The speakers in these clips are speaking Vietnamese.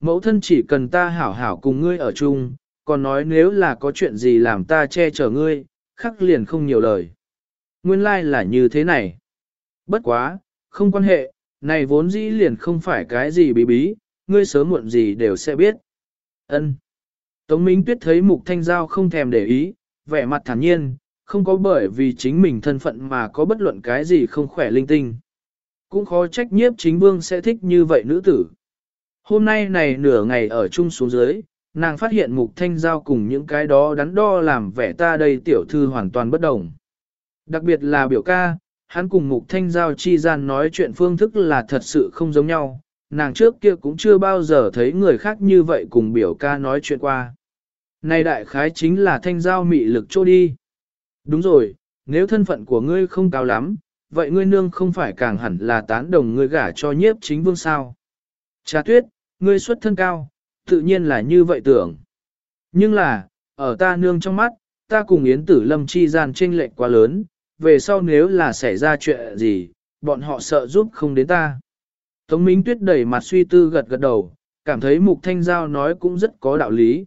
Mẫu thân chỉ cần ta hảo hảo cùng ngươi ở chung, còn nói nếu là có chuyện gì làm ta che chở ngươi, khắc liền không nhiều lời. Nguyên lai like là như thế này. Bất quá, không quan hệ, này vốn dĩ liền không phải cái gì bí bí, ngươi sớm muộn gì đều sẽ biết. Ân. Tống Minh Tuyết thấy Mục Thanh Giao không thèm để ý, vẻ mặt thản nhiên, không có bởi vì chính mình thân phận mà có bất luận cái gì không khỏe linh tinh. Cũng khó trách nhiếp chính vương sẽ thích như vậy nữ tử. Hôm nay này nửa ngày ở chung xuống dưới, nàng phát hiện Mục Thanh Giao cùng những cái đó đắn đo làm vẻ ta đây tiểu thư hoàn toàn bất đồng. Đặc biệt là biểu ca, hắn cùng Mục Thanh Giao chi gian nói chuyện phương thức là thật sự không giống nhau, nàng trước kia cũng chưa bao giờ thấy người khác như vậy cùng biểu ca nói chuyện qua. Này đại khái chính là Thanh Giao mị lực trô đi. Đúng rồi, nếu thân phận của ngươi không cao lắm, vậy ngươi nương không phải càng hẳn là tán đồng ngươi gả cho nhiếp chính vương sao. Cha tuyết, ngươi xuất thân cao, tự nhiên là như vậy tưởng. Nhưng là, ở ta nương trong mắt, ta cùng Yến Tử Lâm chi gian chênh lệch quá lớn, về sau nếu là xảy ra chuyện gì, bọn họ sợ giúp không đến ta. Tống Minh Tuyết đẩy mặt suy tư gật gật đầu, cảm thấy Mục Thanh Giao nói cũng rất có đạo lý.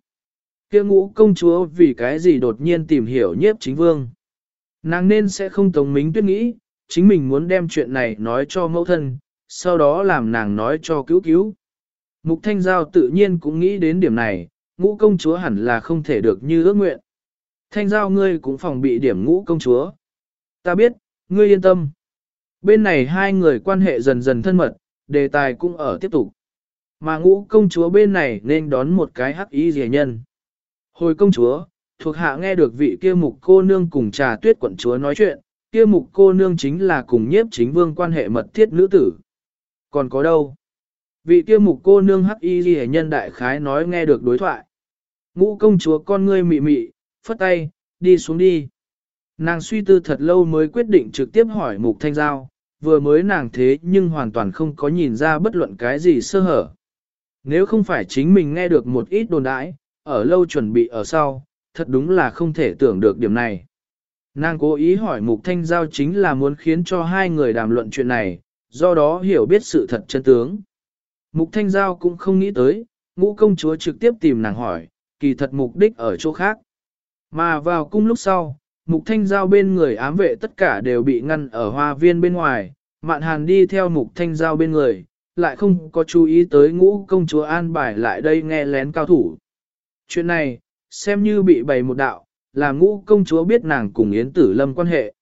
Kia ngũ công chúa vì cái gì đột nhiên tìm hiểu nhiếp chính vương. Nàng nên sẽ không Tống Minh Tuyết nghĩ, chính mình muốn đem chuyện này nói cho mẫu thân, sau đó làm nàng nói cho cứu cứu. Mục Thanh Giao tự nhiên cũng nghĩ đến điểm này, ngũ công chúa hẳn là không thể được như ước nguyện. Thanh Giao ngươi cũng phòng bị điểm ngũ công chúa. Ta biết, ngươi yên tâm. Bên này hai người quan hệ dần dần thân mật, đề tài cũng ở tiếp tục. Mà ngũ công chúa bên này nên đón một cái hắc ý rẻ nhân. Hồi công chúa, thuộc hạ nghe được vị kia mục cô nương cùng trà tuyết quận chúa nói chuyện, kia mục cô nương chính là cùng nhiếp chính vương quan hệ mật thiết nữ tử. Còn có đâu? Vị kia mục cô nương hắc y ghi nhân đại khái nói nghe được đối thoại. Ngũ công chúa con ngươi mị mị, phất tay, đi xuống đi. Nàng suy tư thật lâu mới quyết định trực tiếp hỏi mục thanh giao, vừa mới nàng thế nhưng hoàn toàn không có nhìn ra bất luận cái gì sơ hở. Nếu không phải chính mình nghe được một ít đồn đãi, ở lâu chuẩn bị ở sau, thật đúng là không thể tưởng được điểm này. Nàng cố ý hỏi mục thanh giao chính là muốn khiến cho hai người đàm luận chuyện này, do đó hiểu biết sự thật chân tướng. Mục thanh giao cũng không nghĩ tới, ngũ công chúa trực tiếp tìm nàng hỏi, kỳ thật mục đích ở chỗ khác. Mà vào cung lúc sau, mục thanh giao bên người ám vệ tất cả đều bị ngăn ở hoa viên bên ngoài, mạn hàn đi theo mục thanh giao bên người, lại không có chú ý tới ngũ công chúa an bài lại đây nghe lén cao thủ. Chuyện này, xem như bị bày một đạo, là ngũ công chúa biết nàng cùng Yến Tử Lâm quan hệ.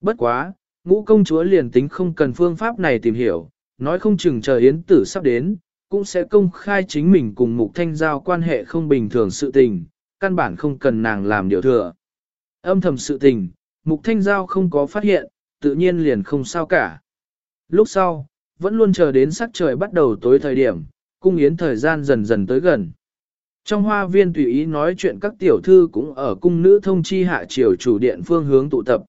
Bất quá, ngũ công chúa liền tính không cần phương pháp này tìm hiểu, nói không chừng chờ Yến Tử sắp đến, cũng sẽ công khai chính mình cùng Mục Thanh Giao quan hệ không bình thường sự tình, căn bản không cần nàng làm điều thừa. Âm thầm sự tình, Mục Thanh Giao không có phát hiện, tự nhiên liền không sao cả. Lúc sau, vẫn luôn chờ đến sắc trời bắt đầu tối thời điểm, cung yến thời gian dần dần tới gần. Trong hoa viên tùy ý nói chuyện các tiểu thư cũng ở cung nữ thông chi hạ triều chủ điện phương hướng tụ tập.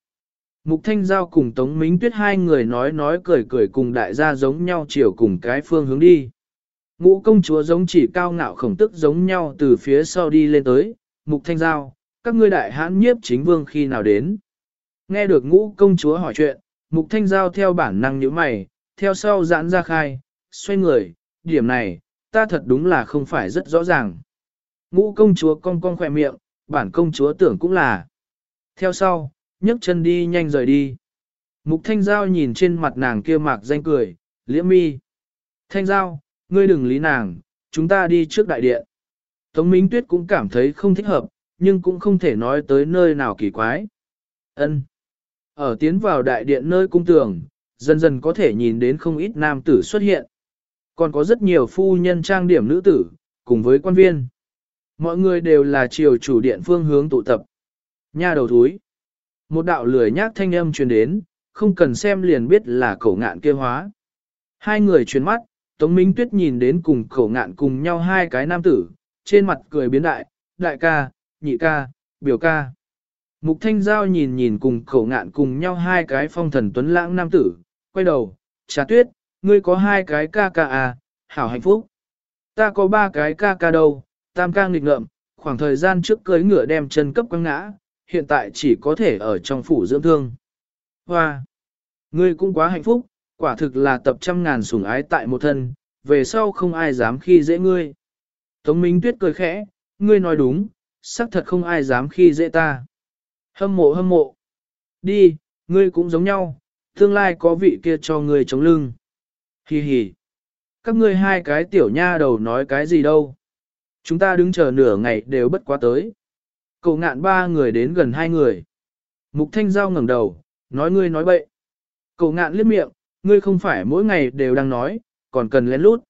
Mục Thanh Giao cùng Tống Mính Tuyết hai người nói nói cười cười cùng đại gia giống nhau chiều cùng cái phương hướng đi. Ngũ công chúa giống chỉ cao ngạo khổng tức giống nhau từ phía sau đi lên tới, Mục Thanh Giao, các ngươi đại hãn nhiếp chính vương khi nào đến. Nghe được ngũ công chúa hỏi chuyện, Mục Thanh Giao theo bản năng nhíu mày, theo sau giãn ra khai, xoay người, điểm này, ta thật đúng là không phải rất rõ ràng. Ngũ công chúa cong cong khỏe miệng, bản công chúa tưởng cũng là. Theo sau, nhấc chân đi nhanh rời đi. Mục Thanh Giao nhìn trên mặt nàng kia mạc danh cười, liễm mi. Thanh Giao, ngươi đừng lý nàng, chúng ta đi trước đại điện. Tống Minh Tuyết cũng cảm thấy không thích hợp, nhưng cũng không thể nói tới nơi nào kỳ quái. Ân. Ở tiến vào đại điện nơi cung tường, dần dần có thể nhìn đến không ít nam tử xuất hiện. Còn có rất nhiều phu nhân trang điểm nữ tử, cùng với quan viên. Mọi người đều là triều chủ điện phương hướng tụ tập. Nha đầu thúi. Một đạo lười nhác thanh âm truyền đến, không cần xem liền biết là cổ ngạn kia hóa. Hai người truyền mắt, Tống Minh Tuyết nhìn đến cùng cổ ngạn cùng nhau hai cái nam tử, trên mặt cười biến đại, đại ca, nhị ca, biểu ca. Mục Thanh Giao nhìn nhìn cùng cổ ngạn cùng nhau hai cái phong thần tuấn lãng nam tử, quay đầu, trà tuyết, ngươi có hai cái ca ca à, hảo hạnh phúc. Ta có ba cái ca ca đâu, tam ca nghịch ngợm, khoảng thời gian trước cưới ngựa đem chân cấp quăng ngã, hiện tại chỉ có thể ở trong phủ dưỡng thương. Hoa! Ngươi cũng quá hạnh phúc, quả thực là tập trăm ngàn sủng ái tại một thân, về sau không ai dám khi dễ ngươi. Tống Minh Tuyết cười khẽ, ngươi nói đúng, xác thật không ai dám khi dễ ta. Hâm mộ hâm mộ. Đi, ngươi cũng giống nhau, tương lai có vị kia cho ngươi chống lưng. Hi hi. Các ngươi hai cái tiểu nha đầu nói cái gì đâu. Chúng ta đứng chờ nửa ngày đều bất quá tới. Cậu ngạn ba người đến gần hai người. Mục Thanh Giao ngẩng đầu, nói ngươi nói bậy. Cậu ngạn liếc miệng, ngươi không phải mỗi ngày đều đang nói, còn cần lén lút.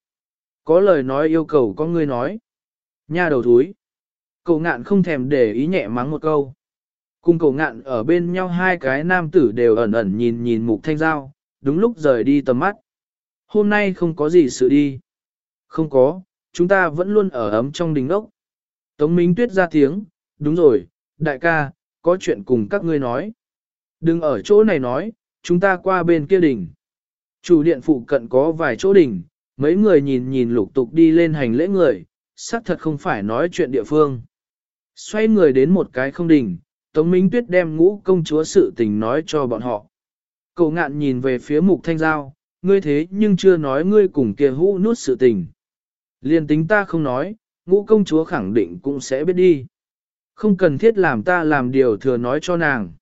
Có lời nói yêu cầu có ngươi nói. Nha đầu thúi. Cậu ngạn không thèm để ý nhẹ mắng một câu. Cùng cậu ngạn ở bên nhau hai cái nam tử đều ẩn ẩn nhìn nhìn mục thanh giao, đúng lúc rời đi tầm mắt. Hôm nay không có gì sự đi. Không có, chúng ta vẫn luôn ở ấm trong đình ốc. Tống Minh Tuyết ra tiếng, đúng rồi, đại ca, có chuyện cùng các ngươi nói. Đừng ở chỗ này nói, chúng ta qua bên kia đỉnh. Chủ điện phụ cận có vài chỗ đỉnh, mấy người nhìn nhìn lục tục đi lên hành lễ người, xác thật không phải nói chuyện địa phương. Xoay người đến một cái không đỉnh, Tống Minh Tuyết đem ngũ công chúa sự tình nói cho bọn họ. Cậu ngạn nhìn về phía mục thanh giao, ngươi thế nhưng chưa nói ngươi cùng kia hũ nút sự tình. Liên tính ta không nói, ngũ công chúa khẳng định cũng sẽ biết đi. Không cần thiết làm ta làm điều thừa nói cho nàng.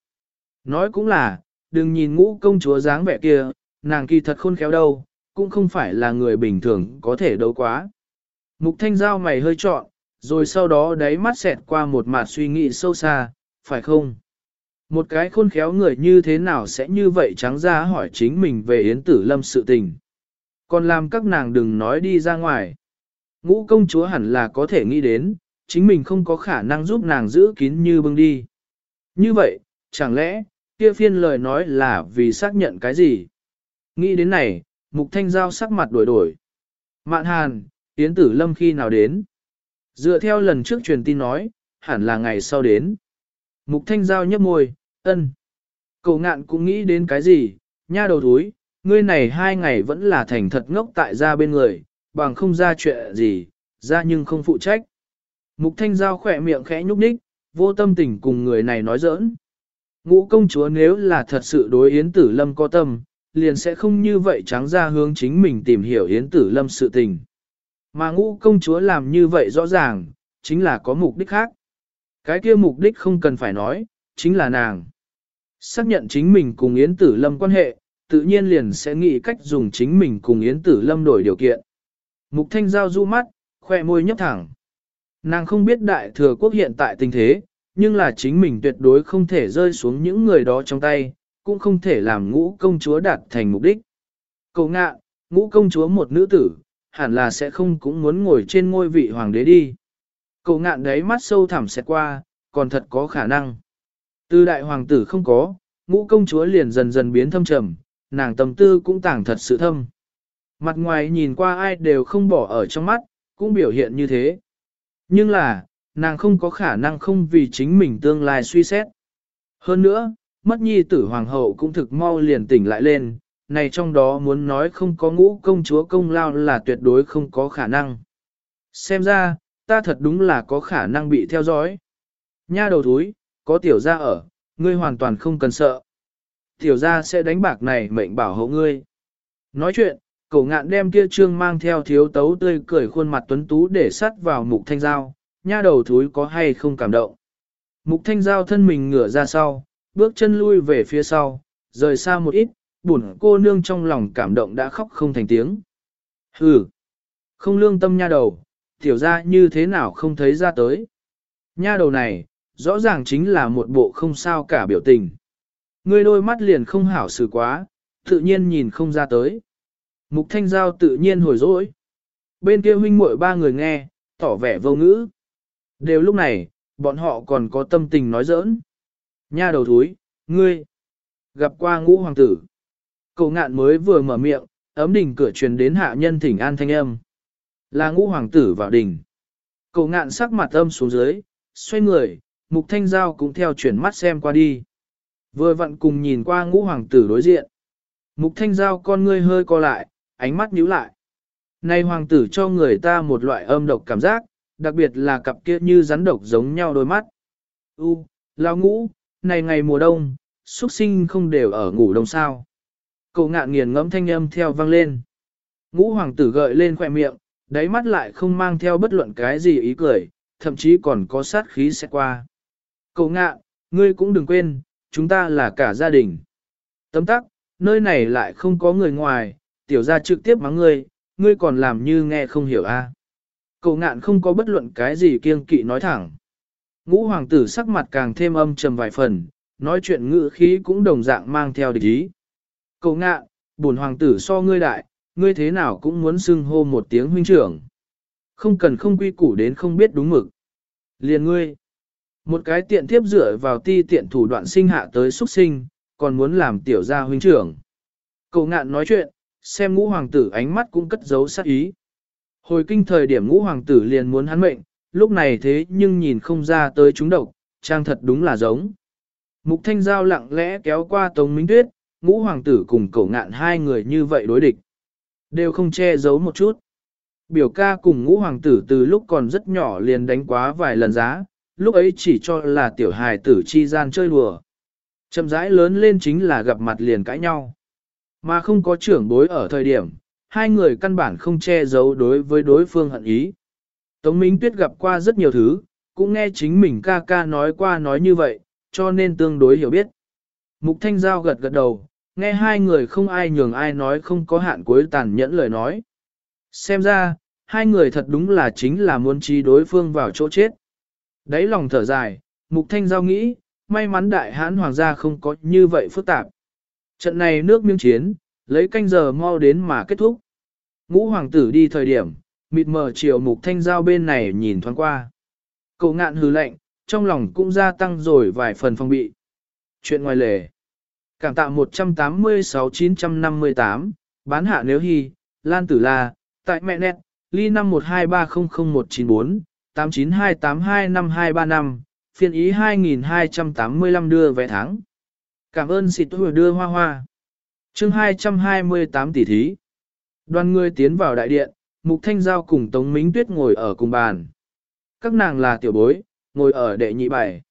Nói cũng là, đừng nhìn ngũ công chúa dáng vẻ kia, nàng kỳ thật khôn khéo đâu, cũng không phải là người bình thường có thể đấu quá. Mục thanh giao mày hơi trọn, rồi sau đó đáy mắt xẹt qua một mặt suy nghĩ sâu xa, phải không? Một cái khôn khéo người như thế nào sẽ như vậy trắng ra hỏi chính mình về Yến Tử Lâm sự tình. Còn làm các nàng đừng nói đi ra ngoài. Ngũ công chúa hẳn là có thể nghĩ đến, chính mình không có khả năng giúp nàng giữ kín như bưng đi. Như vậy, chẳng lẽ, kia phiên lời nói là vì xác nhận cái gì? Nghĩ đến này, Mục Thanh Giao sắc mặt đổi đổi. Mạn Hàn, Yến Tử Lâm khi nào đến? Dựa theo lần trước truyền tin nói, hẳn là ngày sau đến. Mục Thanh Giao nhấp môi, ân. Cậu ngạn cũng nghĩ đến cái gì, nha đầu thúi, ngươi này hai ngày vẫn là thành thật ngốc tại gia bên người, bằng không ra chuyện gì, ra nhưng không phụ trách. Mục Thanh Giao khỏe miệng khẽ nhúc nhích, vô tâm tình cùng người này nói giỡn. Ngũ công chúa nếu là thật sự đối Yến Tử Lâm có tâm, liền sẽ không như vậy trắng ra hướng chính mình tìm hiểu Yến Tử Lâm sự tình. Mà ngũ công chúa làm như vậy rõ ràng, chính là có mục đích khác. Cái kia mục đích không cần phải nói, chính là nàng. Xác nhận chính mình cùng Yến Tử Lâm quan hệ, tự nhiên liền sẽ nghĩ cách dùng chính mình cùng Yến Tử Lâm đổi điều kiện. Mục Thanh Giao du mắt, khoe môi nhấp thẳng. Nàng không biết đại thừa quốc hiện tại tình thế, nhưng là chính mình tuyệt đối không thể rơi xuống những người đó trong tay, cũng không thể làm ngũ công chúa đạt thành mục đích. Cầu ngạ, ngũ công chúa một nữ tử, hẳn là sẽ không cũng muốn ngồi trên ngôi vị hoàng đế đi. Cậu ngạn đấy mắt sâu thẳm xét qua, còn thật có khả năng. Từ đại hoàng tử không có, ngũ công chúa liền dần dần biến thâm trầm, nàng tâm tư cũng tảng thật sự thâm. Mặt ngoài nhìn qua ai đều không bỏ ở trong mắt, cũng biểu hiện như thế. Nhưng là, nàng không có khả năng không vì chính mình tương lai suy xét. Hơn nữa, mất nhi tử hoàng hậu cũng thực mau liền tỉnh lại lên, này trong đó muốn nói không có ngũ công chúa công lao là tuyệt đối không có khả năng. Xem ra, ta thật đúng là có khả năng bị theo dõi. Nha đầu thúi, có tiểu gia ở, ngươi hoàn toàn không cần sợ. Tiểu gia sẽ đánh bạc này mệnh bảo hộ ngươi. Nói chuyện, cổ ngạn đem kia trương mang theo thiếu tấu tươi cười khuôn mặt tuấn tú để sắt vào mục thanh giao, nha đầu thúi có hay không cảm động. Mục thanh giao thân mình ngửa ra sau, bước chân lui về phía sau, rời xa một ít, buồn cô nương trong lòng cảm động đã khóc không thành tiếng. Hừ, không lương tâm nha đầu, tiểu ra như thế nào không thấy ra tới. Nha đầu này, rõ ràng chính là một bộ không sao cả biểu tình. Ngươi đôi mắt liền không hảo xử quá, tự nhiên nhìn không ra tới. Mục thanh giao tự nhiên hồi dỗi. Bên kia huynh muội ba người nghe, tỏ vẻ vô ngữ. Đều lúc này, bọn họ còn có tâm tình nói giỡn. Nha đầu thúi, ngươi, gặp qua ngũ hoàng tử. Cậu ngạn mới vừa mở miệng, ấm đỉnh cửa truyền đến hạ nhân thỉnh an thanh âm. Là ngũ hoàng tử vào đỉnh. Cậu ngạn sắc mặt âm xuống dưới, xoay người, mục thanh giao cũng theo chuyển mắt xem qua đi. Vừa vặn cùng nhìn qua ngũ hoàng tử đối diện. Mục thanh giao con ngươi hơi co lại, ánh mắt nhíu lại. Này hoàng tử cho người ta một loại âm độc cảm giác, đặc biệt là cặp kia như rắn độc giống nhau đôi mắt. U, lao ngũ, này ngày mùa đông, xuất sinh không đều ở ngủ đông sao. Cậu ngạn nghiền ngẫm thanh âm theo vang lên. Ngũ hoàng tử gợi lên khỏe miệng, đáy mắt lại không mang theo bất luận cái gì ý cười, thậm chí còn có sát khí sẽ qua. Cậu ngạ, ngươi cũng đừng quên, chúng ta là cả gia đình. Tấm tắc, nơi này lại không có người ngoài, tiểu gia trực tiếp mắng ngươi, ngươi còn làm như nghe không hiểu a. À. Cậu ngạn không có bất luận cái gì kiêng kỵ nói thẳng. Ngũ hoàng tử sắc mặt càng thêm âm trầm vài phần, nói chuyện ngữ khí cũng đồng dạng mang theo địch ý. Cậu ngạn, bổn hoàng tử so ngươi đại, ngươi thế nào cũng muốn xưng hô một tiếng huynh trưởng. Không cần không quy củ đến không biết đúng mực. Liền ngươi, một cái tiện tiếp dựa vào ti tiện thủ đoạn sinh hạ tới xuất sinh, còn muốn làm tiểu gia huynh trưởng. Cậu ngạn nói chuyện, xem ngũ hoàng tử ánh mắt cũng cất giấu sát ý. Hồi kinh thời điểm ngũ hoàng tử liền muốn hắn mệnh, lúc này thế nhưng nhìn không ra tới chúng độc, trang thật đúng là giống. Mục thanh giao lặng lẽ kéo qua tống minh tuyết, ngũ hoàng tử cùng cậu ngạn hai người như vậy đối địch. Đều không che giấu một chút. Biểu ca cùng ngũ hoàng tử từ lúc còn rất nhỏ liền đánh quá vài lần giá, lúc ấy chỉ cho là tiểu hài tử chi gian chơi đùa. Chậm rãi lớn lên chính là gặp mặt liền cãi nhau. Mà không có trưởng bối ở thời điểm, hai người căn bản không che giấu đối với đối phương hận ý. Tống Minh Tuyết gặp qua rất nhiều thứ, cũng nghe chính mình ca ca nói qua nói như vậy, cho nên tương đối hiểu biết. Mục Thanh Giao gật gật đầu, nghe hai người không ai nhường ai nói không có hạn cuối tàn nhẫn lời nói. Xem ra, hai người thật đúng là chính là muốn trí đối phương vào chỗ chết. Đấy lòng thở dài, Mục Thanh Giao nghĩ, may mắn đại hãn hoàng gia không có như vậy phức tạp. Trận này nước miếng chiến, lấy canh giờ mau đến mà kết thúc. Ngũ hoàng tử đi thời điểm, mịt mờ chiều Mục Thanh Giao bên này nhìn thoáng qua. Cậu ngạn hừ lạnh, trong lòng cũng gia tăng rồi vài phần phong bị. Chuyện ngoài lề. Cảm tạ 186-958, bán hạ nếu hy, Lan Tử La, tại mẹ nét, ly 5123000194, 8928225235, phiên ý 2285 đưa vé tháng. Cảm ơn xịt vừa đưa hoa hoa. chương 228 tỷ thí. Đoàn người tiến vào đại điện, Mục Thanh Giao cùng Tống Mính Tuyết ngồi ở cùng bàn. Các nàng là tiểu bối, ngồi ở đệ nhị bài.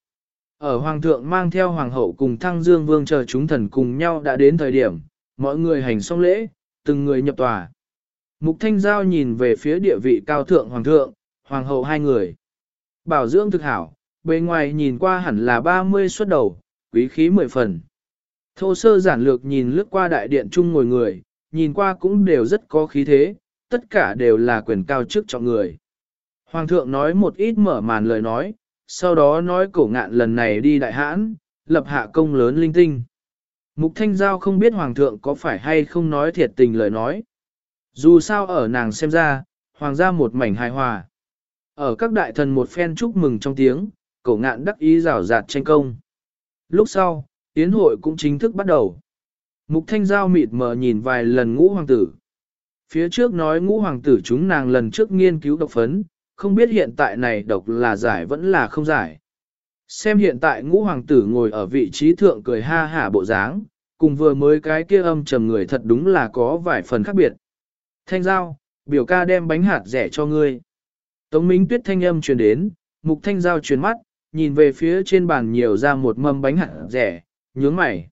Ở Hoàng thượng mang theo Hoàng hậu cùng Thăng Dương Vương chờ chúng thần cùng nhau đã đến thời điểm, mọi người hành xong lễ, từng người nhập tòa. Mục Thanh Giao nhìn về phía địa vị cao thượng Hoàng thượng, Hoàng hậu hai người. Bảo dưỡng thực hảo, bề ngoài nhìn qua hẳn là 30 xuất đầu, quý khí mười phần. Thô sơ giản lược nhìn lướt qua đại điện chung ngồi người, nhìn qua cũng đều rất có khí thế, tất cả đều là quyền cao chức trọng người. Hoàng thượng nói một ít mở màn lời nói, sau đó nói cổ ngạn lần này đi đại hãn, lập hạ công lớn linh tinh. Mục Thanh Giao không biết Hoàng thượng có phải hay không nói thiệt tình lời nói. Dù sao ở nàng xem ra, Hoàng gia một mảnh hài hòa. Ở các đại thần một phen chúc mừng trong tiếng, cổ ngạn đắc ý rào rạt tranh công. Lúc sau, tiến hội cũng chính thức bắt đầu. Mục Thanh Giao mịt mờ nhìn vài lần ngũ hoàng tử. Phía trước nói ngũ hoàng tử chúng nàng lần trước nghiên cứu độc phấn, không biết hiện tại này độc là giải vẫn là không giải. Xem hiện tại ngũ hoàng tử ngồi ở vị trí thượng cười ha hả bộ dáng, cùng vừa mới cái kia âm trầm người thật đúng là có vài phần khác biệt. Thanh giao, biểu ca đem bánh hạt rẻ cho ngươi. Tống Minh Tuyết thanh âm truyền đến, mục thanh giao truyền mắt, nhìn về phía trên bàn nhiều ra một mâm bánh hạt rẻ, nhướng mày.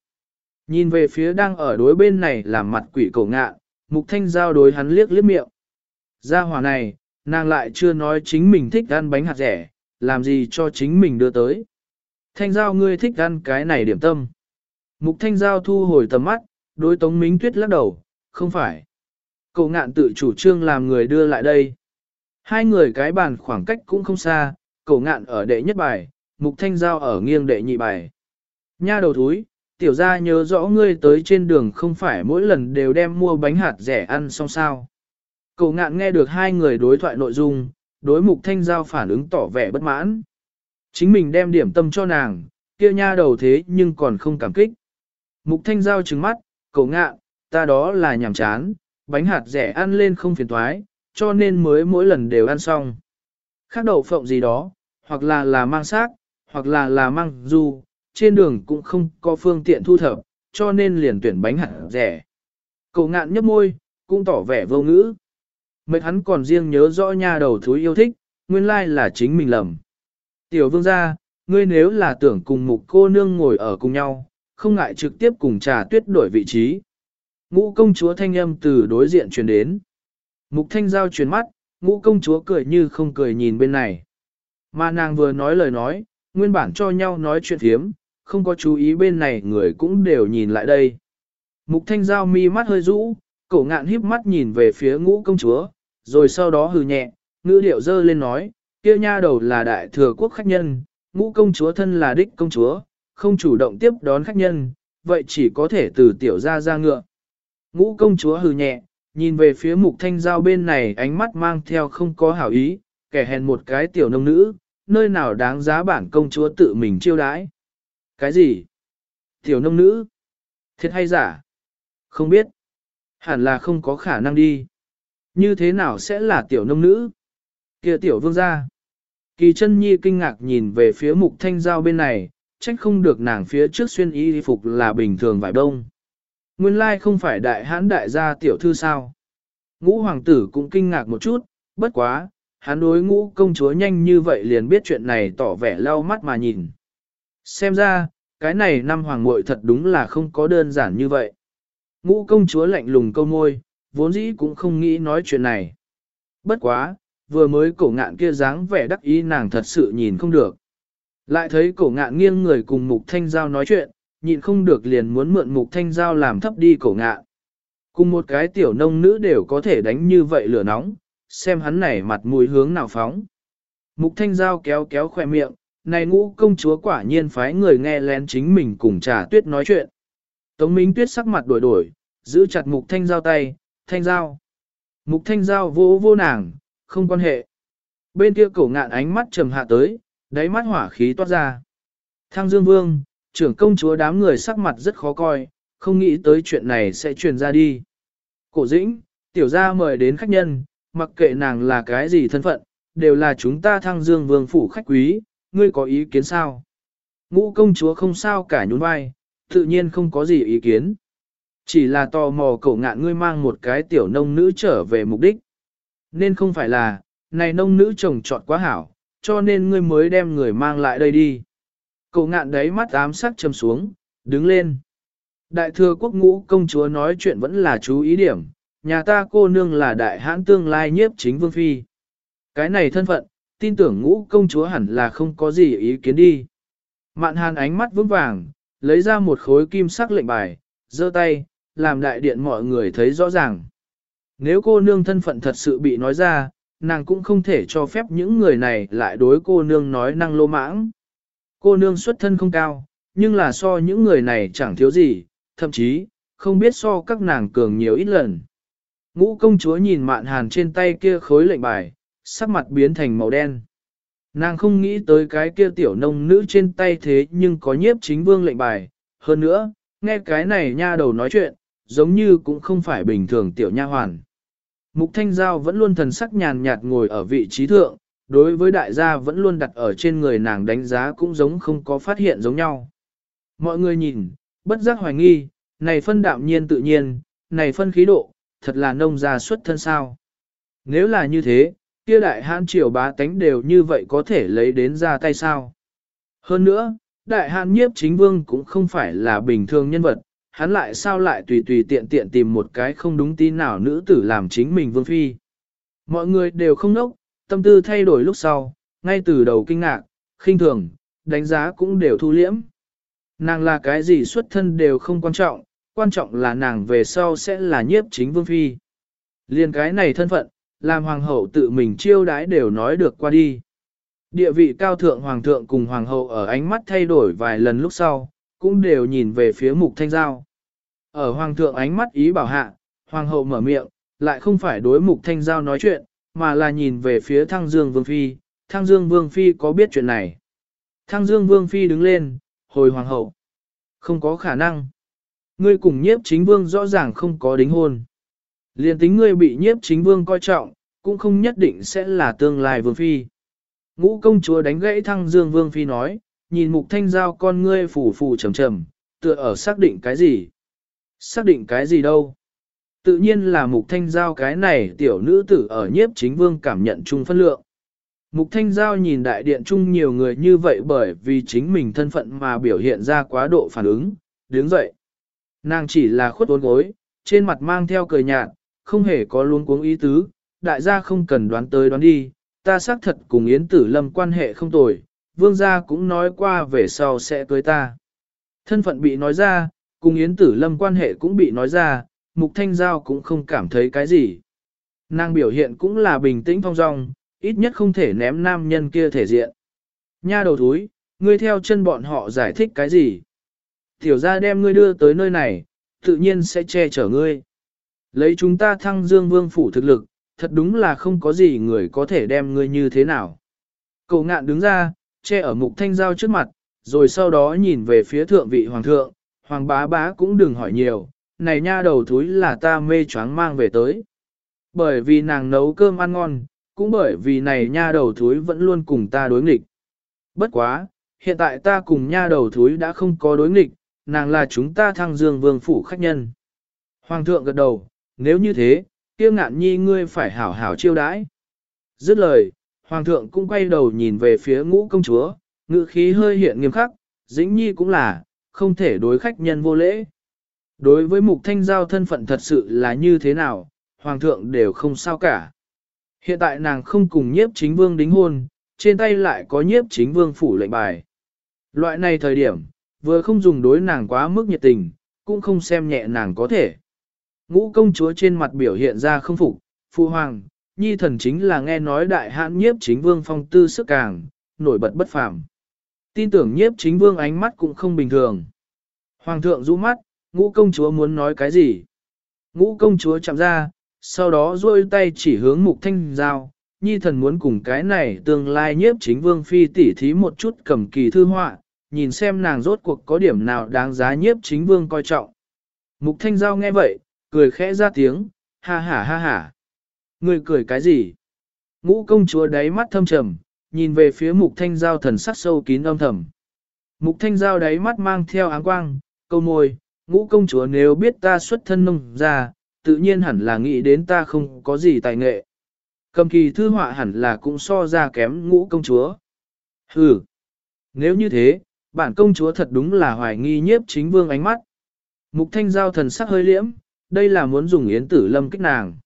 Nhìn về phía đang ở đối bên này làm mặt quỷ cổ ngạ, mục thanh giao đối hắn liếc liếc miệng. Gia hỏa này, nàng lại chưa nói chính mình thích ăn bánh hạt rẻ, làm gì cho chính mình đưa tới. Thanh giao ngươi thích ăn cái này điểm tâm. Mục thanh giao thu hồi tầm mắt, đối tống minh tuyết lắc đầu, không phải. Cậu ngạn tự chủ trương làm người đưa lại đây. Hai người cái bàn khoảng cách cũng không xa, cậu ngạn ở đệ nhất bài, mục thanh giao ở nghiêng đệ nhị bài. Nha đầu thúi, tiểu gia nhớ rõ ngươi tới trên đường không phải mỗi lần đều đem mua bánh hạt rẻ ăn xong sao. Cậu ngạn nghe được hai người đối thoại nội dung, đối mục thanh giao phản ứng tỏ vẻ bất mãn. Chính mình đem điểm tâm cho nàng, kia nha đầu thế nhưng còn không cảm kích. Mục thanh giao trừng mắt, cậu ngạn, ta đó là nhảm chán, bánh hạt rẻ ăn lên không phiền thoái, cho nên mới mỗi lần đều ăn xong. Khác đậu phộng gì đó, hoặc là là mang xác, hoặc là là mang du, trên đường cũng không có phương tiện thu thập, cho nên liền tuyển bánh hạt rẻ. Cậu ngạn nhấp môi, cũng tỏ vẻ vô ngữ. Mệt hắn còn riêng nhớ rõ nha đầu thúi yêu thích, nguyên lai là chính mình lầm. Tiểu vương gia, ngươi nếu là tưởng cùng mục cô nương ngồi ở cùng nhau, không ngại trực tiếp cùng trà tuyết đổi vị trí. Ngũ công chúa thanh âm từ đối diện truyền đến. Mục thanh giao truyền mắt, ngũ công chúa cười như không cười nhìn bên này. Mà nàng vừa nói lời nói, nguyên bản cho nhau nói chuyện thiếm, không có chú ý bên này người cũng đều nhìn lại đây. Mục thanh giao mi mắt hơi rũ, cổ ngạn híp mắt nhìn về phía ngũ công chúa, rồi sau đó hừ nhẹ, ngữ điệu dơ lên nói, kia nha đầu là đại thừa quốc khách nhân, ngũ công chúa thân là đích công chúa, không chủ động tiếp đón khách nhân, vậy chỉ có thể từ tiểu ra ra ngựa. Ngũ công chúa hừ nhẹ, nhìn về phía mục thanh giao bên này ánh mắt mang theo không có hảo ý, kẻ hèn một cái tiểu nông nữ, nơi nào đáng giá bản công chúa tự mình chiêu đãi. Cái gì? Tiểu nông nữ? Thiệt hay giả? Không biết. Hẳn là không có khả năng đi. Như thế nào sẽ là tiểu nông nữ? kia tiểu vương gia. Kỳ chân nhi kinh ngạc nhìn về phía mục thanh giao bên này, trách không được nàng phía trước xuyên y phục là bình thường vải đông. Nguyên lai không phải đại hãn đại gia tiểu thư sao. Ngũ hoàng tử cũng kinh ngạc một chút, bất quá, hắn đối ngũ công chúa nhanh như vậy liền biết chuyện này tỏ vẻ lau mắt mà nhìn. Xem ra, cái này năm hoàng muội thật đúng là không có đơn giản như vậy. Ngũ công chúa lạnh lùng câu môi, vốn dĩ cũng không nghĩ nói chuyện này. Bất quá, vừa mới cổ ngạn kia dáng vẻ đắc ý nàng thật sự nhìn không được. Lại thấy cổ ngạn nghiêng người cùng mục thanh giao nói chuyện, nhịn không được liền muốn mượn mục thanh giao làm thấp đi cổ ngạn. Cùng một cái tiểu nông nữ đều có thể đánh như vậy lửa nóng, xem hắn này mặt mũi hướng nào phóng. Mục thanh giao kéo kéo khỏe miệng, này ngũ công chúa quả nhiên phái người nghe lén chính mình cùng trà tuyết nói chuyện. Tống Minh Tuyết sắc mặt đổi đổi, giữ chặt mục thanh giao tay, thanh giao. Mục thanh giao vô vô nàng, không quan hệ. Bên kia cổ ngạn ánh mắt trầm hạ tới, đáy mắt hỏa khí toát ra. thang Dương Vương, trưởng công chúa đám người sắc mặt rất khó coi, không nghĩ tới chuyện này sẽ truyền ra đi. Cổ dĩnh, tiểu gia mời đến khách nhân, mặc kệ nàng là cái gì thân phận, đều là chúng ta thăng dương vương phủ khách quý, ngươi có ý kiến sao? Ngũ công chúa không sao cả nhún vai, tự nhiên không có gì ý kiến. Chỉ là tò mò cậu ngạn ngươi mang một cái tiểu nông nữ trở về mục đích. Nên không phải là, này nông nữ chồng chọn quá hảo, cho nên ngươi mới đem người mang lại đây đi. Cậu ngạn đấy mắt ám sắc châm xuống, đứng lên. Đại thừa quốc ngũ công chúa nói chuyện vẫn là chú ý điểm, nhà ta cô nương là đại hãn tương lai nhiếp chính vương phi. Cái này thân phận, tin tưởng ngũ công chúa hẳn là không có gì ý kiến đi. Mạn hàn ánh mắt vững vàng, lấy ra một khối kim sắc lệnh bài, giơ tay, làm đại điện mọi người thấy rõ ràng. Nếu cô nương thân phận thật sự bị nói ra, nàng cũng không thể cho phép những người này lại đối cô nương nói năng lô mãng. Cô nương xuất thân không cao, nhưng là so những người này chẳng thiếu gì, thậm chí, không biết so các nàng cường nhiều ít lần. Ngũ công chúa nhìn mạn hàn trên tay kia khối lệnh bài, sắc mặt biến thành màu đen. Nàng không nghĩ tới cái kia tiểu nông nữ trên tay thế nhưng có nhiếp chính vương lệnh bài. Hơn nữa, nghe cái này nha đầu nói chuyện, giống như cũng không phải bình thường tiểu nha hoàn. Mục Thanh Giao vẫn luôn thần sắc nhàn nhạt ngồi ở vị trí thượng, đối với đại gia vẫn luôn đặt ở trên người nàng đánh giá cũng giống không có phát hiện giống nhau. Mọi người nhìn, bất giác hoài nghi, này phân đạm nhiên tự nhiên, này phân khí độ, thật là nông gia xuất thân sao. Nếu là như thế, kia đại hãn triều bá tánh đều như vậy có thể lấy đến ra tay sao. Hơn nữa, đại hãn nhiếp chính vương cũng không phải là bình thường nhân vật, hắn lại sao lại tùy tùy tiện tiện tìm một cái không đúng tin nào nữ tử làm chính mình vương phi. Mọi người đều không nốc, tâm tư thay đổi lúc sau, ngay từ đầu kinh ngạc, khinh thường, đánh giá cũng đều thu liễm. Nàng là cái gì xuất thân đều không quan trọng, quan trọng là nàng về sau sẽ là nhiếp chính vương phi. Liên cái này thân phận, làm hoàng hậu tự mình chiêu đái đều nói được qua đi. Địa vị cao thượng hoàng thượng cùng hoàng hậu ở ánh mắt thay đổi vài lần lúc sau, cũng đều nhìn về phía mục thanh giao. Ở hoàng thượng ánh mắt ý bảo hạ, hoàng hậu mở miệng, lại không phải đối mục thanh giao nói chuyện, mà là nhìn về phía thăng dương vương phi, thăng dương vương phi có biết chuyện này. Thăng dương vương phi đứng lên, hồi hoàng hậu. Không có khả năng. Ngươi cùng nhiếp chính vương rõ ràng không có đính hôn. Liên tính ngươi bị nhiếp chính vương coi trọng, cũng không nhất định sẽ là tương lai vương phi. Ngũ công chúa đánh gãy thăng dương vương phi nói, nhìn mục thanh giao con ngươi phủ phủ trầm trầm, tựa ở xác định cái gì. Xác định cái gì đâu. Tự nhiên là mục thanh giao cái này tiểu nữ tử ở nhiếp chính vương cảm nhận chung phân lượng. Mục thanh giao nhìn đại điện chung nhiều người như vậy bởi vì chính mình thân phận mà biểu hiện ra quá độ phản ứng, đứng dậy. Nàng chỉ là khuất uốn gối, trên mặt mang theo cười nhạt, không hề có luôn cuống ý tứ, đại gia không cần đoán tới đoán đi, ta xác thật cùng Yến Tử Lâm quan hệ không tồi, vương gia cũng nói qua về sau sẽ cưới ta. Thân phận bị nói ra, cùng Yến Tử Lâm quan hệ cũng bị nói ra, Mục Thanh Giao cũng không cảm thấy cái gì. Nàng biểu hiện cũng là bình tĩnh phong dong, ít nhất không thể ném nam nhân kia thể diện. Nha đầu thúi, ngươi theo chân bọn họ giải thích cái gì? Tiểu gia đem ngươi đưa tới nơi này, tự nhiên sẽ che chở ngươi. Lấy chúng ta thăng dương vương phủ thực lực, thật đúng là không có gì người có thể đem ngươi như thế nào. Cậu ngạn đứng ra, che ở mục thanh giao trước mặt, rồi sau đó nhìn về phía thượng vị hoàng thượng, hoàng bá bá cũng đừng hỏi nhiều, này nha đầu thúi là ta mê choáng mang về tới. Bởi vì nàng nấu cơm ăn ngon, cũng bởi vì này nha đầu thúi vẫn luôn cùng ta đối nghịch. Bất quá, hiện tại ta cùng nha đầu thúi đã không có đối nghịch, nàng là chúng ta thăng dương vương phủ khách nhân. Hoàng thượng gật đầu, nếu như thế, kia ngạn nhi ngươi phải hảo hảo chiêu đãi. Dứt lời, hoàng thượng cũng quay đầu nhìn về phía ngũ công chúa, ngữ khí hơi hiện nghiêm khắc, dĩnh nhi cũng là, không thể đối khách nhân vô lễ. Đối với mục thanh giao thân phận thật sự là như thế nào, hoàng thượng đều không sao cả. Hiện tại nàng không cùng nhiếp chính vương đính hôn, trên tay lại có nhiếp chính vương phủ lệnh bài. Loại này thời điểm, vừa không dùng đối nàng quá mức nhiệt tình, cũng không xem nhẹ nàng có thể. Ngũ công chúa trên mặt biểu hiện ra không phục, phu hoàng, nhi thần chính là nghe nói đại hãn nhiếp chính vương phong tư sức càng, nổi bật bất phàm. Tin tưởng nhiếp chính vương ánh mắt cũng không bình thường. Hoàng thượng rũ mắt, ngũ công chúa muốn nói cái gì? Ngũ công chúa chạm ra, sau đó duỗi tay chỉ hướng mục thanh giao, nhi thần muốn cùng cái này tương lai nhiếp chính vương phi tỉ thí một chút cầm kỳ thư họa, nhìn xem nàng rốt cuộc có điểm nào đáng giá nhiếp chính vương coi trọng. Mục thanh giao nghe vậy, cười khẽ ra tiếng, ha ha ha ha. Người cười cái gì? Ngũ công chúa đáy mắt thâm trầm, nhìn về phía mục thanh giao thần sắc sâu kín âm thầm. Mục thanh giao đáy mắt mang theo áng quang, câu môi, ngũ công chúa nếu biết ta xuất thân nông ra, tự nhiên hẳn là nghĩ đến ta không có gì tài nghệ. Cầm kỳ thư họa hẳn là cũng so ra kém ngũ công chúa. Hừ, nếu như thế, bản công chúa thật đúng là hoài nghi nhiếp chính vương ánh mắt. Mục thanh giao thần sắc hơi liễm, đây là muốn dùng yến tử lâm kích nàng.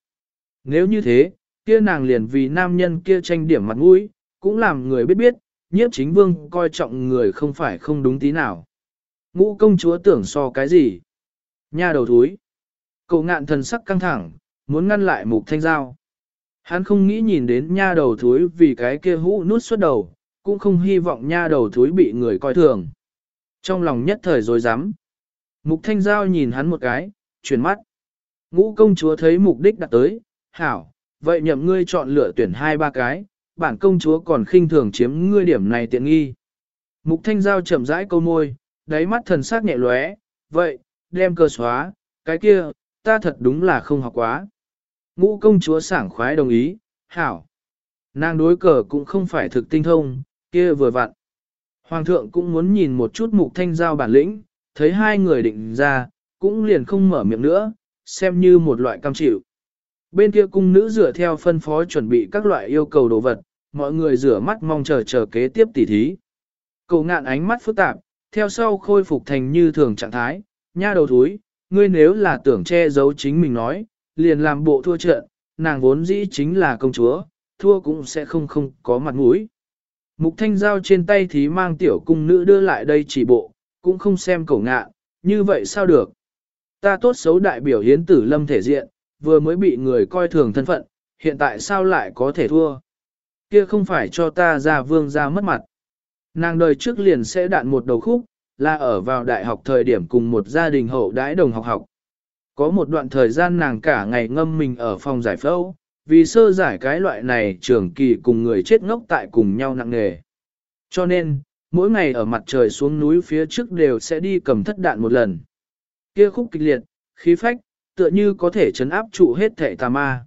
Nếu như thế, kia nàng liền vì nam nhân kia tranh điểm mặt mũi, cũng làm người biết biết, nhiếp chính vương coi trọng người không phải không đúng tí nào. Ngũ công chúa tưởng so cái gì? Nha đầu thúi. Cậu ngạn thần sắc căng thẳng, muốn ngăn lại mục thanh giao. Hắn không nghĩ nhìn đến nha đầu thúi vì cái kia hũ nút suốt đầu, cũng không hy vọng nha đầu thúi bị người coi thường. Trong lòng nhất thời rồi dám. Mục thanh giao nhìn hắn một cái, chuyển mắt. Ngũ công chúa thấy mục đích đặt tới, hảo, vậy nhậm ngươi chọn lựa tuyển hai ba cái, bản công chúa còn khinh thường chiếm ngươi điểm này tiện nghi. Mục thanh giao chậm rãi câu môi, đáy mắt thần sắc nhẹ lóe, vậy, đem cơ xóa, cái kia, ta thật đúng là không học quá. Ngũ công chúa sảng khoái đồng ý, hảo. Nàng đối cờ cũng không phải thực tinh thông, kia vừa vặn. Hoàng thượng cũng muốn nhìn một chút mục thanh giao bản lĩnh, thấy hai người định ra, cũng liền không mở miệng nữa, xem như một loại cam chịu. Bên kia cung nữ rửa theo phân phó chuẩn bị các loại yêu cầu đồ vật, mọi người rửa mắt mong chờ chờ kế tiếp tỉ thí. Cầu ngạn ánh mắt phức tạp, theo sau khôi phục thành như thường trạng thái, nha đầu thúi, ngươi nếu là tưởng che giấu chính mình nói, liền làm bộ thua trận, nàng vốn dĩ chính là công chúa, thua cũng sẽ không không có mặt mũi. Mục thanh giao trên tay thì mang tiểu cung nữ đưa lại đây chỉ bộ, cũng không xem cổ ngạ, như vậy sao được. Ta tốt xấu đại biểu hiến tử lâm thể diện, vừa mới bị người coi thường thân phận, hiện tại sao lại có thể thua. Kia không phải cho ta ra vương ra mất mặt. Nàng đời trước liền sẽ đạn một đầu khúc, là ở vào đại học thời điểm cùng một gia đình hậu đãi đồng học học. Có một đoạn thời gian nàng cả ngày ngâm mình ở phòng giải phẫu, vì sơ giải cái loại này trường kỳ cùng người chết ngốc tại cùng nhau nặng nghề Cho nên, mỗi ngày ở mặt trời xuống núi phía trước đều sẽ đi cầm thất đạn một lần. Kia khúc kịch liệt, khí phách, tựa như có thể chấn áp trụ hết thể tà ma.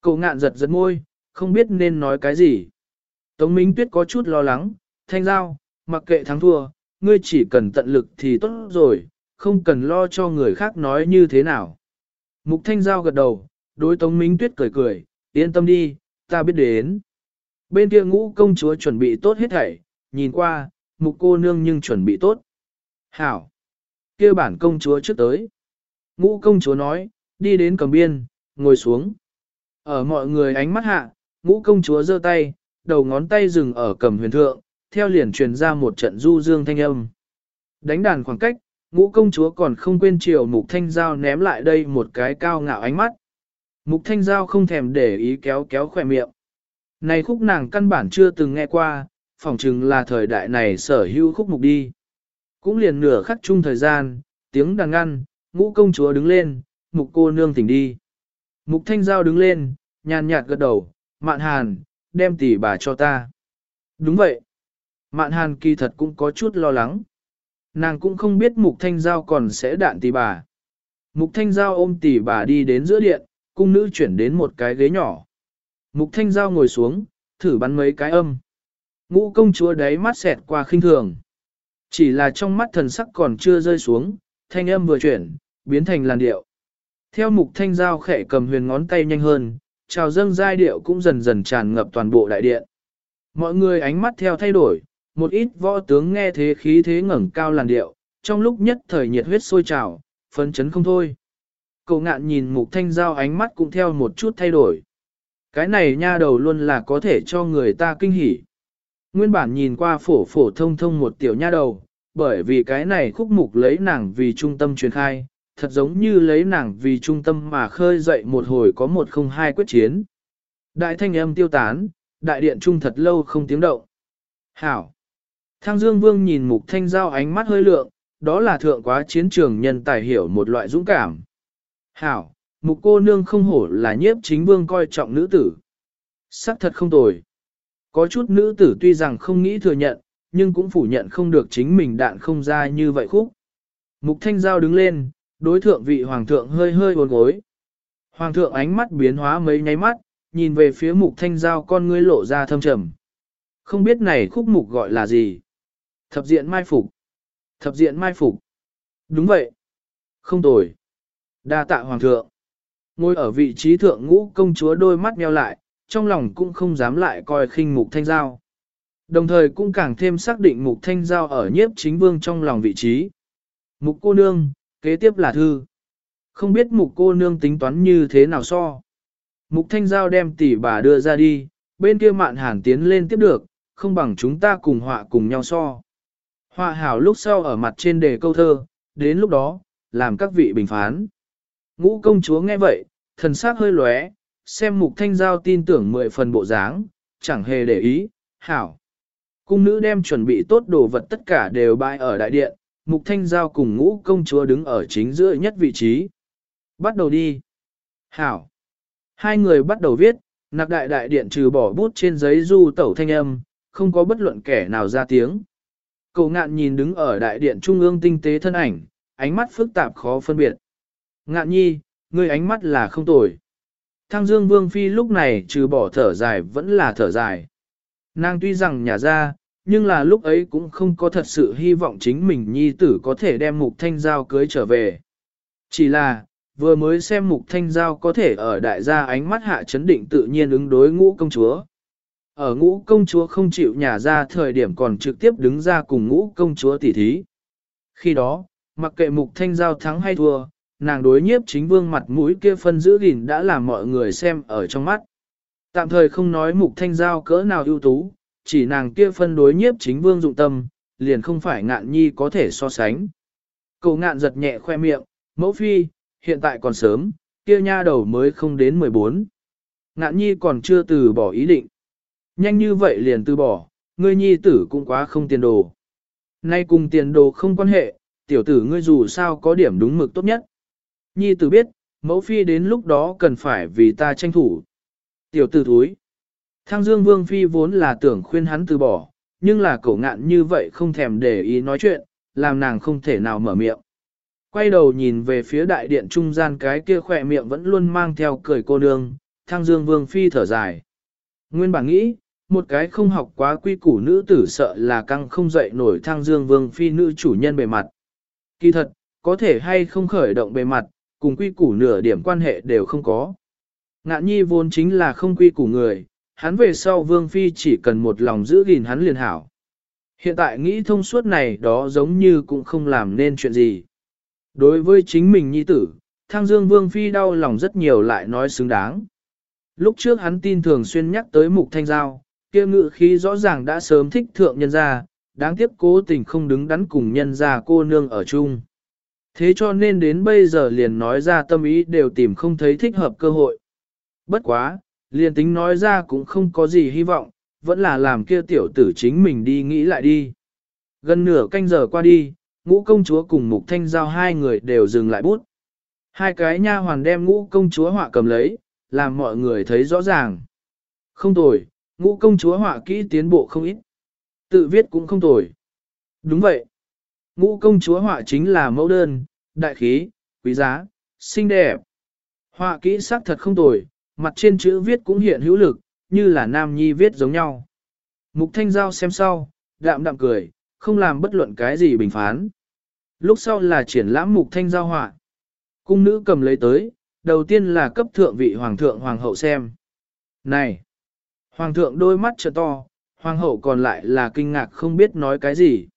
Cậu ngạn giật giật môi, không biết nên nói cái gì. Tống Minh Tuyết có chút lo lắng, thanh giao, mặc kệ thắng thua, ngươi chỉ cần tận lực thì tốt rồi, không cần lo cho người khác nói như thế nào. Mục thanh giao gật đầu, đối Tống Minh Tuyết cười cười, yên tâm đi, ta biết đến. Bên kia ngũ công chúa chuẩn bị tốt hết thảy, nhìn qua, mục cô nương nhưng chuẩn bị tốt. Hảo! kia bản công chúa trước tới. Ngũ công chúa nói, đi đến cầm biên, ngồi xuống. Ở mọi người ánh mắt hạ, ngũ công chúa giơ tay, đầu ngón tay dừng ở cầm huyền thượng, theo liền truyền ra một trận du dương thanh âm. Đánh đàn khoảng cách, ngũ công chúa còn không quên chiều mục thanh giao ném lại đây một cái cao ngạo ánh mắt. Mục thanh giao không thèm để ý kéo kéo khỏe miệng. Này khúc nàng căn bản chưa từng nghe qua, phỏng chừng là thời đại này sở hữu khúc mục đi. Cũng liền nửa khắc chung thời gian, tiếng đàn ngăn, ngũ công chúa đứng lên, mục cô nương tỉnh đi. Mục thanh giao đứng lên, nhàn nhạt gật đầu, mạn hàn, đem tỷ bà cho ta. Đúng vậy. Mạn hàn kỳ thật cũng có chút lo lắng. Nàng cũng không biết mục thanh giao còn sẽ đạn tỷ bà. Mục thanh giao ôm tỷ bà đi đến giữa điện, cung nữ chuyển đến một cái ghế nhỏ. Mục thanh giao ngồi xuống, thử bắn mấy cái âm. Ngũ công chúa đấy mắt xẹt qua khinh thường. Chỉ là trong mắt thần sắc còn chưa rơi xuống, thanh âm vừa chuyển, biến thành làn điệu. Theo mục thanh giao khẽ cầm huyền ngón tay nhanh hơn, trào dâng giai điệu cũng dần dần tràn ngập toàn bộ đại điện. Mọi người ánh mắt theo thay đổi, một ít võ tướng nghe thế khí thế ngẩng cao làn điệu, trong lúc nhất thời nhiệt huyết sôi trào, phấn chấn không thôi. Cậu ngạn nhìn mục thanh giao ánh mắt cũng theo một chút thay đổi. Cái này nha đầu luôn là có thể cho người ta kinh hỉ. Nguyên bản nhìn qua phổ phổ thông thông một tiểu nha đầu, bởi vì cái này khúc mục lấy nàng vì trung tâm truyền khai, thật giống như lấy nàng vì trung tâm mà khơi dậy một hồi có một không hai quyết chiến. Đại thanh âm tiêu tán, đại điện trung thật lâu không tiếng động. Hảo! Thang Dương Vương nhìn mục thanh giao ánh mắt hơi lượng, đó là thượng quá chiến trường nhân tài hiểu một loại dũng cảm. Hảo! Mục cô nương không hổ là nhiếp chính vương coi trọng nữ tử. Sắc thật không tồi. Có chút nữ tử tuy rằng không nghĩ thừa nhận, nhưng cũng phủ nhận không được chính mình đạn không ra như vậy khúc. Mục thanh giao đứng lên, đối thượng vị hoàng thượng hơi hơi buồn gối. Hoàng thượng ánh mắt biến hóa mấy nháy mắt, nhìn về phía mục thanh giao con ngươi lộ ra thâm trầm. Không biết này khúc mục gọi là gì? Thập diện mai phục. Thập diện mai phục. Đúng vậy. Không tồi. Đa tạ hoàng thượng. Ngồi ở vị trí thượng ngũ công chúa đôi mắt nheo lại, trong lòng cũng không dám lại coi khinh mục thanh giao. Đồng thời cũng càng thêm xác định mục thanh giao ở nhiếp chính vương trong lòng vị trí. Mục cô nương, kế tiếp là thư. Không biết mục cô nương tính toán như thế nào so. Mục thanh giao đem tỷ bà đưa ra đi, bên kia mạn hàn tiến lên tiếp được, không bằng chúng ta cùng họa cùng nhau so. Họa hảo lúc sau ở mặt trên đề câu thơ, đến lúc đó, làm các vị bình phán. Ngũ công chúa nghe vậy, thần sắc hơi lóe, xem mục thanh giao tin tưởng mười phần bộ dáng, chẳng hề để ý, hảo. Cung nữ đem chuẩn bị tốt đồ vật tất cả đều bày ở đại điện, mục thanh giao cùng ngũ công chúa đứng ở chính giữa nhất vị trí. Bắt đầu đi. Hảo. Hai người bắt đầu viết, nạc đại đại điện trừ bỏ bút trên giấy du tẩu thanh âm, không có bất luận kẻ nào ra tiếng. Cậu ngạn nhìn đứng ở đại điện trung ương tinh tế thân ảnh, ánh mắt phức tạp khó phân biệt. Ngạn nhi, ngươi ánh mắt là không tồi. Thăng Dương Vương Phi lúc này trừ bỏ thở dài vẫn là thở dài. Nàng tuy rằng nhà ra, nhưng là lúc ấy cũng không có thật sự hy vọng chính mình nhi tử có thể đem mục thanh giao cưới trở về. Chỉ là, vừa mới xem mục thanh giao có thể ở đại gia ánh mắt hạ chấn định tự nhiên ứng đối ngũ công chúa. Ở ngũ công chúa không chịu nhà ra thời điểm còn trực tiếp đứng ra cùng ngũ công chúa tỉ thí. Khi đó, mặc kệ mục thanh giao thắng hay thua, nàng đối nhiếp chính vương mặt mũi kia phân giữ gìn đã làm mọi người xem ở trong mắt. Tạm thời không nói mục thanh giao cỡ nào ưu tú, chỉ nàng kia phân đối nhiếp chính vương dụng tâm, liền không phải ngạn nhi có thể so sánh. Cậu ngạn giật nhẹ khoe miệng, mẫu phi, hiện tại còn sớm, kia nha đầu mới không đến 14. Ngạn nhi còn chưa từ bỏ ý định. Nhanh như vậy liền từ bỏ, ngươi nhi tử cũng quá không tiền đồ. Nay cùng tiền đồ không quan hệ, tiểu tử ngươi dù sao có điểm đúng mực tốt nhất. Nhi tử biết, mẫu phi đến lúc đó cần phải vì ta tranh thủ. Tiểu tử thúi. Thăng Dương Vương Phi vốn là tưởng khuyên hắn từ bỏ, nhưng là cổ ngạn như vậy không thèm để ý nói chuyện, làm nàng không thể nào mở miệng. Quay đầu nhìn về phía đại điện trung gian cái kia khỏe miệng vẫn luôn mang theo cười cô nương, Thăng Dương Vương Phi thở dài. Nguyên bản nghĩ, một cái không học quá quy củ nữ tử sợ là căng không dậy nổi Thăng Dương Vương Phi nữ chủ nhân bề mặt. Kỳ thật, có thể hay không khởi động bề mặt, cùng quy củ nửa điểm quan hệ đều không có. Ngạn nhi vốn chính là không quy củ người, hắn về sau vương phi chỉ cần một lòng giữ gìn hắn liền hảo. Hiện tại nghĩ thông suốt này đó giống như cũng không làm nên chuyện gì. Đối với chính mình nhi tử, thang dương vương phi đau lòng rất nhiều lại nói xứng đáng. Lúc trước hắn tin thường xuyên nhắc tới mục thanh giao, kia ngự khí rõ ràng đã sớm thích thượng nhân gia, đáng tiếc cố tình không đứng đắn cùng nhân gia cô nương ở chung. Thế cho nên đến bây giờ liền nói ra tâm ý đều tìm không thấy thích hợp cơ hội. Bất quá, liền tính nói ra cũng không có gì hy vọng, vẫn là làm kia tiểu tử chính mình đi nghĩ lại đi. Gần nửa canh giờ qua đi, ngũ công chúa cùng mục thanh giao hai người đều dừng lại bút. Hai cái nha hoàn đem ngũ công chúa họa cầm lấy, làm mọi người thấy rõ ràng. Không tồi, ngũ công chúa họa kỹ tiến bộ không ít. Tự viết cũng không tồi. Đúng vậy. Ngũ công chúa họa chính là mẫu đơn, đại khí, quý giá, xinh đẹp. Họa kỹ sắc thật không tồi, mặt trên chữ viết cũng hiện hữu lực, như là nam nhi viết giống nhau. Mục thanh giao xem sau, đạm đạm cười, không làm bất luận cái gì bình phán. Lúc sau là triển lãm mục thanh giao họa. Cung nữ cầm lấy tới, đầu tiên là cấp thượng vị hoàng thượng hoàng hậu xem. Này! Hoàng thượng đôi mắt trợ to, hoàng hậu còn lại là kinh ngạc không biết nói cái gì.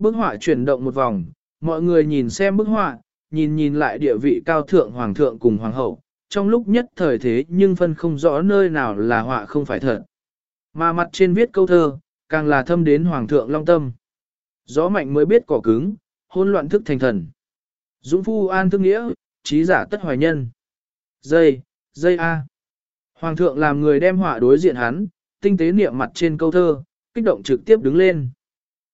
Bức họa chuyển động một vòng, mọi người nhìn xem bức họa, nhìn nhìn lại địa vị cao thượng hoàng thượng cùng hoàng hậu, trong lúc nhất thời thế nhưng phân không rõ nơi nào là họa không phải thật. Mà mặt trên viết câu thơ, càng là thâm đến hoàng thượng long tâm. Gió mạnh mới biết cỏ cứng, hôn loạn thức thành thần. Dũng phu an thức nghĩa, trí giả tất hoài nhân. Dây, dây A. Hoàng thượng làm người đem họa đối diện hắn, tinh tế niệm mặt trên câu thơ, kích động trực tiếp đứng lên.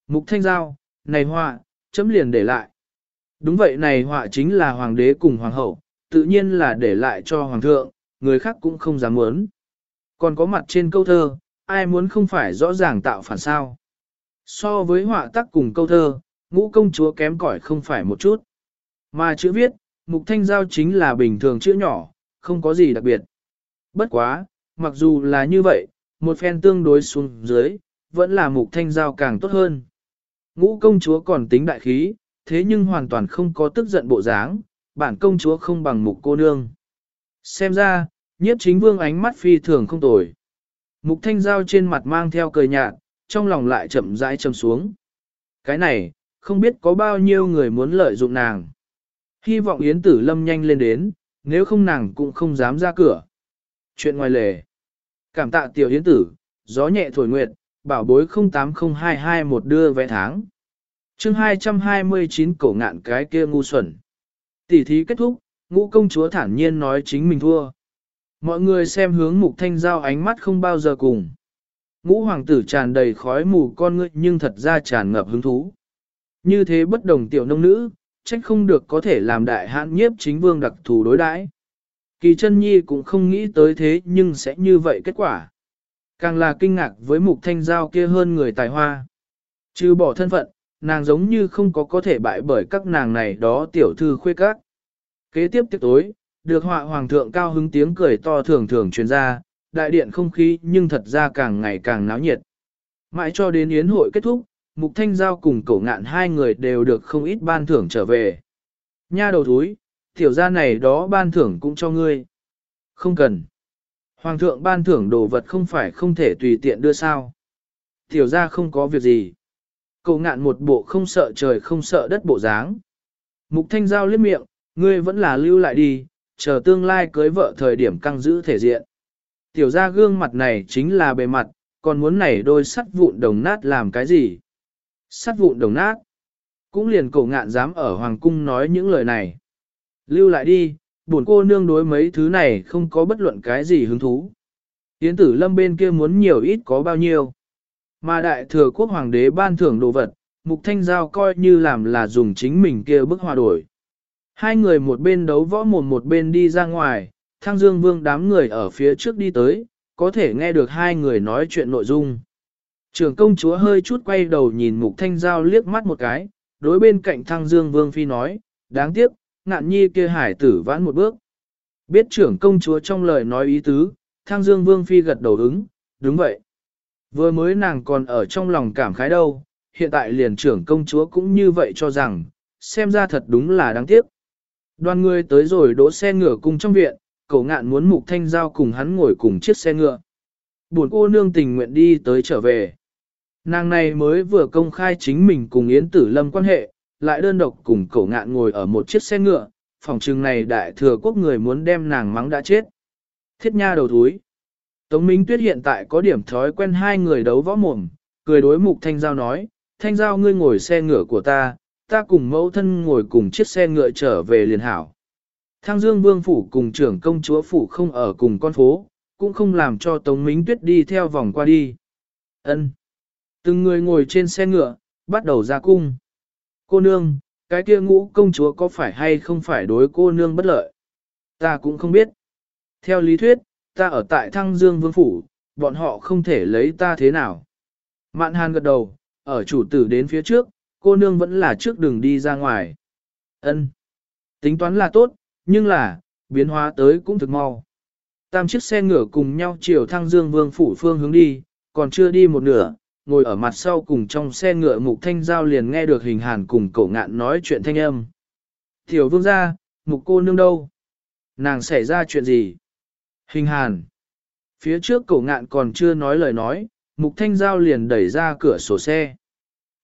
Mục thanh giao, này họa, chấm liền để lại. Đúng vậy này họa chính là hoàng đế cùng hoàng hậu, tự nhiên là để lại cho hoàng thượng, người khác cũng không dám muốn. Còn có mặt trên câu thơ, ai muốn không phải rõ ràng tạo phản sao. So với họa tác cùng câu thơ, ngũ công chúa kém cỏi không phải một chút. Mà chữ viết, mục thanh giao chính là bình thường chữ nhỏ, không có gì đặc biệt. Bất quá, mặc dù là như vậy, một phen tương đối xuống dưới, vẫn là mục thanh giao càng tốt hơn. Ngũ công chúa còn tính đại khí, thế nhưng hoàn toàn không có tức giận bộ dáng, bản công chúa không bằng mục cô nương. Xem ra, nhiếp chính vương ánh mắt phi thường không tồi. Mục thanh giao trên mặt mang theo cười nhạt, trong lòng lại chậm rãi châm xuống. Cái này, không biết có bao nhiêu người muốn lợi dụng nàng. Hy vọng Yến Tử Lâm nhanh lên đến, nếu không nàng cũng không dám ra cửa. Chuyện ngoài lề. Cảm tạ tiểu Yến Tử, gió nhẹ thổi nguyệt, bảo bối 080221 đưa vé tháng. chương 229 cổ ngạn cái kia ngu xuẩn. Tỷ thí kết thúc, ngũ công chúa thản nhiên nói chính mình thua. Mọi người xem hướng mục thanh giao ánh mắt không bao giờ cùng. Ngũ hoàng tử tràn đầy khói mù con ngươi nhưng thật ra tràn ngập hứng thú. Như thế bất đồng tiểu nông nữ, trách không được có thể làm đại hãn nhiếp chính vương đặc thù đối đãi. Kỳ chân nhi cũng không nghĩ tới thế nhưng sẽ như vậy kết quả. Càng là kinh ngạc với mục thanh giao kia hơn người tài hoa. Trừ bỏ thân phận, nàng giống như không có có thể bại bởi các nàng này đó tiểu thư khuê các. Kế tiếp tiệc tối, được họa hoàng thượng cao hứng tiếng cười to thường thường truyền ra, đại điện không khí nhưng thật ra càng ngày càng náo nhiệt. Mãi cho đến yến hội kết thúc, Mục Thanh Giao cùng cổ ngạn hai người đều được không ít ban thưởng trở về. Nha đầu thúi, tiểu gia này đó ban thưởng cũng cho ngươi. Không cần. Hoàng thượng ban thưởng đồ vật không phải không thể tùy tiện đưa sao. Tiểu gia không có việc gì. cậu ngạn một bộ không sợ trời không sợ đất bộ dáng. Mục Thanh Giao liếc miệng, ngươi vẫn là lưu lại đi, chờ tương lai cưới vợ thời điểm căng giữ thể diện. Tiểu gia gương mặt này chính là bề mặt, còn muốn này đôi sắt vụn đồng nát làm cái gì? Sắt vụn đồng nát. Cũng liền cổ ngạn dám ở hoàng cung nói những lời này. Lưu lại đi, buồn cô nương đối mấy thứ này không có bất luận cái gì hứng thú. Yến tử lâm bên kia muốn nhiều ít có bao nhiêu. Mà đại thừa quốc hoàng đế ban thưởng đồ vật, mục thanh giao coi như làm là dùng chính mình kia bức hòa đổi. Hai người một bên đấu võ mồm một bên đi ra ngoài, thang dương vương đám người ở phía trước đi tới, có thể nghe được hai người nói chuyện nội dung. Trưởng công chúa hơi chút quay đầu nhìn mục thanh giao liếc mắt một cái, đối bên cạnh thăng dương vương phi nói, đáng tiếc, ngạn nhi kia hải tử vãn một bước. Biết trưởng công chúa trong lời nói ý tứ, Thang dương vương phi gật đầu ứng, đúng vậy. Vừa mới nàng còn ở trong lòng cảm khái đâu, hiện tại liền trưởng công chúa cũng như vậy cho rằng, xem ra thật đúng là đáng tiếc. Đoàn người tới rồi đỗ xe ngựa cùng trong viện, cậu ngạn muốn mục thanh giao cùng hắn ngồi cùng chiếc xe ngựa. Buồn cô nương tình nguyện đi tới trở về. Nàng này mới vừa công khai chính mình cùng Yến Tử Lâm quan hệ, lại đơn độc cùng cậu ngạn ngồi ở một chiếc xe ngựa, phòng trừng này đại thừa quốc người muốn đem nàng mắng đã chết. Thiết nha đầu thúi. Tống Minh Tuyết hiện tại có điểm thói quen hai người đấu võ mồm, cười đối mục Thanh Giao nói, Thanh Giao ngươi ngồi xe ngựa của ta, ta cùng mẫu thân ngồi cùng chiếc xe ngựa trở về liền hảo. Thang Dương Vương Phủ cùng trưởng công chúa Phủ không ở cùng con phố, cũng không làm cho Tống Minh Tuyết đi theo vòng qua đi. Ân. Từng người ngồi trên xe ngựa, bắt đầu ra cung. Cô nương, cái kia ngũ công chúa có phải hay không phải đối cô nương bất lợi? Ta cũng không biết. Theo lý thuyết, ta ở tại Thăng Dương Vương Phủ, bọn họ không thể lấy ta thế nào. Mạn hàn gật đầu, ở chủ tử đến phía trước, cô nương vẫn là trước đường đi ra ngoài. Ân, Tính toán là tốt, nhưng là, biến hóa tới cũng thực mau. Tam chiếc xe ngựa cùng nhau chiều Thăng Dương Vương Phủ phương hướng đi, còn chưa đi một nửa, ngồi ở mặt sau cùng trong xe ngựa mục thanh giao liền nghe được hình hàn cùng cổ ngạn nói chuyện thanh âm. Tiểu vương gia, mục cô nương đâu? Nàng xảy ra chuyện gì? Hình hàn. Phía trước cổ ngạn còn chưa nói lời nói, mục thanh giao liền đẩy ra cửa sổ xe.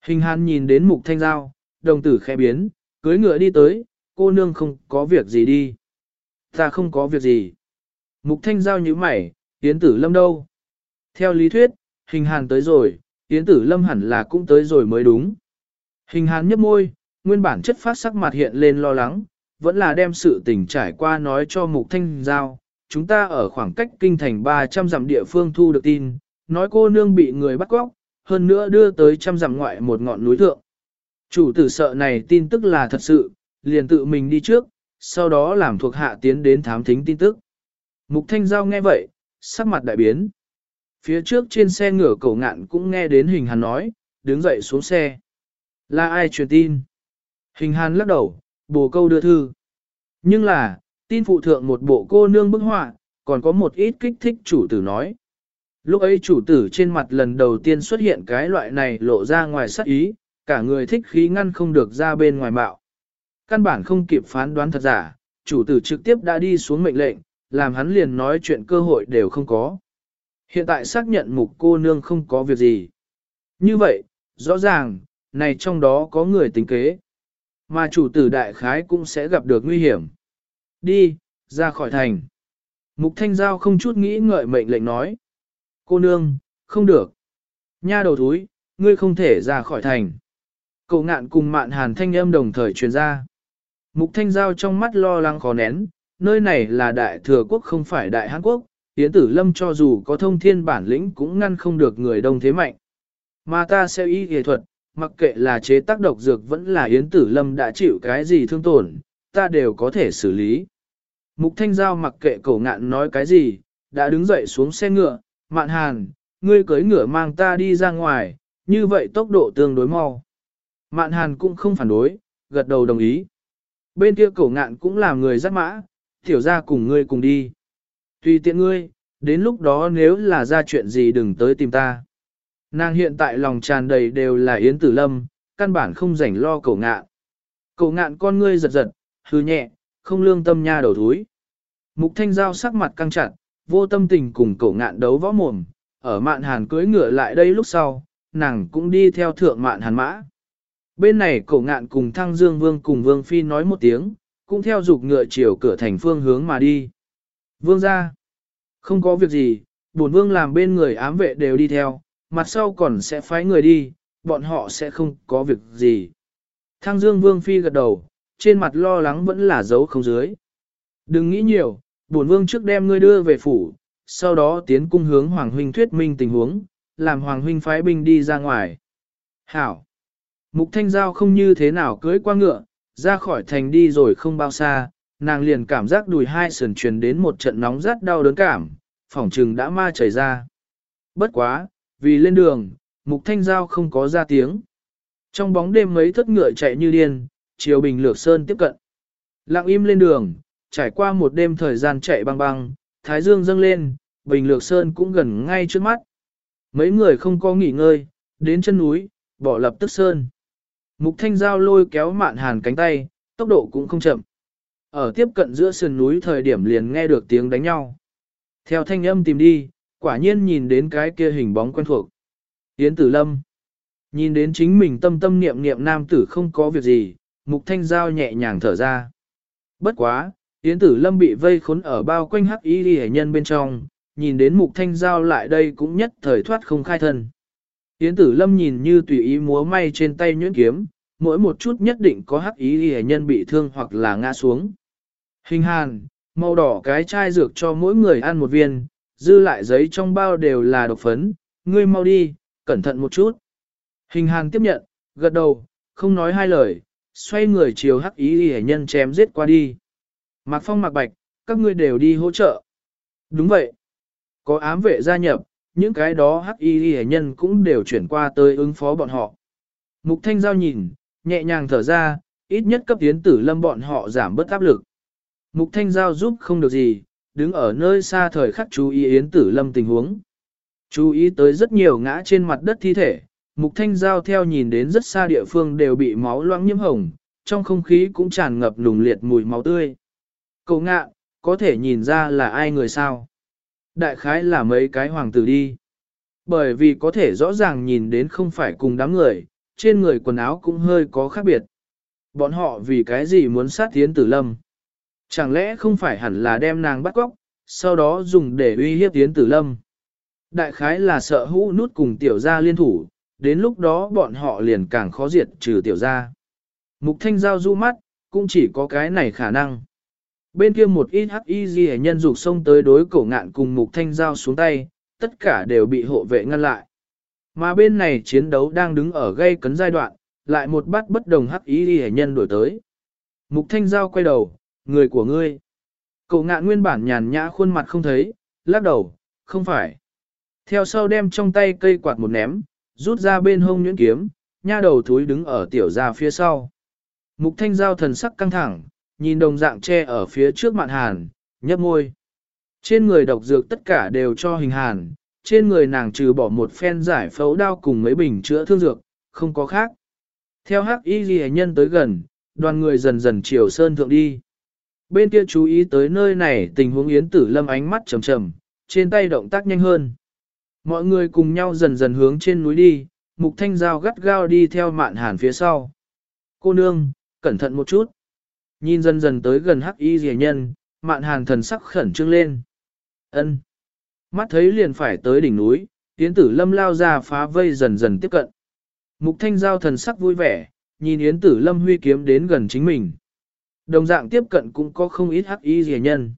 Hình hàn nhìn đến mục thanh giao, đồng tử khẽ biến, cưới ngựa đi tới, cô nương không có việc gì đi. Ta không có việc gì. Mục thanh giao như mày, tiến tử lâm đâu? Theo lý thuyết, hình hàn tới rồi, Yến tử lâm hẳn là cũng tới rồi mới đúng. Hình Hán nhấp môi, nguyên bản chất phát sắc mặt hiện lên lo lắng, vẫn là đem sự tình trải qua nói cho mục thanh giao. Chúng ta ở khoảng cách kinh thành 300 dặm địa phương thu được tin, nói cô nương bị người bắt cóc, hơn nữa đưa tới trăm dặm ngoại một ngọn núi thượng. Chủ tử sợ này tin tức là thật sự, liền tự mình đi trước, sau đó làm thuộc hạ tiến đến thám thính tin tức. Mục Thanh Giao nghe vậy, sắc mặt đại biến. Phía trước trên xe ngửa cổ ngạn cũng nghe đến hình hàn nói, đứng dậy xuống xe. Là ai truyền tin? Hình hàn lắc đầu, bồ câu đưa thư. Nhưng là, tin phụ thượng một bộ cô nương bức họa, còn có một ít kích thích chủ tử nói. Lúc ấy chủ tử trên mặt lần đầu tiên xuất hiện cái loại này lộ ra ngoài sắc ý, cả người thích khí ngăn không được ra bên ngoài bạo. Căn bản không kịp phán đoán thật giả, chủ tử trực tiếp đã đi xuống mệnh lệnh, làm hắn liền nói chuyện cơ hội đều không có. Hiện tại xác nhận mục cô nương không có việc gì. Như vậy, rõ ràng, này trong đó có người tính kế. Mà chủ tử đại khái cũng sẽ gặp được nguy hiểm. Đi, ra khỏi thành. Mục thanh giao không chút nghĩ ngợi mệnh lệnh nói. Cô nương, không được. Nha đầu thúi, ngươi không thể ra khỏi thành. Cậu ngạn cùng mạn hàn thanh âm đồng thời truyền ra. Mục thanh giao trong mắt lo lắng khó nén, nơi này là đại thừa quốc không phải đại Hàn Quốc, Yến Tử Lâm cho dù có thông thiên bản lĩnh cũng ngăn không được người đông thế mạnh. Mà ta sẽ y nghệ thuật, mặc kệ là chế tác độc dược vẫn là Yến Tử Lâm đã chịu cái gì thương tổn, ta đều có thể xử lý. Mục Thanh Giao mặc kệ cổ ngạn nói cái gì, đã đứng dậy xuống xe ngựa, mạn hàn, ngươi cưới ngựa mang ta đi ra ngoài, như vậy tốc độ tương đối mau. Mạn hàn cũng không phản đối, gật đầu đồng ý. Bên kia cổ ngạn cũng làm người dắt mã, tiểu ra cùng ngươi cùng đi. Tùy tiện ngươi, đến lúc đó nếu là ra chuyện gì đừng tới tìm ta. Nàng hiện tại lòng tràn đầy đều là Yến Tử Lâm, căn bản không rảnh lo cổ ngạn. Cổ ngạn con ngươi giật giật, hư nhẹ, không lương tâm nha đầu thúi. Mục thanh giao sắc mặt căng chặt, vô tâm tình cùng cổ ngạn đấu võ mồm, ở mạn hàn cưới ngựa lại đây lúc sau, nàng cũng đi theo thượng mạn hàn mã. Bên này cổ ngạn cùng thăng dương vương cùng vương phi nói một tiếng, cũng theo dục ngựa chiều cửa thành phương hướng mà đi. Vương ra. Không có việc gì, bổn vương làm bên người ám vệ đều đi theo, mặt sau còn sẽ phái người đi, bọn họ sẽ không có việc gì. Thăng Dương Vương Phi gật đầu, trên mặt lo lắng vẫn là dấu không dưới. Đừng nghĩ nhiều, bổn vương trước đem ngươi đưa về phủ, sau đó tiến cung hướng Hoàng Huynh thuyết minh tình huống, làm Hoàng Huynh phái binh đi ra ngoài. Hảo! Mục Thanh Giao không như thế nào cưới qua ngựa, ra khỏi thành đi rồi không bao xa, nàng liền cảm giác đùi hai sườn truyền đến một trận nóng rát đau đớn cảm, phỏng trừng đã ma chảy ra. Bất quá, vì lên đường, mục thanh giao không có ra tiếng. Trong bóng đêm mấy thất ngựa chạy như điên, chiều bình lược sơn tiếp cận. Lặng im lên đường, trải qua một đêm thời gian chạy băng băng, thái dương dâng lên, bình lược sơn cũng gần ngay trước mắt. Mấy người không có nghỉ ngơi, đến chân núi, bỏ lập tức sơn. Mục thanh giao lôi kéo mạn hàn cánh tay, tốc độ cũng không chậm. Ở tiếp cận giữa sườn núi thời điểm liền nghe được tiếng đánh nhau. Theo thanh âm tìm đi, quả nhiên nhìn đến cái kia hình bóng quen thuộc. Yến Tử Lâm. Nhìn đến chính mình tâm tâm niệm niệm nam tử không có việc gì, mục thanh giao nhẹ nhàng thở ra. Bất quá, Yến tử lâm bị vây khốn ở bao quanh hắc y ghi nhân bên trong, nhìn đến mục thanh giao lại đây cũng nhất thời thoát không khai thân. Yến tử lâm nhìn như tùy ý múa may trên tay nhuyễn kiếm, mỗi một chút nhất định có hắc ý ghi nhân bị thương hoặc là ngã xuống. Hình hàn, màu đỏ cái chai dược cho mỗi người ăn một viên, dư lại giấy trong bao đều là độc phấn, ngươi mau đi, cẩn thận một chút. Hình hàn tiếp nhận, gật đầu, không nói hai lời, xoay người chiều hắc ý hệ nhân chém giết qua đi. Mạc Phong Mạc Bạch, các ngươi đều đi hỗ trợ. Đúng vậy. Có ám vệ gia nhập, những cái đó hắc y hệ nhân cũng đều chuyển qua tới ứng phó bọn họ. Mục Thanh Giao nhìn, nhẹ nhàng thở ra, ít nhất cấp tiến tử lâm bọn họ giảm bớt áp lực. Mục Thanh Giao giúp không được gì, đứng ở nơi xa thời khắc chú ý Yến Tử Lâm tình huống. Chú ý tới rất nhiều ngã trên mặt đất thi thể, Mục Thanh Giao theo nhìn đến rất xa địa phương đều bị máu loãng nhiễm hồng, trong không khí cũng tràn ngập nùng liệt mùi máu tươi. Cậu ngạ, có thể nhìn ra là ai người sao? Đại khái là mấy cái hoàng tử đi. Bởi vì có thể rõ ràng nhìn đến không phải cùng đám người, trên người quần áo cũng hơi có khác biệt. Bọn họ vì cái gì muốn sát tiến tử lâm? Chẳng lẽ không phải hẳn là đem nàng bắt cóc, sau đó dùng để uy hiếp tiến tử lâm? Đại khái là sợ hũ nút cùng tiểu gia liên thủ, đến lúc đó bọn họ liền càng khó diệt trừ tiểu gia. Mục thanh giao du mắt, cũng chỉ có cái này khả năng. Bên kia một ít hắc y gì nhân dục xông tới đối cổ ngạn cùng mục thanh giao xuống tay, tất cả đều bị hộ vệ ngăn lại. Mà bên này chiến đấu đang đứng ở gây cấn giai đoạn, lại một bát bất đồng hắc y gì nhân đổi tới. Mục thanh giao quay đầu, người của ngươi. cậu ngạn nguyên bản nhàn nhã khuôn mặt không thấy, lắc đầu, không phải. Theo sau đem trong tay cây quạt một ném, rút ra bên hông nhuyễn kiếm, nha đầu thúi đứng ở tiểu ra phía sau. Mục thanh giao thần sắc căng thẳng, nhìn đồng dạng che ở phía trước mạn hàn, nhấp môi. Trên người độc dược tất cả đều cho hình hàn, trên người nàng trừ bỏ một phen giải phẫu đao cùng mấy bình chữa thương dược, không có khác. Theo hắc y ghi nhân tới gần, đoàn người dần dần chiều sơn thượng đi. Bên kia chú ý tới nơi này tình huống yến tử lâm ánh mắt trầm trầm, trên tay động tác nhanh hơn. Mọi người cùng nhau dần dần hướng trên núi đi, mục thanh giao gắt gao đi theo mạn hàn phía sau. Cô nương, cẩn thận một chút. Nhìn dần dần tới gần hắc y rìa nhân, mạn hàn thần sắc khẩn trương lên. ân Mắt thấy liền phải tới đỉnh núi, Yến tử lâm lao ra phá vây dần dần tiếp cận. Mục thanh giao thần sắc vui vẻ, nhìn Yến tử lâm huy kiếm đến gần chính mình. Đồng dạng tiếp cận cũng có không ít hắc y rẻ nhân.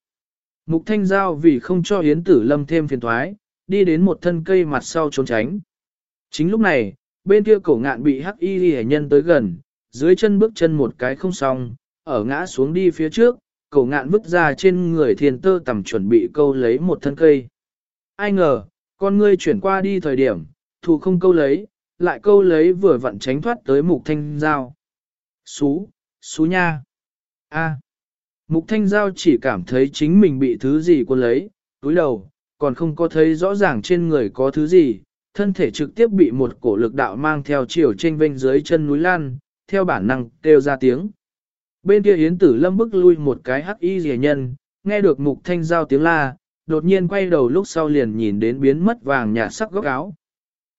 Mục thanh giao vì không cho Yến tử lâm thêm phiền thoái, đi đến một thân cây mặt sau trốn tránh. Chính lúc này, bên kia cổ ngạn bị hắc y rẻ nhân tới gần, dưới chân bước chân một cái không xong, ở ngã xuống đi phía trước, cổ ngạn vứt ra trên người thiền tơ tầm chuẩn bị câu lấy một thân cây. Ai ngờ, con ngươi chuyển qua đi thời điểm, thủ không câu lấy, lại câu lấy vừa vặn tránh thoát tới mục thanh giao. Xú, xú nha. A. Mục thanh giao chỉ cảm thấy chính mình bị thứ gì quân lấy, túi đầu, còn không có thấy rõ ràng trên người có thứ gì, thân thể trực tiếp bị một cổ lực đạo mang theo chiều trên vênh dưới chân núi lan, theo bản năng kêu ra tiếng. Bên kia Yến Tử Lâm bức lui một cái hắc y rẻ nhân, nghe được mục thanh giao tiếng la, đột nhiên quay đầu lúc sau liền nhìn đến biến mất vàng nhạt sắc góc áo.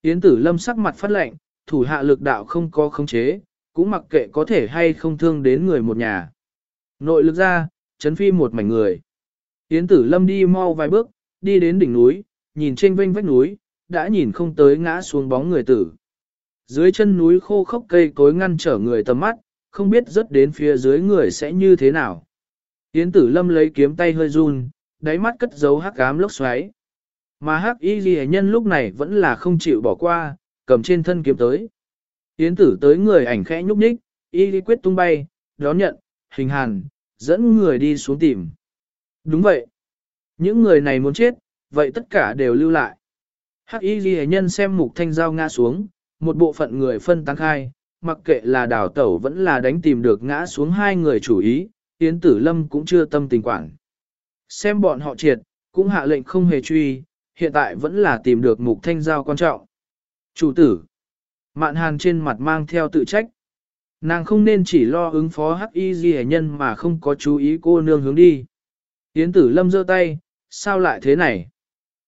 Yến Tử Lâm sắc mặt phát lạnh, thủ hạ lực đạo không có khống chế, cũng mặc kệ có thể hay không thương đến người một nhà. Nội lực ra, chấn phi một mảnh người. Yến Tử Lâm đi mau vài bước, đi đến đỉnh núi, nhìn trên vênh vách núi, đã nhìn không tới ngã xuống bóng người tử. Dưới chân núi khô khốc cây cối ngăn trở người tầm mắt, không biết rớt đến phía dưới người sẽ như thế nào. Yến tử lâm lấy kiếm tay hơi run, đáy mắt cất giấu hắc ám lốc xoáy. Mà hắc y ghi nhân lúc này vẫn là không chịu bỏ qua, cầm trên thân kiếm tới. Yến tử tới người ảnh khẽ nhúc nhích, y quyết tung bay, đón nhận, hình hàn, dẫn người đi xuống tìm. Đúng vậy. Những người này muốn chết, vậy tất cả đều lưu lại. Hắc y ghi nhân xem mục thanh giao ngã xuống, một bộ phận người phân tăng khai, mặc kệ là đào tẩu vẫn là đánh tìm được ngã xuống hai người chủ ý, Yến Tử Lâm cũng chưa tâm tình quản. Xem bọn họ triệt, cũng hạ lệnh không hề truy, hiện tại vẫn là tìm được mục thanh giao quan trọng. Chủ tử, mạn hàn trên mặt mang theo tự trách. Nàng không nên chỉ lo ứng phó hắc y gì nhân mà không có chú ý cô nương hướng đi. Yến Tử Lâm giơ tay, sao lại thế này?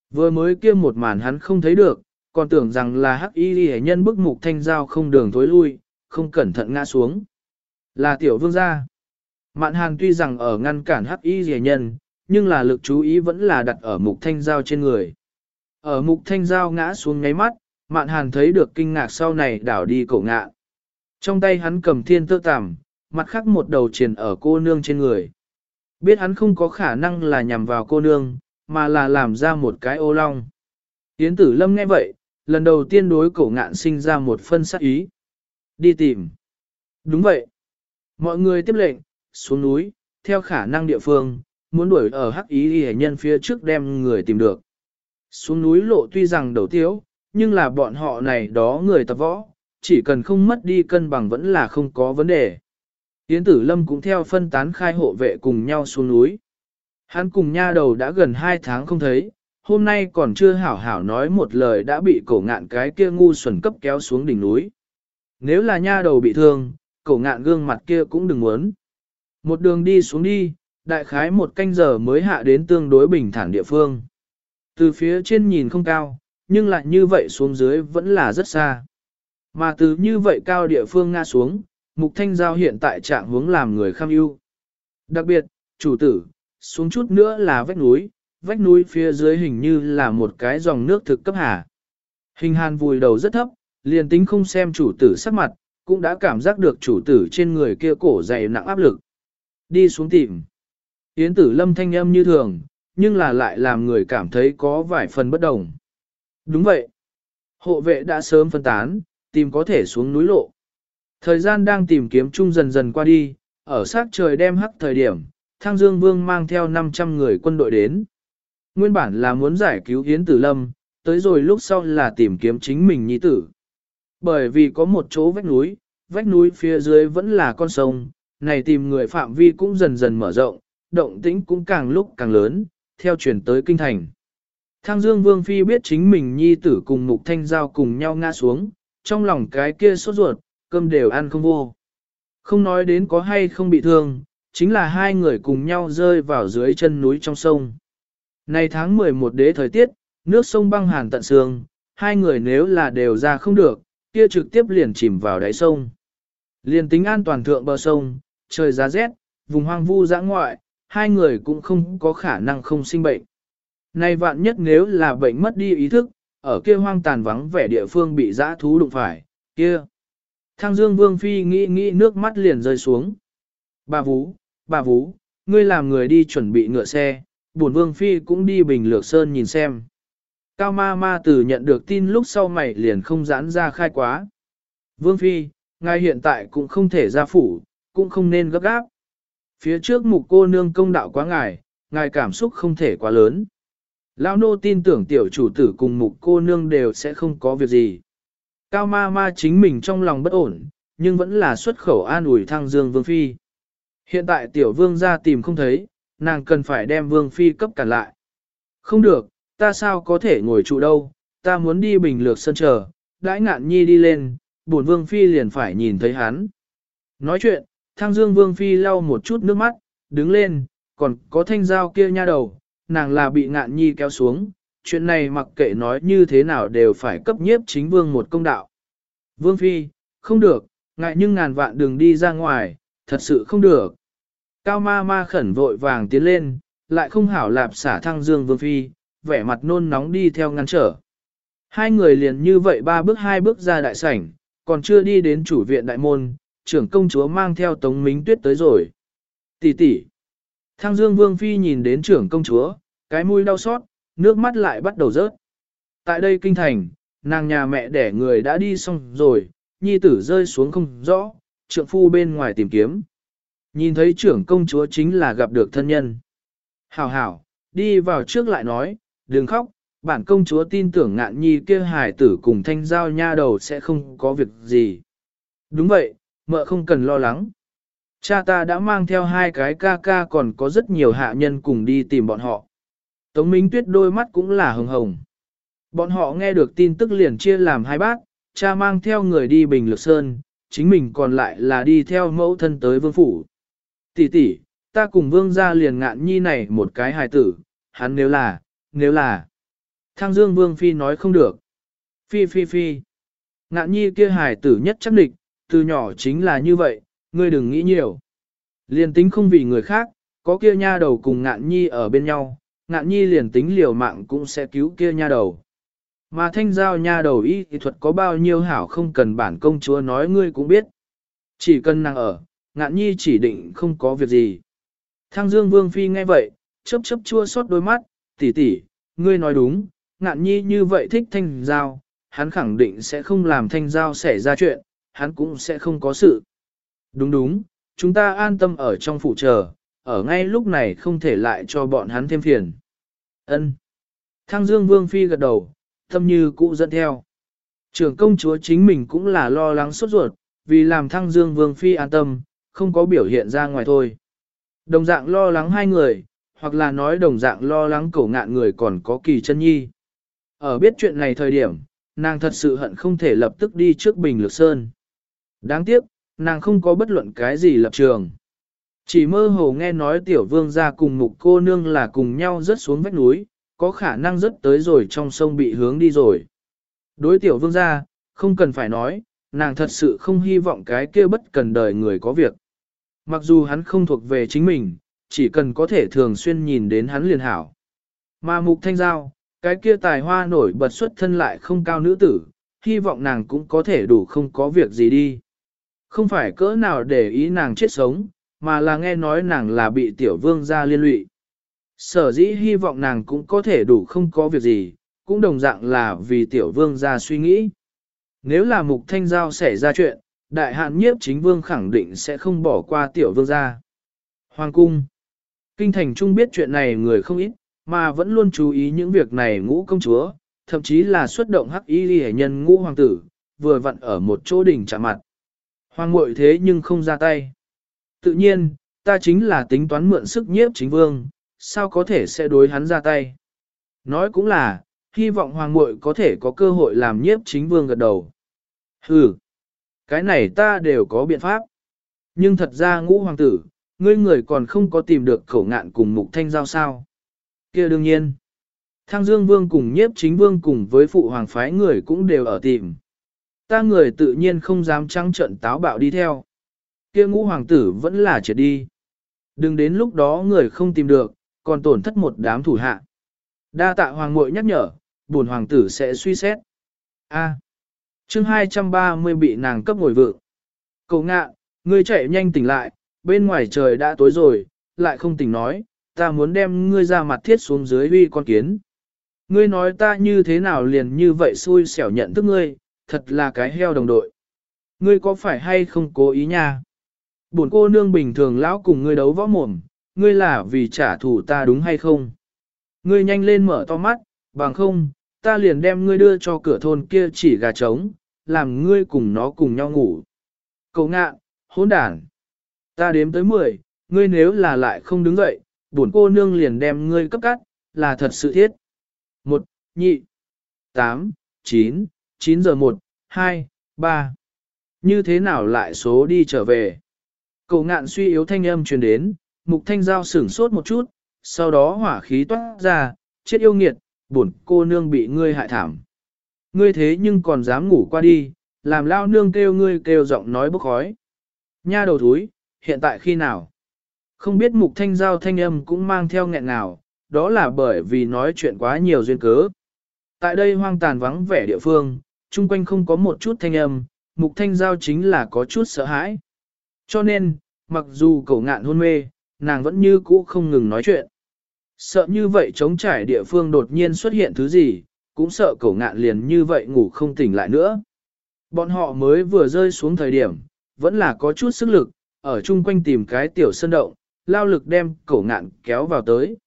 Vừa mới kia một màn hắn không thấy được, còn tưởng rằng là hắc y ghi nhân bức mục thanh giao không đường thối lui, không cẩn thận ngã xuống. Là tiểu vương gia. Mạn hàng tuy rằng ở ngăn cản hắc y rẻ nhân, nhưng là lực chú ý vẫn là đặt ở mục thanh giao trên người. Ở mục thanh giao ngã xuống ngáy mắt, mạn hàn thấy được kinh ngạc sau này đảo đi cổ ngạ. Trong tay hắn cầm thiên tơ tạm mặt khác một đầu triển ở cô nương trên người. Biết hắn không có khả năng là nhằm vào cô nương, mà là làm ra một cái ô long. Yến tử lâm nghe vậy, lần đầu tiên đối cổ ngạn sinh ra một phân sắc ý. Đi tìm. Đúng vậy. Mọi người tiếp lệnh, xuống núi, theo khả năng địa phương, muốn đuổi ở hắc ý hệ nhân phía trước đem người tìm được. Xuống núi lộ tuy rằng đầu tiếu, nhưng là bọn họ này đó người tập võ, chỉ cần không mất đi cân bằng vẫn là không có vấn đề. Yến tử lâm cũng theo phân tán khai hộ vệ cùng nhau xuống núi. Hắn cùng nha đầu đã gần hai tháng không thấy, hôm nay còn chưa hảo hảo nói một lời đã bị cổ ngạn cái kia ngu xuẩn cấp kéo xuống đỉnh núi. Nếu là nha đầu bị thương, cổ ngạn gương mặt kia cũng đừng muốn. Một đường đi xuống đi, đại khái một canh giờ mới hạ đến tương đối bình thản địa phương. Từ phía trên nhìn không cao, nhưng lại như vậy xuống dưới vẫn là rất xa. Mà từ như vậy cao địa phương ngã xuống, mục thanh giao hiện tại trạng hướng làm người kham ưu. Đặc biệt, chủ tử, xuống chút nữa là vách núi, vách núi phía dưới hình như là một cái dòng nước thực cấp hà. Hình hàn vùi đầu rất thấp, liền tính không xem chủ tử sắc mặt, cũng đã cảm giác được chủ tử trên người kia cổ dày nặng áp lực. Đi xuống tìm. Yến tử lâm thanh âm như thường, nhưng là lại làm người cảm thấy có vài phần bất đồng. Đúng vậy. Hộ vệ đã sớm phân tán, tìm có thể xuống núi lộ. Thời gian đang tìm kiếm chung dần dần qua đi, ở sát trời đem hắc thời điểm, Thang Dương Vương mang theo 500 người quân đội đến. Nguyên bản là muốn giải cứu Yến Tử Lâm, tới rồi lúc sau là tìm kiếm chính mình nhi tử. Bởi vì có một chỗ vách núi, vách núi phía dưới vẫn là con sông, này tìm người phạm vi cũng dần dần mở rộng, động tĩnh cũng càng lúc càng lớn, theo chuyển tới kinh thành. Thang Dương Vương Phi biết chính mình nhi tử cùng Mục Thanh Giao cùng nhau ngã xuống, trong lòng cái kia sốt ruột, cơm đều ăn không vô. Không nói đến có hay không bị thương, chính là hai người cùng nhau rơi vào dưới chân núi trong sông. Này tháng 11 đế thời tiết, nước sông băng hàn tận xương, hai người nếu là đều ra không được, kia trực tiếp liền chìm vào đáy sông. Liền tính an toàn thượng bờ sông, trời giá rét, vùng hoang vu dã ngoại, hai người cũng không có khả năng không sinh bệnh. Này vạn nhất nếu là bệnh mất đi ý thức, ở kia hoang tàn vắng vẻ địa phương bị dã thú đụng phải, kia. Thang Dương Vương Phi nghĩ nghĩ nước mắt liền rơi xuống. Bà vũ bà vũ ngươi làm người đi chuẩn bị ngựa xe, buồn Vương Phi cũng đi Bình Lược Sơn nhìn xem. Cao ma ma từ nhận được tin lúc sau mày liền không giãn ra khai quá. Vương Phi, ngài hiện tại cũng không thể ra phủ, cũng không nên gấp gáp. Phía trước mục cô nương công đạo quá ngài, ngài cảm xúc không thể quá lớn. Lão nô tin tưởng tiểu chủ tử cùng mục cô nương đều sẽ không có việc gì. Cao ma ma chính mình trong lòng bất ổn, nhưng vẫn là xuất khẩu an ủi thăng dương vương phi. Hiện tại tiểu vương ra tìm không thấy, nàng cần phải đem vương phi cấp cản lại. Không được, ta sao có thể ngồi trụ đâu, ta muốn đi bình lược sân chờ, đãi ngạn nhi đi lên, bổn vương phi liền phải nhìn thấy hắn. Nói chuyện, thăng dương vương phi lau một chút nước mắt, đứng lên, còn có thanh dao kia nha đầu, nàng là bị ngạn nhi kéo xuống, chuyện này mặc kệ nói như thế nào đều phải cấp nhiếp chính vương một công đạo. Vương phi, không được, ngại nhưng ngàn vạn đừng đi ra ngoài, thật sự không được. Cao ma ma khẩn vội vàng tiến lên, lại không hảo lạp xả thăng dương vương phi, vẻ mặt nôn nóng đi theo ngăn trở. Hai người liền như vậy ba bước hai bước ra đại sảnh, còn chưa đi đến chủ viện đại môn, trưởng công chúa mang theo tống mính tuyết tới rồi. Tỷ tỷ. Thang dương vương phi nhìn đến trưởng công chúa, cái mũi đau xót, nước mắt lại bắt đầu rớt. Tại đây kinh thành, nàng nhà mẹ đẻ người đã đi xong rồi, nhi tử rơi xuống không rõ, trượng phu bên ngoài tìm kiếm. Nhìn thấy trưởng công chúa chính là gặp được thân nhân. Hảo hảo, đi vào trước lại nói, đừng khóc, bản công chúa tin tưởng ngạn nhi kia hài tử cùng thanh giao nha đầu sẽ không có việc gì. Đúng vậy, mợ không cần lo lắng. Cha ta đã mang theo hai cái ca ca còn có rất nhiều hạ nhân cùng đi tìm bọn họ. Tống Minh Tuyết đôi mắt cũng là hồng hồng. Bọn họ nghe được tin tức liền chia làm hai bác, cha mang theo người đi Bình Lược Sơn, chính mình còn lại là đi theo mẫu thân tới vương phủ. Tỷ tỷ, ta cùng vương gia liền ngạn nhi này một cái hài tử, hắn nếu là, nếu là. Thang Dương Vương Phi nói không được. Phi phi phi. Ngạn nhi kia hài tử nhất chắc địch, từ nhỏ chính là như vậy, ngươi đừng nghĩ nhiều. Liền tính không vì người khác, có kia nha đầu cùng ngạn nhi ở bên nhau, ngạn nhi liền tính liều mạng cũng sẽ cứu kia nha đầu. Mà thanh giao nha đầu y thì thuật có bao nhiêu hảo không cần bản công chúa nói ngươi cũng biết. Chỉ cần nàng ở, ngạn nhi chỉ định không có việc gì. Thăng dương vương phi nghe vậy, chớp chớp chua xót đôi mắt, tỷ tỷ, ngươi nói đúng, ngạn nhi như vậy thích thanh giao, hắn khẳng định sẽ không làm thanh giao xảy ra chuyện, hắn cũng sẽ không có sự. Đúng đúng, chúng ta an tâm ở trong phủ chờ, ở ngay lúc này không thể lại cho bọn hắn thêm phiền. Ân. Thăng Dương Vương Phi gật đầu, tâm như cũ dẫn theo. Trưởng công chúa chính mình cũng là lo lắng sốt ruột, vì làm Thăng Dương Vương Phi an tâm, không có biểu hiện ra ngoài thôi. Đồng dạng lo lắng hai người, hoặc là nói đồng dạng lo lắng cổ ngạn người còn có kỳ chân nhi. Ở biết chuyện này thời điểm, nàng thật sự hận không thể lập tức đi trước Bình Lược Sơn. Đáng tiếc, nàng không có bất luận cái gì lập trường. Chỉ mơ hồ nghe nói tiểu vương ra cùng mục cô nương là cùng nhau rớt xuống vách núi, có khả năng rớt tới rồi trong sông bị hướng đi rồi. Đối tiểu vương ra, không cần phải nói, nàng thật sự không hy vọng cái kia bất cần đời người có việc. Mặc dù hắn không thuộc về chính mình, chỉ cần có thể thường xuyên nhìn đến hắn liền hảo. Mà mục thanh giao, cái kia tài hoa nổi bật xuất thân lại không cao nữ tử, hy vọng nàng cũng có thể đủ không có việc gì đi. Không phải cỡ nào để ý nàng chết sống, mà là nghe nói nàng là bị tiểu vương gia liên lụy. Sở dĩ hy vọng nàng cũng có thể đủ không có việc gì, cũng đồng dạng là vì tiểu vương gia suy nghĩ. Nếu là mục thanh giao xảy ra chuyện, đại hạn nhiếp chính vương khẳng định sẽ không bỏ qua tiểu vương gia. Hoàng cung Kinh thành trung biết chuyện này người không ít, mà vẫn luôn chú ý những việc này ngũ công chúa, thậm chí là xuất động hắc y hệ nhân ngũ hoàng tử, vừa vặn ở một chỗ đỉnh chạm mặt. Hoàng muội thế nhưng không ra tay. Tự nhiên, ta chính là tính toán mượn sức nhiếp chính vương, sao có thể sẽ đối hắn ra tay. Nói cũng là, hy vọng hoàng muội có thể có cơ hội làm nhiếp chính vương gật đầu. Hừ, cái này ta đều có biện pháp. Nhưng thật ra ngũ hoàng tử, ngươi người còn không có tìm được khẩu ngạn cùng mục thanh giao sao. kia đương nhiên, Thăng Dương Vương cùng nhiếp chính vương cùng với phụ hoàng phái người cũng đều ở tìm. Ta người tự nhiên không dám trăng trận táo bạo đi theo. kia ngũ hoàng tử vẫn là triệt đi. Đừng đến lúc đó người không tìm được, còn tổn thất một đám thủ hạ. Đa tạ hoàng muội nhắc nhở, buồn hoàng tử sẽ suy xét. A. À, chương 230 bị nàng cấp ngồi vượng. Cậu ngạ, ngươi chạy nhanh tỉnh lại, bên ngoài trời đã tối rồi, lại không tỉnh nói, ta muốn đem ngươi ra mặt thiết xuống dưới uy con kiến. Ngươi nói ta như thế nào liền như vậy xui xẻo nhận thức ngươi, thật là cái heo đồng đội. Ngươi có phải hay không cố ý nha? Bổn cô nương bình thường lão cùng ngươi đấu võ mồm, ngươi là vì trả thù ta đúng hay không? Ngươi nhanh lên mở to mắt, bằng không, ta liền đem ngươi đưa cho cửa thôn kia chỉ gà trống, làm ngươi cùng nó cùng nhau ngủ. Cậu ngạ, hỗn đản. Ta đếm tới 10, ngươi nếu là lại không đứng dậy, bổn cô nương liền đem ngươi cấp cắt, là thật sự thiết. 1, nhị, 8, 9, 9 giờ 1, 2, 3. Như thế nào lại số đi trở về? Cậu ngạn suy yếu thanh âm truyền đến, mục thanh giao sửng sốt một chút, sau đó hỏa khí toát ra, chết yêu nghiệt, buồn cô nương bị ngươi hại thảm. Ngươi thế nhưng còn dám ngủ qua đi, làm lao nương kêu ngươi kêu giọng nói bốc khói. Nha đầu thúi, hiện tại khi nào? Không biết mục thanh giao thanh âm cũng mang theo nghẹn nào, đó là bởi vì nói chuyện quá nhiều duyên cớ. Tại đây hoang tàn vắng vẻ địa phương, chung quanh không có một chút thanh âm, mục thanh giao chính là có chút sợ hãi. Cho nên, mặc dù cậu ngạn hôn mê, nàng vẫn như cũ không ngừng nói chuyện. Sợ như vậy chống trải địa phương đột nhiên xuất hiện thứ gì, cũng sợ cậu ngạn liền như vậy ngủ không tỉnh lại nữa. Bọn họ mới vừa rơi xuống thời điểm, vẫn là có chút sức lực, ở chung quanh tìm cái tiểu sân động, lao lực đem cậu ngạn kéo vào tới.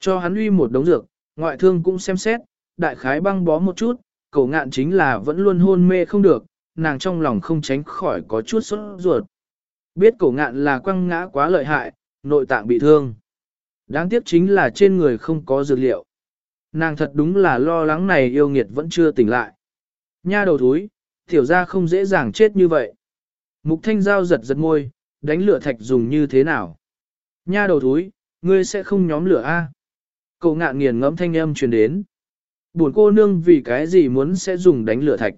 Cho hắn uy một đống dược, ngoại thương cũng xem xét, đại khái băng bó một chút, cậu ngạn chính là vẫn luôn hôn mê không được, nàng trong lòng không tránh khỏi có chút sốt ruột. Biết cổ ngạn là quăng ngã quá lợi hại, nội tạng bị thương. Đáng tiếc chính là trên người không có dược liệu. Nàng thật đúng là lo lắng này yêu nghiệt vẫn chưa tỉnh lại. Nha đầu thúi, tiểu ra không dễ dàng chết như vậy. Mục thanh giao giật giật môi, đánh lửa thạch dùng như thế nào? Nha đầu thúi, ngươi sẽ không nhóm lửa a? Cậu ngạn nghiền ngẫm thanh âm truyền đến. Buồn cô nương vì cái gì muốn sẽ dùng đánh lửa thạch?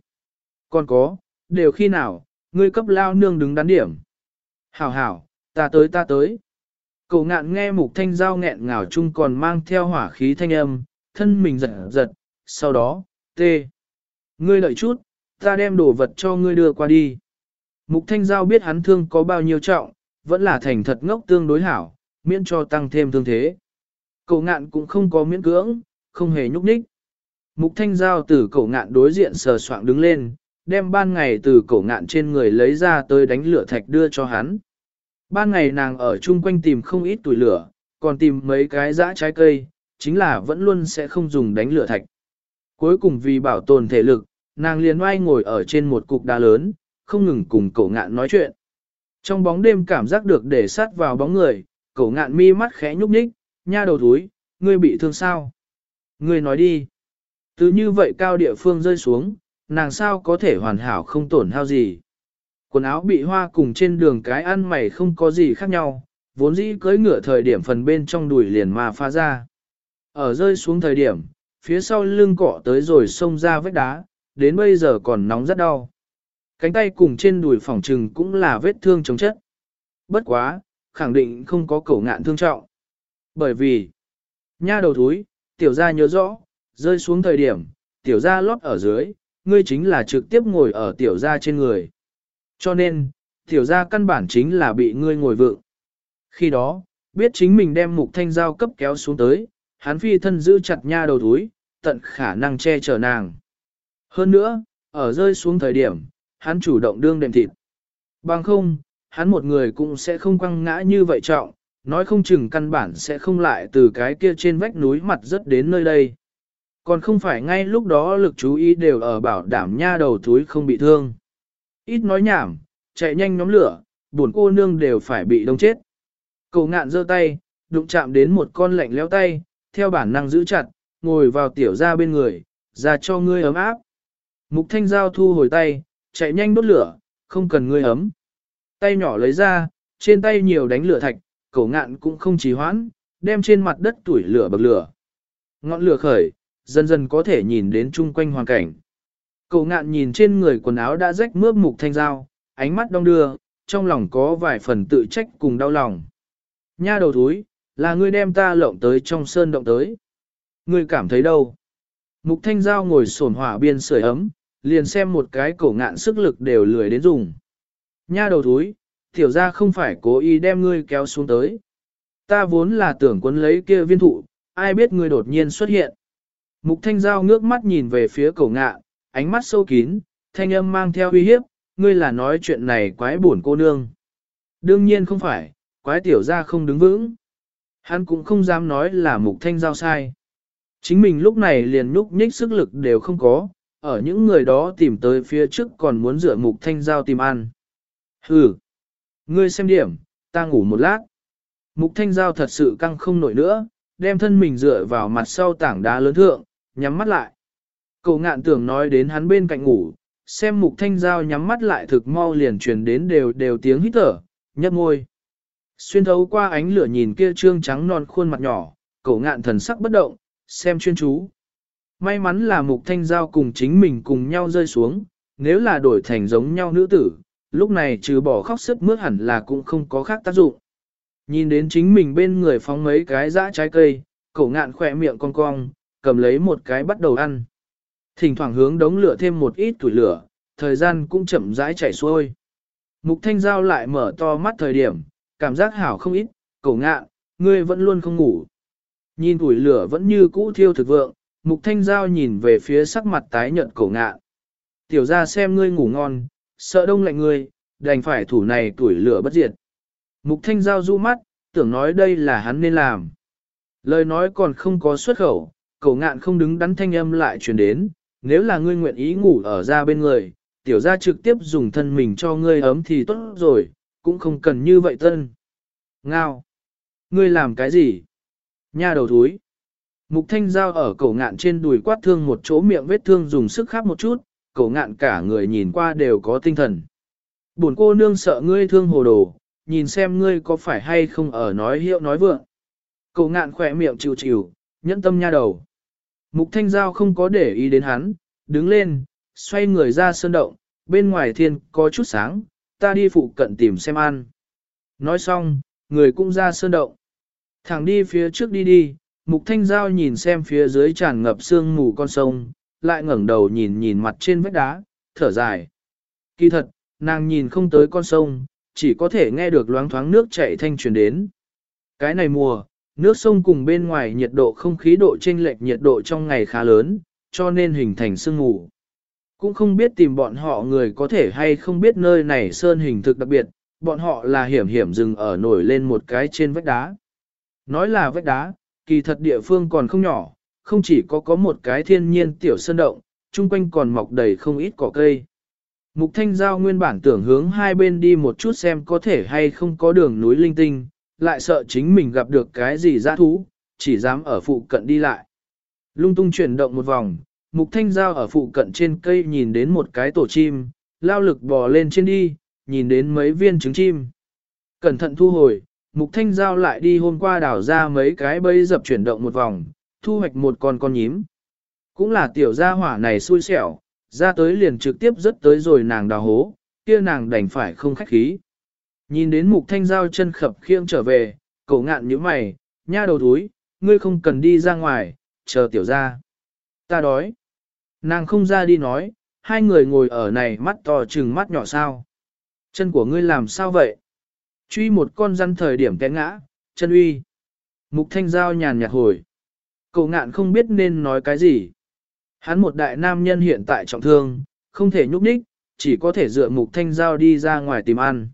Còn có, đều khi nào, ngươi cấp lao nương đứng đắn điểm. Hảo hảo, Ta tới ta tới. Cậu ngạn nghe mục thanh giao nghẹn ngào chung còn mang theo hỏa khí thanh âm, thân mình giật giật, sau đó, tê. Ngươi lợi chút, ta đem đồ vật cho ngươi đưa qua đi. Mục thanh giao biết hắn thương có bao nhiêu trọng, vẫn là thành thật ngốc tương đối hảo, miễn cho tăng thêm thương thế. Cậu ngạn cũng không có miễn cưỡng, không hề nhúc nhích. Mục thanh giao từ cổ ngạn đối diện sờ soạng đứng lên, đem ban ngày từ cổ ngạn trên người lấy ra tới đánh lửa thạch đưa cho hắn. Ban ngày nàng ở chung quanh tìm không ít tuổi lửa, còn tìm mấy cái dã trái cây, chính là vẫn luôn sẽ không dùng đánh lửa thạch. Cuối cùng vì bảo tồn thể lực, nàng liền oai ngồi ở trên một cục đá lớn, không ngừng cùng cổ ngạn nói chuyện. Trong bóng đêm cảm giác được để sát vào bóng người, cổ ngạn mi mắt khẽ nhúc nhích, nha đầu túi, ngươi bị thương sao? Ngươi nói đi. Từ như vậy cao địa phương rơi xuống, nàng sao có thể hoàn hảo không tổn hao gì. Quần áo bị hoa cùng trên đường cái ăn mày không có gì khác nhau, vốn dĩ cưỡi ngựa thời điểm phần bên trong đùi liền mà phá ra. Ở rơi xuống thời điểm, phía sau lưng cọ tới rồi xông ra vết đá, đến bây giờ còn nóng rất đau. Cánh tay cùng trên đùi phỏng trừng cũng là vết thương chống chất. Bất quá, khẳng định không có cổ ngạn thương trọng. Bởi vì, nha đầu thúi, tiểu gia nhớ rõ, rơi xuống thời điểm, tiểu gia lót ở dưới, ngươi chính là trực tiếp ngồi ở tiểu gia trên người. Cho nên, tiểu gia căn bản chính là bị ngươi ngồi vượng. Khi đó, biết chính mình đem mục thanh giao cấp kéo xuống tới, hắn phi thân giữ chặt nha đầu túi, tận khả năng che chở nàng. Hơn nữa, ở rơi xuống thời điểm, hắn chủ động đương đệm thịt. Bằng không, hắn một người cũng sẽ không quăng ngã như vậy trọng, nói không chừng căn bản sẽ không lại từ cái kia trên vách núi mặt rất đến nơi đây. Còn không phải ngay lúc đó lực chú ý đều ở bảo đảm nha đầu túi không bị thương. Ít nói nhảm, chạy nhanh nhóm lửa, buồn cô nương đều phải bị đông chết. Cậu ngạn giơ tay, đụng chạm đến một con lạnh leo tay, theo bản năng giữ chặt, ngồi vào tiểu ra bên người, ra cho ngươi ấm áp. Mục thanh giao thu hồi tay, chạy nhanh đốt lửa, không cần ngươi ấm. Tay nhỏ lấy ra, trên tay nhiều đánh lửa thạch, cậu ngạn cũng không trì hoãn, đem trên mặt đất tuổi lửa bậc lửa. Ngọn lửa khởi, dần dần có thể nhìn đến chung quanh hoàn cảnh. Cậu ngạn nhìn trên người quần áo đã rách mướp mục thanh dao, ánh mắt đong đưa, trong lòng có vài phần tự trách cùng đau lòng. Nha đầu thúi, là ngươi đem ta lộng tới trong sơn động tới. Ngươi cảm thấy đâu? Mục thanh giao ngồi sổn hỏa biên sưởi ấm, liền xem một cái cổ ngạn sức lực đều lười đến dùng. Nha đầu thúi, tiểu ra không phải cố ý đem ngươi kéo xuống tới. Ta vốn là tưởng quấn lấy kia viên thụ, ai biết ngươi đột nhiên xuất hiện. Mục thanh giao ngước mắt nhìn về phía cổ ngạ, ánh mắt sâu kín, thanh âm mang theo uy hiếp, ngươi là nói chuyện này quái buồn cô nương. Đương nhiên không phải, quái tiểu ra không đứng vững. Hắn cũng không dám nói là mục thanh giao sai. Chính mình lúc này liền nhúc nhích sức lực đều không có, ở những người đó tìm tới phía trước còn muốn rửa mục thanh giao tìm ăn. Hừ, ngươi xem điểm, ta ngủ một lát. Mục thanh giao thật sự căng không nổi nữa, đem thân mình dựa vào mặt sau tảng đá lớn thượng, nhắm mắt lại. Cậu ngạn tưởng nói đến hắn bên cạnh ngủ, xem mục thanh giao nhắm mắt lại thực mau liền truyền đến đều đều tiếng hít thở, nhấp môi. Xuyên thấu qua ánh lửa nhìn kia trương trắng non khuôn mặt nhỏ, cậu ngạn thần sắc bất động, xem chuyên chú. May mắn là mục thanh giao cùng chính mình cùng nhau rơi xuống, nếu là đổi thành giống nhau nữ tử, lúc này trừ bỏ khóc sức mướt hẳn là cũng không có khác tác dụng. Nhìn đến chính mình bên người phóng mấy cái dã trái cây, cậu ngạn khỏe miệng cong cong, cầm lấy một cái bắt đầu ăn. Thỉnh thoảng hướng đống lửa thêm một ít tuổi lửa, thời gian cũng chậm rãi chảy xuôi. Mục thanh giao lại mở to mắt thời điểm, cảm giác hảo không ít, cổ ngạ, ngươi vẫn luôn không ngủ. Nhìn tuổi lửa vẫn như cũ thiêu thực vượng, mục thanh giao nhìn về phía sắc mặt tái nhợt cổ ngạ. Tiểu ra xem ngươi ngủ ngon, sợ đông lạnh ngươi, đành phải thủ này tuổi lửa bất diệt. Mục thanh giao du mắt, tưởng nói đây là hắn nên làm. Lời nói còn không có xuất khẩu, cổ ngạn không đứng đắn thanh âm lại truyền đến, nếu là ngươi nguyện ý ngủ ở ra bên người, tiểu gia trực tiếp dùng thân mình cho ngươi ấm thì tốt rồi, cũng không cần như vậy tân. Ngao! Ngươi làm cái gì? Nha đầu thúi! Mục thanh giao ở cổ ngạn trên đùi quát thương một chỗ miệng vết thương dùng sức khắp một chút, cổ ngạn cả người nhìn qua đều có tinh thần. Buồn cô nương sợ ngươi thương hồ đồ, nhìn xem ngươi có phải hay không ở nói hiệu nói vượng. Cổ ngạn khỏe miệng chịu chịu, nhẫn tâm nha đầu. Mục Thanh Giao không có để ý đến hắn, đứng lên, xoay người ra sơn động, bên ngoài thiên có chút sáng, ta đi phụ cận tìm xem ăn. Nói xong, người cũng ra sơn động. Thẳng đi phía trước đi đi, Mục Thanh Giao nhìn xem phía dưới tràn ngập sương mù con sông, lại ngẩng đầu nhìn nhìn mặt trên vách đá, thở dài. Kỳ thật, nàng nhìn không tới con sông, chỉ có thể nghe được loáng thoáng nước chảy thanh truyền đến. Cái này mùa, nước sông cùng bên ngoài nhiệt độ không khí độ chênh lệch nhiệt độ trong ngày khá lớn, cho nên hình thành sương mù. Cũng không biết tìm bọn họ người có thể hay không biết nơi này sơn hình thực đặc biệt, bọn họ là hiểm hiểm dừng ở nổi lên một cái trên vách đá. Nói là vách đá, kỳ thật địa phương còn không nhỏ, không chỉ có có một cái thiên nhiên tiểu sơn động, chung quanh còn mọc đầy không ít cỏ cây. Mục Thanh Giao nguyên bản tưởng hướng hai bên đi một chút xem có thể hay không có đường núi linh tinh, lại sợ chính mình gặp được cái gì dã thú, chỉ dám ở phụ cận đi lại. Lung tung chuyển động một vòng, Mục Thanh Giao ở phụ cận trên cây nhìn đến một cái tổ chim, lao lực bò lên trên đi, nhìn đến mấy viên trứng chim. Cẩn thận thu hồi, Mục Thanh Giao lại đi hôm qua đảo ra mấy cái bẫy dập chuyển động một vòng, thu hoạch một con con nhím. Cũng là tiểu gia hỏa này xui xẻo, ra tới liền trực tiếp rất tới rồi nàng đào hố, kia nàng đành phải không khách khí. Nhìn đến Mục Thanh Giao chân khập khiêng trở về, cổ ngạn như mày, nha đầu túi, ngươi không cần đi ra ngoài, chờ tiểu gia. Ta đói. Nàng không ra đi nói, hai người ngồi ở này mắt to chừng mắt nhỏ sao. Chân của ngươi làm sao vậy? Truy một con rắn thời điểm té ngã, chân uy. Mục thanh giao nhàn nhạt hồi. Cậu ngạn không biết nên nói cái gì. Hắn một đại nam nhân hiện tại trọng thương, không thể nhúc nhích, chỉ có thể dựa mục thanh giao đi ra ngoài tìm ăn.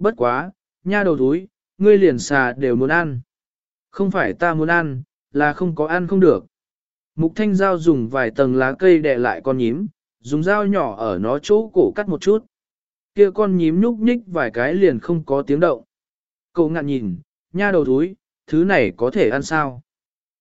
Bất quá, nha đầu túi, ngươi liền xà đều muốn ăn. Không phải ta muốn ăn, là không có ăn không được. Mục thanh giao dùng vài tầng lá cây đè lại con nhím, dùng dao nhỏ ở nó chỗ cổ cắt một chút. Kia con nhím nhúc nhích vài cái liền không có tiếng động. Cậu ngạn nhìn, nha đầu thúi, thứ này có thể ăn sao?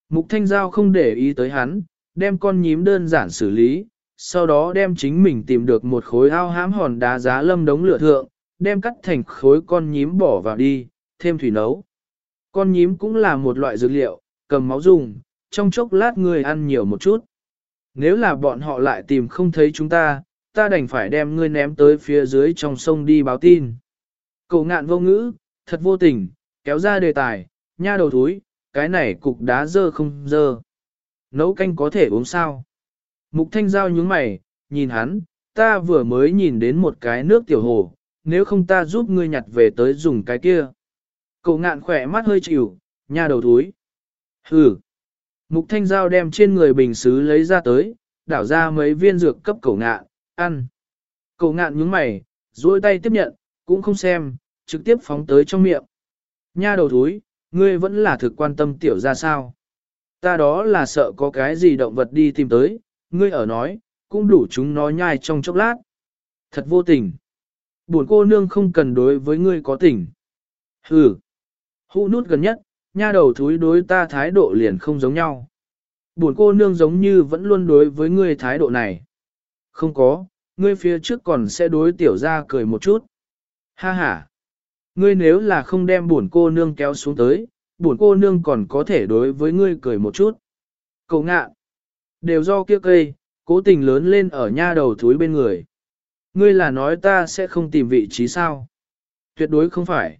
Mục thanh giao không để ý tới hắn, đem con nhím đơn giản xử lý, sau đó đem chính mình tìm được một khối ao hám hòn đá giá lâm đống lửa thượng, đem cắt thành khối con nhím bỏ vào đi, thêm thủy nấu. Con nhím cũng là một loại dược liệu, cầm máu dùng, trong chốc lát người ăn nhiều một chút. Nếu là bọn họ lại tìm không thấy chúng ta, ta đành phải đem ngươi ném tới phía dưới trong sông đi báo tin. Cậu ngạn vô ngữ, thật vô tình, kéo ra đề tài, nha đầu thúi, cái này cục đá dơ không dơ. Nấu canh có thể uống sao? Mục thanh giao nhướng mày, nhìn hắn, ta vừa mới nhìn đến một cái nước tiểu hồ, nếu không ta giúp ngươi nhặt về tới dùng cái kia. Cậu ngạn khỏe mắt hơi chịu, nha đầu thúi. Hừ. Mục thanh giao đem trên người bình xứ lấy ra tới, đảo ra mấy viên dược cấp cậu ngạn, ăn. Cậu ngạn nhướng mày, duỗi tay tiếp nhận, cũng không xem, trực tiếp phóng tới trong miệng. Nha đầu thúi, ngươi vẫn là thực quan tâm tiểu ra sao. Ta đó là sợ có cái gì động vật đi tìm tới, ngươi ở nói, cũng đủ chúng nó nhai trong chốc lát. Thật vô tình. Buồn cô nương không cần đối với ngươi có tình. Hừ. Hụ nút gần nhất, nha đầu thúi đối ta thái độ liền không giống nhau. Buồn cô nương giống như vẫn luôn đối với ngươi thái độ này. Không có, ngươi phía trước còn sẽ đối tiểu ra cười một chút. Ha ha. Ngươi nếu là không đem buồn cô nương kéo xuống tới, buồn cô nương còn có thể đối với ngươi cười một chút. Cậu ngạ. Đều do kia cây, cố tình lớn lên ở nha đầu thúi bên người. Ngươi là nói ta sẽ không tìm vị trí sao? Tuyệt đối không phải.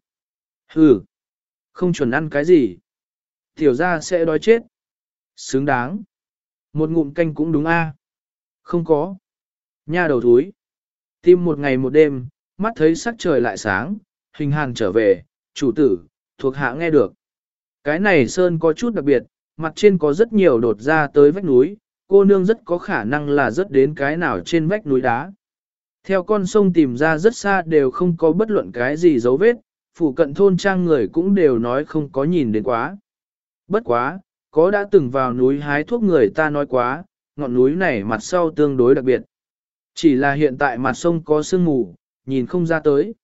Hừ. Không chuẩn ăn cái gì. Tiểu ra sẽ đói chết. Xứng đáng. Một ngụm canh cũng đúng a. À? Không có. Nha đầu thúi. Tim một ngày một đêm, mắt thấy sắc trời lại sáng, hình hàng trở về, chủ tử, thuộc hạ nghe được. Cái này sơn có chút đặc biệt, mặt trên có rất nhiều đột ra tới vách núi, cô nương rất có khả năng là rất đến cái nào trên vách núi đá. Theo con sông tìm ra rất xa đều không có bất luận cái gì dấu vết, Phủ cận thôn trang người cũng đều nói không có nhìn đến quá. Bất quá, có đã từng vào núi hái thuốc người ta nói quá, ngọn núi này mặt sau tương đối đặc biệt. Chỉ là hiện tại mặt sông có sương mù, nhìn không ra tới.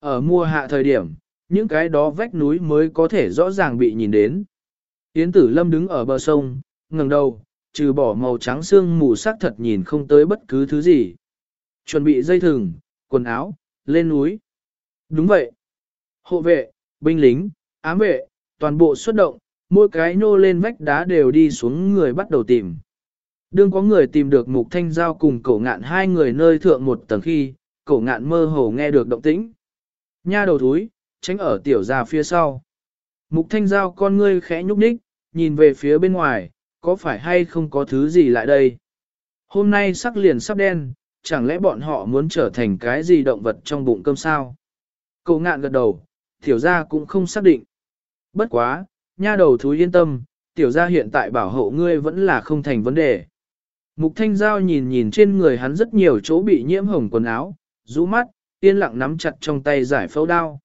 Ở mùa hạ thời điểm, những cái đó vách núi mới có thể rõ ràng bị nhìn đến. Yến tử lâm đứng ở bờ sông, ngẩng đầu, trừ bỏ màu trắng sương mù sắc thật nhìn không tới bất cứ thứ gì. Chuẩn bị dây thừng, quần áo, lên núi. Đúng vậy. Hộ vệ, binh lính, ám vệ, toàn bộ xuất động, mỗi cái nô lên vách đá đều đi xuống người bắt đầu tìm. Đương có người tìm được mục thanh giao cùng cổ ngạn hai người nơi thượng một tầng khi, cổ ngạn mơ hồ nghe được động tĩnh. Nha đầu thúi, tránh ở tiểu gia phía sau. Mục thanh giao con ngươi khẽ nhúc nhích, nhìn về phía bên ngoài, có phải hay không có thứ gì lại đây? Hôm nay sắc liền sắp đen, chẳng lẽ bọn họ muốn trở thành cái gì động vật trong bụng cơm sao? Cậu ngạn gật đầu, tiểu gia cũng không xác định. Bất quá, nha đầu thú yên tâm, tiểu gia hiện tại bảo hộ ngươi vẫn là không thành vấn đề. Mục thanh giao nhìn nhìn trên người hắn rất nhiều chỗ bị nhiễm hồng quần áo, rũ mắt, yên lặng nắm chặt trong tay giải phẫu đao.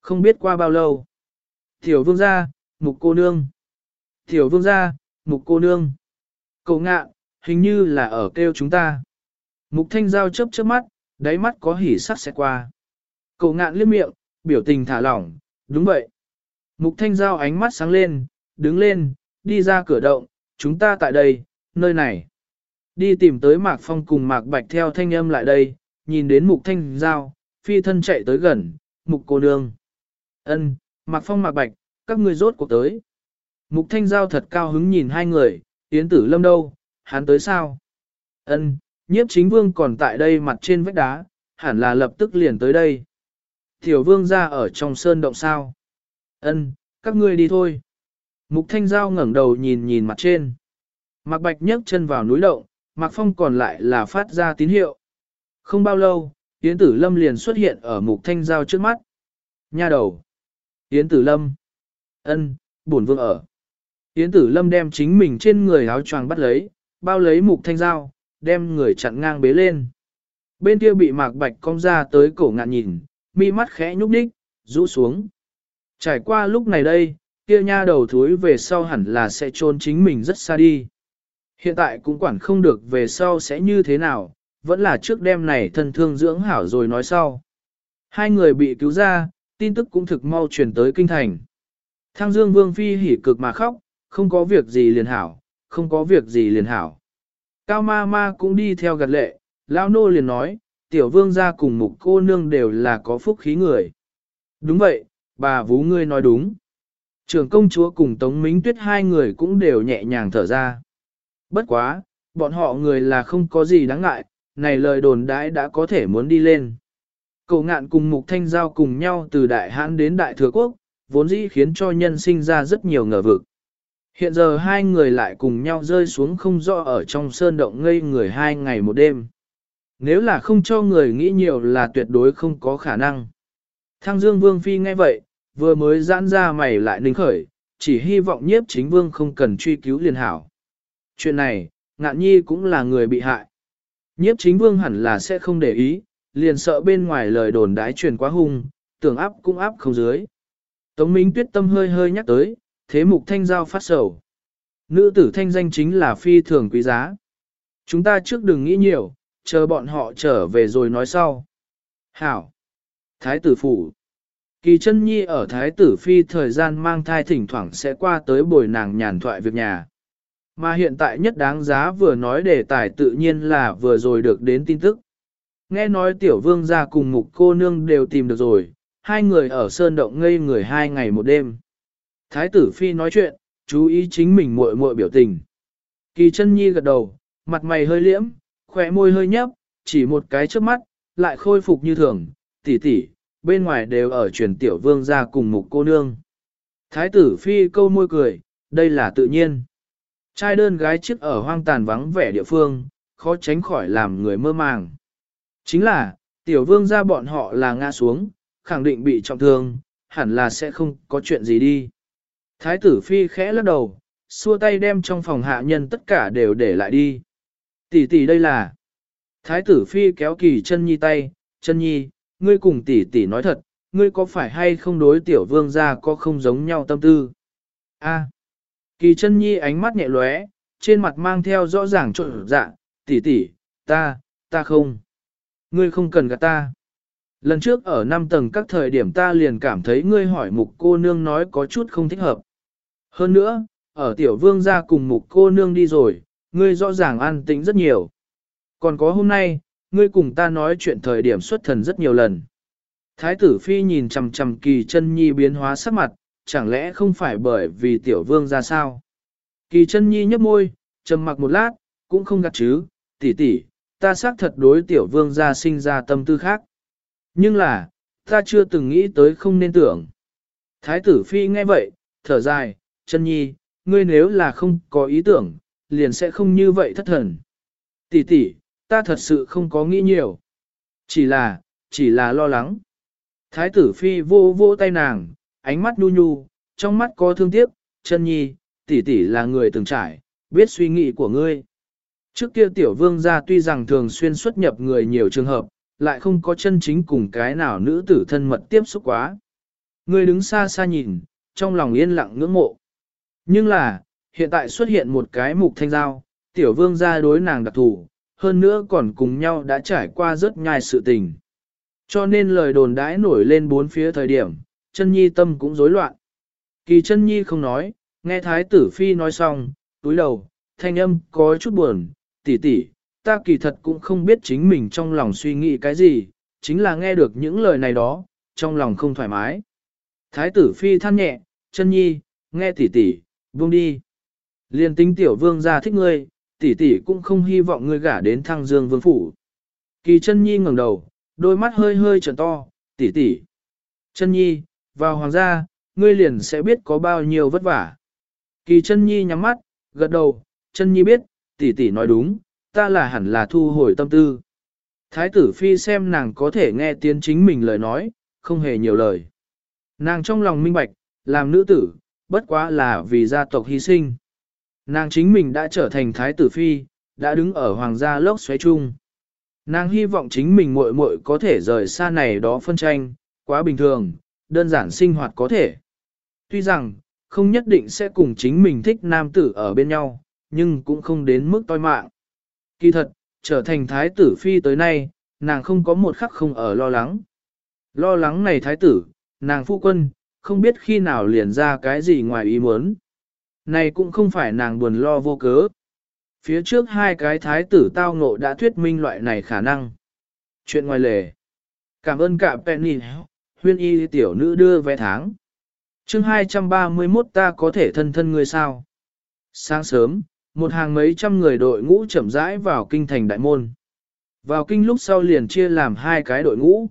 Không biết qua bao lâu. Tiểu vương gia, mục cô nương. Tiểu vương gia, mục cô nương. Cậu ngạn, hình như là ở kêu chúng ta. Mục thanh giao chớp chớp mắt, đáy mắt có hỉ sắc sẽ qua. Cậu ngạn liếc miệng, biểu tình thả lỏng, đúng vậy. Mục thanh giao ánh mắt sáng lên, đứng lên, đi ra cửa động, chúng ta tại đây, nơi này. Đi tìm tới Mạc Phong cùng Mạc Bạch theo thanh âm lại đây, nhìn đến Mục Thanh Giao, phi thân chạy tới gần, Mục cô nương. ân Mạc Phong Mạc Bạch, các ngươi rốt cuộc tới. Mục Thanh Giao thật cao hứng nhìn hai người, Yến Tử Lâm đâu, hắn tới sao? ân nhiếp chính vương còn tại đây mặt trên vách đá, hẳn là lập tức liền tới đây. Tiểu vương ra ở trong sơn động sao? ân các ngươi đi thôi. Mục Thanh Giao ngẩng đầu nhìn nhìn mặt trên. Mạc Bạch nhấc chân vào núi động, Mạc Phong còn lại là phát ra tín hiệu. Không bao lâu, Yến Tử Lâm liền xuất hiện ở Mục Thanh Giao trước mắt. Nha đầu. Yến Tử Lâm. ân, bổn vương ở. Yến Tử Lâm đem chính mình trên người áo choàng bắt lấy, bao lấy Mục Thanh Giao, đem người chặn ngang bế lên. Bên kia bị Mạc Bạch cong ra tới cổ ngạn nhìn, mi mắt khẽ nhúc đích, rũ xuống. Trải qua lúc này đây, kia nha đầu thúi về sau hẳn là sẽ trôn chính mình rất xa đi. Hiện tại cũng quản không được về sau sẽ như thế nào, vẫn là trước đêm này thân thương dưỡng hảo rồi nói sau. Hai người bị cứu ra, tin tức cũng thực mau truyền tới kinh thành. Thăng Dương Vương Phi hỉ cực mà khóc, không có việc gì liền hảo, không có việc gì liền hảo. Cao ma ma cũng đi theo gật lệ, Lão Nô liền nói, tiểu vương gia cùng mục cô nương đều là có phúc khí người. Đúng vậy, bà vú ngươi nói đúng. Trường công chúa cùng Tống Mính Tuyết hai người cũng đều nhẹ nhàng thở ra. Bất quá, bọn họ người là không có gì đáng ngại, này lời đồn đãi đã có thể muốn đi lên. Cầu ngạn cùng Mục Thanh Giao cùng nhau từ Đại Hãn đến Đại Thừa Quốc, vốn dĩ khiến cho nhân sinh ra rất nhiều ngờ vực. Hiện giờ hai người lại cùng nhau rơi xuống không rõ ở trong sơn động ngây người hai ngày một đêm. Nếu là không cho người nghĩ nhiều là tuyệt đối không có khả năng. Thăng Dương Vương Phi nghe vậy, vừa mới giãn ra mày lại ninh khởi, chỉ hy vọng nhiếp chính vương không cần truy cứu liền hảo. Chuyện này, ngạn nhi cũng là người bị hại. Nhiếp chính vương hẳn là sẽ không để ý, liền sợ bên ngoài lời đồn đái truyền quá hung, tưởng áp cũng áp không dưới. Tống Minh tuyết tâm hơi hơi nhắc tới, thế mục thanh giao phát sầu. Nữ tử thanh danh chính là phi thường quý giá. Chúng ta trước đừng nghĩ nhiều, chờ bọn họ trở về rồi nói sau. Hảo! Thái tử phủ Kỳ chân nhi ở thái tử phi thời gian mang thai thỉnh thoảng sẽ qua tới bồi nàng nhàn thoại việc nhà. Mà hiện tại nhất đáng giá vừa nói đề tài tự nhiên là vừa rồi được đến tin tức. Nghe nói tiểu vương gia cùng mục cô nương đều tìm được rồi, hai người ở sơn động ngây người hai ngày một đêm. Thái tử phi nói chuyện, chú ý chính mình muội muội biểu tình. Kỳ chân nhi gật đầu, mặt mày hơi liễm, khỏe môi hơi nhấp, chỉ một cái trước mắt, lại khôi phục như thường, tỷ tỷ, bên ngoài đều ở truyền tiểu vương gia cùng mục cô nương. Thái tử phi câu môi cười, đây là tự nhiên. Trai đơn gái chiếc ở hoang tàn vắng vẻ địa phương, khó tránh khỏi làm người mơ màng. Chính là, tiểu vương gia bọn họ là ngã xuống, khẳng định bị trọng thương, hẳn là sẽ không có chuyện gì đi. Thái tử phi khẽ lắc đầu, xua tay đem trong phòng hạ nhân tất cả đều để lại đi. Tỷ tỷ đây là. Thái tử phi kéo kỳ chân nhi tay, chân nhi, ngươi cùng tỷ tỷ nói thật, ngươi có phải hay không đối tiểu vương gia có không giống nhau tâm tư? A. Kỳ chân nhi ánh mắt nhẹ lóe, trên mặt mang theo rõ ràng trộn dạ, tỷ tỷ, ta, ta không. Ngươi không cần gạt ta. Lần trước ở năm tầng các thời điểm ta liền cảm thấy ngươi hỏi mục cô nương nói có chút không thích hợp. Hơn nữa, ở tiểu vương gia cùng mục cô nương đi rồi, ngươi rõ ràng an tĩnh rất nhiều. Còn có hôm nay, ngươi cùng ta nói chuyện thời điểm xuất thần rất nhiều lần. Thái tử phi nhìn chằm chằm kỳ chân nhi biến hóa sắc mặt, chẳng lẽ không phải bởi vì tiểu vương ra sao? Kỳ chân nhi nhấp môi, trầm mặc một lát, cũng không gắt chứ, tỷ tỷ, ta xác thật đối tiểu vương ra sinh ra tâm tư khác. Nhưng là, Ta chưa từng nghĩ tới không nên tưởng. Thái tử phi nghe vậy, thở dài, chân nhi, ngươi nếu là không có ý tưởng, liền sẽ không như vậy thất thần. Tỷ tỷ, ta thật sự không có nghĩ nhiều. Chỉ là, chỉ là lo lắng. Thái tử phi vô vô tay nàng, ánh mắt nhu nhu, trong mắt có thương tiếc, chân nhi, tỷ tỷ là người từng trải, biết suy nghĩ của ngươi. Trước kia tiểu vương gia tuy rằng thường xuyên xuất nhập người nhiều trường hợp, lại không có chân chính cùng cái nào nữ tử thân mật tiếp xúc quá. Ngươi đứng xa xa nhìn, trong lòng yên lặng ngưỡng mộ. Nhưng là, hiện tại xuất hiện một cái mục thanh giao, tiểu vương gia đối nàng đặc thủ, hơn nữa còn cùng nhau đã trải qua rất nhai sự tình. Cho nên lời đồn đãi nổi lên bốn phía thời điểm, chân nhi tâm cũng rối loạn. Kỳ chân nhi không nói, nghe thái tử phi nói xong, túi đầu, thanh âm có chút buồn, tỷ tỷ, ta kỳ thật cũng không biết chính mình trong lòng suy nghĩ cái gì, chính là nghe được những lời này đó, trong lòng không thoải mái. Thái tử phi than nhẹ, chân nhi, nghe tỷ tỷ, buông đi. Liên tính tiểu vương gia thích ngươi, tỷ tỷ cũng không hy vọng ngươi gả đến thăng dương vương phủ. Kỳ chân nhi ngẩng đầu, đôi mắt hơi hơi trợn to, tỷ tỷ. Chân nhi, vào hoàng gia, ngươi liền sẽ biết có bao nhiêu vất vả. Kỳ chân nhi nhắm mắt, gật đầu, chân nhi biết, tỷ tỷ nói đúng, ta là hẳn là thu hồi tâm tư. Thái tử phi xem nàng có thể nghe tiếng chính mình lời nói, không hề nhiều lời. Nàng trong lòng minh bạch, làm nữ tử, bất quá là vì gia tộc hy sinh. Nàng chính mình đã trở thành thái tử phi, đã đứng ở hoàng gia lốc xoáy chung. Nàng hy vọng chính mình muội muội có thể rời xa này đó phân tranh, quá bình thường, đơn giản sinh hoạt có thể. Tuy rằng, không nhất định sẽ cùng chính mình thích nam tử ở bên nhau, nhưng cũng không đến mức toi mạng. Kỳ thật, trở thành thái tử phi tới nay, nàng không có một khắc không ở lo lắng. Lo lắng này thái tử, nàng phu quân, không biết khi nào liền ra cái gì ngoài ý muốn. Này cũng không phải nàng buồn lo vô cớ. Phía trước hai cái thái tử tao ngộ đã thuyết minh loại này khả năng. Chuyện ngoài lề. Cảm ơn cả Penny, huyên y tiểu nữ đưa vé tháng. chương 231 ta có thể thân thân người sao. Sáng sớm, một hàng mấy trăm người đội ngũ chậm rãi vào kinh thành đại môn. Vào kinh lúc sau liền chia làm hai cái đội ngũ.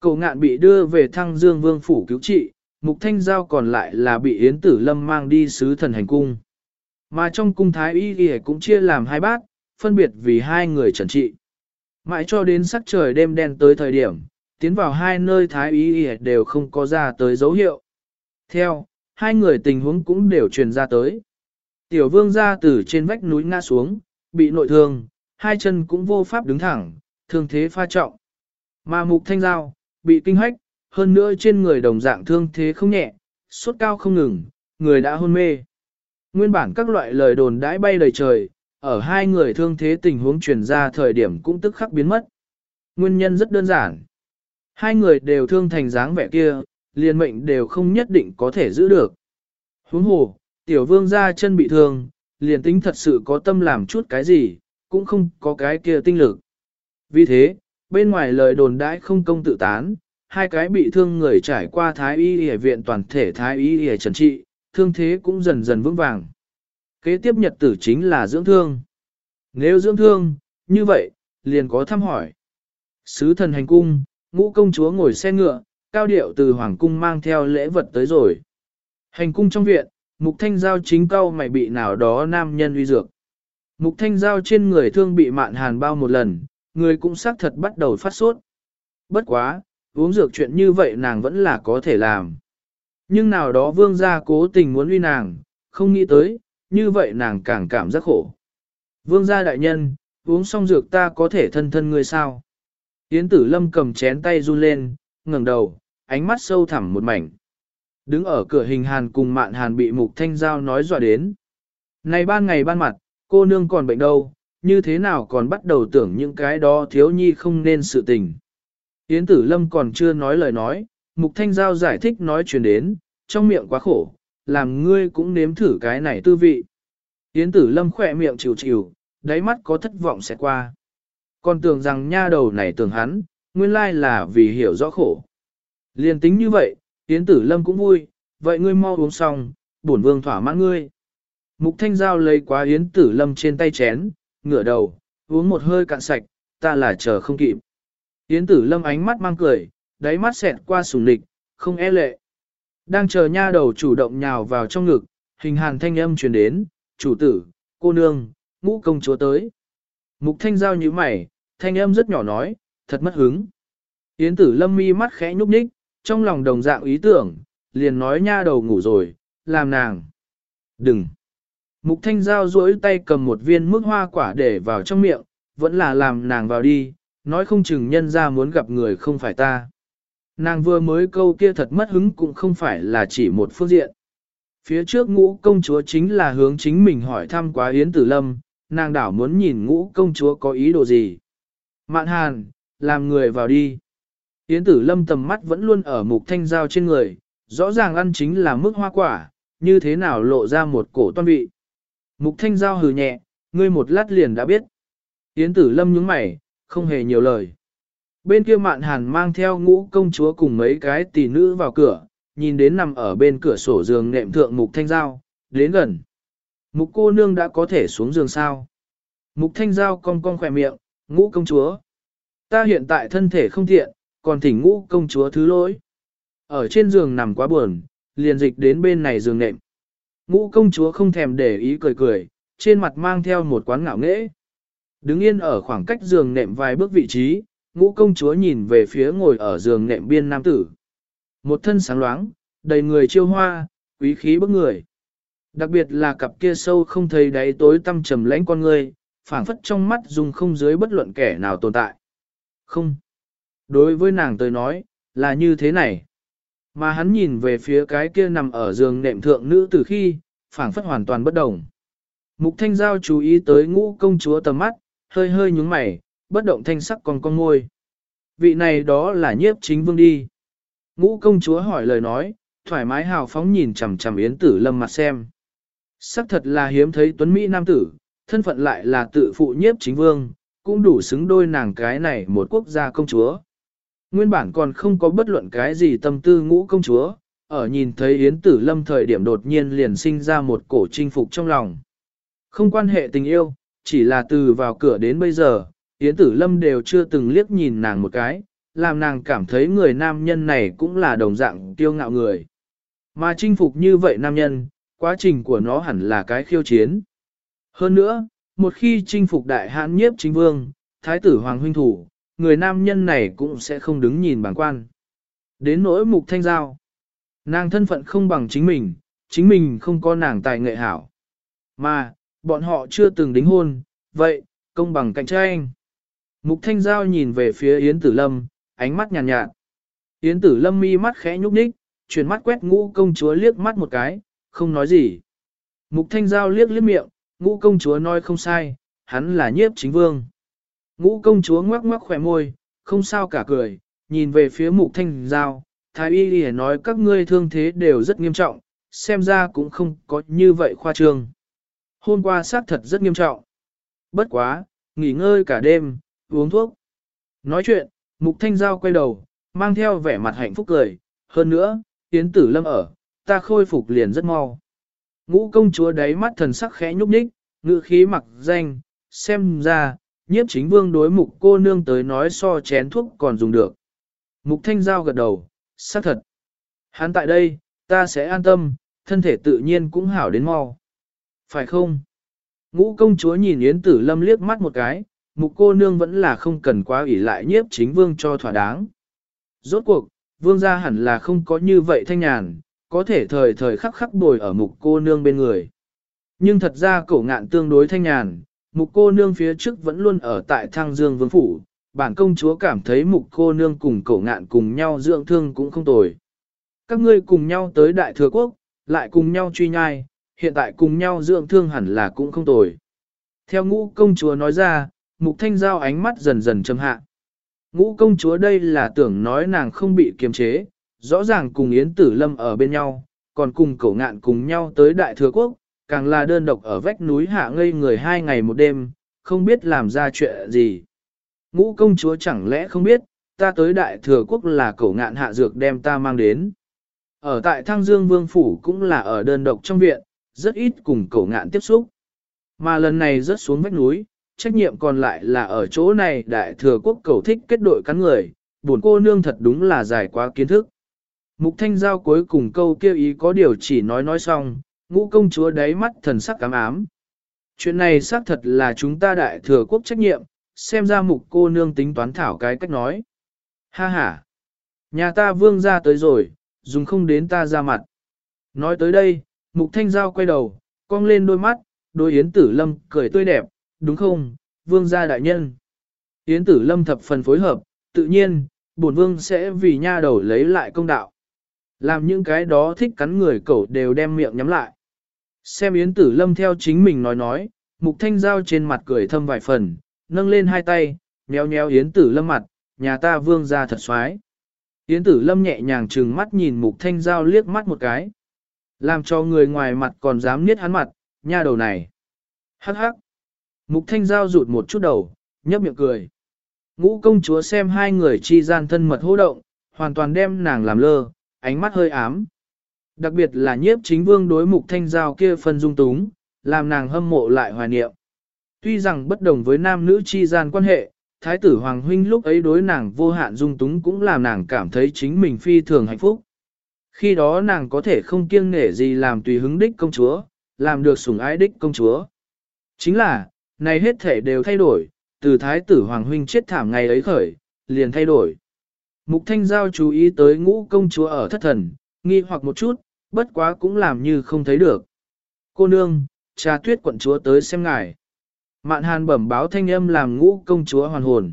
Cậu ngạn bị đưa về thăng dương vương phủ cứu trị, mục thanh giao còn lại là bị Yến Tử Lâm mang đi sứ thần hành cung. Mà trong cung thái y y cũng chia làm hai bát, phân biệt vì hai người trần trị. Mãi cho đến sắc trời đêm đen tới thời điểm, tiến vào hai nơi thái y y đều không có ra tới dấu hiệu. Theo, hai người tình huống cũng đều truyền ra tới. Tiểu vương ra từ trên vách núi ngã xuống, bị nội thương, hai chân cũng vô pháp đứng thẳng, thương thế pha trọng. Mà mục thanh giao, bị kinh hách, hơn nữa trên người đồng dạng thương thế không nhẹ, sốt cao không ngừng, người đã hôn mê. Nguyên bản các loại lời đồn đãi bay đầy trời, ở hai người thương thế tình huống truyền ra thời điểm cũng tức khắc biến mất. Nguyên nhân rất đơn giản. Hai người đều thương thành dáng vẻ kia, liền mệnh đều không nhất định có thể giữ được. Huống hồ, tiểu vương ra chân bị thương, liền tính thật sự có tâm làm chút cái gì, cũng không có cái kia tinh lực. Vì thế, bên ngoài lời đồn đãi không công tự tán, hai cái bị thương người trải qua thái y y viện toàn thể thái y y trần trị, thương thế cũng dần dần vững vàng. Kế tiếp nhật tử chính là dưỡng thương. Nếu dưỡng thương, như vậy, liền có thăm hỏi. Sứ thần hành cung, ngũ công chúa ngồi xe ngựa, cao điệu từ hoàng cung mang theo lễ vật tới rồi. Hành cung trong viện, mục thanh giao chính cao mày bị nào đó nam nhân uy dược. Mục thanh giao trên người thương bị mạn hàn bao một lần, người cũng xác thật bắt đầu phát sốt. Bất quá, uống dược chuyện như vậy nàng vẫn là có thể làm. Nhưng nào đó vương gia cố tình muốn uy nàng, không nghĩ tới, như vậy nàng càng cảm giác khổ. Vương gia đại nhân, uống xong dược ta có thể thân thân ngươi sao? Yến tử lâm cầm chén tay run lên, ngẩng đầu, ánh mắt sâu thẳm một mảnh. Đứng ở cửa hình hàn cùng mạn hàn bị mục thanh giao nói dọa đến. Này ban ngày ban mặt, cô nương còn bệnh đâu, như thế nào còn bắt đầu tưởng những cái đó thiếu nhi không nên sự tình. Yến tử lâm còn chưa nói lời nói, mục thanh giao giải thích nói chuyện đến, trong miệng quá khổ, làm ngươi cũng nếm thử cái này tư vị. Yến tử lâm khỏe miệng chịu chịu, đáy mắt có thất vọng sẽ qua. Còn tưởng rằng nha đầu này tưởng hắn, nguyên lai là vì hiểu rõ khổ. Liên tính như vậy, Yến tử lâm cũng vui, vậy ngươi mau uống xong, bổn vương thỏa mãn ngươi. Mục thanh giao lấy quá Yến tử lâm trên tay chén, ngửa đầu, uống một hơi cạn sạch, ta là chờ không kịp. Yến tử lâm ánh mắt mang cười, đáy mắt xẹt qua sùng lịch, không e lệ. Đang chờ nha đầu chủ động nhào vào trong ngực, hình hàn thanh âm truyền đến, chủ tử, cô nương, ngũ công chúa tới. Mục thanh giao như mày, thanh âm rất nhỏ nói, thật mất hứng. Yến tử lâm mi mắt khẽ nhúc nhích, trong lòng đồng dạng ý tưởng, liền nói nha đầu ngủ rồi, làm nàng. Đừng! Mục thanh giao duỗi tay cầm một viên mức hoa quả để vào trong miệng, vẫn là làm nàng vào đi, nói không chừng nhân ra muốn gặp người không phải ta. Nàng vừa mới câu kia thật mất hứng cũng không phải là chỉ một phương diện. Phía trước ngũ công chúa chính là hướng chính mình hỏi thăm quá Yến Tử Lâm, nàng đảo muốn nhìn ngũ công chúa có ý đồ gì. Mạn hàn, làm người vào đi. Yến Tử Lâm tầm mắt vẫn luôn ở mục thanh giao trên người, rõ ràng ăn chính là mức hoa quả, như thế nào lộ ra một cổ toan vị. Mục thanh giao hừ nhẹ, ngươi một lát liền đã biết. Yến Tử Lâm nhướng mày, không hề nhiều lời. Bên kia mạn hàn mang theo ngũ công chúa cùng mấy cái tỷ nữ vào cửa, nhìn đến nằm ở bên cửa sổ giường nệm thượng mục thanh giao, đến gần. Mục cô nương đã có thể xuống giường sao. Mục thanh giao cong cong khỏe miệng, ngũ công chúa. Ta hiện tại thân thể không tiện, còn thỉnh ngũ công chúa thứ lỗi. Ở trên giường nằm quá buồn, liền dịch đến bên này giường nệm. Ngũ công chúa không thèm để ý cười cười, trên mặt mang theo một quán ngạo nghễ. Đứng yên ở khoảng cách giường nệm vài bước vị trí, ngũ công chúa nhìn về phía ngồi ở giường nệm biên nam tử. Một thân sáng loáng, đầy người chiêu hoa, quý khí bức người. Đặc biệt là cặp kia sâu không thấy đáy tối tăm trầm lãnh con người, phảng phất trong mắt dùng không dưới bất luận kẻ nào tồn tại. Không. Đối với nàng tôi nói, là như thế này. Mà hắn nhìn về phía cái kia nằm ở giường nệm thượng nữ từ khi, phảng phất hoàn toàn bất đồng. Mục thanh giao chú ý tới ngũ công chúa tầm mắt, hơi hơi nhúng mày, bất động thanh sắc còn con ngôi. Vị này đó là nhiếp chính vương đi. Ngũ công chúa hỏi lời nói, thoải mái hào phóng nhìn chằm chằm yến tử lâm mặt xem. Sắc thật là hiếm thấy tuấn Mỹ nam tử, thân phận lại là tự phụ nhiếp chính vương, cũng đủ xứng đôi nàng cái này một quốc gia công chúa. Nguyên bản còn không có bất luận cái gì tâm tư ngũ công chúa, ở nhìn thấy Yến Tử Lâm thời điểm đột nhiên liền sinh ra một cổ chinh phục trong lòng. Không quan hệ tình yêu, chỉ là từ vào cửa đến bây giờ, Yến Tử Lâm đều chưa từng liếc nhìn nàng một cái, làm nàng cảm thấy người nam nhân này cũng là đồng dạng tiêu ngạo người. Mà chinh phục như vậy nam nhân, quá trình của nó hẳn là cái khiêu chiến. Hơn nữa, một khi chinh phục đại hãn nhiếp chính vương, thái tử hoàng huynh thủ, người nam nhân này cũng sẽ không đứng nhìn bản quan. Đến nỗi mục thanh giao, nàng thân phận không bằng chính mình, chính mình không có nàng tài nghệ hảo. Mà, bọn họ chưa từng đính hôn, vậy, công bằng cạnh tranh. Mục thanh giao nhìn về phía Yến Tử Lâm, ánh mắt nhàn nhạt, nhạt. Yến Tử Lâm mi mắt khẽ nhúc nhích, chuyển mắt quét ngũ công chúa liếc mắt một cái, không nói gì. Mục thanh giao liếc liếc miệng, ngũ công chúa nói không sai, hắn là nhiếp chính vương. Ngũ công chúa ngoắc ngoắc khỏe môi, không sao cả cười, nhìn về phía mục thanh giao, thái y lìa nói các ngươi thương thế đều rất nghiêm trọng, xem ra cũng không có như vậy khoa trương. Hôm qua xác thật rất nghiêm trọng. Bất quá, nghỉ ngơi cả đêm, uống thuốc. Nói chuyện, mục thanh giao quay đầu, mang theo vẻ mặt hạnh phúc cười, hơn nữa, tiến tử lâm ở, ta khôi phục liền rất mau. Ngũ công chúa đáy mắt thần sắc khẽ nhúc nhích, ngữ khí mặc danh, xem ra, nhiếp chính vương đối mục cô nương tới nói so chén thuốc còn dùng được. Mục thanh giao gật đầu, xác thật. Hắn tại đây, ta sẽ an tâm, thân thể tự nhiên cũng hảo đến mau. Phải không? Ngũ công chúa nhìn Yến Tử Lâm liếc mắt một cái, mục cô nương vẫn là không cần quá ủy lại nhiếp chính vương cho thỏa đáng. Rốt cuộc, vương gia hẳn là không có như vậy thanh nhàn, có thể thời thời khắc khắc bồi ở mục cô nương bên người. Nhưng thật ra cổ ngạn tương đối thanh nhàn, mục cô nương phía trước vẫn luôn ở tại thang dương vương phủ, bản công chúa cảm thấy mục cô nương cùng cổ ngạn cùng nhau dưỡng thương cũng không tồi. Các ngươi cùng nhau tới đại thừa quốc, lại cùng nhau truy nhai, hiện tại cùng nhau dưỡng thương hẳn là cũng không tồi. Theo ngũ công chúa nói ra, mục thanh giao ánh mắt dần dần châm hạ. Ngũ công chúa đây là tưởng nói nàng không bị kiềm chế, rõ ràng cùng Yến Tử Lâm ở bên nhau, còn cùng cổ ngạn cùng nhau tới Đại Thừa Quốc, càng là đơn độc ở vách núi hạ ngây người hai ngày một đêm, không biết làm ra chuyện gì. Ngũ công chúa chẳng lẽ không biết, ta tới Đại Thừa Quốc là cổ ngạn hạ dược đem ta mang đến. Ở tại Thăng Dương Vương Phủ cũng là ở đơn độc trong viện, rất ít cùng cậu ngạn tiếp xúc. Mà lần này rớt xuống vách núi, trách nhiệm còn lại là ở chỗ này Đại Thừa Quốc cầu thích kết đội cắn người, buồn cô nương thật đúng là dài quá kiến thức. Mục thanh giao cuối cùng câu kêu ý có điều chỉ nói nói xong, ngũ công chúa đáy mắt thần sắc cám ám. Chuyện này xác thật là chúng ta đại thừa quốc trách nhiệm, xem ra mục cô nương tính toán thảo cái cách nói. Ha ha! Nhà ta vương ra tới rồi, dùng không đến ta ra mặt. Nói tới đây, mục thanh giao quay đầu, cong lên đôi mắt, đôi yến tử lâm cười tươi đẹp, đúng không, vương gia đại nhân. Yến tử lâm thập phần phối hợp, tự nhiên, bổn vương sẽ vì nha đầu lấy lại công đạo. Làm những cái đó thích cắn người cậu đều đem miệng nhắm lại. Xem Yến Tử Lâm theo chính mình nói nói, Mục Thanh Giao trên mặt cười thâm vài phần, nâng lên hai tay, nhéo nhéo Yến Tử Lâm mặt, nhà ta vương gia thật xoái. Yến Tử Lâm nhẹ nhàng trừng mắt nhìn Mục Thanh Giao liếc mắt một cái. Làm cho người ngoài mặt còn dám niết hắn mặt, nha đầu này. Hắc hắc. Mục Thanh Giao rụt một chút đầu, nhấp miệng cười. Ngũ công chúa xem hai người chi gian thân mật hô động, hoàn toàn đem nàng làm lơ, ánh mắt hơi ám. Đặc biệt là nhiếp chính vương đối mục thanh giao kia phân dung túng, làm nàng hâm mộ lại hoài niệm. Tuy rằng bất đồng với nam nữ chi gian quan hệ, thái tử Hoàng Huynh lúc ấy đối nàng vô hạn dung túng cũng làm nàng cảm thấy chính mình phi thường hạnh phúc. Khi đó nàng có thể không kiêng nể gì làm tùy hứng đích công chúa, làm được sủng ái đích công chúa. Chính là, này hết thể đều thay đổi, từ thái tử Hoàng Huynh chết thảm ngày ấy khởi, liền thay đổi. Mục Thanh Giao chú ý tới ngũ công chúa ở thất thần, nghi hoặc một chút, bất quá cũng làm như không thấy được. Cô nương, trà tuyết quận chúa tới xem ngài. Mạn hàn bẩm báo thanh âm làm ngũ công chúa hoàn hồn.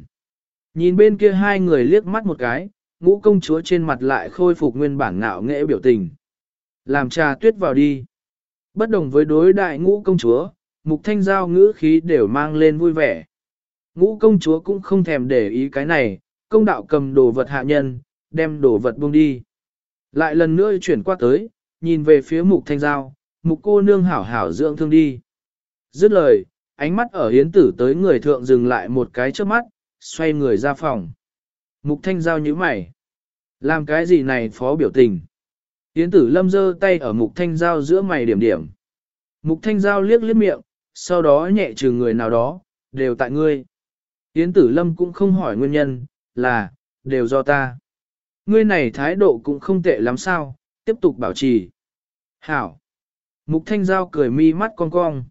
Nhìn bên kia hai người liếc mắt một cái, ngũ công chúa trên mặt lại khôi phục nguyên bản ngạo nghệ biểu tình. Làm trà tuyết vào đi. Bất đồng với đối đại ngũ công chúa, mục thanh giao ngữ khí đều mang lên vui vẻ. Ngũ công chúa cũng không thèm để ý cái này, công đạo cầm đồ vật hạ nhân, đem đồ vật buông đi. Lại lần nữa chuyển qua tới, nhìn về phía mục thanh giao, mục cô nương hảo hảo dưỡng thương đi. Dứt lời, ánh mắt ở hiến tử tới người thượng dừng lại một cái trước mắt, xoay người ra phòng. Mục thanh giao nhíu mày. Làm cái gì này phó biểu tình. Yến tử lâm giơ tay ở mục thanh giao giữa mày điểm điểm. Mục thanh giao liếc liếc miệng, sau đó nhẹ trừ người nào đó, đều tại ngươi. Yến tử lâm cũng không hỏi nguyên nhân, là, đều do ta. Ngươi này thái độ cũng không tệ lắm sao, tiếp tục bảo trì. Hảo. Mục Thanh Giao cười mi mắt cong cong.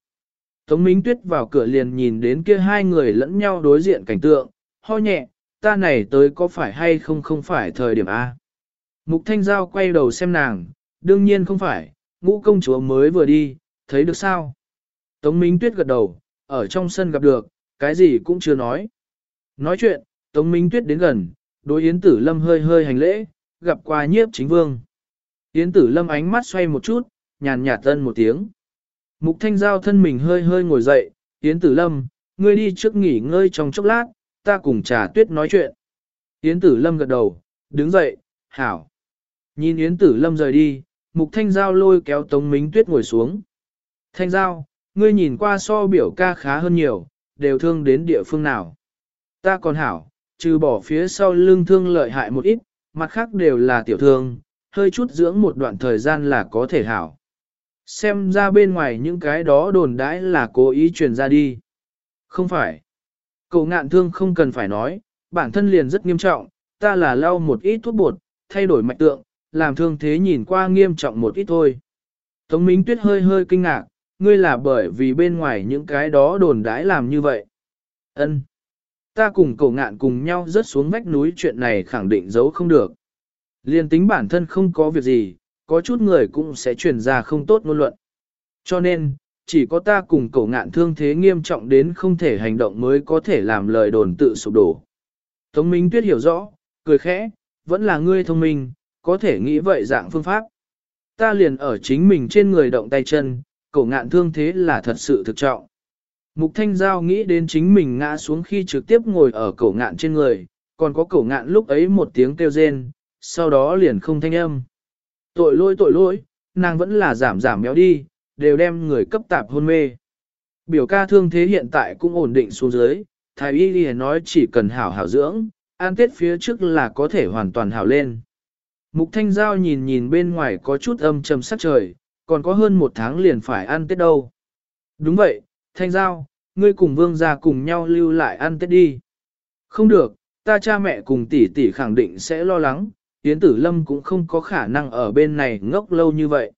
Tống Minh Tuyết vào cửa liền nhìn đến kia hai người lẫn nhau đối diện cảnh tượng, ho nhẹ, ta này tới có phải hay không không phải thời điểm A. Mục Thanh Giao quay đầu xem nàng, đương nhiên không phải, ngũ công chúa mới vừa đi, thấy được sao? Tống Minh Tuyết gật đầu, ở trong sân gặp được, cái gì cũng chưa nói. Nói chuyện, Tống Minh Tuyết đến gần, đối Yến Tử Lâm hơi hơi hành lễ, gặp qua nhiếp chính vương. Yến Tử Lâm ánh mắt xoay một chút, nhàn nhạt tân một tiếng. Mục Thanh Giao thân mình hơi hơi ngồi dậy, Yến Tử Lâm, ngươi đi trước nghỉ ngơi trong chốc lát, ta cùng trà tuyết nói chuyện. Yến Tử Lâm gật đầu, đứng dậy, hảo. Nhìn Yến Tử Lâm rời đi, Mục Thanh Giao lôi kéo Tống Minh Tuyết ngồi xuống. Thanh Giao, ngươi nhìn qua so biểu ca khá hơn nhiều, đều thương đến địa phương nào. Ta còn hảo, trừ bỏ phía sau lưng thương lợi hại một ít, mặt khác đều là tiểu thương, hơi chút dưỡng một đoạn thời gian là có thể hảo. Xem ra bên ngoài những cái đó đồn đãi là cố ý truyền ra đi. Không phải. Cậu ngạn thương không cần phải nói, bản thân liền rất nghiêm trọng, ta là lau một ít thuốc bột, thay đổi mạch tượng, làm thương thế nhìn qua nghiêm trọng một ít thôi. Tống Minh Tuyết hơi hơi kinh ngạc, ngươi là bởi vì bên ngoài những cái đó đồn đãi làm như vậy. Ân ta cùng cổ ngạn cùng nhau rớt xuống vách núi chuyện này khẳng định giấu không được. Liên tính bản thân không có việc gì, có chút người cũng sẽ truyền ra không tốt ngôn luận. Cho nên, chỉ có ta cùng cổ ngạn thương thế nghiêm trọng đến không thể hành động mới có thể làm lời đồn tự sụp đổ. Tống Minh Tuyết hiểu rõ, cười khẽ, vẫn là ngươi thông minh, có thể nghĩ vậy dạng phương pháp. Ta liền ở chính mình trên người động tay chân, cổ ngạn thương thế là thật sự thực trọng. Mục Thanh Giao nghĩ đến chính mình ngã xuống khi trực tiếp ngồi ở cổ ngạn trên người, còn có cổ ngạn lúc ấy một tiếng kêu rên, sau đó liền không thanh âm. Tội lỗi tội lỗi, nàng vẫn là giảm giảm béo đi, đều đem người cấp tạp hôn mê. Biểu ca thương thế hiện tại cũng ổn định xuống dưới, thái y đi nói chỉ cần hảo hảo dưỡng, an tết phía trước là có thể hoàn toàn hảo lên. Mục Thanh Giao nhìn nhìn bên ngoài có chút âm trầm sắc trời, còn có hơn một tháng liền phải ăn tết đâu. Đúng vậy, Thanh Giao, ngươi cùng vương gia cùng nhau lưu lại ăn tết đi. Không được, ta cha mẹ cùng tỷ tỷ khẳng định sẽ lo lắng, Yến Tử Lâm cũng không có khả năng ở bên này ngốc lâu như vậy.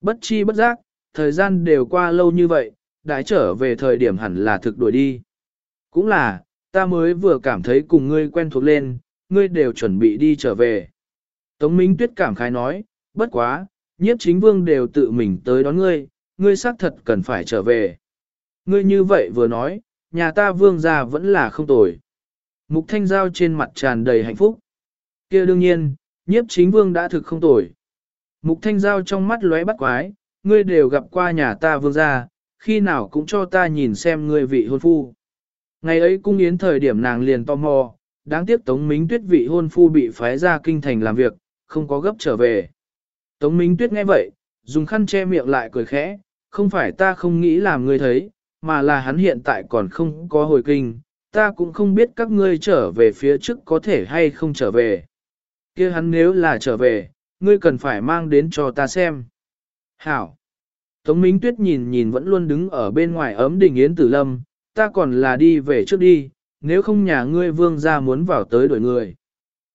Bất chi bất giác, thời gian đều qua lâu như vậy, đã trở về thời điểm hẳn là thực đuổi đi. Cũng là, ta mới vừa cảm thấy cùng ngươi quen thuộc lên, ngươi đều chuẩn bị đi trở về. Tống Minh Tuyết cảm khái nói, bất quá, nhiếp chính vương đều tự mình tới đón ngươi, ngươi xác thật cần phải trở về. Ngươi như vậy vừa nói, nhà ta vương gia vẫn là không tồi. Mục thanh giao trên mặt tràn đầy hạnh phúc. kia đương nhiên, nhiếp chính vương đã thực không tồi. Mục thanh giao trong mắt lóe bắt quái, ngươi đều gặp qua nhà ta vương gia, khi nào cũng cho ta nhìn xem ngươi vị hôn phu. Ngày ấy cung yến thời điểm nàng liền tò mò, đáng tiếc Tống Minh Tuyết vị hôn phu bị phái ra kinh thành làm việc, không có gấp trở về. Tống Minh Tuyết nghe vậy, dùng khăn che miệng lại cười khẽ, không phải ta không nghĩ làm ngươi thấy, mà là hắn hiện tại còn không có hồi kinh, ta cũng không biết các ngươi trở về phía trước có thể hay không trở về. kia hắn nếu là trở về, ngươi cần phải mang đến cho ta xem. Hảo! Tống Minh Tuyết nhìn nhìn vẫn luôn đứng ở bên ngoài ấm đình Yến Tử Lâm, ta còn là đi về trước đi, nếu không nhà ngươi vương ra muốn vào tới đổi người.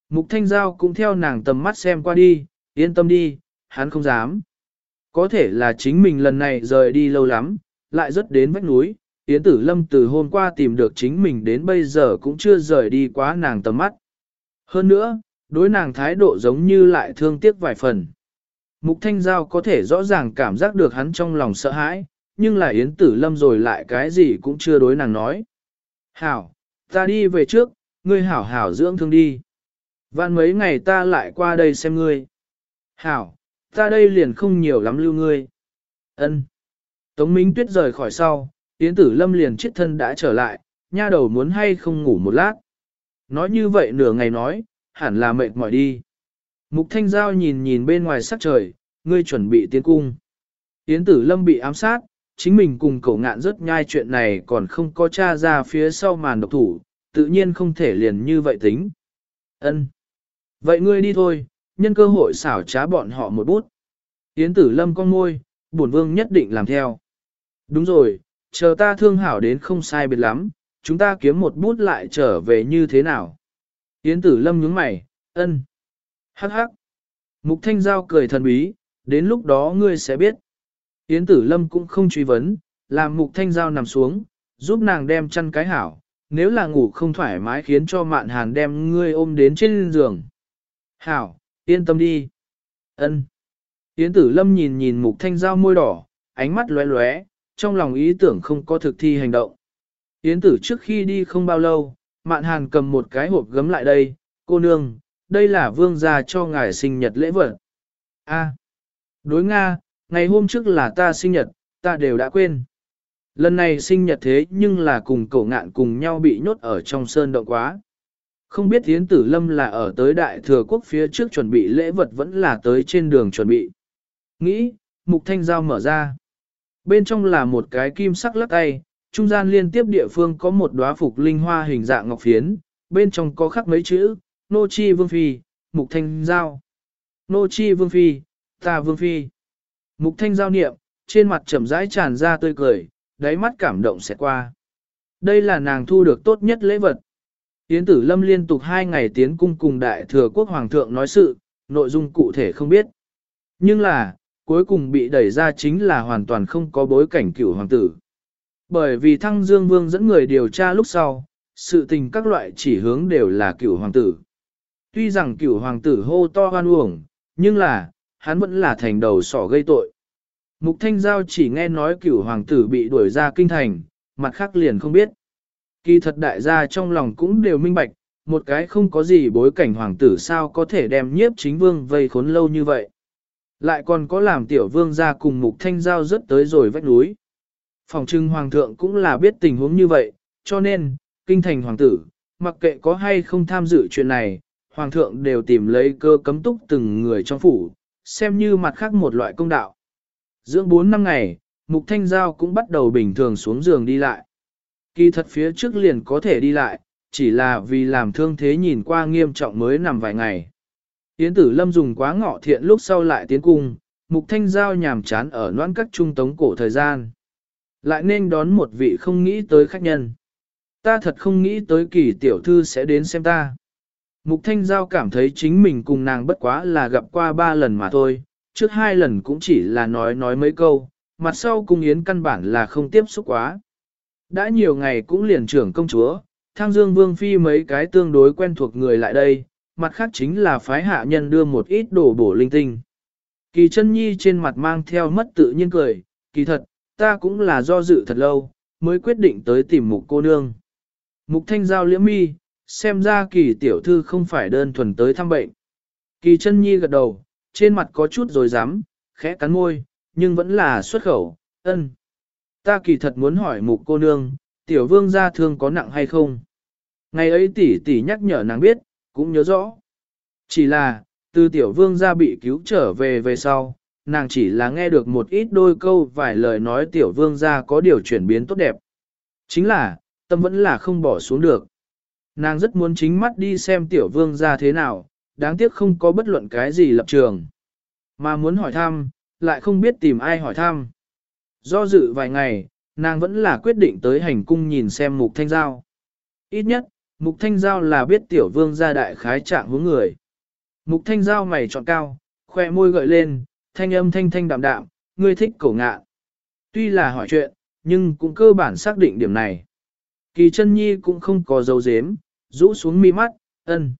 Mục Thanh Giao cũng theo nàng tầm mắt xem qua đi, yên tâm đi, hắn không dám. Có thể là chính mình lần này rời đi lâu lắm, lại rất đến vách núi, Yến Tử Lâm từ hôm qua tìm được chính mình đến bây giờ cũng chưa rời đi quá nàng tầm mắt. Hơn nữa, đối nàng thái độ giống như lại thương tiếc vài phần. Mục Thanh Giao có thể rõ ràng cảm giác được hắn trong lòng sợ hãi, nhưng là Yến Tử Lâm rồi lại cái gì cũng chưa đối nàng nói. Hảo, ta đi về trước, ngươi hảo hảo dưỡng thương đi. Vạn mấy ngày ta lại qua đây xem ngươi. Hảo, ta đây liền không nhiều lắm lưu ngươi. Ân. Tống Minh Tuyết rời khỏi sau, Yến Tử Lâm liền chết thân đã trở lại, nha đầu muốn hay không ngủ một lát. Nói như vậy nửa ngày nói, hẳn là mệt mỏi đi. Mục Thanh Giao nhìn nhìn bên ngoài sắc trời, ngươi chuẩn bị tiến cung. Yến Tử Lâm bị ám sát, chính mình cùng cậu ngạn rất nhai chuyện này còn không có tra ra phía sau màn độc thủ, tự nhiên không thể liền như vậy tính. Ân. Vậy ngươi đi thôi, nhân cơ hội xảo trá bọn họ một bút. Yến Tử Lâm con môi, bổn vương nhất định làm theo. Đúng rồi, chờ ta thương hảo đến không sai biệt lắm, chúng ta kiếm một bút lại trở về như thế nào. Yến tử lâm nhướng mày, ân. Hắc hắc. Mục thanh giao cười thần bí, đến lúc đó ngươi sẽ biết. Yến tử lâm cũng không truy vấn, làm mục thanh giao nằm xuống, giúp nàng đem chăn cái hảo, nếu là ngủ không thoải mái khiến cho mạn hàn đem ngươi ôm đến trên giường. Hảo, yên tâm đi. Ân. Yến tử lâm nhìn nhìn mục thanh giao môi đỏ, ánh mắt lóe lóe, trong lòng ý tưởng không có thực thi hành động. Yến tử trước khi đi không bao lâu, mạn hàn cầm một cái hộp gấm lại đây, cô nương, đây là vương gia cho ngài sinh nhật lễ vật. A, đối Nga, ngày hôm trước là ta sinh nhật, ta đều đã quên. Lần này sinh nhật thế nhưng là cùng cậu ngạn cùng nhau bị nhốt ở trong sơn động quá. Không biết Yến Tử Lâm là ở tới Đại Thừa Quốc phía trước chuẩn bị lễ vật vẫn là tới trên đường chuẩn bị. Nghĩ, Mục Thanh Giao mở ra. Bên trong là một cái kim sắc lắc tay, trung gian liên tiếp địa phương có một đóa phục linh hoa hình dạng ngọc phiến, bên trong có khắc mấy chữ, Nô Chi Vương Phi, Mục Thanh Giao. Nô Chi Vương Phi, ta Vương Phi. Mục Thanh Giao niệm, trên mặt trầm rãi tràn ra tươi cười, đáy mắt cảm động sẽ qua. Đây là nàng thu được tốt nhất lễ vật. Yến Tử Lâm liên tục hai ngày tiến cung cùng Đại Thừa Quốc Hoàng thượng nói sự, nội dung cụ thể không biết. Nhưng là, cuối cùng bị đẩy ra chính là hoàn toàn không có bối cảnh cửu hoàng tử. Bởi vì Thăng Dương Vương dẫn người điều tra lúc sau, sự tình các loại chỉ hướng đều là cửu hoàng tử. Tuy rằng cửu hoàng tử hô to hoan uổng, nhưng là, hắn vẫn là thành đầu sỏ gây tội. Mục Thanh Giao chỉ nghe nói cửu hoàng tử bị đuổi ra kinh thành, mặt khác liền không biết. Kỳ thật đại gia trong lòng cũng đều minh bạch, một cái không có gì bối cảnh hoàng tử sao có thể đem nhiếp chính vương vây khốn lâu như vậy. Lại còn có làm tiểu vương ra cùng mục thanh giao rất tới rồi vách núi. Phòng trưng hoàng thượng cũng là biết tình huống như vậy, cho nên, kinh thành hoàng tử, mặc kệ có hay không tham dự chuyện này, hoàng thượng đều tìm lấy cơ cấm túc từng người trong phủ, xem như mặt khác một loại công đạo. Dưỡng 4 năm ngày, mục thanh giao cũng bắt đầu bình thường xuống giường đi lại. Kỳ thật phía trước liền có thể đi lại, chỉ là vì làm thương thế nhìn qua nghiêm trọng mới nằm vài ngày. Yến tử lâm dùng quá ngọ thiện lúc sau lại tiến cung, mục thanh giao nhàm chán ở noan các trung tống cổ thời gian. Lại nên đón một vị không nghĩ tới khách nhân. Ta thật không nghĩ tới kỳ tiểu thư sẽ đến xem ta. Mục Thanh Giao cảm thấy chính mình cùng nàng bất quá là gặp qua ba lần mà thôi, trước hai lần cũng chỉ là nói nói mấy câu, mặt sau cung yến căn bản là không tiếp xúc quá. Đã nhiều ngày cũng liền trưởng công chúa, thang dương vương phi mấy cái tương đối quen thuộc người lại đây, mặt khác chính là phái hạ nhân đưa một ít đồ bổ linh tinh. Kỳ chân nhi trên mặt mang theo mất tự nhiên cười, kỳ thật, ta cũng là do dự thật lâu, mới quyết định tới tìm mục cô nương. Mục thanh giao liễm mi, xem ra kỳ tiểu thư không phải đơn thuần tới thăm bệnh. Kỳ chân nhi gật đầu, trên mặt có chút rồi dám, khẽ cắn môi, nhưng vẫn là xuất khẩu, ân. Ta kỳ thật muốn hỏi mục cô nương, tiểu vương gia thương có nặng hay không? Ngày ấy tỷ tỷ nhắc nhở nàng biết, cũng nhớ rõ. Chỉ là, từ tiểu vương gia bị cứu trở về về sau, nàng chỉ là nghe được một ít đôi câu vài lời nói tiểu vương gia có điều chuyển biến tốt đẹp. Chính là, tâm vẫn là không bỏ xuống được. Nàng rất muốn chính mắt đi xem tiểu vương ra thế nào, đáng tiếc không có bất luận cái gì lập trường. Mà muốn hỏi thăm, lại không biết tìm ai hỏi thăm. Do dự vài ngày, nàng vẫn là quyết định tới hành cung nhìn xem mục thanh giao. Ít nhất, mục thanh giao là biết tiểu vương gia đại khái trạng hướng người. Mục thanh giao mày trọn cao, khoe môi gợi lên, thanh âm thanh thanh đạm đạm, ngươi thích cổ ngạ. Tuy là hỏi chuyện, nhưng cũng cơ bản xác định điểm này. Kỳ chân nhi cũng không có dấu dếm, rũ xuống mi mắt, ân.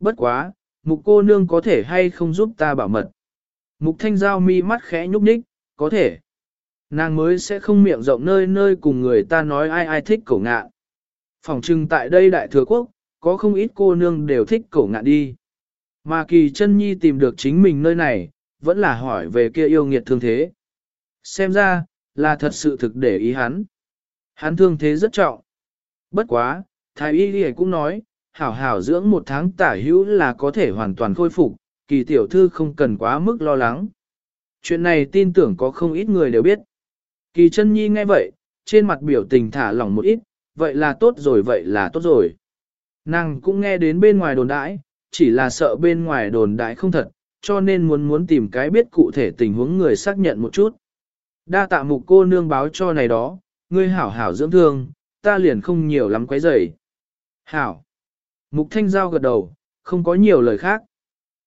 Bất quá, mục cô nương có thể hay không giúp ta bảo mật. Mục thanh giao mi mắt khẽ nhúc nhích, có thể. Nàng mới sẽ không miệng rộng nơi nơi cùng người ta nói ai ai thích cổ ngạ. Phòng trưng tại đây đại thừa quốc, có không ít cô nương đều thích cổ ngạ đi. Mà kỳ chân nhi tìm được chính mình nơi này, vẫn là hỏi về kia yêu nghiệt thương thế. Xem ra, là thật sự thực để ý hắn. Hắn thương thế rất trọng. Bất quá, thái y đi cũng nói, hảo hảo dưỡng một tháng tả hữu là có thể hoàn toàn khôi phục, kỳ tiểu thư không cần quá mức lo lắng. Chuyện này tin tưởng có không ít người đều biết. Kỳ chân nhi nghe vậy, trên mặt biểu tình thả lỏng một ít, vậy là tốt rồi vậy là tốt rồi. Nàng cũng nghe đến bên ngoài đồn đãi, chỉ là sợ bên ngoài đồn đãi không thật, cho nên muốn muốn tìm cái biết cụ thể tình huống người xác nhận một chút. Đa tạ mục cô nương báo cho này đó, ngươi hảo hảo dưỡng thương, ta liền không nhiều lắm quấy rầy. Hảo. Mục thanh giao gật đầu, không có nhiều lời khác.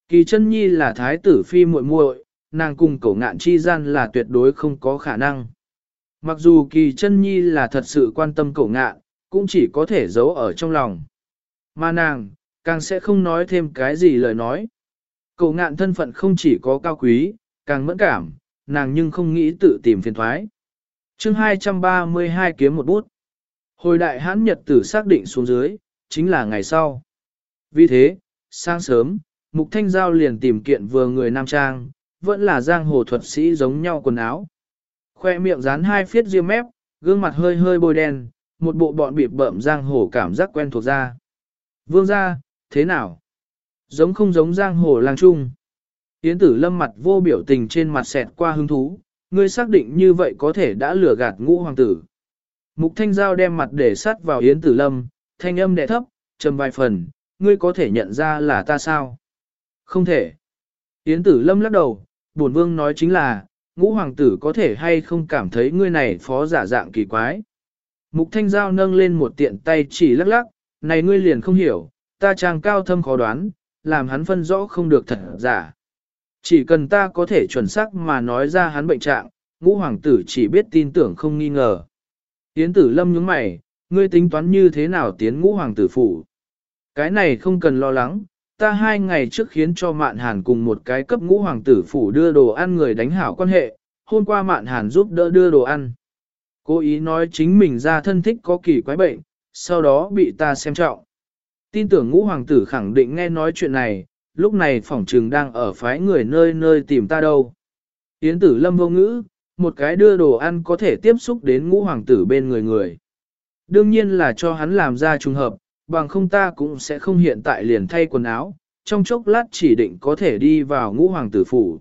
Kỳ chân nhi là thái tử phi muội muội, nàng cùng cổ ngạn chi gian là tuyệt đối không có khả năng. Mặc dù kỳ chân nhi là thật sự quan tâm cổ ngạn, cũng chỉ có thể giấu ở trong lòng. Mà nàng, càng sẽ không nói thêm cái gì lời nói. Cổ ngạn thân phận không chỉ có cao quý, càng mẫn cảm, nàng nhưng không nghĩ tự tìm phiền thoái. chương 232 kiếm một bút. Hồi đại hãn nhật tử xác định xuống dưới, chính là ngày sau. Vì thế, sáng sớm, Mục Thanh Giao liền tìm kiện vừa người nam trang, vẫn là giang hồ thuật sĩ giống nhau quần áo. Khoe miệng dán hai phiết riêng mép, gương mặt hơi hơi bôi đen, một bộ bọn bịp bợm giang hồ cảm giác quen thuộc ra. Vương ra, thế nào? Giống không giống giang hồ lang trung. Yến tử lâm mặt vô biểu tình trên mặt xẹt qua hứng thú, ngươi xác định như vậy có thể đã lừa gạt ngũ hoàng tử. Mục thanh giao đem mặt để sát vào Yến tử lâm, thanh âm đẻ thấp, trầm vài phần, ngươi có thể nhận ra là ta sao? Không thể. Yến tử lâm lắc đầu, bổn vương nói chính là, ngũ hoàng tử có thể hay không cảm thấy ngươi này phó giả dạng kỳ quái. Mục thanh giao nâng lên một tiện tay chỉ lắc lắc, này ngươi liền không hiểu, ta trang cao thâm khó đoán, làm hắn phân rõ không được thật giả. Chỉ cần ta có thể chuẩn xác mà nói ra hắn bệnh trạng, ngũ hoàng tử chỉ biết tin tưởng không nghi ngờ. Yến tử lâm nhướng mày, ngươi tính toán như thế nào tiến ngũ hoàng tử phủ. Cái này không cần lo lắng, ta hai ngày trước khiến cho Mạn Hàn cùng một cái cấp ngũ hoàng tử phủ đưa đồ ăn người đánh hảo quan hệ, hôm qua Mạn Hàn giúp đỡ đưa đồ ăn. Cố ý nói chính mình ra thân thích có kỳ quái bệnh, sau đó bị ta xem trọng. Tin tưởng ngũ hoàng tử khẳng định nghe nói chuyện này, lúc này phỏng trừng đang ở phái người nơi nơi tìm ta đâu. Yến tử lâm vô ngữ, một cái đưa đồ ăn có thể tiếp xúc đến ngũ hoàng tử bên người người. Đương nhiên là cho hắn làm ra trùng hợp, bằng không ta cũng sẽ không hiện tại liền thay quần áo, trong chốc lát chỉ định có thể đi vào ngũ hoàng tử phủ.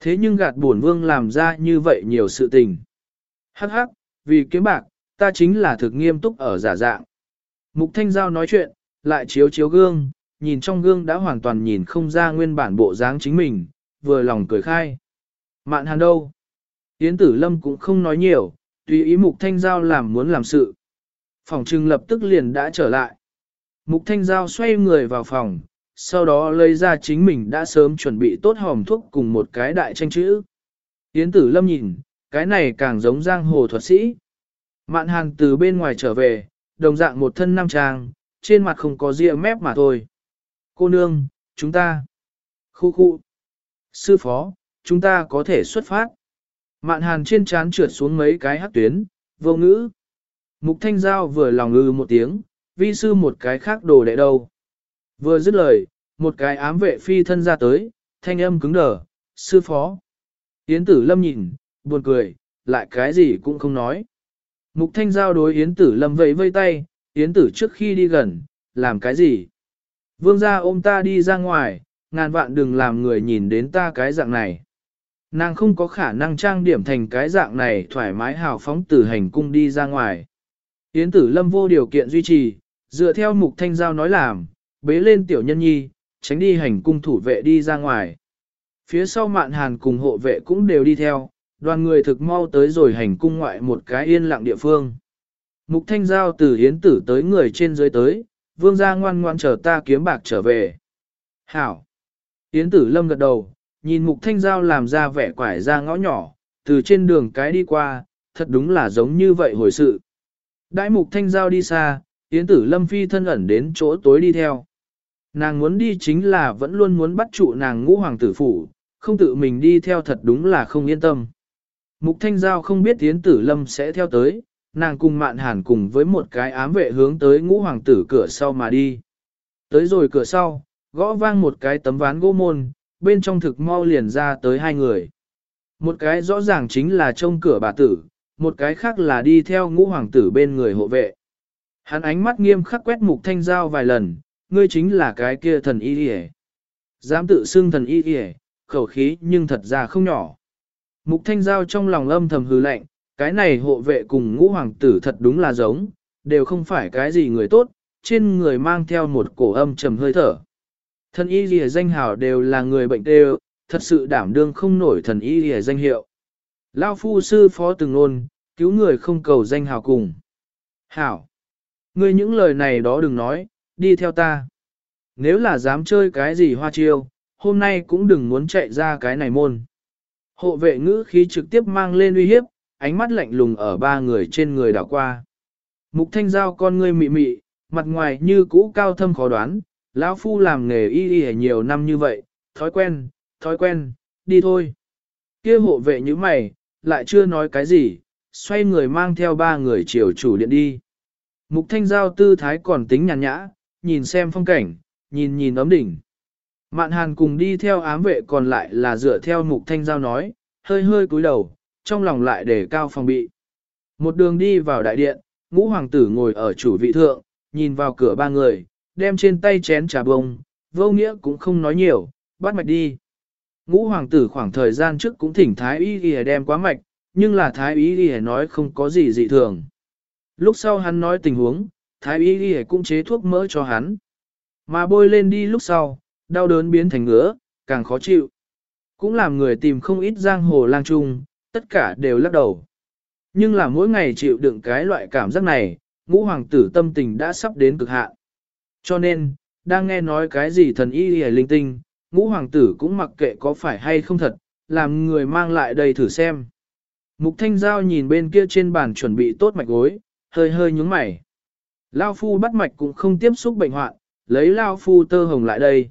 Thế nhưng gạt buồn vương làm ra như vậy nhiều sự tình. Hắc hắc, vì kiếm bạc, ta chính là thực nghiêm túc ở giả dạng. Mục Thanh Giao nói chuyện, lại chiếu chiếu gương, nhìn trong gương đã hoàn toàn nhìn không ra nguyên bản bộ dáng chính mình, vừa lòng cười khai. Mạn hàn đâu? Yến tử lâm cũng không nói nhiều, tùy ý Mục Thanh Giao làm muốn làm sự. Phòng trưng lập tức liền đã trở lại. Mục Thanh Giao xoay người vào phòng, sau đó lấy ra chính mình đã sớm chuẩn bị tốt hòm thuốc cùng một cái đại tranh chữ. Yến tử lâm nhìn, cái này càng giống giang hồ thuật sĩ. Mạn hàn từ bên ngoài trở về, đồng dạng một thân nam trang, trên mặt không có ria mép mà thôi. Cô nương, chúng ta. Khu khu. Sư phó, chúng ta có thể xuất phát. Mạn hàn trên trán trượt xuống mấy cái hắc tuyến, vô ngữ. Mục thanh giao vừa lòng ngư một tiếng, vi sư một cái khác đồ đệ đâu. Vừa dứt lời, một cái ám vệ phi thân ra tới, thanh âm cứng đờ, sư phó. Yến tử lâm nhìn, buồn cười, lại cái gì cũng không nói. Mục thanh giao đối Yến tử lâm vẫy vây tay, Yến tử trước khi đi gần, làm cái gì? Vương gia ôm ta đi ra ngoài, ngàn vạn đừng làm người nhìn đến ta cái dạng này. Nàng không có khả năng trang điểm thành cái dạng này thoải mái hào phóng từ hành cung đi ra ngoài. Yến tử lâm vô điều kiện duy trì, dựa theo mục thanh giao nói làm, bế lên tiểu nhân nhi, tránh đi hành cung thủ vệ đi ra ngoài. Phía sau mạn hàn cùng hộ vệ cũng đều đi theo, đoàn người thực mau tới rồi hành cung ngoại một cái yên lặng địa phương. Mục thanh giao từ hiến tử tới người trên dưới tới, vương gia ngoan ngoan chờ ta kiếm bạc trở về. Hảo! Hiến tử lâm gật đầu, nhìn mục thanh giao làm ra vẻ quải ra ngõ nhỏ, từ trên đường cái đi qua, thật đúng là giống như vậy hồi sự. Đại mục thanh giao đi xa, Yến tử lâm phi thân ẩn đến chỗ tối đi theo. Nàng muốn đi chính là vẫn luôn muốn bắt trụ nàng ngũ hoàng tử phủ, không tự mình đi theo thật đúng là không yên tâm. Mục thanh giao không biết Yến tử lâm sẽ theo tới, nàng cùng mạn hàn cùng với một cái ám vệ hướng tới ngũ hoàng tử cửa sau mà đi. Tới rồi cửa sau, gõ vang một cái tấm ván gỗ môn, bên trong thực mau liền ra tới hai người. Một cái rõ ràng chính là trông cửa bà tử, một cái khác là đi theo ngũ hoàng tử bên người hộ vệ. Hắn ánh mắt nghiêm khắc quét mục thanh giao vài lần, ngươi chính là cái kia thần y đi Dám tự xưng thần y đi khẩu khí nhưng thật ra không nhỏ. Mục thanh giao trong lòng âm thầm hư lạnh, cái này hộ vệ cùng ngũ hoàng tử thật đúng là giống, đều không phải cái gì người tốt, trên người mang theo một cổ âm trầm hơi thở. Thần y lìa danh hào đều là người bệnh đều, thật sự đảm đương không nổi thần y lìa danh hiệu. Lao phu sư phó từng nôn, cứu người không cầu danh hào cùng. Hảo! Ngươi những lời này đó đừng nói, đi theo ta. Nếu là dám chơi cái gì hoa chiêu, hôm nay cũng đừng muốn chạy ra cái này môn. Hộ vệ ngữ khí trực tiếp mang lên uy hiếp, ánh mắt lạnh lùng ở ba người trên người đảo qua. Mục thanh giao con ngươi mị mị, mặt ngoài như cũ cao thâm khó đoán, lão phu làm nghề y y nhiều năm như vậy, thói quen, thói quen, đi thôi. Kia hộ vệ như mày, lại chưa nói cái gì, xoay người mang theo ba người chiều chủ điện đi. Mục thanh giao tư thái còn tính nhàn nhã, nhìn xem phong cảnh, nhìn nhìn ấm đỉnh. Mạn hàn cùng đi theo ám vệ còn lại là dựa theo mục thanh giao nói, hơi hơi cúi đầu, trong lòng lại để cao phòng bị. Một đường đi vào đại điện, ngũ hoàng tử ngồi ở chủ vị thượng, nhìn vào cửa ba người, đem trên tay chén trà bông, vô nghĩa cũng không nói nhiều, bắt mạch đi. Ngũ hoàng tử khoảng thời gian trước cũng thỉnh thái y y đem quá mạch, nhưng là thái y y nói không có gì dị thường. Lúc sau hắn nói tình huống, thái y y cũng chế thuốc mỡ cho hắn. Mà bôi lên đi lúc sau, đau đớn biến thành ngứa, càng khó chịu. Cũng làm người tìm không ít giang hồ lang trung, tất cả đều lắc đầu. Nhưng là mỗi ngày chịu đựng cái loại cảm giác này, ngũ hoàng tử tâm tình đã sắp đến cực hạn. Cho nên, đang nghe nói cái gì thần y y linh tinh, ngũ hoàng tử cũng mặc kệ có phải hay không thật, làm người mang lại đây thử xem. Mục thanh giao nhìn bên kia trên bàn chuẩn bị tốt mạch gối, hơi hơi nhúng mày. Lao phu bắt mạch cũng không tiếp xúc bệnh hoạn, lấy Lao phu tơ hồng lại đây.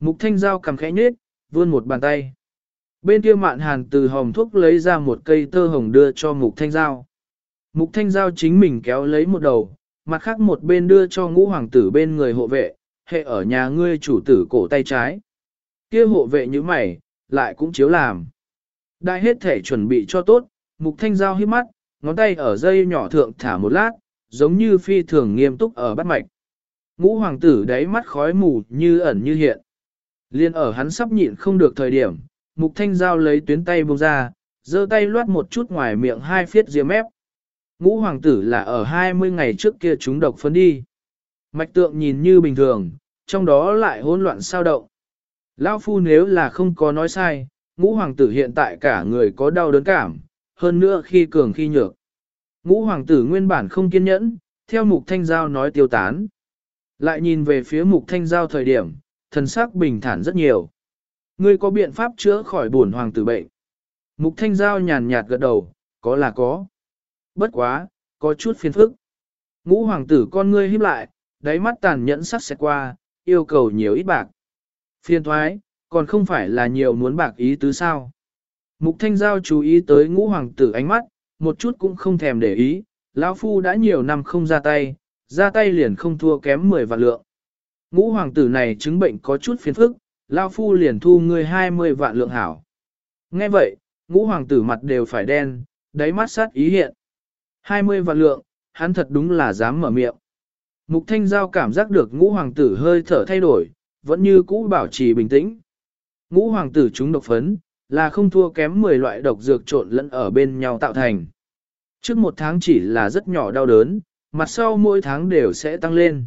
Mục thanh giao cầm khẽ nhết, vươn một bàn tay. Bên kia mạn hàn từ hồng thuốc lấy ra một cây tơ hồng đưa cho mục thanh giao. Mục thanh giao chính mình kéo lấy một đầu, mặt khác một bên đưa cho ngũ hoàng tử bên người hộ vệ, hệ ở nhà ngươi chủ tử cổ tay trái. Kia hộ vệ như mày, lại cũng chiếu làm. Đại hết thể chuẩn bị cho tốt, mục thanh giao hiếp mắt, ngón tay ở dây nhỏ thượng thả một lát, giống như phi thường nghiêm túc ở bắt mạch. Ngũ hoàng tử đáy mắt khói mù như ẩn như hiện. Liên ở hắn sắp nhịn không được thời điểm, mục thanh giao lấy tuyến tay buông ra, giơ tay loát một chút ngoài miệng hai phiết diêm mép. Ngũ hoàng tử là ở 20 ngày trước kia chúng độc phấn đi. Mạch tượng nhìn như bình thường, trong đó lại hỗn loạn sao động. Lão phu nếu là không có nói sai, ngũ hoàng tử hiện tại cả người có đau đớn cảm, hơn nữa khi cường khi nhược. Ngũ hoàng tử nguyên bản không kiên nhẫn, theo mục thanh giao nói tiêu tán. Lại nhìn về phía mục thanh giao thời điểm, thần sắc bình thản rất nhiều. Ngươi có biện pháp chữa khỏi buồn hoàng tử bệnh. Mục thanh giao nhàn nhạt gật đầu, có là có. Bất quá, có chút phiền phức. Ngũ hoàng tử con ngươi híp lại, đáy mắt tàn nhẫn sắc xẹt qua, yêu cầu nhiều ít bạc. Phiền thoái, còn không phải là nhiều muốn bạc ý tứ sao. Mục thanh giao chú ý tới ngũ hoàng tử ánh mắt, một chút cũng không thèm để ý, lão phu đã nhiều năm không ra tay, ra tay liền không thua kém 10 vạn lượng. Ngũ hoàng tử này chứng bệnh có chút phiền phức, lão phu liền thu ngươi 20 vạn lượng hảo. Nghe vậy, ngũ hoàng tử mặt đều phải đen, đáy mắt sát ý hiện. 20 vạn lượng, hắn thật đúng là dám mở miệng. Mục thanh giao cảm giác được ngũ hoàng tử hơi thở thay đổi, vẫn như cũ bảo trì bình tĩnh. Ngũ hoàng tử chúng độc phấn, là không thua kém 10 loại độc dược trộn lẫn ở bên nhau tạo thành. Trước một tháng chỉ là rất nhỏ đau đớn, mặt sau mỗi tháng đều sẽ tăng lên.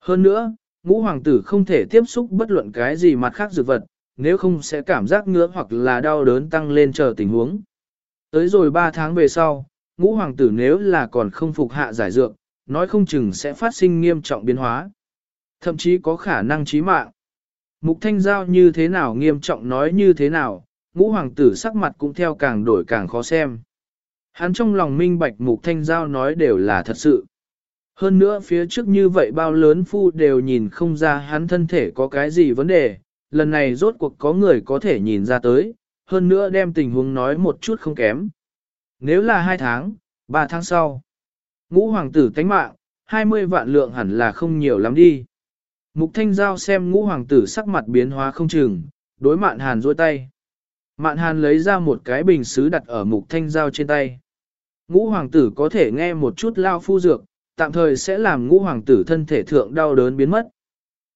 Hơn nữa, ngũ hoàng tử không thể tiếp xúc bất luận cái gì mặt khác dược vật, nếu không sẽ cảm giác ngứa hoặc là đau đớn tăng lên chờ tình huống. Tới rồi 3 tháng về sau, ngũ hoàng tử nếu là còn không phục hạ giải dược, nói không chừng sẽ phát sinh nghiêm trọng biến hóa. Thậm chí có khả năng chí mạng. Mục thanh giao như thế nào nghiêm trọng nói như thế nào, ngũ hoàng tử sắc mặt cũng theo càng đổi càng khó xem. Hắn trong lòng minh bạch mục thanh giao nói đều là thật sự. Hơn nữa phía trước như vậy bao lớn phu đều nhìn không ra hắn thân thể có cái gì vấn đề, lần này rốt cuộc có người có thể nhìn ra tới, hơn nữa đem tình huống nói một chút không kém. Nếu là hai tháng, ba tháng sau, ngũ hoàng tử tánh mạng, 20 vạn lượng hẳn là không nhiều lắm đi. Mục thanh giao xem ngũ hoàng tử sắc mặt biến hóa không chừng, đối mạn hàn rôi tay. Mạn hàn lấy ra một cái bình xứ đặt ở mục thanh giao trên tay. Ngũ hoàng tử có thể nghe một chút lao phu dược, tạm thời sẽ làm ngũ hoàng tử thân thể thượng đau đớn biến mất.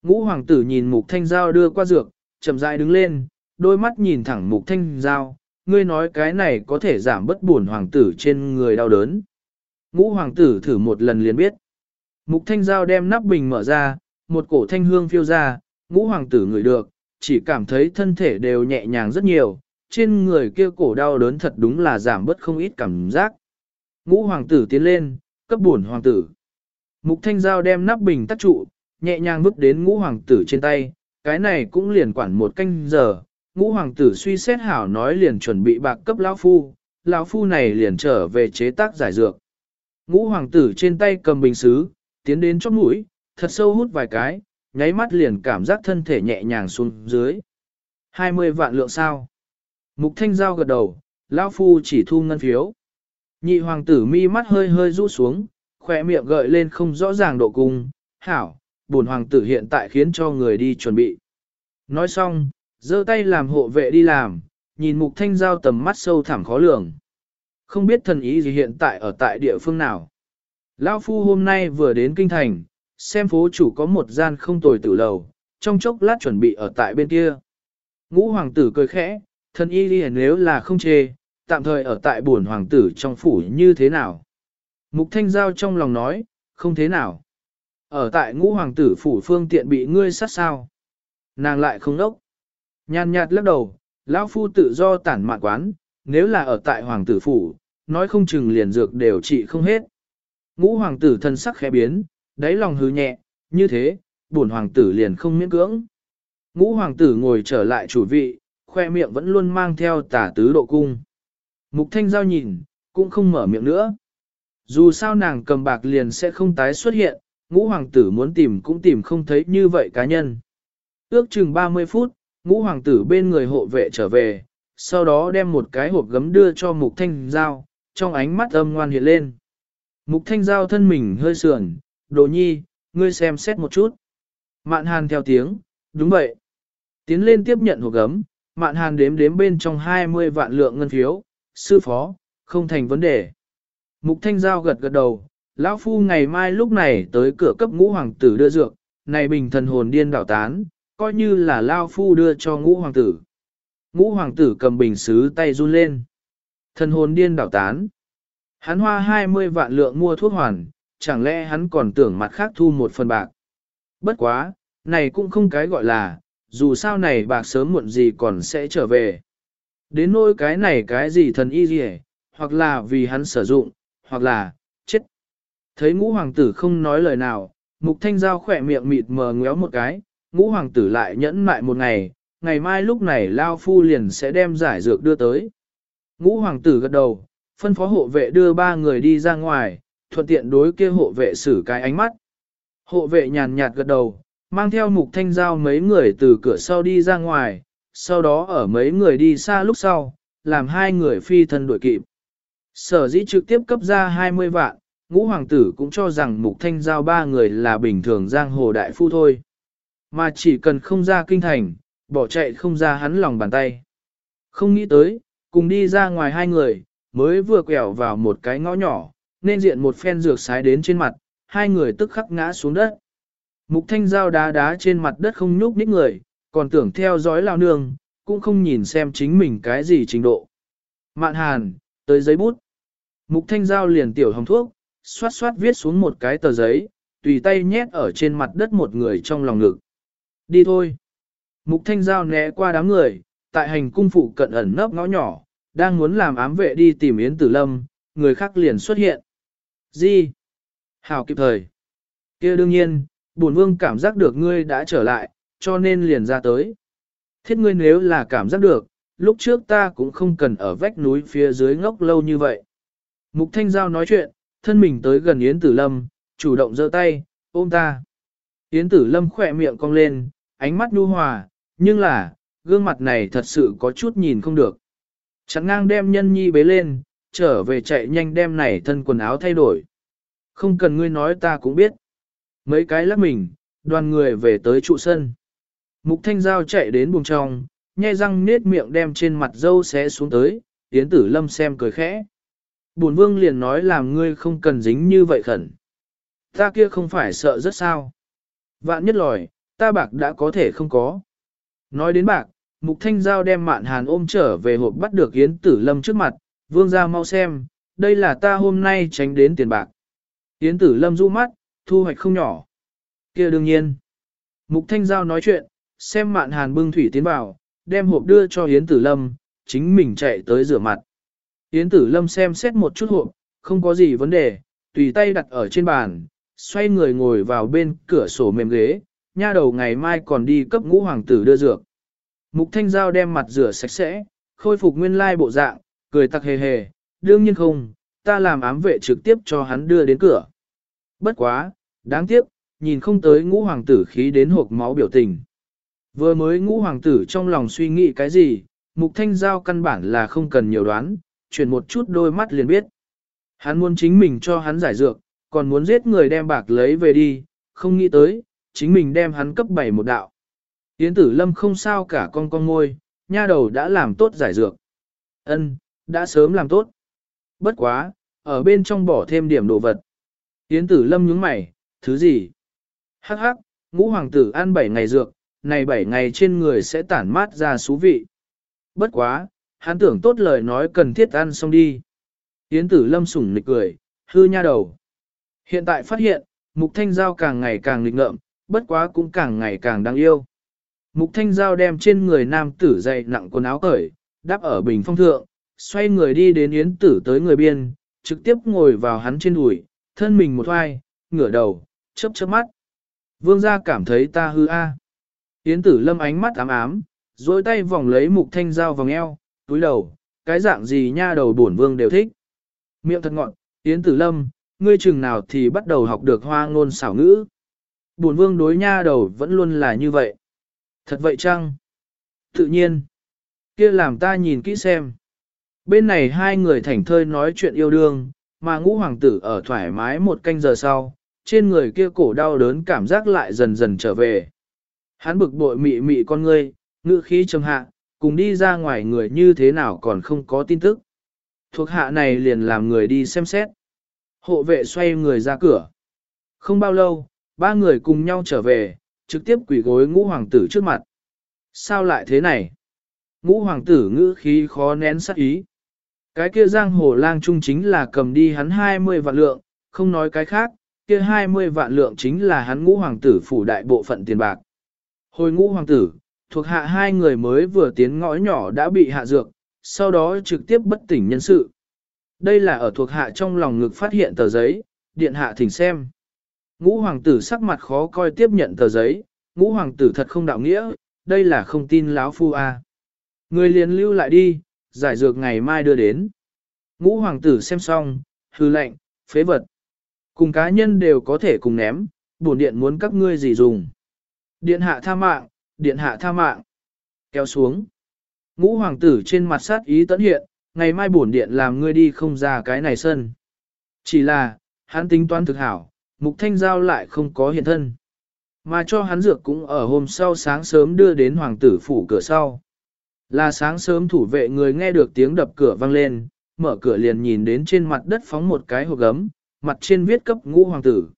Ngũ hoàng tử nhìn mục thanh giao đưa qua dược, chậm rãi đứng lên, đôi mắt nhìn thẳng mục thanh giao, ngươi nói cái này có thể giảm bất buồn hoàng tử trên người đau đớn. Ngũ hoàng tử thử một lần liền biết. Mục thanh giao đem nắp bình mở ra, một cổ thanh hương phiêu ra, ngũ hoàng tử ngửi được, chỉ cảm thấy thân thể đều nhẹ nhàng rất nhiều, trên người kia cổ đau đớn thật đúng là giảm bớt không ít cảm giác. Ngũ hoàng tử tiến lên, cấp buồn hoàng tử. Mục thanh giao đem nắp bình tắt trụ, nhẹ nhàng vứt đến ngũ hoàng tử trên tay, cái này cũng liền quản một canh giờ. Ngũ hoàng tử suy xét hảo nói liền chuẩn bị bạc cấp lão phu, lão phu này liền trở về chế tác giải dược. Ngũ hoàng tử trên tay cầm bình xứ, tiến đến chóp mũi, thật sâu hút vài cái, nháy mắt liền cảm giác thân thể nhẹ nhàng xuống dưới. 20 vạn lượng sao? Mục thanh giao gật đầu, lão phu chỉ thu ngân phiếu. Nhị hoàng tử mi mắt hơi hơi rũ xuống, khỏe miệng gợi lên không rõ ràng độ cung, hảo, bổn hoàng tử hiện tại khiến cho người đi chuẩn bị. Nói xong, giơ tay làm hộ vệ đi làm, nhìn mục thanh giao tầm mắt sâu thẳm khó lường. Không biết thần ý gì hiện tại ở tại địa phương nào. Lão phu hôm nay vừa đến kinh thành, xem phố chủ có một gian không tồi tử lầu, trong chốc lát chuẩn bị ở tại bên kia. Ngũ hoàng tử cười khẽ, thân y đi nếu là không chê, tạm thời ở tại buồn hoàng tử trong phủ như thế nào. Mục thanh giao trong lòng nói, không thế nào. Ở tại ngũ hoàng tử phủ phương tiện bị ngươi sát sao. Nàng lại không đốc. Nhàn nhạt lắc đầu, lão phu tự do tản mạn quán, nếu là ở tại hoàng tử phủ, nói không chừng liền dược đều trị không hết. Ngũ hoàng tử thân sắc khẽ biến, đáy lòng hứ nhẹ, như thế, bổn hoàng tử liền không miễn cưỡng. Ngũ hoàng tử ngồi trở lại chủ vị, khoe miệng vẫn luôn mang theo tả tứ độ cung. Mục thanh giao nhìn, cũng không mở miệng nữa. Dù sao nàng cầm bạc liền sẽ không tái xuất hiện, ngũ hoàng tử muốn tìm cũng tìm không thấy như vậy cá nhân. Ước chừng 30 phút, ngũ hoàng tử bên người hộ vệ trở về, sau đó đem một cái hộp gấm đưa cho mục thanh giao, trong ánh mắt âm ngoan hiện lên. Mục thanh giao thân mình hơi sườn, đồ nhi, ngươi xem xét một chút. Mạn hàn theo tiếng, đúng vậy. Tiến lên tiếp nhận hộp gấm, mạn hàn đếm đếm bên trong 20 vạn lượng ngân phiếu, sư phó, không thành vấn đề. Mục thanh giao gật gật đầu, lão phu ngày mai lúc này tới cửa cấp ngũ hoàng tử đưa dược, này bình thần hồn điên đảo tán, coi như là lão phu đưa cho ngũ hoàng tử. Ngũ hoàng tử cầm bình xứ tay run lên. Thần hồn điên đảo tán. Hắn hoa 20 vạn lượng mua thuốc hoàn, chẳng lẽ hắn còn tưởng mặt khác thu một phần bạc. Bất quá, này cũng không cái gọi là, dù sao này bạc sớm muộn gì còn sẽ trở về. Đến nỗi cái này cái gì thần y gì hoặc là vì hắn sử dụng, hoặc là, chết. Thấy ngũ hoàng tử không nói lời nào, mục thanh giao khỏe miệng mịt mờ ngéo một cái, ngũ hoàng tử lại nhẫn mại một ngày, ngày mai lúc này Lao Phu liền sẽ đem giải dược đưa tới. Ngũ hoàng tử gật đầu, phân phó hộ vệ đưa ba người đi ra ngoài, thuận tiện đối kia hộ vệ xử cái ánh mắt. Hộ vệ nhàn nhạt gật đầu, mang theo mục thanh giao mấy người từ cửa sau đi ra ngoài, sau đó ở mấy người đi xa lúc sau, làm hai người phi thân đuổi kịp. Sở dĩ trực tiếp cấp ra 20 vạn, ngũ hoàng tử cũng cho rằng mục thanh giao ba người là bình thường giang hồ đại phu thôi. Mà chỉ cần không ra kinh thành, bỏ chạy không ra hắn lòng bàn tay. Không nghĩ tới, cùng đi ra ngoài hai người, mới vừa quẹo vào một cái ngõ nhỏ, nên diện một phen dược sái đến trên mặt, hai người tức khắc ngã xuống đất. Mục thanh giao đá đá trên mặt đất không nhúc nhích người, còn tưởng theo dõi lao nương, cũng không nhìn xem chính mình cái gì trình độ. Mạn hàn, tới giấy bút. Mục thanh giao liền tiểu hồng thuốc, xoát xoát viết xuống một cái tờ giấy, tùy tay nhét ở trên mặt đất một người trong lòng ngực. Đi thôi. Mục thanh giao né qua đám người, tại hành cung phụ cận ẩn nấp ngõ nhỏ, đang muốn làm ám vệ đi tìm Yến Tử Lâm, người khác liền xuất hiện. Gì? hảo kịp thời. kia đương nhiên, bổn vương cảm giác được ngươi đã trở lại, cho nên liền ra tới. Thiết ngươi nếu là cảm giác được, lúc trước ta cũng không cần ở vách núi phía dưới ngốc lâu như vậy. Mục Thanh Giao nói chuyện, thân mình tới gần Yến Tử Lâm, chủ động giơ tay, ôm ta. Yến Tử Lâm khỏe miệng cong lên, ánh mắt nhu hòa, nhưng là, gương mặt này thật sự có chút nhìn không được. Chẳng ngang đem nhân nhi bế lên, trở về chạy nhanh đem này thân quần áo thay đổi. Không cần ngươi nói ta cũng biết. Mấy cái lắc mình, đoàn người về tới trụ sân. Mục thanh giao chạy đến buồng trong, nhe răng nết miệng đem trên mặt dâu xé xuống tới, Yến Tử Lâm xem cười khẽ. Bổn vương liền nói làm ngươi không cần dính như vậy khẩn. Ta kia không phải sợ rất sao. Vạn nhất lòi, ta bạc đã có thể không có. Nói đến bạc, Mục Thanh Giao đem mạn hàn ôm trở về hộp bắt được Yến Tử Lâm trước mặt, vương ra mau xem, đây là ta hôm nay tránh đến tiền bạc. Yến Tử Lâm du mắt, thu hoạch không nhỏ. kia đương nhiên. Mục Thanh Giao nói chuyện, xem mạn hàn bưng thủy tiến vào, đem hộp đưa cho Yến Tử Lâm, chính mình chạy tới rửa mặt. Yến Tử Lâm xem xét một chút hộp, không có gì vấn đề, tùy tay đặt ở trên bàn, xoay người ngồi vào bên cửa sổ mềm ghế, nha đầu ngày mai còn đi cấp ngũ hoàng tử đưa dược. Mục Thanh Giao đem mặt rửa sạch sẽ, khôi phục nguyên lai bộ dạng, cười tặc hề hề, đương nhiên không, ta làm ám vệ trực tiếp cho hắn đưa đến cửa. Bất quá, đáng tiếc, nhìn không tới ngũ hoàng tử khí đến hộp máu biểu tình. Vừa mới ngũ hoàng tử trong lòng suy nghĩ cái gì, mục thanh giao căn bản là không cần nhiều đoán, chuyển một chút đôi mắt liền biết. Hắn muốn chính mình cho hắn giải dược, còn muốn giết người đem bạc lấy về đi, không nghĩ tới, chính mình đem hắn cấp bảy một đạo. Yến tử lâm không sao cả con con ngôi, nha đầu đã làm tốt giải dược. Ân, đã sớm làm tốt. Bất quá, ở bên trong bỏ thêm điểm đồ vật. Yến tử lâm nhướng mày, thứ gì? Hắc hắc, ngũ hoàng tử ăn 7 ngày dược, này 7 ngày trên người sẽ tản mát ra xú vị. Bất quá, hắn tưởng tốt lời nói cần thiết ăn xong đi. Yến tử lâm sủng nịch cười, hư nha đầu. Hiện tại phát hiện, mục thanh giao càng ngày càng nghịch ngợm, bất quá cũng càng ngày càng đáng yêu. Mục thanh giao đem trên người nam tử dày nặng quần áo cởi, đắp ở bình phong thượng, xoay người đi đến yến tử tới người biên, trực tiếp ngồi vào hắn trên đùi, thân mình một hoai, ngửa đầu, chớp chớp mắt. Vương gia cảm thấy ta hư a. Yến tử lâm ánh mắt ám ám, dối tay vòng lấy mục thanh dao vòng eo, túi đầu, cái dạng gì nha đầu bổn vương đều thích. Miệng thật ngọn, Yến tử lâm, ngươi chừng nào thì bắt đầu học được hoa ngôn xảo ngữ. Bổn vương đối nha đầu vẫn luôn là như vậy. Thật vậy chăng? Tự nhiên. kia làm ta nhìn kỹ xem. Bên này hai người thảnh thơi nói chuyện yêu đương, mà ngũ hoàng tử ở thoải mái một canh giờ sau, trên người kia cổ đau đớn cảm giác lại dần dần trở về. Hắn bực bội mị mị con ngươi, ngữ khí trầm hạ, cùng đi ra ngoài người như thế nào còn không có tin tức. Thuộc hạ này liền làm người đi xem xét. Hộ vệ xoay người ra cửa. Không bao lâu, ba người cùng nhau trở về, trực tiếp quỷ gối ngũ hoàng tử trước mặt. Sao lại thế này? Ngũ hoàng tử ngữ khí khó nén sắc ý. Cái kia giang hồ lang trung chính là cầm đi hắn 20 vạn lượng, không nói cái khác, kia 20 vạn lượng chính là hắn ngũ hoàng tử phủ đại bộ phận tiền bạc. Hồi ngũ hoàng tử, thuộc hạ hai người mới vừa tiến ngõ nhỏ đã bị hạ dược, sau đó trực tiếp bất tỉnh nhân sự. Đây là ở thuộc hạ trong lòng ngực phát hiện tờ giấy, điện hạ thỉnh xem. Ngũ hoàng tử sắc mặt khó coi tiếp nhận tờ giấy, ngũ hoàng tử thật không đạo nghĩa, đây là không tin láo phu a. Người liền lưu lại đi, giải dược ngày mai đưa đến. Ngũ hoàng tử xem xong, hư lệnh, phế vật. Cùng cá nhân đều có thể cùng ném, bổn điện muốn các ngươi gì dùng. Điện hạ tha mạng, điện hạ tha mạng. Kéo xuống. Ngũ hoàng tử trên mặt sát ý tấn hiện, ngày mai bổn điện làm ngươi đi không ra cái này sân. Chỉ là, hắn tính toán thực hảo, mục thanh giao lại không có hiện thân. Mà cho hắn dược cũng ở hôm sau sáng sớm đưa đến hoàng tử phủ cửa sau. Là sáng sớm thủ vệ người nghe được tiếng đập cửa vang lên, mở cửa liền nhìn đến trên mặt đất phóng một cái hộp gấm, mặt trên viết cấp ngũ hoàng tử.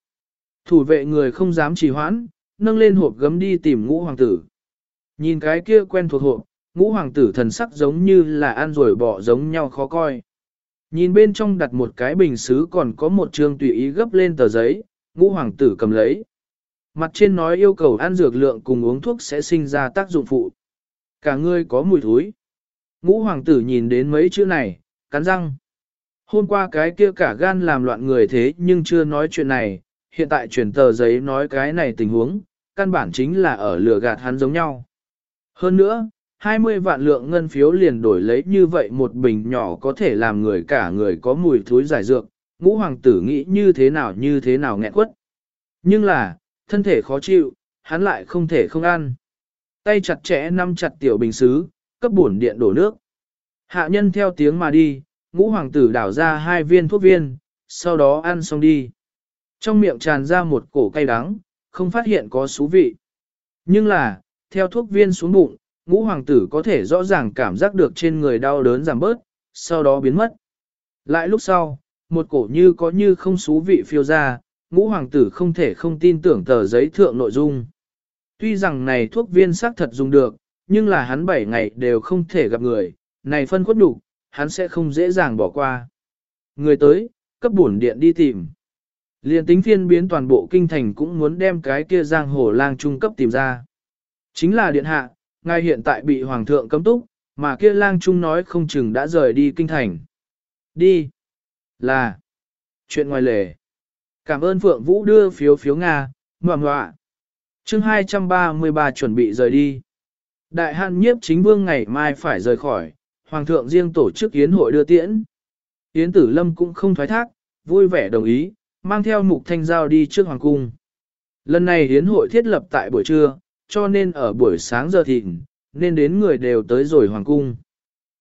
Thủ vệ người không dám trì hoãn, nâng lên hộp gấm đi tìm ngũ hoàng tử. Nhìn cái kia quen thuộc hộp, ngũ hoàng tử thần sắc giống như là ăn rồi bỏ giống nhau khó coi. Nhìn bên trong đặt một cái bình xứ còn có một trường tùy ý gấp lên tờ giấy, ngũ hoàng tử cầm lấy. Mặt trên nói yêu cầu ăn dược lượng cùng uống thuốc sẽ sinh ra tác dụng phụ. Cả ngươi có mùi thối. Ngũ hoàng tử nhìn đến mấy chữ này, cắn răng. Hôm qua cái kia cả gan làm loạn người thế nhưng chưa nói chuyện này, hiện tại chuyển tờ giấy nói cái này tình huống, căn bản chính là ở lửa gạt hắn giống nhau. Hơn nữa, 20 vạn lượng ngân phiếu liền đổi lấy như vậy một bình nhỏ có thể làm người cả người có mùi thối giải dược, ngũ hoàng tử nghĩ như thế nào như thế nào nghẹn quất. Nhưng là, thân thể khó chịu, hắn lại không thể không ăn. Tay chặt chẽ nắm chặt tiểu bình xứ, cấp bổn điện đổ nước. Hạ nhân theo tiếng mà đi, ngũ hoàng tử đảo ra hai viên thuốc viên, sau đó ăn xong đi. Trong miệng tràn ra một cổ cay đắng, không phát hiện có xú vị. Nhưng là, theo thuốc viên xuống bụng, ngũ hoàng tử có thể rõ ràng cảm giác được trên người đau đớn giảm bớt, sau đó biến mất. Lại lúc sau, một cổ như có như không xú vị phiêu ra, ngũ hoàng tử không thể không tin tưởng tờ giấy thượng nội dung. Tuy rằng này thuốc viên xác thật dùng được, nhưng là hắn 7 ngày đều không thể gặp người, này phân khuất đủ, hắn sẽ không dễ dàng bỏ qua. Người tới, cấp bổn điện đi tìm. Liên tính phiên biến toàn bộ kinh thành cũng muốn đem cái kia giang hồ lang trung cấp tìm ra. Chính là điện hạ, ngài hiện tại bị hoàng thượng cấm túc, mà kia lang trung nói không chừng đã rời đi kinh thành. Đi. Là. Chuyện ngoài lề. Cảm ơn Phượng Vũ đưa phiếu phiếu Nga, ngoạm ngoạ chương 233 chuẩn bị rời đi. Đại hạn nhiếp chính vương ngày mai phải rời khỏi, Hoàng thượng riêng tổ chức yến hội đưa tiễn. Yến tử lâm cũng không thoái thác, vui vẻ đồng ý, mang theo mục thanh giao đi trước Hoàng cung. Lần này yến hội thiết lập tại buổi trưa, cho nên ở buổi sáng giờ thịnh, nên đến người đều tới rồi Hoàng cung.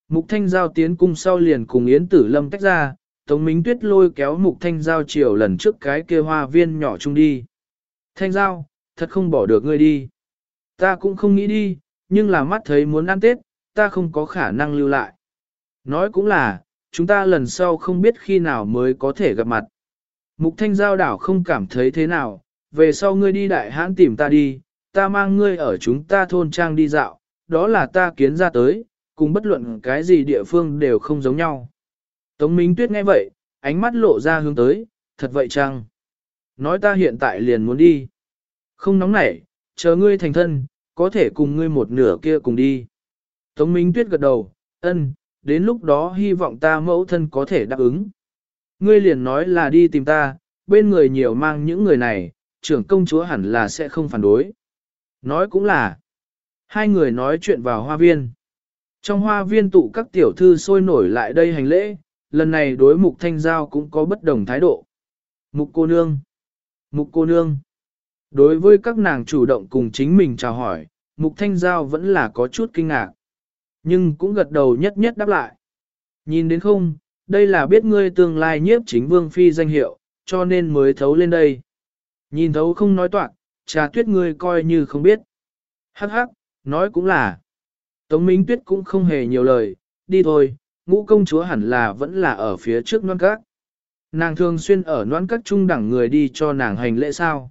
Mục thanh giao tiến cung sau liền cùng Yến tử lâm tách ra, Tống Minh Tuyết lôi kéo Mục Thanh Giao chiều lần trước cái kia hoa viên nhỏ chung đi. Thanh Giao, thật không bỏ được ngươi đi. Ta cũng không nghĩ đi, nhưng là mắt thấy muốn ăn Tết, ta không có khả năng lưu lại. Nói cũng là, chúng ta lần sau không biết khi nào mới có thể gặp mặt. Mục Thanh Giao đảo không cảm thấy thế nào, về sau ngươi đi đại hãn tìm ta đi, ta mang ngươi ở chúng ta thôn trang đi dạo, đó là ta kiến ra tới, cùng bất luận cái gì địa phương đều không giống nhau. Tống Minh Tuyết nghe vậy, ánh mắt lộ ra hướng tới, thật vậy chăng? Nói ta hiện tại liền muốn đi. Không nóng nảy, chờ ngươi thành thân, có thể cùng ngươi một nửa kia cùng đi. Tống Minh Tuyết gật đầu, ân, đến lúc đó hy vọng ta mẫu thân có thể đáp ứng. Ngươi liền nói là đi tìm ta, bên người nhiều mang những người này, trưởng công chúa hẳn là sẽ không phản đối. Nói cũng là, hai người nói chuyện vào hoa viên. Trong hoa viên tụ các tiểu thư sôi nổi lại đây hành lễ, lần này đối mục thanh giao cũng có bất đồng thái độ. Mục cô nương. Mục cô nương. Đối với các nàng chủ động cùng chính mình chào hỏi, mục thanh giao vẫn là có chút kinh ngạc. Nhưng cũng gật đầu nhất nhất đáp lại. Nhìn đến không, đây là biết ngươi tương lai nhiếp chính vương phi danh hiệu, cho nên mới thấu lên đây. Nhìn thấu không nói toạc, trà tuyết ngươi coi như không biết. Hắc hắc, nói cũng là. Tống Minh Tuyết cũng không hề nhiều lời, đi thôi, ngũ công chúa hẳn là vẫn là ở phía trước non các. Nàng thường xuyên ở noan các trung đẳng người đi cho nàng hành lễ sao.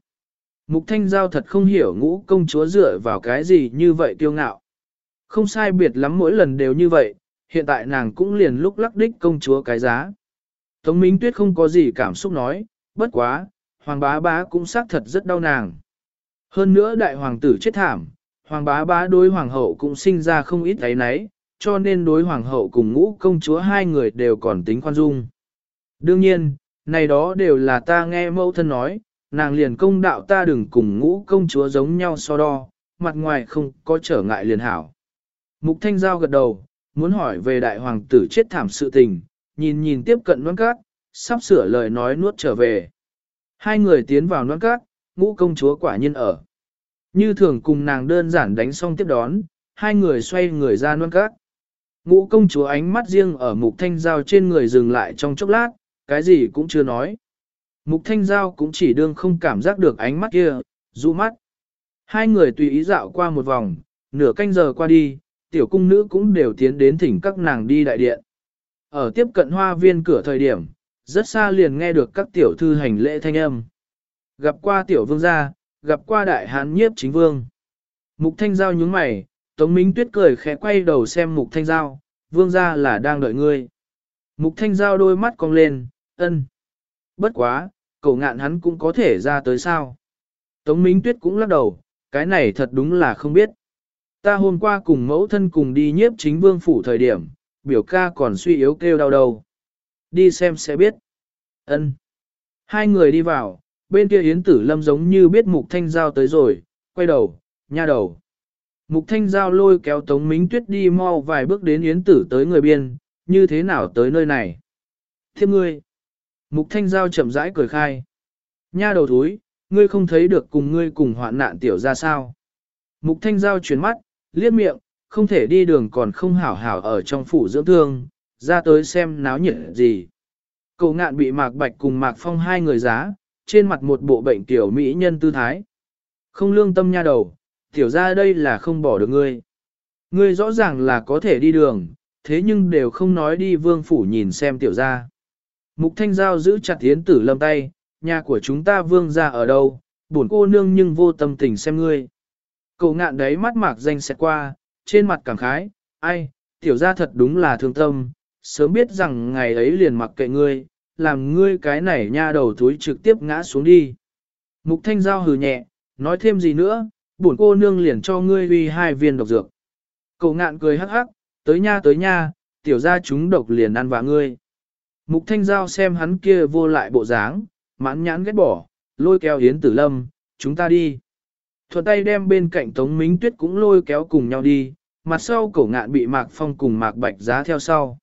Mục Thanh Giao thật không hiểu ngũ công chúa dựa vào cái gì như vậy kiêu ngạo. Không sai biệt lắm mỗi lần đều như vậy, hiện tại nàng cũng liền lúc lắc đích công chúa cái giá. Tống Minh Tuyết không có gì cảm xúc nói, bất quá, hoàng bá bá cũng xác thật rất đau nàng. Hơn nữa đại hoàng tử chết thảm, hoàng bá bá đối hoàng hậu cũng sinh ra không ít ấy nấy, cho nên đối hoàng hậu cùng ngũ công chúa hai người đều còn tính khoan dung. Đương nhiên, này đó đều là ta nghe mẫu thân nói, nàng liền công đạo ta đừng cùng ngũ công chúa giống nhau so đo, mặt ngoài không có trở ngại liền hảo. Mục Thanh Giao gật đầu, muốn hỏi về đại hoàng tử chết thảm sự tình, nhìn nhìn tiếp cận noan cát, sắp sửa lời nói nuốt trở về. Hai người tiến vào noan cát, ngũ công chúa quả nhiên ở. Như thường cùng nàng đơn giản đánh xong tiếp đón, hai người xoay người ra noan cát. Ngũ công chúa ánh mắt riêng ở mục thanh giao trên người dừng lại trong chốc lát, cái gì cũng chưa nói. Mục thanh giao cũng chỉ đương không cảm giác được ánh mắt kia, dụ mắt. Hai người tùy ý dạo qua một vòng, nửa canh giờ qua đi, tiểu cung nữ cũng đều tiến đến thỉnh các nàng đi đại điện. Ở tiếp cận hoa viên cửa thời điểm, rất xa liền nghe được các tiểu thư hành lễ thanh âm. Gặp qua tiểu vương gia, gặp qua đại hán nhiếp chính vương. Mục thanh giao nhướng mày, Tống Minh Tuyết cười khẽ quay đầu xem Mục Thanh Giao, vương gia là đang đợi ngươi. Mục Thanh Giao đôi mắt cong lên, ân. Bất quá, cậu ngạn hắn cũng có thể ra tới sao. Tống Minh Tuyết cũng lắc đầu, cái này thật đúng là không biết. Ta hôm qua cùng mẫu thân cùng đi nhiếp chính vương phủ thời điểm, biểu ca còn suy yếu kêu đau đầu. Đi xem sẽ biết. Ân. Hai người đi vào, bên kia Yến Tử Lâm giống như biết Mục Thanh Giao tới rồi, quay đầu, nha đầu. Mục Thanh Giao lôi kéo Tống Mính Tuyết đi mau vài bước đến Yến Tử tới người biên, như thế nào tới nơi này? Thiếp ngươi. Mục Thanh Giao chậm rãi cười khai. Nha đầu thúi, ngươi không thấy được cùng ngươi cùng hoạn nạn tiểu ra sao? Mục Thanh Giao chuyển mắt, liếc miệng, không thể đi đường còn không hảo hảo ở trong phủ dưỡng thương, ra tới xem náo nhiệt gì. Cậu ngạn bị Mạc Bạch cùng Mạc Phong hai người giá, trên mặt một bộ bệnh tiểu mỹ nhân tư thái. Không lương tâm nha đầu, tiểu ra đây là không bỏ được ngươi. Ngươi rõ ràng là có thể đi đường, thế nhưng đều không nói đi vương phủ nhìn xem tiểu ra. Mục thanh giao giữ chặt tiến tử lâm tay, nhà của chúng ta vương ra ở đâu, buồn cô nương nhưng vô tâm tình xem ngươi. Cậu ngạn đấy mắt mạc danh xẹt qua, trên mặt cảm khái, ai, tiểu ra thật đúng là thương tâm, sớm biết rằng ngày ấy liền mặc kệ ngươi, làm ngươi cái này nha đầu túi trực tiếp ngã xuống đi. Mục thanh giao hừ nhẹ, nói thêm gì nữa, bổn cô nương liền cho ngươi uy hai viên độc dược. Cậu ngạn cười hắc hắc, tới nha tới nha, tiểu ra chúng độc liền ăn vạ ngươi. Mục thanh giao xem hắn kia vô lại bộ dáng, mãn nhãn ghét bỏ, lôi kéo Yến Tử Lâm, chúng ta đi. Thuận tay đem bên cạnh Tống Mính Tuyết cũng lôi kéo cùng nhau đi, mặt sau cổ ngạn bị Mạc Phong cùng Mạc Bạch giá theo sau.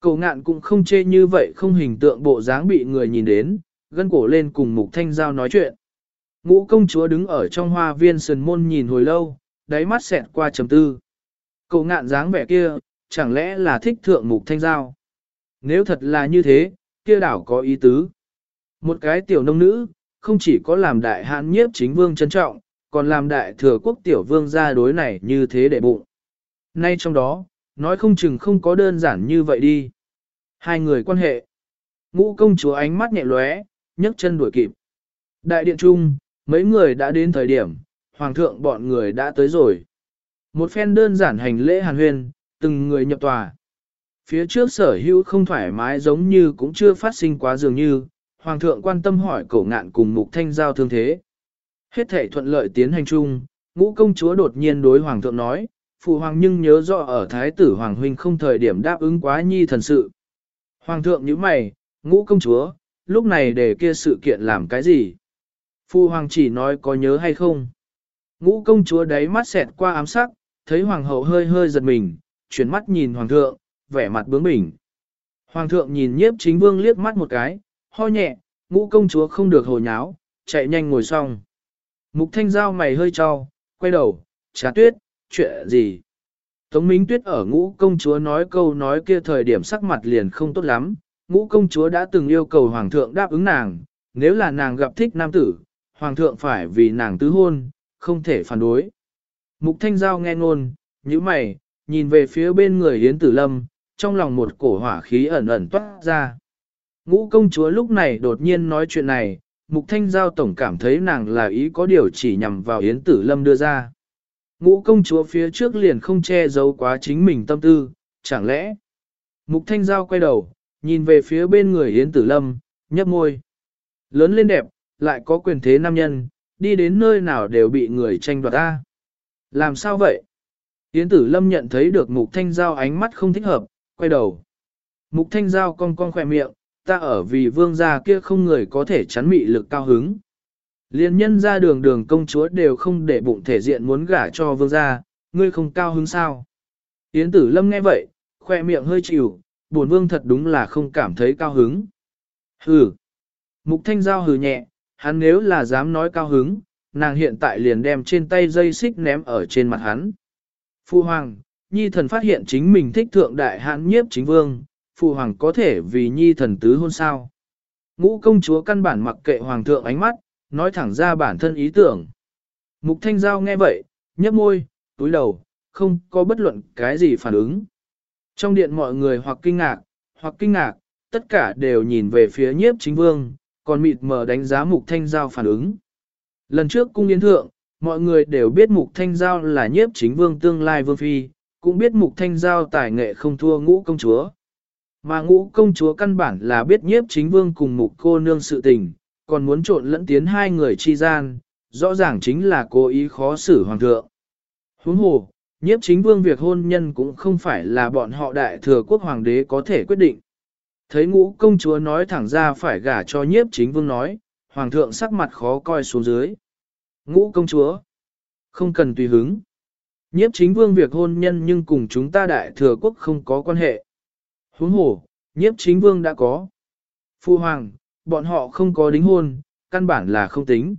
Cổ ngạn cũng không chê như vậy không hình tượng bộ dáng bị người nhìn đến, gân cổ lên cùng Mục Thanh Giao nói chuyện. Ngũ công chúa đứng ở trong hoa viên sườn môn nhìn hồi lâu, đáy mắt xẹt qua trầm tư. Cổ ngạn dáng vẻ kia, chẳng lẽ là thích thượng mục thanh giao? Nếu thật là như thế, kia đảo có ý tứ. Một cái tiểu nông nữ, không chỉ có làm đại hãn nhiếp chính vương trân trọng, còn làm đại thừa quốc tiểu vương gia đối này như thế để bụng. Nay trong đó, nói không chừng không có đơn giản như vậy đi. Hai người quan hệ. Ngũ công chúa ánh mắt nhẹ lóe, nhấc chân đuổi kịp. Đại điện trung, mấy người đã đến thời điểm, hoàng thượng bọn người đã tới rồi. Một phen đơn giản hành lễ hàn huyên, từng người nhập tòa. Phía trước sở hữu không thoải mái giống như cũng chưa phát sinh quá dường như, hoàng thượng quan tâm hỏi cổ ngạn cùng mục thanh giao thương thế. Hết thể thuận lợi tiến hành chung, ngũ công chúa đột nhiên đối hoàng thượng nói, phụ hoàng nhưng nhớ rõ ở thái tử hoàng huynh không thời điểm đáp ứng quá nhi thần sự. Hoàng thượng như mày, ngũ công chúa, lúc này để kia sự kiện làm cái gì? phụ hoàng chỉ nói có nhớ hay không. Ngũ công chúa đáy mắt xẹt qua ám sắc, thấy hoàng hậu hơi hơi giật mình, chuyển mắt nhìn hoàng thượng, vẻ mặt bướng bỉnh. Hoàng thượng nhìn nhiếp chính vương liếc mắt một cái, ho nhẹ, ngũ công chúa không được hồ nháo, chạy nhanh ngồi xong. Mục thanh giao mày hơi cho, quay đầu, trà tuyết, chuyện gì? Tống Minh Tuyết ở ngũ công chúa nói câu nói kia thời điểm sắc mặt liền không tốt lắm, ngũ công chúa đã từng yêu cầu hoàng thượng đáp ứng nàng, nếu là nàng gặp thích nam tử, hoàng thượng phải vì nàng tứ hôn, không thể phản đối. Mục Thanh Giao nghe ngôn, như mày, nhìn về phía bên người Yến Tử Lâm, trong lòng một cổ hỏa khí ẩn ẩn toát ra. Ngũ công chúa lúc này đột nhiên nói chuyện này, Mục Thanh Giao tổng cảm thấy nàng là ý có điều chỉ nhằm vào Yến Tử Lâm đưa ra. Ngũ công chúa phía trước liền không che giấu quá chính mình tâm tư, chẳng lẽ? Mục Thanh Giao quay đầu, nhìn về phía bên người Yến Tử Lâm, nhấp môi. Lớn lên đẹp, lại có quyền thế nam nhân, đi đến nơi nào đều bị người tranh đoạt ta. Làm sao vậy? Yến tử lâm nhận thấy được mục thanh giao ánh mắt không thích hợp, quay đầu. Mục thanh giao cong cong khỏe miệng, ta ở vì vương gia kia không người có thể chắn mị lực cao hứng. Liên nhân ra đường đường công chúa đều không để bụng thể diện muốn gả cho vương gia, ngươi không cao hứng sao. Yến tử lâm nghe vậy, khoe miệng hơi chịu, buồn vương thật đúng là không cảm thấy cao hứng. Hừ. Mục thanh giao hừ nhẹ, hắn nếu là dám nói cao hứng, nàng hiện tại liền đem trên tay dây xích ném ở trên mặt hắn. Phu hoàng, nhi thần phát hiện chính mình thích thượng đại hãn nhiếp chính vương, phụ hoàng có thể vì nhi thần tứ hôn sao. Ngũ công chúa căn bản mặc kệ hoàng thượng ánh mắt, nói thẳng ra bản thân ý tưởng. Mục thanh giao nghe vậy, nhấp môi, túi đầu, không có bất luận cái gì phản ứng. Trong điện mọi người hoặc kinh ngạc, hoặc kinh ngạc, tất cả đều nhìn về phía nhiếp chính vương, còn mịt mờ đánh giá mục thanh giao phản ứng. Lần trước cung yến thượng, mọi người đều biết mục thanh giao là nhiếp chính vương tương lai vương phi, cũng biết mục thanh giao tài nghệ không thua ngũ công chúa. Mà ngũ công chúa căn bản là biết nhiếp chính vương cùng mục cô nương sự tình, còn muốn trộn lẫn tiến hai người chi gian, rõ ràng chính là cố ý khó xử hoàng thượng. Huống hồ, nhiếp chính vương việc hôn nhân cũng không phải là bọn họ đại thừa quốc hoàng đế có thể quyết định. Thấy ngũ công chúa nói thẳng ra phải gả cho nhiếp chính vương nói, hoàng thượng sắc mặt khó coi xuống dưới. Ngũ công chúa, không cần tùy hứng. Nhiếp chính vương việc hôn nhân nhưng cùng chúng ta đại thừa quốc không có quan hệ. Huống hồ, nhiếp chính vương đã có. Phu hoàng, bọn họ không có đính hôn, căn bản là không tính.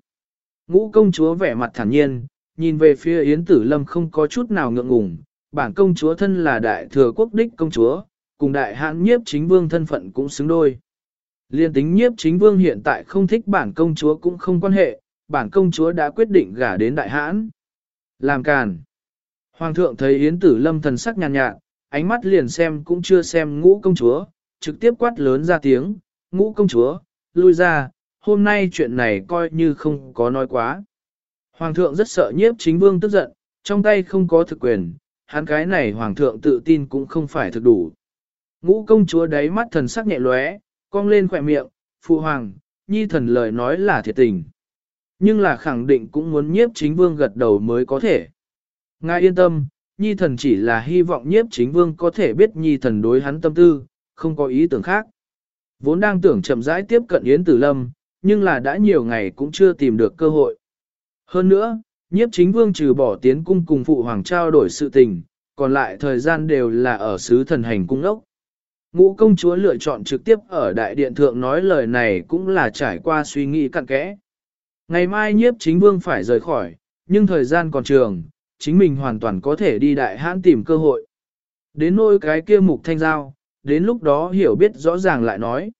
Ngũ công chúa vẻ mặt thản nhiên, nhìn về phía Yến Tử Lâm không có chút nào ngượng ngùng, bản công chúa thân là đại thừa quốc đích công chúa, cùng đại hãn nhiếp chính vương thân phận cũng xứng đôi. Liên tính nhiếp chính vương hiện tại không thích bản công chúa cũng không quan hệ, bản công chúa đã quyết định gả đến đại hãn. Làm càn. Hoàng thượng thấy Yến Tử Lâm thần sắc nhàn nhạt, ánh mắt liền xem cũng chưa xem ngũ công chúa, trực tiếp quát lớn ra tiếng, ngũ công chúa, lui ra, hôm nay chuyện này coi như không có nói quá. Hoàng thượng rất sợ nhiếp chính vương tức giận, trong tay không có thực quyền, hắn cái này hoàng thượng tự tin cũng không phải thực đủ. Ngũ công chúa đáy mắt thần sắc nhẹ lóe, cong lên khỏe miệng, phụ hoàng, nhi thần lời nói là thiệt tình. Nhưng là khẳng định cũng muốn nhiếp chính vương gật đầu mới có thể. Ngài yên tâm, nhi thần chỉ là hy vọng nhiếp chính vương có thể biết nhi thần đối hắn tâm tư, không có ý tưởng khác. Vốn đang tưởng chậm rãi tiếp cận Yến Tử Lâm, nhưng là đã nhiều ngày cũng chưa tìm được cơ hội. Hơn nữa, nhiếp chính vương trừ bỏ tiến cung cùng phụ hoàng trao đổi sự tình, còn lại thời gian đều là ở sứ thần hành cung ốc. Ngũ công chúa lựa chọn trực tiếp ở đại điện thượng nói lời này cũng là trải qua suy nghĩ cặn kẽ. Ngày mai nhiếp chính vương phải rời khỏi, nhưng thời gian còn trường, chính mình hoàn toàn có thể đi đại hãn tìm cơ hội. Đến nôi cái kia mục thanh giao, đến lúc đó hiểu biết rõ ràng lại nói.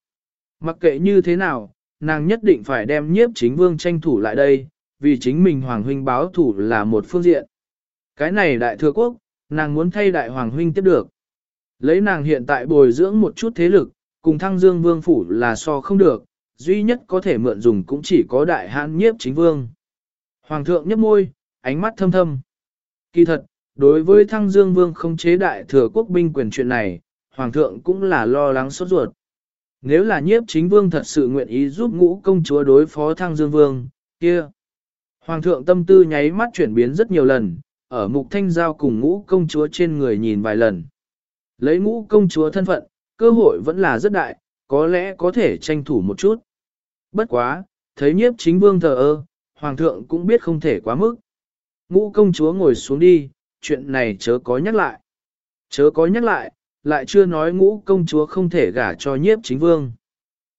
Mặc kệ như thế nào, nàng nhất định phải đem nhiếp chính vương tranh thủ lại đây, vì chính mình hoàng huynh báo thủ là một phương diện. Cái này đại thừa quốc, nàng muốn thay đại hoàng huynh tiếp được. Lấy nàng hiện tại bồi dưỡng một chút thế lực, cùng thăng dương vương phủ là so không được, duy nhất có thể mượn dùng cũng chỉ có đại hãn nhiếp chính vương. Hoàng thượng nhấp môi, ánh mắt thâm thâm. Kỳ thật, đối với thăng dương vương không chế đại thừa quốc binh quyền chuyện này, hoàng thượng cũng là lo lắng sốt ruột. Nếu là nhiếp chính vương thật sự nguyện ý giúp ngũ công chúa đối phó thăng dương vương, kia. Hoàng thượng tâm tư nháy mắt chuyển biến rất nhiều lần, ở mục thanh giao cùng ngũ công chúa trên người nhìn vài lần. Lấy ngũ công chúa thân phận, cơ hội vẫn là rất đại, có lẽ có thể tranh thủ một chút. Bất quá, thấy nhiếp chính vương thờ ơ, hoàng thượng cũng biết không thể quá mức. Ngũ công chúa ngồi xuống đi, chuyện này chớ có nhắc lại. Chớ có nhắc lại, lại chưa nói ngũ công chúa không thể gả cho nhiếp chính vương.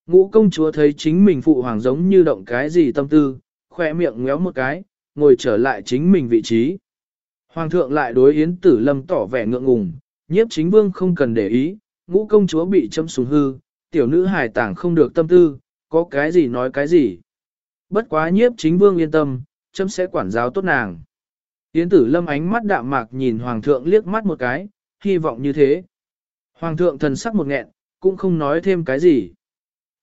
Ngũ công chúa thấy chính mình phụ hoàng giống như động cái gì tâm tư, khoe miệng ngéo một cái, ngồi trở lại chính mình vị trí. Hoàng thượng lại đối Yến Tử Lâm tỏ vẻ ngượng ngùng, nhiếp chính vương không cần để ý, ngũ công chúa bị châm xuống hư, tiểu nữ hài tảng không được tâm tư, có cái gì nói cái gì. Bất quá nhiếp chính vương yên tâm, châm sẽ quản giáo tốt nàng. Yến Tử Lâm ánh mắt đạm mạc nhìn Hoàng thượng liếc mắt một cái, hy vọng như thế. Hoàng thượng thần sắc một nghẹn, cũng không nói thêm cái gì.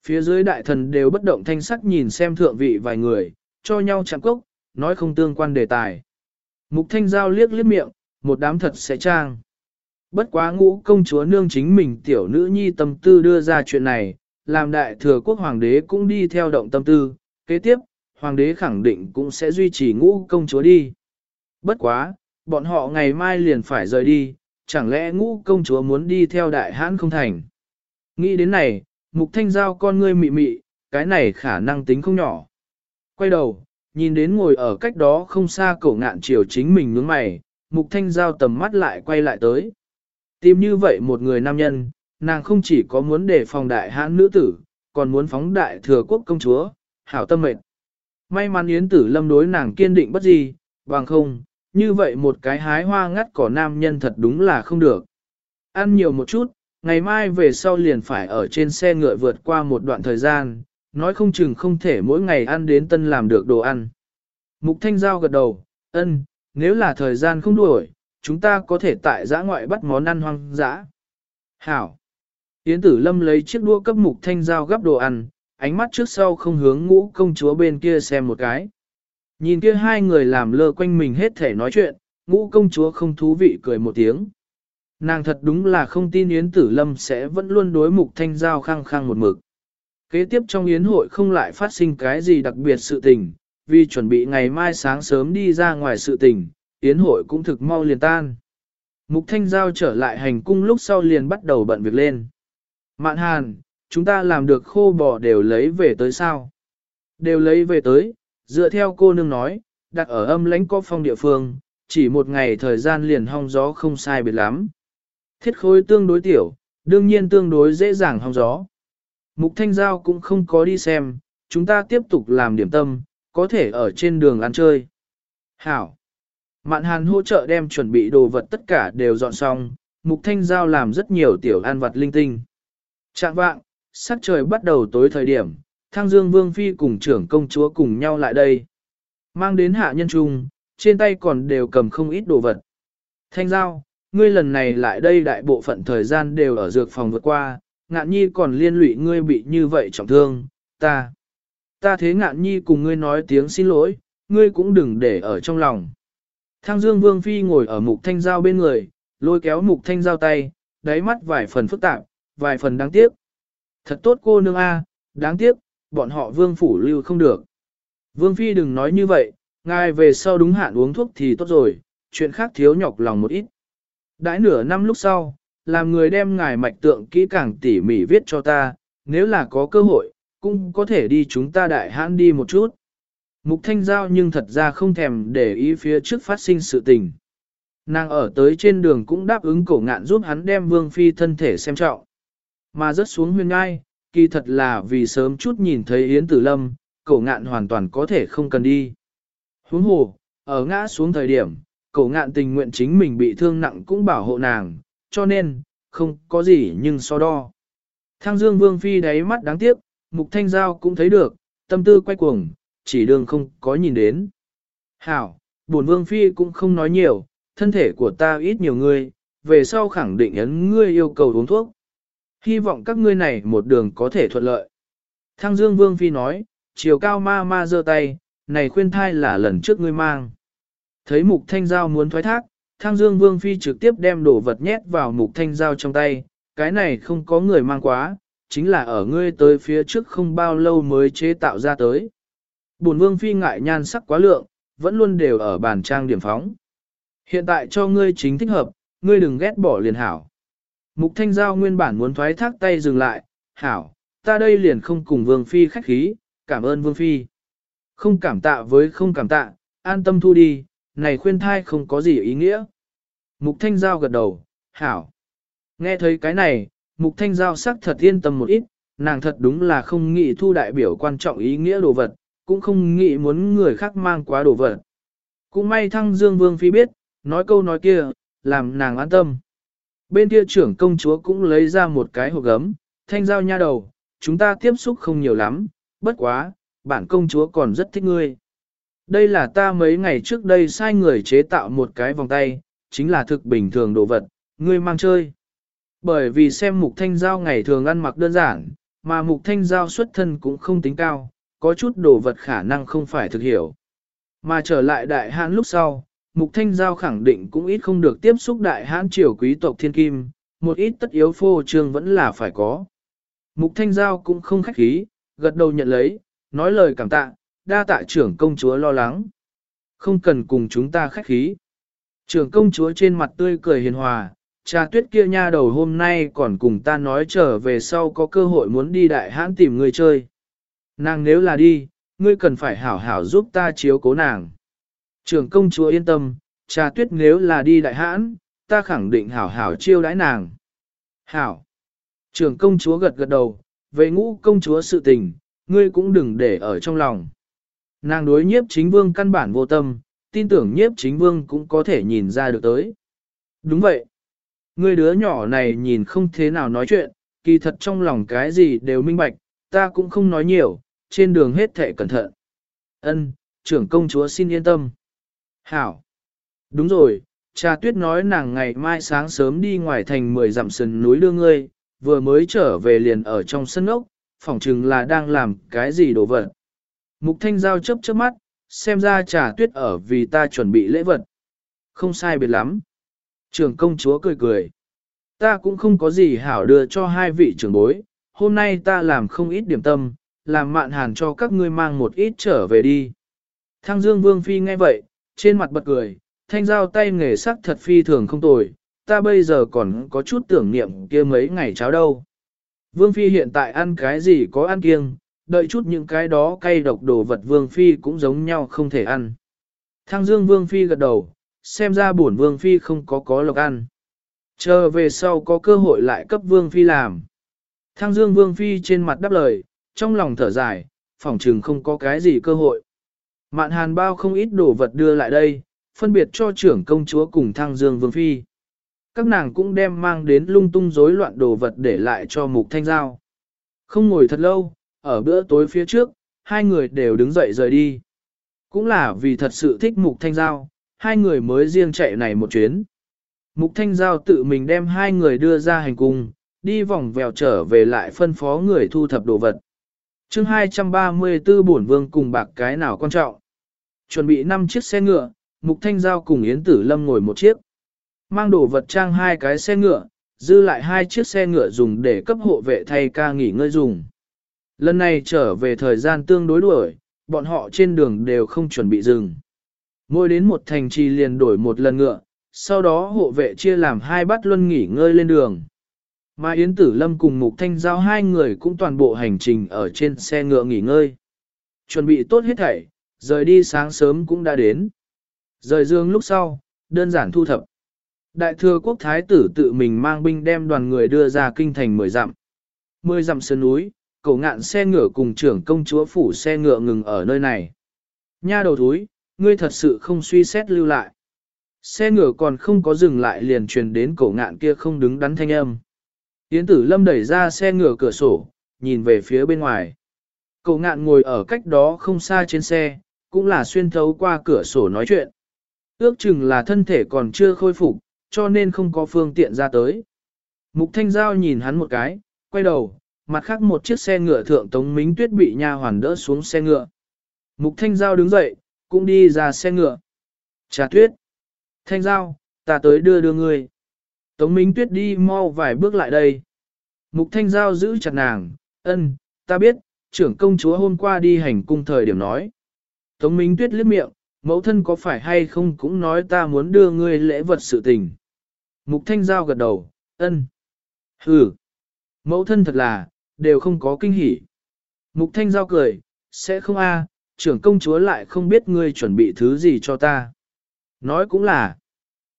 Phía dưới đại thần đều bất động thanh sắc nhìn xem thượng vị vài người, cho nhau chạm cốc, nói không tương quan đề tài. Mục thanh giao liếc liếc miệng, một đám thật sẽ trang. Bất quá ngũ công chúa nương chính mình tiểu nữ nhi tâm tư đưa ra chuyện này, làm đại thừa quốc hoàng đế cũng đi theo động tâm tư, kế tiếp, hoàng đế khẳng định cũng sẽ duy trì ngũ công chúa đi. Bất quá, bọn họ ngày mai liền phải rời đi, chẳng lẽ ngũ công chúa muốn đi theo đại hãn không thành. Nghĩ đến này, Mục thanh giao con ngươi mị mị, cái này khả năng tính không nhỏ. Quay đầu, nhìn đến ngồi ở cách đó không xa cổ ngạn chiều chính mình nhướng mày, mục thanh giao tầm mắt lại quay lại tới. Tìm như vậy một người nam nhân, nàng không chỉ có muốn để phòng đại hãn nữ tử, còn muốn phóng đại thừa quốc công chúa, hảo tâm mệnh. May mắn Yến Tử Lâm đối nàng kiên định bất gì, bằng không, như vậy một cái hái hoa ngắt cỏ nam nhân thật đúng là không được. Ăn nhiều một chút, ngày mai về sau liền phải ở trên xe ngựa vượt qua một đoạn thời gian, nói không chừng không thể mỗi ngày ăn đến tân làm được đồ ăn. Mục Thanh Giao gật đầu, ân, nếu là thời gian không đuổi, chúng ta có thể tại giã ngoại bắt món ăn hoang dã. Hảo. Yến Tử Lâm lấy chiếc đũa cấp Mục Thanh Giao gắp đồ ăn, ánh mắt trước sau không hướng ngũ công chúa bên kia xem một cái. Nhìn kia hai người làm lơ quanh mình hết thể nói chuyện, ngũ công chúa không thú vị cười một tiếng. Nàng thật đúng là không tin Yến Tử Lâm sẽ vẫn luôn đối mục thanh giao khăng khăng một mực. Kế tiếp trong Yến hội không lại phát sinh cái gì đặc biệt sự tình, vì chuẩn bị ngày mai sáng sớm đi ra ngoài sự tình, Yến hội cũng thực mau liền tan. Mục thanh giao trở lại hành cung lúc sau liền bắt đầu bận việc lên. Mạn hàn, chúng ta làm được khô bò đều lấy về tới sao? Đều lấy về tới, dựa theo cô nương nói, đặt ở âm lãnh có phong địa phương, chỉ một ngày thời gian liền hong gió không sai biệt lắm. Thiết khối tương đối tiểu, đương nhiên tương đối dễ dàng hong gió. Mục Thanh Giao cũng không có đi xem, chúng ta tiếp tục làm điểm tâm, có thể ở trên đường ăn chơi. Hảo! Mạn Hàn hỗ trợ đem chuẩn bị đồ vật tất cả đều dọn xong, Mục Thanh Giao làm rất nhiều tiểu ăn vật linh tinh. Trạng vạng, sắc trời bắt đầu tối thời điểm, Thang Dương Vương Phi cùng trưởng công chúa cùng nhau lại đây. Mang đến hạ nhân trung, trên tay còn đều cầm không ít đồ vật. Thanh Giao, ngươi lần này lại đây đại bộ phận thời gian đều ở dược phòng vượt qua, ngạn nhi còn liên lụy ngươi bị như vậy trọng thương, ta. Ta thế ngạn nhi cùng ngươi nói tiếng xin lỗi, ngươi cũng đừng để ở trong lòng. Thang Dương Vương Phi ngồi ở mục thanh giao bên người, lôi kéo mục thanh giao tay, đáy mắt vài phần phức tạp, vài phần đáng tiếc. Thật tốt cô nương a, đáng tiếc, bọn họ vương phủ lưu không được. Vương Phi đừng nói như vậy, ngài về sau đúng hạn uống thuốc thì tốt rồi, chuyện khác thiếu nhọc lòng một ít. Đãi nửa năm lúc sau, làm người đem ngài mạch tượng kỹ càng tỉ mỉ viết cho ta, nếu là có cơ hội, cũng có thể đi chúng ta đại hãn đi một chút. Mục thanh giao nhưng thật ra không thèm để ý phía trước phát sinh sự tình. Nàng ở tới trên đường cũng đáp ứng cổ ngạn giúp hắn đem vương phi thân thể xem trọng. Mà rớt xuống huyền ngai, kỳ thật là vì sớm chút nhìn thấy Yến Tử Lâm, cổ ngạn hoàn toàn có thể không cần đi. Huống hồ, ở ngã xuống thời điểm, cổ ngạn tình nguyện chính mình bị thương nặng cũng bảo hộ nàng, cho nên, không có gì nhưng so đo. Thang Dương Vương Phi đáy mắt đáng tiếc, Mục Thanh Giao cũng thấy được, tâm tư quay cuồng, chỉ đường không có nhìn đến. Hảo, bổn Vương Phi cũng không nói nhiều, thân thể của ta ít nhiều người, về sau khẳng định ấn ngươi yêu cầu uống thuốc. Hy vọng các ngươi này một đường có thể thuận lợi. Thăng Dương Vương Phi nói, chiều cao ma ma giơ tay, này khuyên thai là lần trước ngươi mang. Thấy mục thanh giao muốn thoái thác, Thăng Dương Vương Phi trực tiếp đem đồ vật nhét vào mục thanh giao trong tay, cái này không có người mang quá, chính là ở ngươi tới phía trước không bao lâu mới chế tạo ra tới. Bổn Vương Phi ngại nhan sắc quá lượng, vẫn luôn đều ở bàn trang điểm phóng. Hiện tại cho ngươi chính thích hợp, ngươi đừng ghét bỏ liền hảo. Mục Thanh Giao nguyên bản muốn thoái thác tay dừng lại, hảo, ta đây liền không cùng Vương Phi khách khí, cảm ơn Vương Phi. Không cảm tạ với không cảm tạ, an tâm thu đi, này khuyên thai không có gì ý nghĩa. Mục Thanh Giao gật đầu, hảo. Nghe thấy cái này, Mục Thanh Giao sắc thật yên tâm một ít, nàng thật đúng là không nghĩ thu đại biểu quan trọng ý nghĩa đồ vật, cũng không nghĩ muốn người khác mang quá đồ vật. Cũng may thăng Dương Vương Phi biết, nói câu nói kia, làm nàng an tâm. Bên kia trưởng công chúa cũng lấy ra một cái hộp gấm, thanh giao nha đầu, chúng ta tiếp xúc không nhiều lắm, bất quá, bản công chúa còn rất thích ngươi. Đây là ta mấy ngày trước đây sai người chế tạo một cái vòng tay, chính là thực bình thường đồ vật, ngươi mang chơi. Bởi vì xem mục thanh giao ngày thường ăn mặc đơn giản, mà mục thanh giao xuất thân cũng không tính cao, có chút đồ vật khả năng không phải thực hiểu. Mà trở lại đại hãn lúc sau, Mục Thanh Giao khẳng định cũng ít không được tiếp xúc đại hãn triều quý tộc thiên kim, một ít tất yếu phô trương vẫn là phải có. Mục Thanh Giao cũng không khách khí, gật đầu nhận lấy, nói lời cảm tạ, đa tạ trưởng công chúa lo lắng. Không cần cùng chúng ta khách khí. Trưởng công chúa trên mặt tươi cười hiền hòa, Trà tuyết kia nha đầu hôm nay còn cùng ta nói trở về sau có cơ hội muốn đi đại hãn tìm người chơi. Nàng nếu là đi, ngươi cần phải hảo hảo giúp ta chiếu cố nàng. Trường công chúa yên tâm, trà tuyết nếu là đi đại hãn, ta khẳng định hảo hảo chiêu đãi nàng. Hảo. Trường công chúa gật gật đầu, về ngũ công chúa sự tình, ngươi cũng đừng để ở trong lòng. Nàng đối nhiếp chính vương căn bản vô tâm, tin tưởng nhiếp chính vương cũng có thể nhìn ra được tới. Đúng vậy. Ngươi đứa nhỏ này nhìn không thế nào nói chuyện, kỳ thật trong lòng cái gì đều minh bạch, ta cũng không nói nhiều, trên đường hết thệ cẩn thận. Ân, trưởng công chúa xin yên tâm. Hảo. Đúng rồi, cha tuyết nói nàng ngày mai sáng sớm đi ngoài thành mười dặm sườn núi đưa ngươi, vừa mới trở về liền ở trong sân ốc, phỏng chừng là đang làm cái gì đồ vật. Mục thanh giao chớp chớp mắt, xem ra trà tuyết ở vì ta chuẩn bị lễ vật. Không sai biệt lắm. Trường công chúa cười cười. Ta cũng không có gì hảo đưa cho hai vị trưởng bối, hôm nay ta làm không ít điểm tâm, làm mạn hàn cho các ngươi mang một ít trở về đi. Thăng Dương Vương Phi nghe vậy, trên mặt bật cười, thanh giao tay nghề sắc thật phi thường không tồi, ta bây giờ còn có chút tưởng niệm kia mấy ngày cháo đâu. Vương Phi hiện tại ăn cái gì có ăn kiêng, đợi chút những cái đó cay độc đồ vật Vương Phi cũng giống nhau không thể ăn. Thăng Dương Vương Phi gật đầu, xem ra bổn Vương Phi không có có lộc ăn. Chờ về sau có cơ hội lại cấp Vương Phi làm. Thăng Dương Vương Phi trên mặt đáp lời, trong lòng thở dài, phỏng trừng không có cái gì cơ hội. Mạn hàn bao không ít đồ vật đưa lại đây, phân biệt cho trưởng công chúa cùng Thăng Dương Vương Phi. Các nàng cũng đem mang đến lung tung rối loạn đồ vật để lại cho Mục Thanh Giao. Không ngồi thật lâu, ở bữa tối phía trước, hai người đều đứng dậy rời đi. Cũng là vì thật sự thích Mục Thanh Giao, hai người mới riêng chạy này một chuyến. Mục Thanh Giao tự mình đem hai người đưa ra hành cung, đi vòng vèo trở về lại phân phó người thu thập đồ vật chương 234 bổn vương cùng bạc cái nào quan trọng. Chuẩn bị 5 chiếc xe ngựa, Mục Thanh Giao cùng Yến Tử Lâm ngồi một chiếc. Mang đồ vật trang hai cái xe ngựa, dư lại hai chiếc xe ngựa dùng để cấp hộ vệ thay ca nghỉ ngơi dùng. Lần này trở về thời gian tương đối đuổi, bọn họ trên đường đều không chuẩn bị dừng. Ngồi đến một thành trì liền đổi một lần ngựa, sau đó hộ vệ chia làm hai bát luân nghỉ ngơi lên đường. Mà Yến Tử Lâm cùng Mục Thanh Giao hai người cũng toàn bộ hành trình ở trên xe ngựa nghỉ ngơi. Chuẩn bị tốt hết thảy, rời đi sáng sớm cũng đã đến. Rời dương lúc sau, đơn giản thu thập. Đại thừa quốc thái tử tự mình mang binh đem đoàn người đưa ra kinh thành mười dặm. Mười dặm sơn núi, cổ ngạn xe ngựa cùng trưởng công chúa phủ xe ngựa ngừng ở nơi này. Nha đầu thúi, ngươi thật sự không suy xét lưu lại. Xe ngựa còn không có dừng lại liền truyền đến cổ ngạn kia không đứng đắn thanh âm. Yến tử lâm đẩy ra xe ngựa cửa sổ, nhìn về phía bên ngoài. Cậu ngạn ngồi ở cách đó không xa trên xe, cũng là xuyên thấu qua cửa sổ nói chuyện. Ước chừng là thân thể còn chưa khôi phục, cho nên không có phương tiện ra tới. Mục Thanh Giao nhìn hắn một cái, quay đầu, mặt khác một chiếc xe ngựa thượng Tống Mính Tuyết bị nha hoàn đỡ xuống xe ngựa. Mục Thanh Giao đứng dậy, cũng đi ra xe ngựa. Trà Tuyết. Thanh Giao, ta tới đưa đưa ngươi. Tống Minh Tuyết đi mau vài bước lại đây. Mục Thanh Giao giữ chặt nàng, ân, ta biết, trưởng công chúa hôm qua đi hành cung thời điểm nói. Tống Minh Tuyết liếc miệng, mẫu thân có phải hay không cũng nói ta muốn đưa ngươi lễ vật sự tình. Mục Thanh Giao gật đầu, ân. Ừ, mẫu thân thật là, đều không có kinh hỉ. Mục Thanh Giao cười, sẽ không a, trưởng công chúa lại không biết ngươi chuẩn bị thứ gì cho ta. Nói cũng là.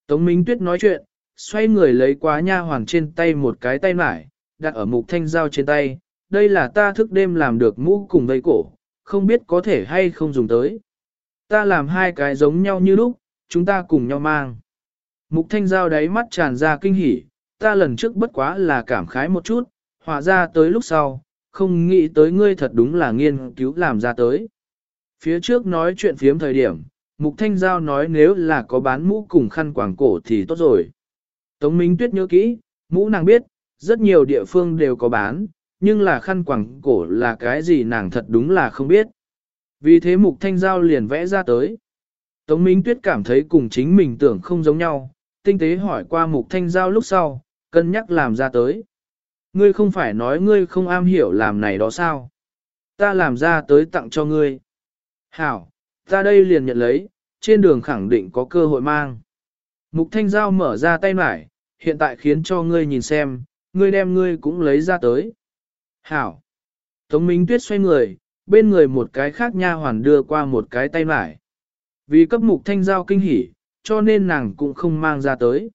Tống Minh Tuyết nói chuyện, xoay người lấy quá nha hoàng trên tay một cái tay mải, đặt ở mục thanh giao trên tay. Đây là ta thức đêm làm được mũ cùng vây cổ, không biết có thể hay không dùng tới. Ta làm hai cái giống nhau như lúc, chúng ta cùng nhau mang. Mục thanh giao đáy mắt tràn ra kinh hỉ, ta lần trước bất quá là cảm khái một chút, hòa ra tới lúc sau, không nghĩ tới ngươi thật đúng là nghiên cứu làm ra tới. Phía trước nói chuyện phiếm thời điểm, Mục Thanh Giao nói nếu là có bán mũ cùng khăn quàng cổ thì tốt rồi. Tống Minh Tuyết nhớ kỹ, mũ nàng biết, rất nhiều địa phương đều có bán, nhưng là khăn quàng cổ là cái gì nàng thật đúng là không biết. Vì thế Mục Thanh Giao liền vẽ ra tới. Tống Minh Tuyết cảm thấy cùng chính mình tưởng không giống nhau, tinh tế hỏi qua Mục Thanh Giao lúc sau, cân nhắc làm ra tới. Ngươi không phải nói ngươi không am hiểu làm này đó sao? Ta làm ra tới tặng cho ngươi. Hảo, ta đây liền nhận lấy, trên đường khẳng định có cơ hội mang. Mục Thanh Giao mở ra tay mải, hiện tại khiến cho ngươi nhìn xem, ngươi đem ngươi cũng lấy ra tới. Hảo. Tống Minh Tuyết xoay người, bên người một cái khác nha hoàn đưa qua một cái tay mải. Vì cấp mục thanh giao kinh hỉ, cho nên nàng cũng không mang ra tới.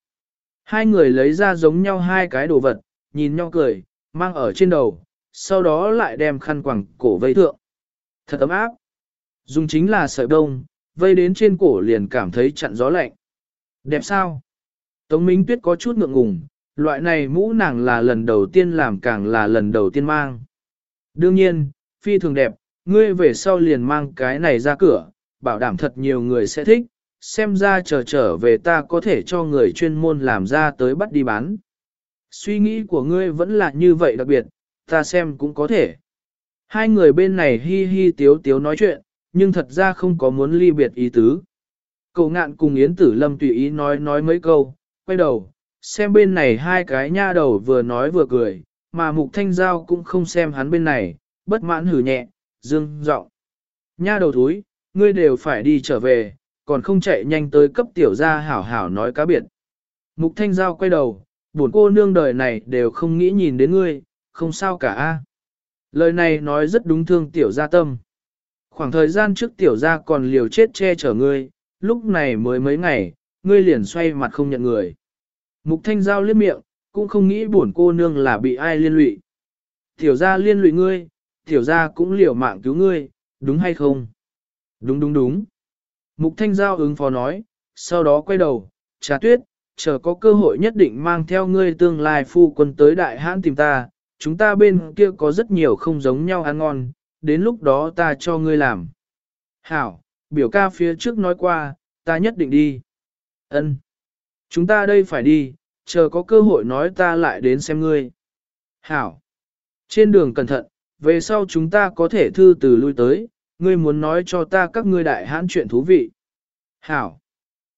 Hai người lấy ra giống nhau hai cái đồ vật, nhìn nhau cười, mang ở trên đầu, sau đó lại đem khăn quẳng cổ vây thượng. Thật ấm áp. Dùng chính là sợi bông, vây đến trên cổ liền cảm thấy chặn gió lạnh. Đẹp sao? Tống Minh Tuyết có chút ngượng ngùng, loại này mũ nàng là lần đầu tiên làm càng là lần đầu tiên mang. Đương nhiên, phi thường đẹp, ngươi về sau liền mang cái này ra cửa, bảo đảm thật nhiều người sẽ thích, xem ra chờ trở về ta có thể cho người chuyên môn làm ra tới bắt đi bán. Suy nghĩ của ngươi vẫn là như vậy đặc biệt, ta xem cũng có thể. Hai người bên này hi hi tiếu tiếu nói chuyện, nhưng thật ra không có muốn ly biệt ý tứ. Cậu ngạn cùng Yến Tử Lâm tùy ý nói nói mấy câu, quay đầu, xem bên này hai cái nha đầu vừa nói vừa cười, mà Mục Thanh Giao cũng không xem hắn bên này, bất mãn hử nhẹ, dương giọng Nha đầu thúi, ngươi đều phải đi trở về, còn không chạy nhanh tới cấp tiểu gia hảo hảo nói cá biệt. Mục Thanh Giao quay đầu, buồn cô nương đời này đều không nghĩ nhìn đến ngươi, không sao cả a. Lời này nói rất đúng thương tiểu gia tâm. Khoảng thời gian trước tiểu gia còn liều chết che chở ngươi, lúc này mới mấy ngày, ngươi liền xoay mặt không nhận người. Mục thanh giao liếc miệng, cũng không nghĩ buồn cô nương là bị ai liên lụy. Tiểu gia liên lụy ngươi, tiểu gia cũng liều mạng cứu ngươi, đúng hay không? Đúng đúng đúng. Mục thanh giao ứng phó nói, sau đó quay đầu, trà tuyết, chờ có cơ hội nhất định mang theo ngươi tương lai phu quân tới đại hãn tìm ta, chúng ta bên kia có rất nhiều không giống nhau ăn ngon, đến lúc đó ta cho ngươi làm. Hảo, biểu ca phía trước nói qua, ta nhất định đi. Ân, Chúng ta đây phải đi, chờ có cơ hội nói ta lại đến xem ngươi. Hảo. Trên đường cẩn thận, về sau chúng ta có thể thư từ lui tới, ngươi muốn nói cho ta các ngươi đại hãn chuyện thú vị. Hảo.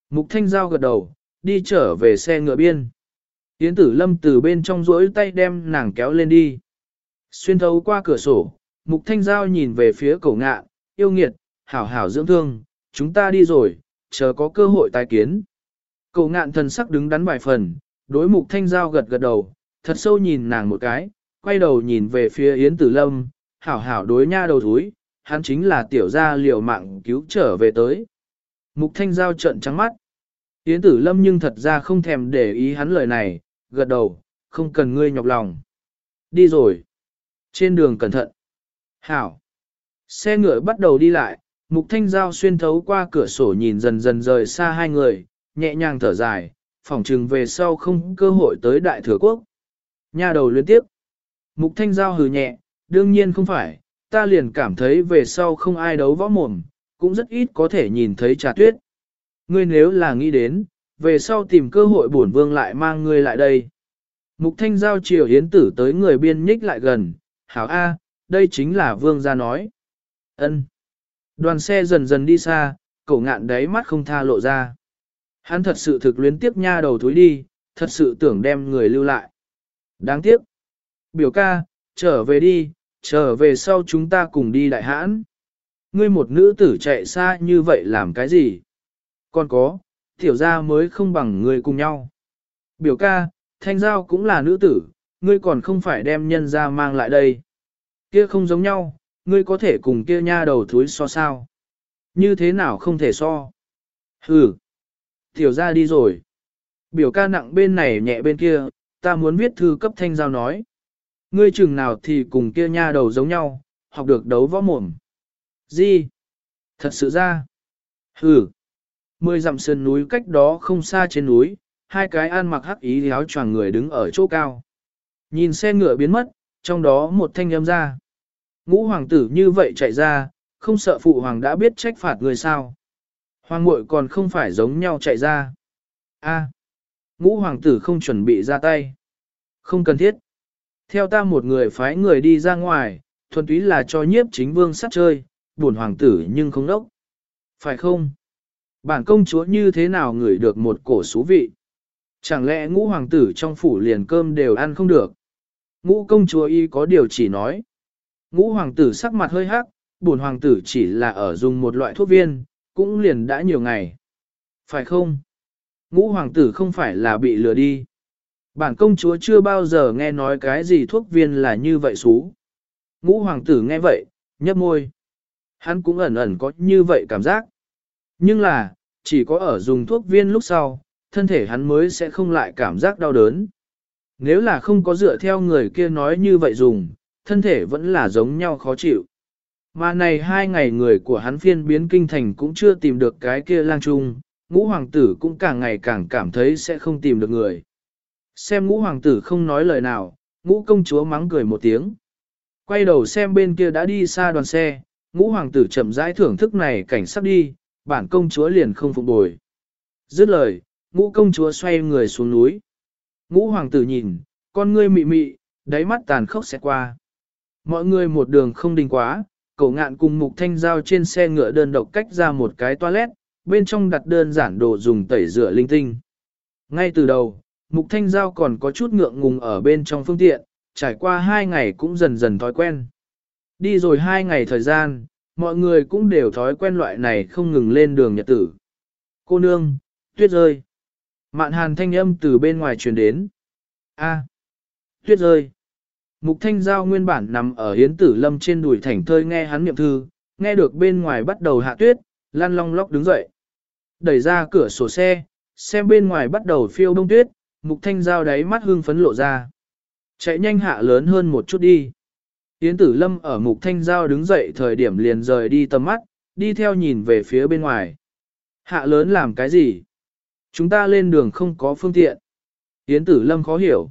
Mục Thanh Giao gật đầu, đi trở về xe ngựa biên. Yến tử lâm từ bên trong rỗi tay đem nàng kéo lên đi. Xuyên thấu qua cửa sổ, Mục Thanh Giao nhìn về phía cổ ngạ, yêu nghiệt, hảo hảo dưỡng thương, chúng ta đi rồi, chờ có cơ hội tái kiến. Cậu ngạn thần sắc đứng đắn vài phần, đối Mục Thanh Giao gật gật đầu, thật sâu nhìn nàng một cái, quay đầu nhìn về phía Yến Tử Lâm, hảo hảo đối nha đầu thúi, hắn chính là tiểu gia liều mạng cứu trở về tới. Mục Thanh Giao trợn trắng mắt. Yến Tử Lâm nhưng thật ra không thèm để ý hắn lời này, gật đầu, không cần ngươi nhọc lòng. Đi rồi. Trên đường cẩn thận. Hảo. Xe ngựa bắt đầu đi lại, Mục Thanh Giao xuyên thấu qua cửa sổ nhìn dần dần rời xa hai người, nhẹ nhàng thở dài, phỏng trừng về sau không cơ hội tới Đại Thừa Quốc. Nhà đầu liên tiếp. Mục Thanh Giao hừ nhẹ, đương nhiên không phải, ta liền cảm thấy về sau không ai đấu võ mồm, cũng rất ít có thể nhìn thấy trà tuyết. Ngươi nếu là nghĩ đến, về sau tìm cơ hội bổn vương lại mang ngươi lại đây. Mục thanh giao chiều hiến tử tới người biên nhích lại gần, hảo A, đây chính là vương gia nói. ân Đoàn xe dần dần đi xa, cổ ngạn đáy mắt không tha lộ ra. Hắn thật sự thực luyến tiếp nha đầu thối đi, thật sự tưởng đem người lưu lại. Đáng tiếc. Biểu ca, trở về đi, trở về sau chúng ta cùng đi đại hãn. Ngươi một nữ tử chạy xa như vậy làm cái gì? Còn có, tiểu gia mới không bằng ngươi cùng nhau. Biểu ca, thanh giao cũng là nữ tử, ngươi còn không phải đem nhân ra mang lại đây. Kia không giống nhau, ngươi có thể cùng kia nha đầu thúi so sao. Như thế nào không thể so? Hừ, tiểu gia đi rồi. Biểu ca nặng bên này nhẹ bên kia, ta muốn viết thư cấp thanh giao nói. Ngươi chừng nào thì cùng kia nha đầu giống nhau, học được đấu võ mồm. Gì? Thật sự ra? Hừ. Mười dặm sơn núi cách đó không xa trên núi, hai cái ăn mặc hắc ý áo choàng người đứng ở chỗ cao. Nhìn xe ngựa biến mất, trong đó một thanh âm ra. Ngũ hoàng tử như vậy chạy ra, không sợ phụ hoàng đã biết trách phạt người sao. Hoàng muội còn không phải giống nhau chạy ra. A, ngũ hoàng tử không chuẩn bị ra tay. Không cần thiết. Theo ta một người phái người đi ra ngoài, thuần túy là cho nhiếp chính vương sát chơi, buồn hoàng tử nhưng không đốc. Phải không? Bản công chúa như thế nào ngửi được một cổ xú vị? Chẳng lẽ ngũ hoàng tử trong phủ liền cơm đều ăn không được? Ngũ công chúa y có điều chỉ nói. Ngũ hoàng tử sắc mặt hơi hắc, buồn hoàng tử chỉ là ở dùng một loại thuốc viên, cũng liền đã nhiều ngày. Phải không? Ngũ hoàng tử không phải là bị lừa đi. Bản công chúa chưa bao giờ nghe nói cái gì thuốc viên là như vậy xú. Ngũ hoàng tử nghe vậy, nhấp môi. Hắn cũng ẩn ẩn có như vậy cảm giác. Nhưng là, chỉ có ở dùng thuốc viên lúc sau, thân thể hắn mới sẽ không lại cảm giác đau đớn. Nếu là không có dựa theo người kia nói như vậy dùng, thân thể vẫn là giống nhau khó chịu. Mà này hai ngày người của hắn phiên biến kinh thành cũng chưa tìm được cái kia lang trung, ngũ hoàng tử cũng càng ngày càng cảm thấy sẽ không tìm được người. Xem ngũ hoàng tử không nói lời nào, ngũ công chúa mắng cười một tiếng. Quay đầu xem bên kia đã đi xa đoàn xe, ngũ hoàng tử chậm rãi thưởng thức này cảnh sắp đi, bản công chúa liền không phục bồi. Dứt lời, ngũ công chúa xoay người xuống núi. Ngũ hoàng tử nhìn, con ngươi mị mị, đáy mắt tàn khốc sẽ qua. Mọi người một đường không đình quá, cậu ngạn cùng mục thanh giao trên xe ngựa đơn độc cách ra một cái toilet, bên trong đặt đơn giản đồ dùng tẩy rửa linh tinh. Ngay từ đầu, mục thanh giao còn có chút ngượng ngùng ở bên trong phương tiện, trải qua hai ngày cũng dần dần thói quen. Đi rồi hai ngày thời gian, mọi người cũng đều thói quen loại này không ngừng lên đường nhật tử. Cô nương, tuyết rơi. Mạn hàn thanh âm từ bên ngoài truyền đến. A, tuyết rơi. Mục thanh giao nguyên bản nằm ở hiến tử lâm trên đùi thảnh thơi nghe hắn niệm thư, nghe được bên ngoài bắt đầu hạ tuyết, lan long lóc đứng dậy. Đẩy ra cửa sổ xe, xem bên ngoài bắt đầu phiêu bông tuyết, mục thanh giao đáy mắt hương phấn lộ ra. Chạy nhanh hạ lớn hơn một chút đi. Yến tử lâm ở mục thanh giao đứng dậy thời điểm liền rời đi tầm mắt, đi theo nhìn về phía bên ngoài. Hạ lớn làm cái gì? Chúng ta lên đường không có phương tiện. Yến tử lâm khó hiểu.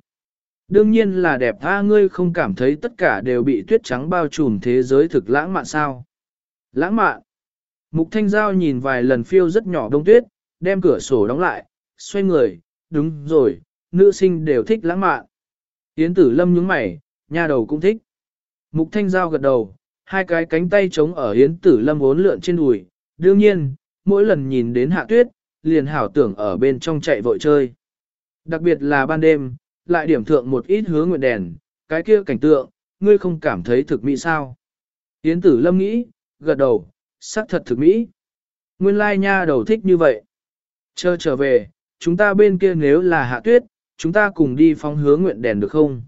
Đương nhiên là đẹp tha ngươi không cảm thấy tất cả đều bị tuyết trắng bao trùm thế giới thực lãng mạn sao. Lãng mạn. Mục thanh giao nhìn vài lần phiêu rất nhỏ đông tuyết, đem cửa sổ đóng lại, xoay người, đúng rồi, nữ sinh đều thích lãng mạn. Yến tử lâm nhướng mày, nhà đầu cũng thích. Mục thanh giao gật đầu, hai cái cánh tay trống ở Yến tử lâm vốn lượn trên đùi. Đương nhiên, mỗi lần nhìn đến hạ tuyết, liền hảo tưởng ở bên trong chạy vội chơi. Đặc biệt là ban đêm, lại điểm thượng một ít hứa nguyện đèn, cái kia cảnh tượng, ngươi không cảm thấy thực mỹ sao. Yến tử lâm nghĩ, gật đầu, sắc thật thực mỹ. Nguyên lai nha đầu thích như vậy. Chờ trở về, chúng ta bên kia nếu là hạ tuyết, chúng ta cùng đi phóng hứa nguyện đèn được không?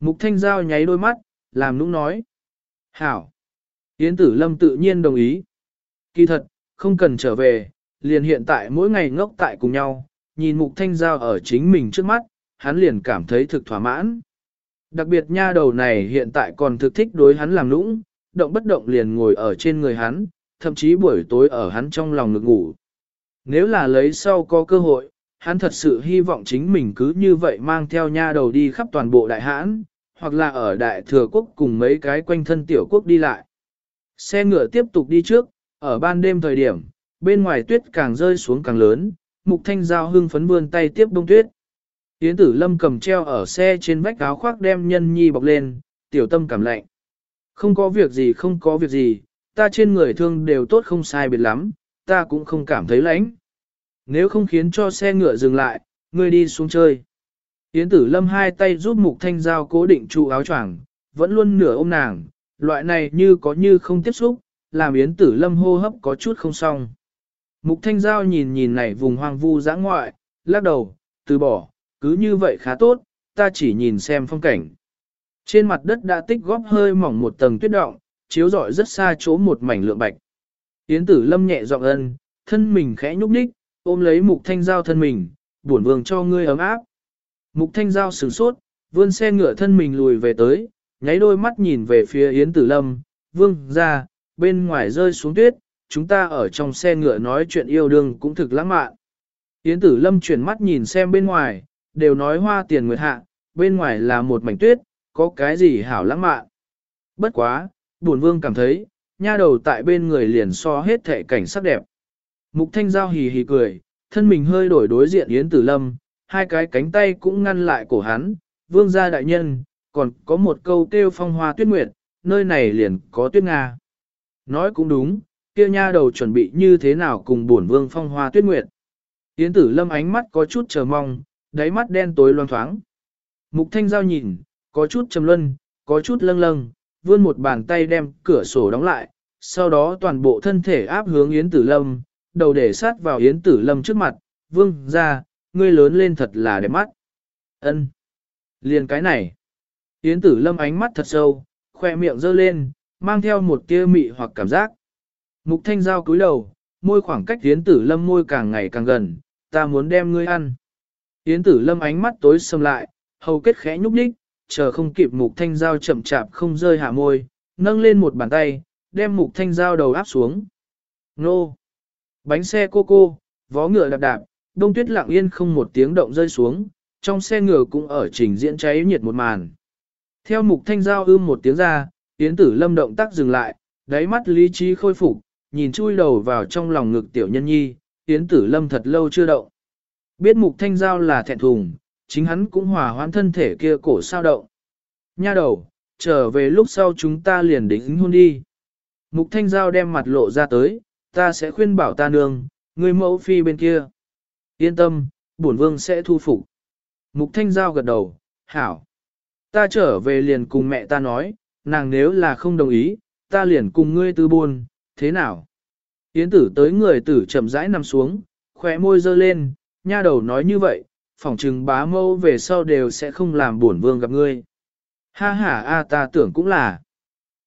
Mục thanh giao nháy đôi mắt, làm nũng nói. Hảo. Yến tử lâm tự nhiên đồng ý. Kỳ thật, không cần trở về, liền hiện tại mỗi ngày ngốc tại cùng nhau, nhìn mục thanh giao ở chính mình trước mắt, hắn liền cảm thấy thực thỏa mãn. Đặc biệt nha đầu này hiện tại còn thực thích đối hắn làm nũng, động bất động liền ngồi ở trên người hắn, thậm chí buổi tối ở hắn trong lòng ngực ngủ. Nếu là lấy sau có cơ hội, hắn thật sự hy vọng chính mình cứ như vậy mang theo nha đầu đi khắp toàn bộ đại hãn, hoặc là ở đại thừa quốc cùng mấy cái quanh thân tiểu quốc đi lại. Xe ngựa tiếp tục đi trước, ở ban đêm thời điểm, bên ngoài tuyết càng rơi xuống càng lớn, mục thanh giao hưng phấn vươn tay tiếp bông tuyết. Yến tử lâm cầm treo ở xe trên vách áo khoác đem nhân nhi bọc lên, tiểu tâm cảm lạnh. Không có việc gì không có việc gì, ta trên người thương đều tốt không sai biệt lắm, ta cũng không cảm thấy lạnh. Nếu không khiến cho xe ngựa dừng lại, ngươi đi xuống chơi. Yến tử lâm hai tay giúp mục thanh giao cố định trụ áo choàng, vẫn luôn nửa ôm nàng, loại này như có như không tiếp xúc, làm yến tử lâm hô hấp có chút không xong. Mục thanh giao nhìn nhìn này vùng hoang vu dã ngoại, lắc đầu, từ bỏ, cứ như vậy khá tốt, ta chỉ nhìn xem phong cảnh. Trên mặt đất đã tích góp hơi mỏng một tầng tuyết động, chiếu rọi rất xa chỗ một mảnh lượng bạch. Yến tử lâm nhẹ giọng ân, thân mình khẽ nhúc nhích, ôm lấy mục thanh giao thân mình, buồn vương cho ngươi ấm áp. Mục thanh giao sửng sốt, vươn xe ngựa thân mình lùi về tới, nháy đôi mắt nhìn về phía Yến tử lâm, vương ra, bên ngoài rơi xuống tuyết, chúng ta ở trong xe ngựa nói chuyện yêu đương cũng thực lãng mạn. Yến tử lâm chuyển mắt nhìn xem bên ngoài, đều nói hoa tiền nguyệt hạ, bên ngoài là một mảnh tuyết, có cái gì hảo lãng mạn. Bất quá, buồn vương cảm thấy, nha đầu tại bên người liền so hết thể cảnh sắc đẹp. Mục thanh giao hì hì cười, thân mình hơi đổi đối diện Yến Tử Lâm, hai cái cánh tay cũng ngăn lại cổ hắn, vương gia đại nhân, còn có một câu kêu phong hoa tuyết nguyệt, nơi này liền có tuyết Nga. Nói cũng đúng, kia nha đầu chuẩn bị như thế nào cùng buồn vương phong hoa tuyết nguyệt. Yến Tử Lâm ánh mắt có chút chờ mong, đáy mắt đen tối loang thoáng. Mục thanh giao nhìn, có chút trầm luân, có chút lâng lâng, vươn một bàn tay đem cửa sổ đóng lại, sau đó toàn bộ thân thể áp hướng Yến Tử Lâm, đầu để sát vào Yến Tử Lâm trước mặt, vương ra, ngươi lớn lên thật là đẹp mắt. ân Liền cái này. Yến tử lâm ánh mắt thật sâu, khoe miệng giơ lên, mang theo một tia mị hoặc cảm giác. Mục thanh giao cúi đầu, môi khoảng cách Yến tử lâm môi càng ngày càng gần, ta muốn đem ngươi ăn. Yến tử lâm ánh mắt tối sầm lại, hầu kết khẽ nhúc nhích, chờ không kịp mục thanh giao chậm chạp không rơi hạ môi, nâng lên một bàn tay, đem mục thanh giao đầu áp xuống. Nô! Bánh xe cô cô, vó ngựa đạp đạp, đông tuyết lặng yên không một tiếng động rơi xuống, trong xe ngựa cũng ở trình diễn cháy nhiệt một màn. Theo mục thanh giao ưm một tiếng ra, Yến tử lâm động tác dừng lại, đáy mắt lý trí khôi phục, nhìn chui đầu vào trong lòng ngực tiểu nhân nhi, Yến tử lâm thật lâu chưa động. Biết mục thanh giao là thẹn thùng, chính hắn cũng hòa hoãn thân thể kia cổ sao động. Nha đầu, trở về lúc sau chúng ta liền đính hôn đi. Mục thanh giao đem mặt lộ ra tới, ta sẽ khuyên bảo ta nương, người mẫu phi bên kia. Yên tâm, bổn vương sẽ thu phục. Mục thanh giao gật đầu, hảo. Ta trở về liền cùng mẹ ta nói, nàng nếu là không đồng ý, ta liền cùng ngươi tư buồn, thế nào? Yến tử tới người tử chậm rãi nằm xuống, khóe môi dơ lên, nha đầu nói như vậy, phỏng chừng bá mâu về sau đều sẽ không làm buồn vương gặp ngươi. Ha ha a ta tưởng cũng là.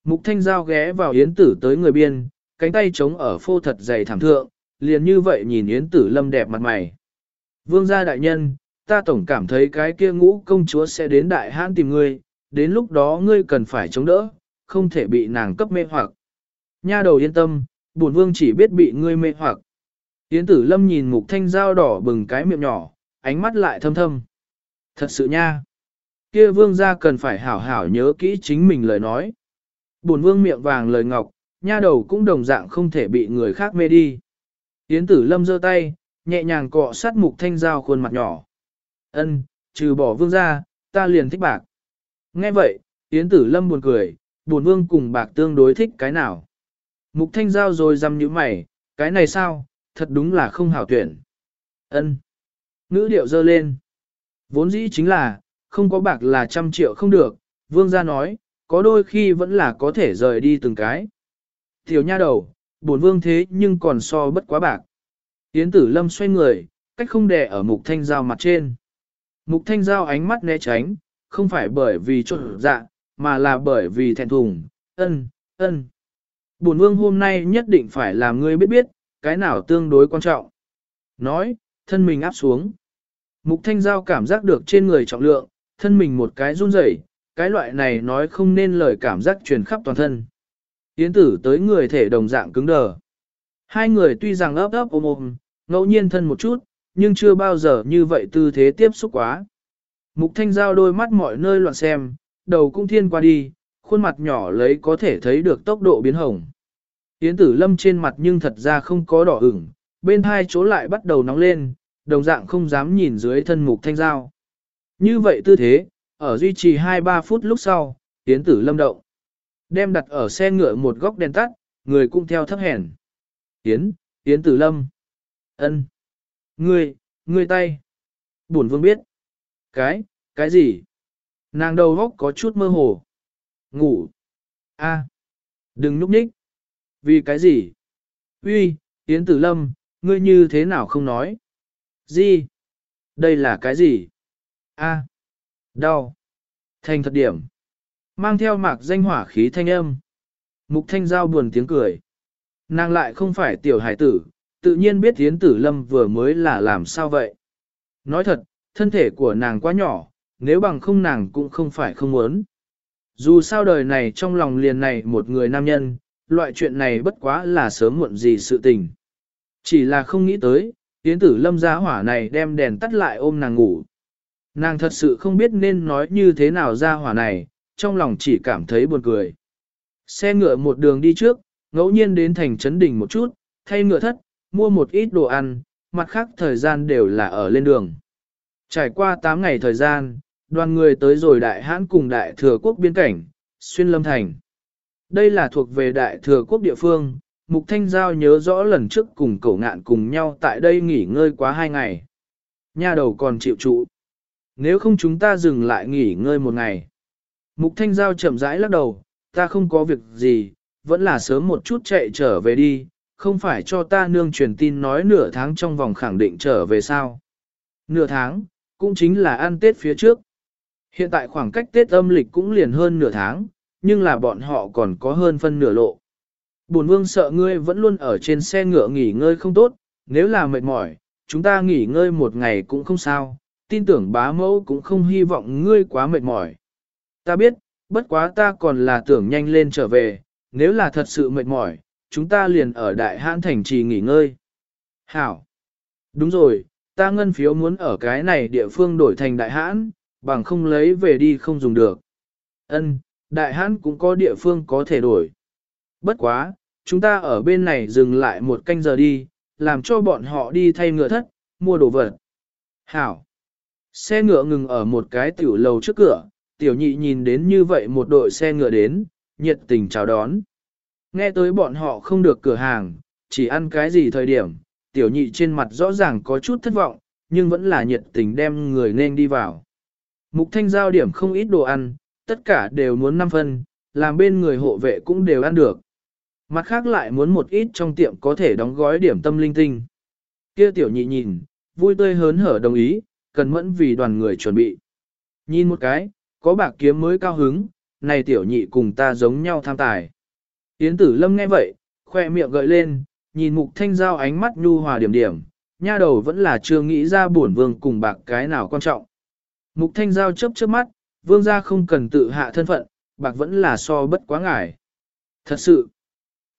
Mục thanh giao ghé vào yến tử tới người biên, cánh tay trống ở phô thật dày thảm thượng, liền như vậy nhìn yến tử lâm đẹp mặt mày. Vương gia đại nhân, ta tổng cảm thấy cái kia ngũ công chúa sẽ đến đại hãn tìm ngươi, đến lúc đó ngươi cần phải chống đỡ, không thể bị nàng cấp mê hoặc. Nha đầu yên tâm, bổn vương chỉ biết bị ngươi mê hoặc. Yến tử lâm nhìn mục thanh dao đỏ bừng cái miệng nhỏ, ánh mắt lại thâm thâm. Thật sự nha. Kia vương gia cần phải hảo hảo nhớ kỹ chính mình lời nói. Bổn vương miệng vàng lời ngọc, nha đầu cũng đồng dạng không thể bị người khác mê đi. Yến tử lâm giơ tay, nhẹ nhàng cọ sát mục thanh dao khuôn mặt nhỏ. Ân, trừ bỏ vương gia, ta liền thích bạc. Nghe vậy, Yến Tử Lâm buồn cười, buồn vương cùng bạc tương đối thích cái nào. Mục thanh giao rồi dăm như mày, cái này sao, thật đúng là không hảo tuyển. Ân. Ngữ điệu dơ lên. Vốn dĩ chính là, không có bạc là trăm triệu không được, vương gia nói, có đôi khi vẫn là có thể rời đi từng cái. Tiểu nha đầu, buồn vương thế nhưng còn so bất quá bạc. Yến tử lâm xoay người, cách không đè ở mục thanh giao mặt trên. Mục thanh giao ánh mắt né tránh, không phải bởi vì trộn dạ, mà là bởi vì thẹn thùng, ân, ân. Bổn vương hôm nay nhất định phải làm ngươi biết biết, cái nào tương đối quan trọng. Nói, thân mình áp xuống. Mục thanh giao cảm giác được trên người trọng lượng, thân mình một cái run rẩy, cái loại này nói không nên lời cảm giác truyền khắp toàn thân. Yến tử tới người thể đồng dạng cứng đờ. Hai người tuy rằng ấp ấp ôm ôm, ngẫu nhiên thân một chút, nhưng chưa bao giờ như vậy tư thế tiếp xúc quá. Mục thanh giao đôi mắt mọi nơi loạn xem, đầu cũng thiên qua đi, khuôn mặt nhỏ lấy có thể thấy được tốc độ biến hồng. Yến tử lâm trên mặt nhưng thật ra không có đỏ ửng, bên hai chỗ lại bắt đầu nóng lên, đồng dạng không dám nhìn dưới thân mục thanh giao. Như vậy tư thế, ở duy trì 2-3 phút lúc sau, Yến tử lâm động. Đem đặt ở xe ngựa một góc đèn tắt, người cũng theo thấp hèn. Yến, Yến tử lâm. ân Ngươi, ngươi tay. Bổn vương biết. Cái, cái gì? Nàng đầu góc có chút mơ hồ. Ngủ. A. Đừng núp nhích. Vì cái gì? Uy, Yến Tử Lâm, ngươi như thế nào không nói? Gì? Đây là cái gì? A. Đau. Thành thật điểm. Mang theo mạc danh hỏa khí thanh âm. Mục thanh giao buồn tiếng cười. Nàng lại không phải tiểu hải tử, tự nhiên biết Yến Tử Lâm vừa mới là làm sao vậy. Nói thật, thân thể của nàng quá nhỏ, nếu bằng không nàng cũng không phải không muốn. Dù sao đời này trong lòng liền này một người nam nhân, loại chuyện này bất quá là sớm muộn gì sự tình. Chỉ là không nghĩ tới, Yến Tử Lâm gia hỏa này đem đèn tắt lại ôm nàng ngủ. Nàng thật sự không biết nên nói như thế nào Gia hỏa này, trong lòng chỉ cảm thấy buồn cười. Xe ngựa một đường đi trước, ngẫu nhiên đến thành trấn đỉnh một chút, thay ngựa thất, mua một ít đồ ăn, mặt khác thời gian đều là ở lên đường. Trải qua 8 ngày thời gian, đoàn người tới rồi đại hãn cùng đại thừa quốc biên cảnh, xuyên lâm thành. Đây là thuộc về đại thừa quốc địa phương, Mục Thanh Giao nhớ rõ lần trước cùng cậu ngạn cùng nhau tại đây nghỉ ngơi quá hai ngày. Nhà đầu còn chịu trụ. Nếu không chúng ta dừng lại nghỉ ngơi một ngày. Mục Thanh Giao chậm rãi lắc đầu, ta không có việc gì, vẫn là sớm một chút chạy trở về đi, không phải cho ta nương truyền tin nói nửa tháng trong vòng khẳng định trở về sao. Nửa tháng, cũng chính là ăn Tết phía trước. Hiện tại khoảng cách Tết âm lịch cũng liền hơn nửa tháng, nhưng là bọn họ còn có hơn phân nửa lộ. Bổn vương sợ ngươi vẫn luôn ở trên xe ngựa nghỉ ngơi không tốt, nếu là mệt mỏi, chúng ta nghỉ ngơi một ngày cũng không sao, tin tưởng bá mẫu cũng không hy vọng ngươi quá mệt mỏi. Ta biết, bất quá ta còn là tưởng nhanh lên trở về, nếu là thật sự mệt mỏi, chúng ta liền ở đại hãn thành trì nghỉ ngơi. Hảo! Đúng rồi, ta ngân phiếu muốn ở cái này địa phương đổi thành đại hãn, bằng không lấy về đi không dùng được. Ân, đại hãn cũng có địa phương có thể đổi. Bất quá, chúng ta ở bên này dừng lại một canh giờ đi, làm cho bọn họ đi thay ngựa thất, mua đồ vật. Hảo! Xe ngựa ngừng ở một cái tiểu lầu trước cửa, tiểu nhị nhìn đến như vậy một đội xe ngựa đến, nhiệt tình chào đón. Nghe tới bọn họ không được cửa hàng, chỉ ăn cái gì thời điểm, tiểu nhị trên mặt rõ ràng có chút thất vọng, nhưng vẫn là nhiệt tình đem người nên đi vào. Mục thanh giao điểm không ít đồ ăn, tất cả đều muốn 5 phân, làm bên người hộ vệ cũng đều ăn được. Mặt khác lại muốn một ít trong tiệm có thể đóng gói điểm tâm linh tinh. Kia tiểu nhị nhìn, vui tươi hớn hở đồng ý, cần mẫn vì đoàn người chuẩn bị. Nhìn một cái, có bạc kiếm mới cao hứng, này tiểu nhị cùng ta giống nhau tham tài. Yến tử lâm nghe vậy, khoe miệng gợi lên, nhìn mục thanh giao ánh mắt nhu hòa điểm điểm, nha đầu vẫn là chưa nghĩ ra bổn vương cùng bạc cái nào quan trọng. Mục thanh giao chớp chớp mắt, vương gia không cần tự hạ thân phận, bạc vẫn là so bất quá ngải. Thật sự,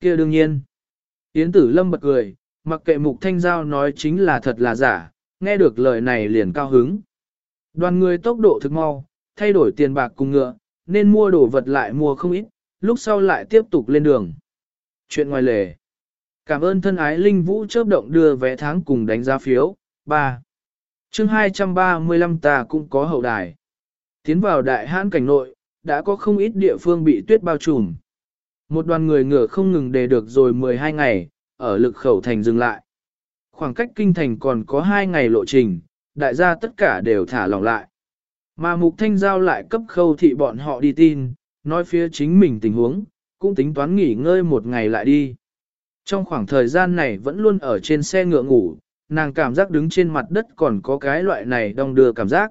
kia đương nhiên. Yến tử lâm bật cười, mặc kệ mục thanh giao nói chính là thật là giả, nghe được lời này liền cao hứng. Đoàn người tốc độ thực mau, thay đổi tiền bạc cùng ngựa, nên mua đồ vật lại mua không ít, lúc sau lại tiếp tục lên đường. Chuyện ngoài lề. Cảm ơn thân ái Linh Vũ chớp động đưa vé tháng cùng đánh giá phiếu. 3. chương 235 ta cũng có hậu đài. Tiến vào đại hãn cảnh nội, đã có không ít địa phương bị tuyết bao trùm. Một đoàn người ngựa không ngừng đề được rồi 12 ngày, ở lực khẩu thành dừng lại. Khoảng cách kinh thành còn có 2 ngày lộ trình, đại gia tất cả đều thả lỏng lại. Mà mục thanh giao lại cấp khâu thị bọn họ đi tin, nói phía chính mình tình huống, cũng tính toán nghỉ ngơi một ngày lại đi. Trong khoảng thời gian này vẫn luôn ở trên xe ngựa ngủ, nàng cảm giác đứng trên mặt đất còn có cái loại này đong đưa cảm giác.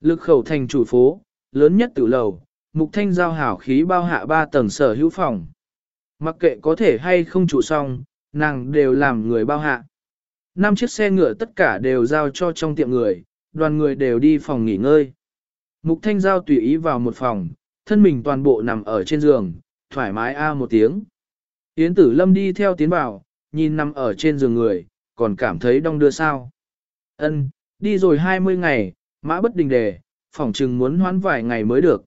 Lực khẩu thành chủ phố, lớn nhất tử lầu, mục thanh giao hảo khí bao hạ ba tầng sở hữu phòng. Mặc kệ có thể hay không trụ xong, nàng đều làm người bao hạ. Năm chiếc xe ngựa tất cả đều giao cho trong tiệm người, đoàn người đều đi phòng nghỉ ngơi. Mục thanh giao tùy ý vào một phòng, thân mình toàn bộ nằm ở trên giường, thoải mái a một tiếng. Yến tử lâm đi theo tiến vào, nhìn nằm ở trên giường người, còn cảm thấy đong đưa sao. Ân, đi rồi 20 ngày, mã bất đình đề, phỏng chừng muốn hoãn vài ngày mới được.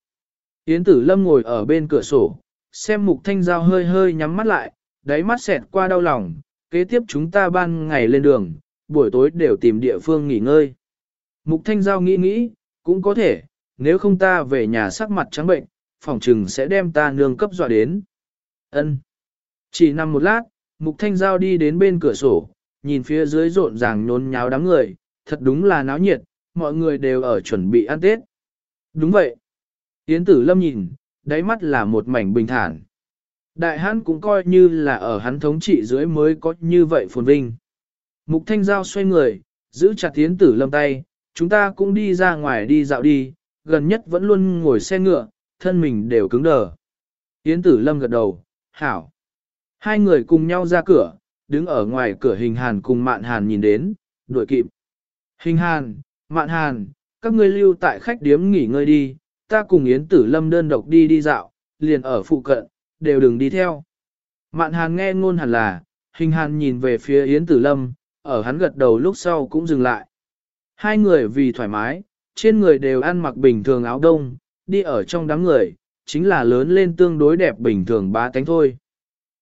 Yến tử lâm ngồi ở bên cửa sổ, xem mục thanh giao hơi hơi nhắm mắt lại, đáy mắt xẹt qua đau lòng, kế tiếp chúng ta ban ngày lên đường, buổi tối đều tìm địa phương nghỉ ngơi. Mục thanh giao nghĩ nghĩ, cũng có thể, nếu không ta về nhà sắc mặt trắng bệnh, phỏng chừng sẽ đem ta nương cấp dọa đến. Ân. Chỉ nằm một lát, Mục Thanh Giao đi đến bên cửa sổ, nhìn phía dưới rộn ràng nhốn nháo đám người, thật đúng là náo nhiệt, mọi người đều ở chuẩn bị ăn Tết. Đúng vậy. Yến Tử Lâm nhìn, đáy mắt là một mảnh bình thản. Đại hãn cũng coi như là ở hắn thống trị dưới mới có như vậy phồn vinh. Mục Thanh Giao xoay người, giữ chặt Yến Tử Lâm tay, chúng ta cũng đi ra ngoài đi dạo đi, gần nhất vẫn luôn ngồi xe ngựa, thân mình đều cứng đờ. Yến Tử Lâm gật đầu, hảo. Hai người cùng nhau ra cửa, đứng ở ngoài cửa hình hàn cùng mạn hàn nhìn đến, đuổi kịp. Hình hàn, mạn hàn, các ngươi lưu tại khách điếm nghỉ ngơi đi, ta cùng Yến Tử Lâm đơn độc đi đi dạo, liền ở phụ cận, đều đừng đi theo. Mạn hàn nghe ngôn hẳn là, hình hàn nhìn về phía Yến Tử Lâm, ở hắn gật đầu lúc sau cũng dừng lại. Hai người vì thoải mái, trên người đều ăn mặc bình thường áo đông, đi ở trong đám người, chính là lớn lên tương đối đẹp bình thường ba tánh thôi.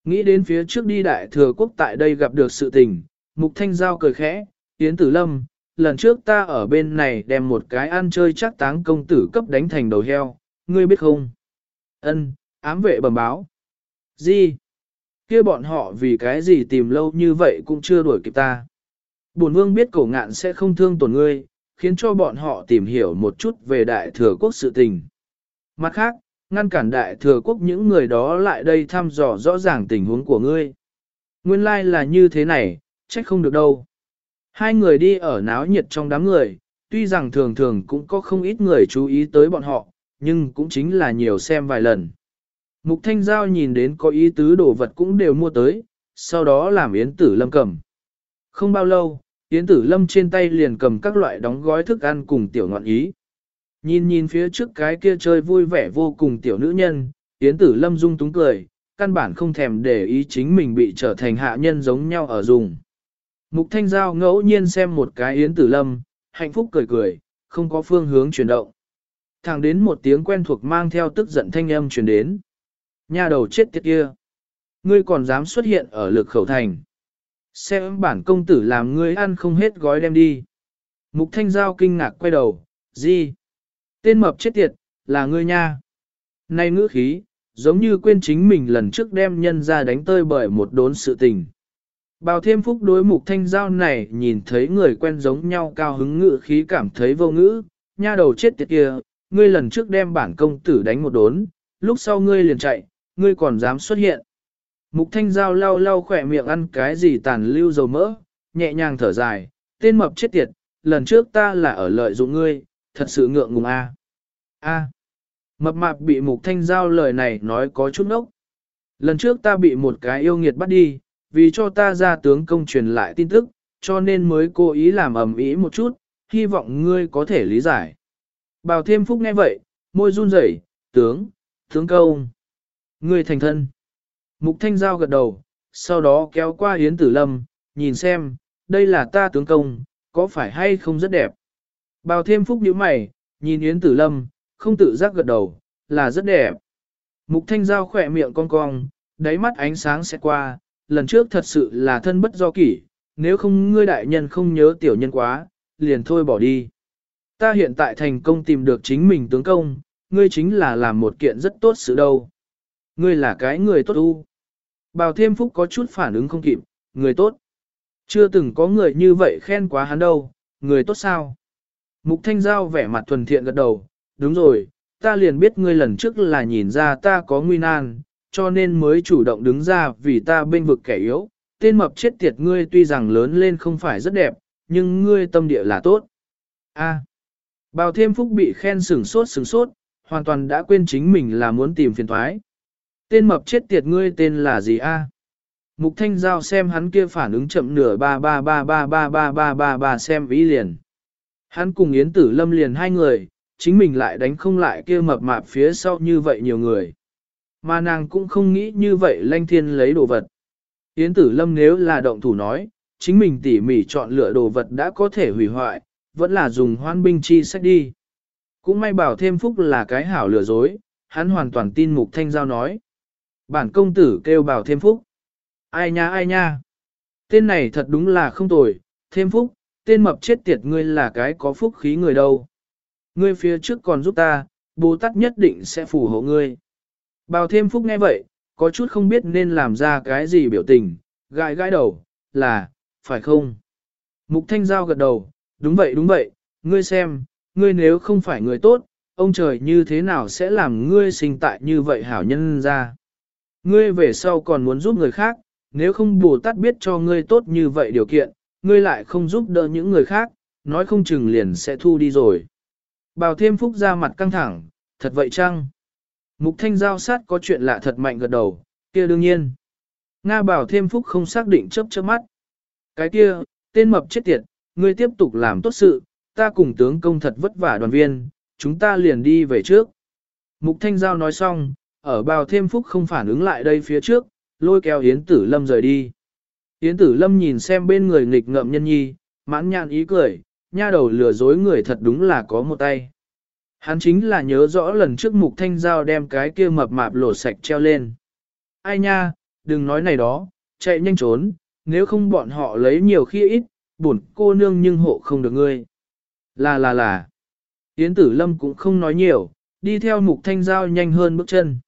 Nghĩ đến phía trước đi đại thừa quốc tại đây gặp được sự tình, Mục Thanh Giao cười khẽ, Yến Tử Lâm, lần trước ta ở bên này đem một cái ăn chơi chắc táng công tử cấp đánh thành đầu heo, ngươi biết không? Ân, ám vệ bẩm báo. Gì? kia bọn họ vì cái gì tìm lâu như vậy cũng chưa đuổi kịp ta. Bổn vương biết cổ ngạn sẽ không thương tổn ngươi, khiến cho bọn họ tìm hiểu một chút về đại thừa quốc sự tình. Mặt khác, ngăn cản đại thừa quốc những người đó lại đây thăm dò rõ ràng tình huống của ngươi. Nguyên lai like là như thế này, trách không được đâu. Hai người đi ở náo nhiệt trong đám người, tuy rằng thường thường cũng có không ít người chú ý tới bọn họ, nhưng cũng chính là nhiều xem vài lần. Mục Thanh Giao nhìn đến có ý tứ đồ vật cũng đều mua tới, sau đó làm Yến Tử Lâm cầm. Không bao lâu, Yến Tử Lâm trên tay liền cầm các loại đóng gói thức ăn cùng tiểu ngọn ý. Nhìn nhìn phía trước cái kia chơi vui vẻ vô cùng tiểu nữ nhân, Yến Tử Lâm rung túng cười, căn bản không thèm để ý chính mình bị trở thành hạ nhân giống nhau ở dùng. Mục Thanh Giao ngẫu nhiên xem một cái Yến Tử Lâm, hạnh phúc cười cười, không có phương hướng chuyển động. Thẳng đến một tiếng quen thuộc mang theo tức giận thanh âm truyền đến. Nhà đầu chết tiệt kia. Ngươi còn dám xuất hiện ở lực khẩu thành. Xem bản công tử làm ngươi ăn không hết gói đem đi. Mục Thanh Giao kinh ngạc quay đầu, gì? Tên mập chết tiệt, là ngươi nha. Này ngữ khí, giống như quên chính mình lần trước đem nhân ra đánh tơi bởi một đốn sự tình. Bào thêm phúc đối mục thanh giao này nhìn thấy người quen giống nhau cao hứng ngự khí cảm thấy vô ngữ, nha đầu chết tiệt kia, ngươi lần trước đem bản công tử đánh một đốn, lúc sau ngươi liền chạy, ngươi còn dám xuất hiện. Mục thanh giao lau lau khỏe miệng ăn cái gì tàn lưu dầu mỡ, nhẹ nhàng thở dài, tên mập chết tiệt, lần trước ta là ở lợi dụng ngươi, thật sự ngượng ngùng a. A. Mập mạp bị mục thanh giao lời này nói có chút nốc. Lần trước ta bị một cái yêu nghiệt bắt đi, vì cho ta ra tướng công truyền lại tin tức, cho nên mới cố ý làm ầm ĩ một chút, hy vọng ngươi có thể lý giải. Bào thêm phúc nghe vậy, môi run rẩy, tướng, tướng công. Ngươi thành thân. Mục thanh giao gật đầu, sau đó kéo qua Yến Tử Lâm, nhìn xem, đây là ta tướng công, có phải hay không rất đẹp. Bào thêm phúc nhíu mày, nhìn Yến Tử Lâm, không tự giác gật đầu, là rất đẹp. Mục thanh giao khỏe miệng cong cong, đáy mắt ánh sáng sẽ qua, lần trước thật sự là thân bất do kỷ, nếu không ngươi đại nhân không nhớ tiểu nhân quá, liền thôi bỏ đi. Ta hiện tại thành công tìm được chính mình tướng công, ngươi chính là làm một kiện rất tốt sự đâu. Ngươi là cái người tốt u. Bào thêm phúc có chút phản ứng không kịp, người tốt. Chưa từng có người như vậy khen quá hắn đâu, người tốt sao? Mục Thanh Giao vẻ mặt thuần thiện gật đầu, đúng rồi, ta liền biết ngươi lần trước là nhìn ra ta có nguy nan, cho nên mới chủ động đứng ra vì ta bên vực kẻ yếu. Tên mập chết tiệt ngươi tuy rằng lớn lên không phải rất đẹp, nhưng ngươi tâm địa là tốt. A. Bào thêm phúc bị khen sừng sốt sừng sốt, hoàn toàn đã quên chính mình là muốn tìm phiền thoái. Tên mập chết tiệt ngươi tên là gì a? Mục Thanh Giao xem hắn kia phản ứng chậm nửa ba ba ba ba ba ba ba ba ba xem ý liền. Hắn cùng Yến Tử Lâm liền hai người, chính mình lại đánh không lại kia mập mạp phía sau như vậy nhiều người. Mà nàng cũng không nghĩ như vậy lanh thiên lấy đồ vật. Yến Tử Lâm nếu là động thủ nói, chính mình tỉ mỉ chọn lựa đồ vật đã có thể hủy hoại, vẫn là dùng hoan binh chi sách đi. Cũng may bảo thêm phúc là cái hảo lừa dối, hắn hoàn toàn tin Mục Thanh Giao nói. Bản công tử kêu bảo thêm phúc. Ai nha ai nha. Tên này thật đúng là không tồi, thêm phúc, tên mập chết tiệt ngươi là cái có phúc khí người đâu. Ngươi phía trước còn giúp ta, Bồ Tát nhất định sẽ phù hộ ngươi. Bào thêm phúc nghe vậy, có chút không biết nên làm ra cái gì biểu tình, gãi gãi đầu, là, phải không? Mục Thanh Giao gật đầu, đúng vậy đúng vậy, ngươi xem, ngươi nếu không phải người tốt, ông trời như thế nào sẽ làm ngươi sinh tại như vậy hảo nhân ra? Ngươi về sau còn muốn giúp người khác, nếu không Bồ Tát biết cho ngươi tốt như vậy điều kiện, ngươi lại không giúp đỡ những người khác, nói không chừng liền sẽ thu đi rồi. Bào thêm phúc ra mặt căng thẳng, thật vậy chăng? Mục thanh giao sát có chuyện lạ thật mạnh gật đầu, kia đương nhiên. Nga bảo thêm phúc không xác định chớp chớp mắt. Cái kia, tên mập chết tiệt, ngươi tiếp tục làm tốt sự, ta cùng tướng công thật vất vả đoàn viên, chúng ta liền đi về trước. Mục thanh giao nói xong, ở bào thêm phúc không phản ứng lại đây phía trước, lôi kéo Yến Tử Lâm rời đi. Yến Tử Lâm nhìn xem bên người nghịch ngợm nhân nhi, mãn nhạn ý cười, nha đầu lừa dối người thật đúng là có một tay. Hắn chính là nhớ rõ lần trước mục thanh giao đem cái kia mập mạp lột sạch treo lên. Ai nha, đừng nói này đó, chạy nhanh trốn, nếu không bọn họ lấy nhiều khi ít, bổn cô nương nhưng hộ không được ngươi. Là là là. Yến tử lâm cũng không nói nhiều, đi theo mục thanh giao nhanh hơn bước chân.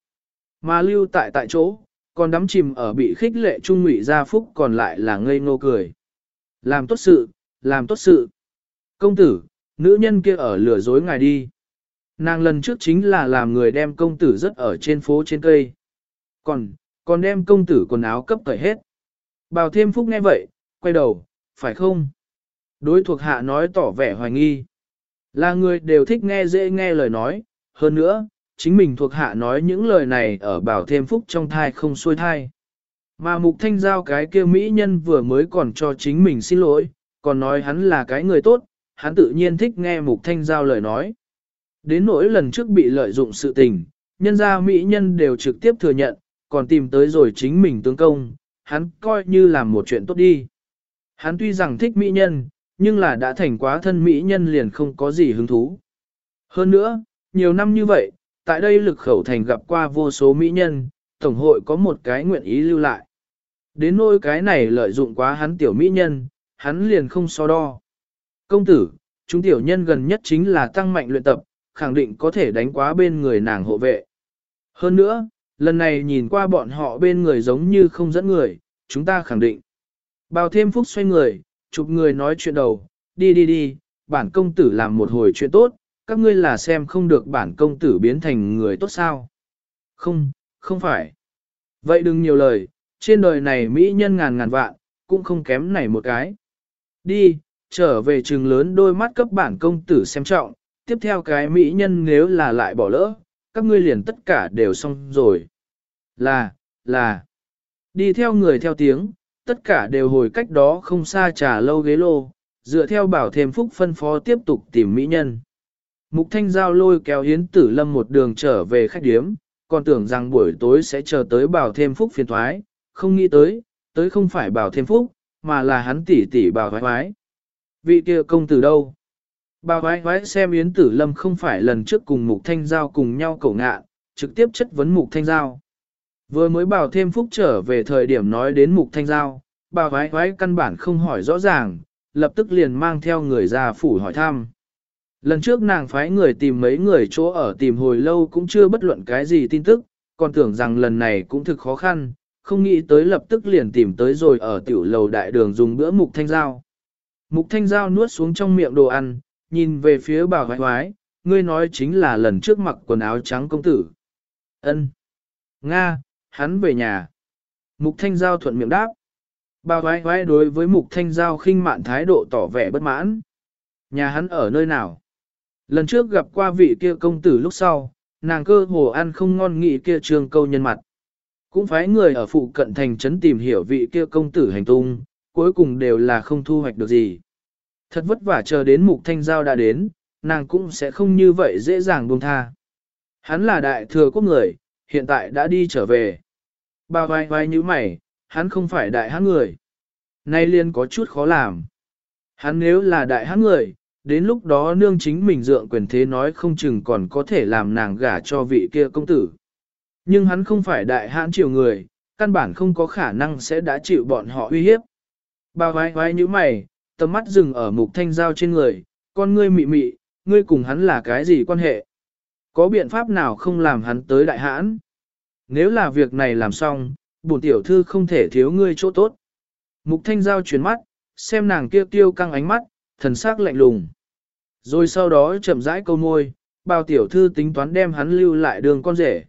Mà lưu tại tại chỗ, còn đắm chìm ở bị khích lệ trung ngụy gia phúc còn lại là ngây ngô cười. Làm tốt sự, làm tốt sự. Công tử, nữ nhân kia ở lừa dối ngài đi. Nàng lần trước chính là làm người đem công tử rất ở trên phố trên cây. Còn, còn đem công tử quần áo cấp cởi hết. Bào thêm phúc nghe vậy, quay đầu, phải không? Đối thuộc hạ nói tỏ vẻ hoài nghi. Là người đều thích nghe dễ nghe lời nói, hơn nữa, chính mình thuộc hạ nói những lời này ở bảo thêm phúc trong thai không xuôi thai. Mà mục thanh giao cái kia mỹ nhân vừa mới còn cho chính mình xin lỗi, còn nói hắn là cái người tốt, hắn tự nhiên thích nghe mục thanh giao lời nói. Đến nỗi lần trước bị lợi dụng sự tình, nhân gia mỹ nhân đều trực tiếp thừa nhận, còn tìm tới rồi chính mình tướng công, hắn coi như làm một chuyện tốt đi. Hắn tuy rằng thích mỹ nhân, nhưng là đã thành quá thân mỹ nhân liền không có gì hứng thú. Hơn nữa, nhiều năm như vậy, tại đây lực khẩu thành gặp qua vô số mỹ nhân, Tổng hội có một cái nguyện ý lưu lại. Đến nỗi cái này lợi dụng quá hắn tiểu mỹ nhân, hắn liền không so đo. Công tử, chúng tiểu nhân gần nhất chính là tăng mạnh luyện tập, khẳng định có thể đánh quá bên người nàng hộ vệ. Hơn nữa, lần này nhìn qua bọn họ bên người giống như không dẫn người, chúng ta khẳng định. Bào thêm phúc xoay người, chụp người nói chuyện đầu, đi đi đi, bản công tử làm một hồi chuyện tốt, các ngươi là xem không được bản công tử biến thành người tốt sao. Không, không phải. Vậy đừng nhiều lời, trên đời này mỹ nhân ngàn ngàn vạn, cũng không kém này một cái. Đi, trở về trường lớn đôi mắt cấp bản công tử xem trọng, tiếp theo cái mỹ nhân nếu là lại bỏ lỡ, các ngươi liền tất cả đều xong rồi. Là, là, đi theo người theo tiếng, tất cả đều hồi cách đó không xa trà lâu ghế lô, dựa theo bảo thêm phúc phân phó tiếp tục tìm mỹ nhân. Mục Thanh Giao lôi kéo Yến Tử Lâm một đường trở về khách điếm, còn tưởng rằng buổi tối sẽ chờ tới bảo thêm phúc phiền thoái, không nghĩ tới, tới không phải bảo thêm phúc, mà là hắn tỷ tỷ bảo thoái thoái. Vị kia công tử đâu? Bà Vãi Vãi xem Yến Tử Lâm không phải lần trước cùng Mục Thanh Giao cùng nhau cổ ngạ, trực tiếp chất vấn Mục Thanh Giao. Vừa mới bảo thêm phúc trở về thời điểm nói đến Mục Thanh Giao, bà Vãi Vãi căn bản không hỏi rõ ràng, lập tức liền mang theo người ra phủ hỏi thăm. Lần trước nàng phái người tìm mấy người chỗ ở tìm hồi lâu cũng chưa bất luận cái gì tin tức, còn tưởng rằng lần này cũng thực khó khăn, không nghĩ tới lập tức liền tìm tới rồi ở tiểu lầu đại đường dùng bữa mục thanh giao. Mục thanh giao nuốt xuống trong miệng đồ ăn, nhìn về phía bà hoài hoái, ngươi nói chính là lần trước mặc quần áo trắng công tử. ân Nga, hắn về nhà. Mục thanh giao thuận miệng đáp. Bà hoái hoái đối với mục thanh giao khinh mạn thái độ tỏ vẻ bất mãn. Nhà hắn ở nơi nào? Lần trước gặp qua vị kia công tử lúc sau, nàng cơ hồ ăn không ngon nghị kia trường câu nhân mặt. Cũng phải người ở phụ cận thành trấn tìm hiểu vị kia công tử hành tung, cuối cùng đều là không thu hoạch được gì. Thật vất vả chờ đến mục thanh giao đã đến, nàng cũng sẽ không như vậy dễ dàng buông tha. Hắn là đại thừa quốc người, hiện tại đã đi trở về. Ba vai vai như mày, hắn không phải đại hán người. Nay liên có chút khó làm. Hắn nếu là đại hán người, đến lúc đó nương chính mình dượng quyền thế nói không chừng còn có thể làm nàng gả cho vị kia công tử. Nhưng hắn không phải đại hãn triều người, căn bản không có khả năng sẽ đã chịu bọn họ uy hiếp. Bà vai vai như mày, tầm mắt dừng ở mục thanh giao trên người, con ngươi mị mị, ngươi cùng hắn là cái gì quan hệ? Có biện pháp nào không làm hắn tới đại hãn? Nếu là việc này làm xong, bổn tiểu thư không thể thiếu ngươi chỗ tốt. Mục thanh giao chuyển mắt, xem nàng kia tiêu căng ánh mắt, thần sắc lạnh lùng. Rồi sau đó chậm rãi câu môi, bao tiểu thư tính toán đem hắn lưu lại đường con rể.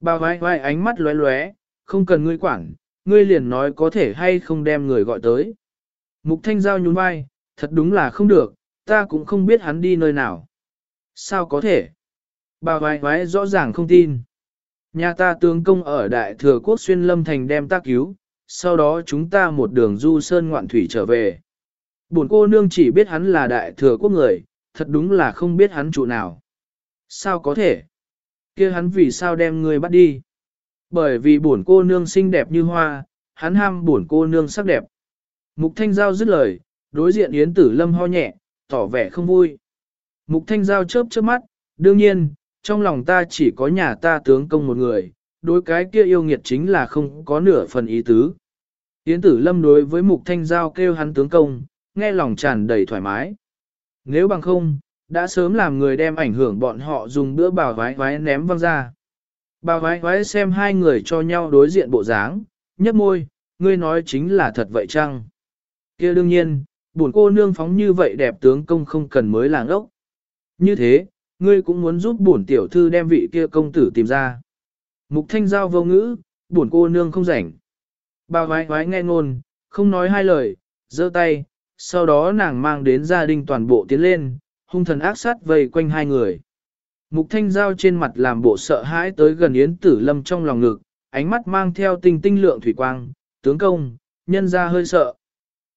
Bao vai vai ánh mắt lóe lóe, không cần ngươi quản, ngươi liền nói có thể hay không đem người gọi tới. Mục thanh giao nhún vai, thật đúng là không được, ta cũng không biết hắn đi nơi nào. Sao có thể? Bà vai vai rõ ràng không tin. Nhà ta tướng công ở Đại Thừa Quốc Xuyên Lâm Thành đem ta cứu, sau đó chúng ta một đường du sơn ngoạn thủy trở về. Buồn cô nương chỉ biết hắn là Đại Thừa Quốc người, thật đúng là không biết hắn trụ nào. Sao có thể? kia hắn vì sao đem người bắt đi? Bởi vì buồn cô nương xinh đẹp như hoa, hắn ham buồn cô nương sắc đẹp. Mục Thanh Giao dứt lời, đối diện Yến Tử Lâm ho nhẹ, tỏ vẻ không vui. Mục Thanh Giao chớp chớp mắt, đương nhiên, trong lòng ta chỉ có nhà ta tướng công một người, đối cái kia yêu nghiệt chính là không có nửa phần ý tứ. Yến Tử Lâm đối với Mục Thanh Giao kêu hắn tướng công, nghe lòng tràn đầy thoải mái. Nếu bằng không, đã sớm làm người đem ảnh hưởng bọn họ dùng bữa bào vái vái ném văng ra. Bào vái vái xem hai người cho nhau đối diện bộ dáng, nhấp môi, ngươi nói chính là thật vậy chăng? Kia đương nhiên, buồn cô nương phóng như vậy đẹp tướng công không cần mới làng ốc. Như thế, ngươi cũng muốn giúp bổn tiểu thư đem vị kia công tử tìm ra. Mục thanh giao vô ngữ, bổn cô nương không rảnh. Bà vái vái nghe ngôn, không nói hai lời, giơ tay, sau đó nàng mang đến gia đình toàn bộ tiến lên, hung thần ác sát vây quanh hai người. Mục thanh giao trên mặt làm bộ sợ hãi tới gần Yến Tử Lâm trong lòng ngực, ánh mắt mang theo tinh tinh lượng thủy quang, tướng công, nhân ra hơi sợ.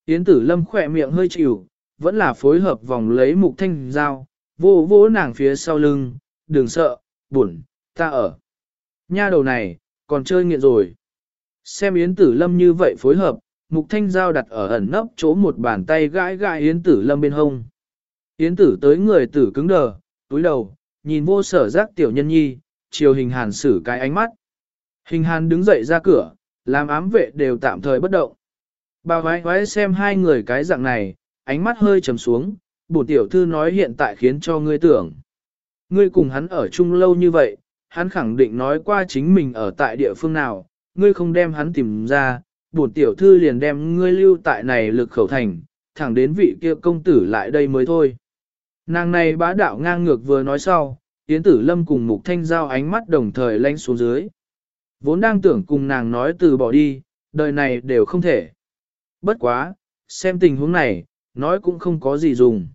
Yến Tử Lâm khỏe miệng hơi chịu, vẫn là phối hợp vòng lấy mục thanh giao, vô vỗ nàng phía sau lưng, đừng sợ, buồn, ta ở. Nha đầu này, còn chơi nghiện rồi. Xem Yến Tử Lâm như vậy phối hợp, Mục Thanh Giao đặt ở ẩn nấp chỗ một bàn tay gãi gãi Yến Tử Lâm bên hông. Yến Tử tới người tử cứng đờ, túi đầu, nhìn vô sở giác tiểu nhân nhi, chiều hình hàn xử cái ánh mắt. Hình hàn đứng dậy ra cửa, làm ám vệ đều tạm thời bất động. Bà vái vái xem hai người cái dạng này, ánh mắt hơi trầm xuống, bổ tiểu thư nói hiện tại khiến cho ngươi tưởng. Ngươi cùng hắn ở chung lâu như vậy, hắn khẳng định nói qua chính mình ở tại địa phương nào, ngươi không đem hắn tìm ra, bổn tiểu thư liền đem ngươi lưu tại này lực khẩu thành, thẳng đến vị kia công tử lại đây mới thôi. Nàng này bá đạo ngang ngược vừa nói sau, Yến Tử Lâm cùng Mục Thanh Giao ánh mắt đồng thời lanh xuống dưới. Vốn đang tưởng cùng nàng nói từ bỏ đi, đời này đều không thể. Bất quá, xem tình huống này, nói cũng không có gì dùng.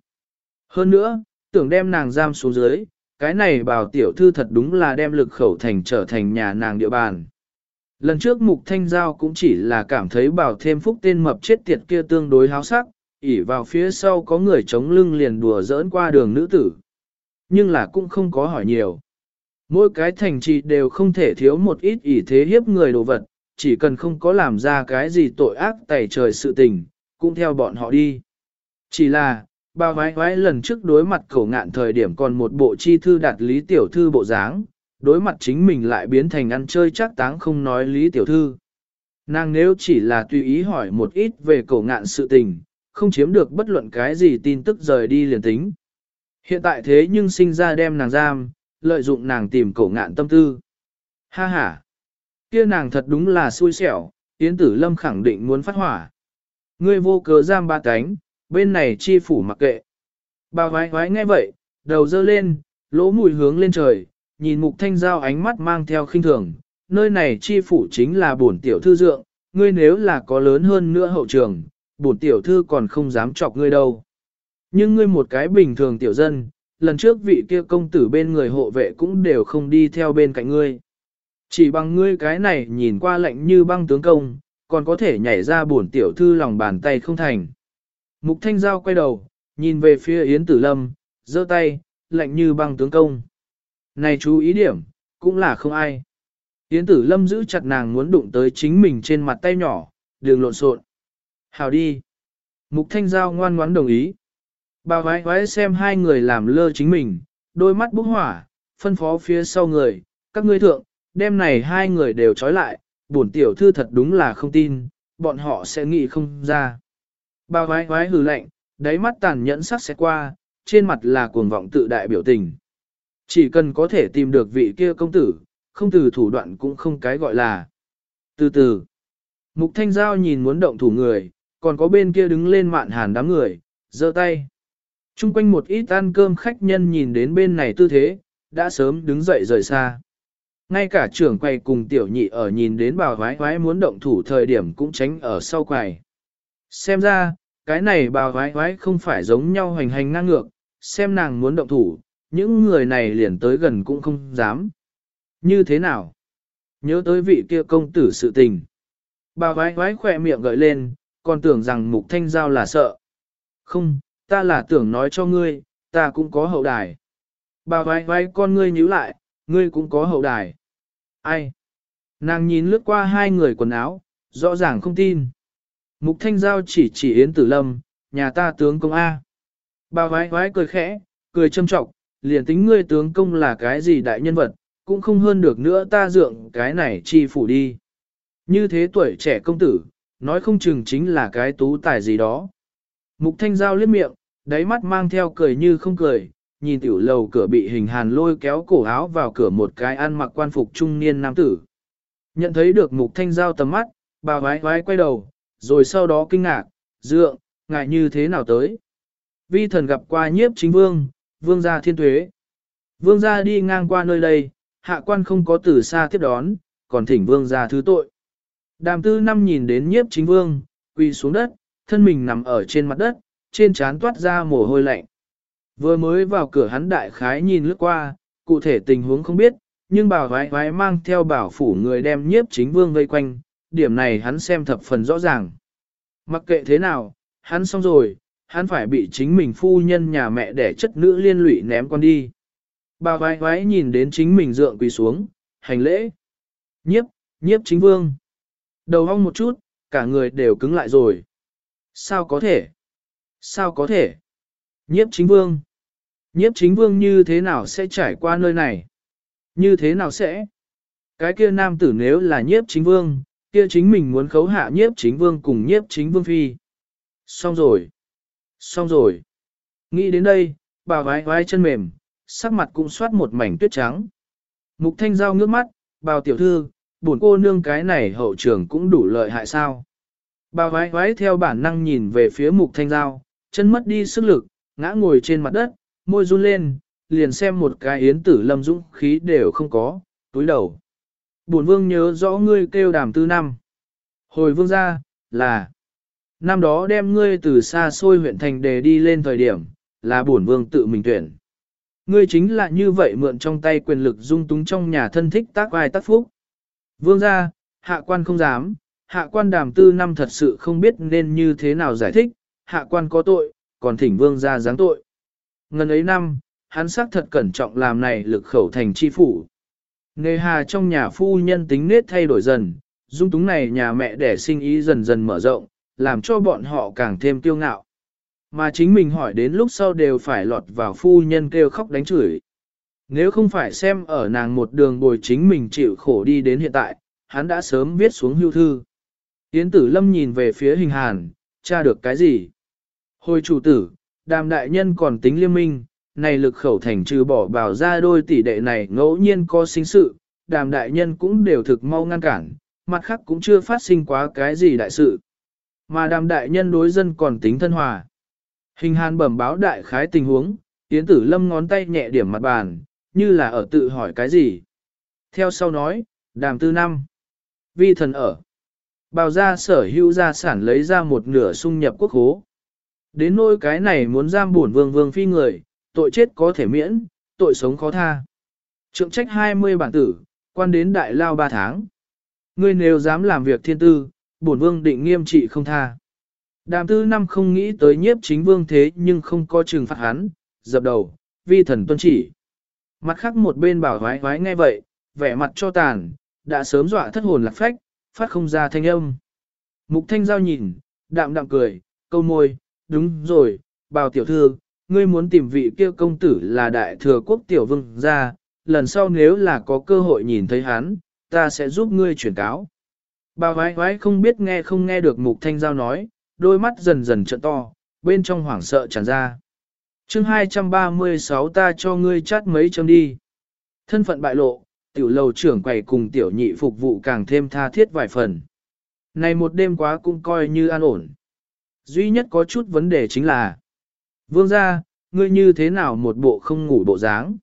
Hơn nữa, tưởng đem nàng giam xuống dưới, cái này bảo tiểu thư thật đúng là đem lực khẩu thành trở thành nhà nàng địa bàn. Lần trước Mục Thanh Giao cũng chỉ là cảm thấy bảo thêm phúc tên mập chết tiệt kia tương đối háo sắc, ỉ vào phía sau có người chống lưng liền đùa giỡn qua đường nữ tử. Nhưng là cũng không có hỏi nhiều. Mỗi cái thành trì đều không thể thiếu một ít ỷ thế hiếp người đồ vật, chỉ cần không có làm ra cái gì tội ác tẩy trời sự tình, cũng theo bọn họ đi. Chỉ là, ba vái vái lần trước đối mặt cổ ngạn thời điểm còn một bộ chi thư đạt lý tiểu thư bộ dáng, đối mặt chính mình lại biến thành ăn chơi chắc táng không nói lý tiểu thư. Nàng nếu chỉ là tùy ý hỏi một ít về cổ ngạn sự tình, không chiếm được bất luận cái gì tin tức rời đi liền tính. Hiện tại thế nhưng sinh ra đem nàng giam, lợi dụng nàng tìm cổ ngạn tâm tư. Ha ha! Kia nàng thật đúng là xui xẻo, Yến Tử Lâm khẳng định muốn phát hỏa. Ngươi vô cớ giam ba cánh, bên này chi phủ mặc kệ. Bà hoái hoái nghe vậy, đầu dơ lên, lỗ mùi hướng lên trời, nhìn mục thanh giao ánh mắt mang theo khinh thường, nơi này chi phủ chính là bổn tiểu thư dượng, ngươi nếu là có lớn hơn nữa hậu trường, bổn tiểu thư còn không dám chọc ngươi đâu. Nhưng ngươi một cái bình thường tiểu dân, lần trước vị kia công tử bên người hộ vệ cũng đều không đi theo bên cạnh ngươi. Chỉ bằng ngươi cái này nhìn qua lạnh như băng tướng công, còn có thể nhảy ra bổn tiểu thư lòng bàn tay không thành. Mục Thanh Giao quay đầu, nhìn về phía Yến Tử Lâm, giơ tay, lạnh như băng tướng công. Này chú ý điểm, cũng là không ai. Yến Tử Lâm giữ chặt nàng muốn đụng tới chính mình trên mặt tay nhỏ, đường lộn xộn. Hào đi. Mục Thanh Giao ngoan ngoãn đồng ý. Bà vái vái xem hai người làm lơ chính mình, đôi mắt bốc hỏa, phân phó phía sau người, các ngươi thượng, đêm này hai người đều trói lại, bổn tiểu thư thật đúng là không tin, bọn họ sẽ nghĩ không ra. Bà vái vái hừ lạnh, đáy mắt tàn nhẫn sắc sẽ qua, trên mặt là cuồng vọng tự đại biểu tình. Chỉ cần có thể tìm được vị kia công tử, không từ thủ đoạn cũng không cái gọi là. Từ từ, Mục Thanh Giao nhìn muốn động thủ người, còn có bên kia đứng lên mạn hàn đám người, giơ tay. Trung quanh một ít ăn cơm khách nhân nhìn đến bên này tư thế, đã sớm đứng dậy rời xa. Ngay cả trưởng quầy cùng tiểu nhị ở nhìn đến bà vái vái muốn động thủ thời điểm cũng tránh ở sau quầy. Xem ra, cái này bà vái vái không phải giống nhau hành hành ngang ngược, xem nàng muốn động thủ, những người này liền tới gần cũng không dám. Như thế nào? Nhớ tới vị kia công tử sự tình. Bà vái vái khỏe miệng gợi lên, còn tưởng rằng mục thanh giao là sợ. Không, ta là tưởng nói cho ngươi, ta cũng có hậu đài. Bà vái vái con ngươi nhíu lại, ngươi cũng có hậu đài. Ai? Nàng nhìn lướt qua hai người quần áo, rõ ràng không tin. Mục thanh giao chỉ chỉ Yến Tử Lâm, nhà ta tướng công A. Bà vái vái cười khẽ, cười châm trọng, liền tính ngươi tướng công là cái gì đại nhân vật, cũng không hơn được nữa ta dượng cái này chi phủ đi. Như thế tuổi trẻ công tử, nói không chừng chính là cái tú tài gì đó. Mục thanh giao liếc miệng, đáy mắt mang theo cười như không cười, nhìn tiểu lầu cửa bị hình hàn lôi kéo cổ áo vào cửa một cái ăn mặc quan phục trung niên nam tử. Nhận thấy được mục thanh giao tầm mắt, bà vái vái quay đầu, rồi sau đó kinh ngạc, dượng, ngại như thế nào tới. Vi thần gặp qua nhiếp chính vương, vương gia thiên tuế. Vương gia đi ngang qua nơi đây, hạ quan không có từ xa tiếp đón, còn thỉnh vương gia thứ tội. Đàm tư năm nhìn đến nhiếp chính vương, quỳ xuống đất, thân mình nằm ở trên mặt đất, trên trán toát ra mồ hôi lạnh. Vừa mới vào cửa hắn đại khái nhìn lướt qua, cụ thể tình huống không biết, nhưng bảo vái vái mang theo bảo phủ người đem nhiếp chính vương vây quanh, điểm này hắn xem thập phần rõ ràng. Mặc kệ thế nào, hắn xong rồi, hắn phải bị chính mình phu nhân nhà mẹ để chất nữ liên lụy ném con đi. Bà vái vái nhìn đến chính mình dượng quỳ xuống, hành lễ. Nhiếp, nhiếp chính vương. Đầu hong một chút, cả người đều cứng lại rồi. Sao có thể? Sao có thể? Nhiếp chính vương. Nhiếp chính vương như thế nào sẽ trải qua nơi này? Như thế nào sẽ? Cái kia nam tử nếu là nhiếp chính vương, kia chính mình muốn khấu hạ nhiếp chính vương cùng nhiếp chính vương phi. Xong rồi. Xong rồi. Nghĩ đến đây, bà vái vái chân mềm, sắc mặt cũng soát một mảnh tuyết trắng. Mục thanh giao ngước mắt, bào tiểu thư, buồn cô nương cái này hậu trường cũng đủ lợi hại sao. Bà vái vái theo bản năng nhìn về phía mục thanh giao, chân mất đi sức lực, ngã ngồi trên mặt đất, môi run lên, liền xem một cái yến tử lâm dũng khí đều không có, túi đầu. Bổn vương nhớ rõ ngươi kêu đàm tư năm. Hồi vương ra, là, năm đó đem ngươi từ xa xôi huyện thành đề đi lên thời điểm, là bổn vương tự mình tuyển. Ngươi chính là như vậy mượn trong tay quyền lực dung túng trong nhà thân thích tác ai tác phúc. Vương ra, hạ quan không dám, hạ quan đàm tư năm thật sự không biết nên như thế nào giải thích, hạ quan có tội, còn thỉnh vương ra giáng tội. Ngân ấy năm, hắn xác thật cẩn trọng làm này lực khẩu thành chi phủ. Nghề hà trong nhà phu nhân tính nết thay đổi dần, dung túng này nhà mẹ đẻ sinh ý dần dần mở rộng, làm cho bọn họ càng thêm kiêu ngạo. Mà chính mình hỏi đến lúc sau đều phải lọt vào phu nhân kêu khóc đánh chửi. Nếu không phải xem ở nàng một đường bồi chính mình chịu khổ đi đến hiện tại, hắn đã sớm viết xuống hưu thư. Yến tử lâm nhìn về phía hình hàn, tra được cái gì? Hồi chủ tử, đàm đại nhân còn tính liên minh, này lực khẩu thành trừ bỏ bảo ra đôi tỷ đệ này ngẫu nhiên có sinh sự, đàm đại nhân cũng đều thực mau ngăn cản, mặt khác cũng chưa phát sinh quá cái gì đại sự. Mà đàm đại nhân đối dân còn tính thân hòa. Hình hàn bẩm báo đại khái tình huống, tiến tử lâm ngón tay nhẹ điểm mặt bàn, như là ở tự hỏi cái gì. Theo sau nói, đàm tư năm. Vi thần ở. Bào ra sở hữu gia sản lấy ra một nửa sung nhập quốc hố. Đến nỗi cái này muốn giam bổn vương vương phi người, tội chết có thể miễn, tội sống khó tha. Trượng trách 20 bản tử, quan đến đại lao 3 tháng. Ngươi nếu dám làm việc thiên tư, bổn vương định nghiêm trị không tha. Đàm tư năm không nghĩ tới nhiếp chính vương thế nhưng không có trừng phạt hắn, dập đầu, vi thần tuân chỉ. Mặt khác một bên bảo hoái hoái nghe vậy, vẻ mặt cho tàn, đã sớm dọa thất hồn lạc phách, phát không ra thanh âm. Mục thanh giao nhìn, đạm đạm cười, câu môi, đúng rồi, bào tiểu thư, ngươi muốn tìm vị kia công tử là đại thừa quốc tiểu vương gia, lần sau nếu là có cơ hội nhìn thấy hắn, ta sẽ giúp ngươi chuyển cáo. Bà vái vái không biết nghe không nghe được mục thanh giao nói, đôi mắt dần dần trợn to, bên trong hoảng sợ tràn ra. chương 236 ta cho ngươi chát mấy châm đi. Thân phận bại lộ, tiểu lầu trưởng quầy cùng tiểu nhị phục vụ càng thêm tha thiết vài phần. Này một đêm quá cũng coi như an ổn. Duy nhất có chút vấn đề chính là Vương gia, ngươi như thế nào một bộ không ngủ bộ dáng?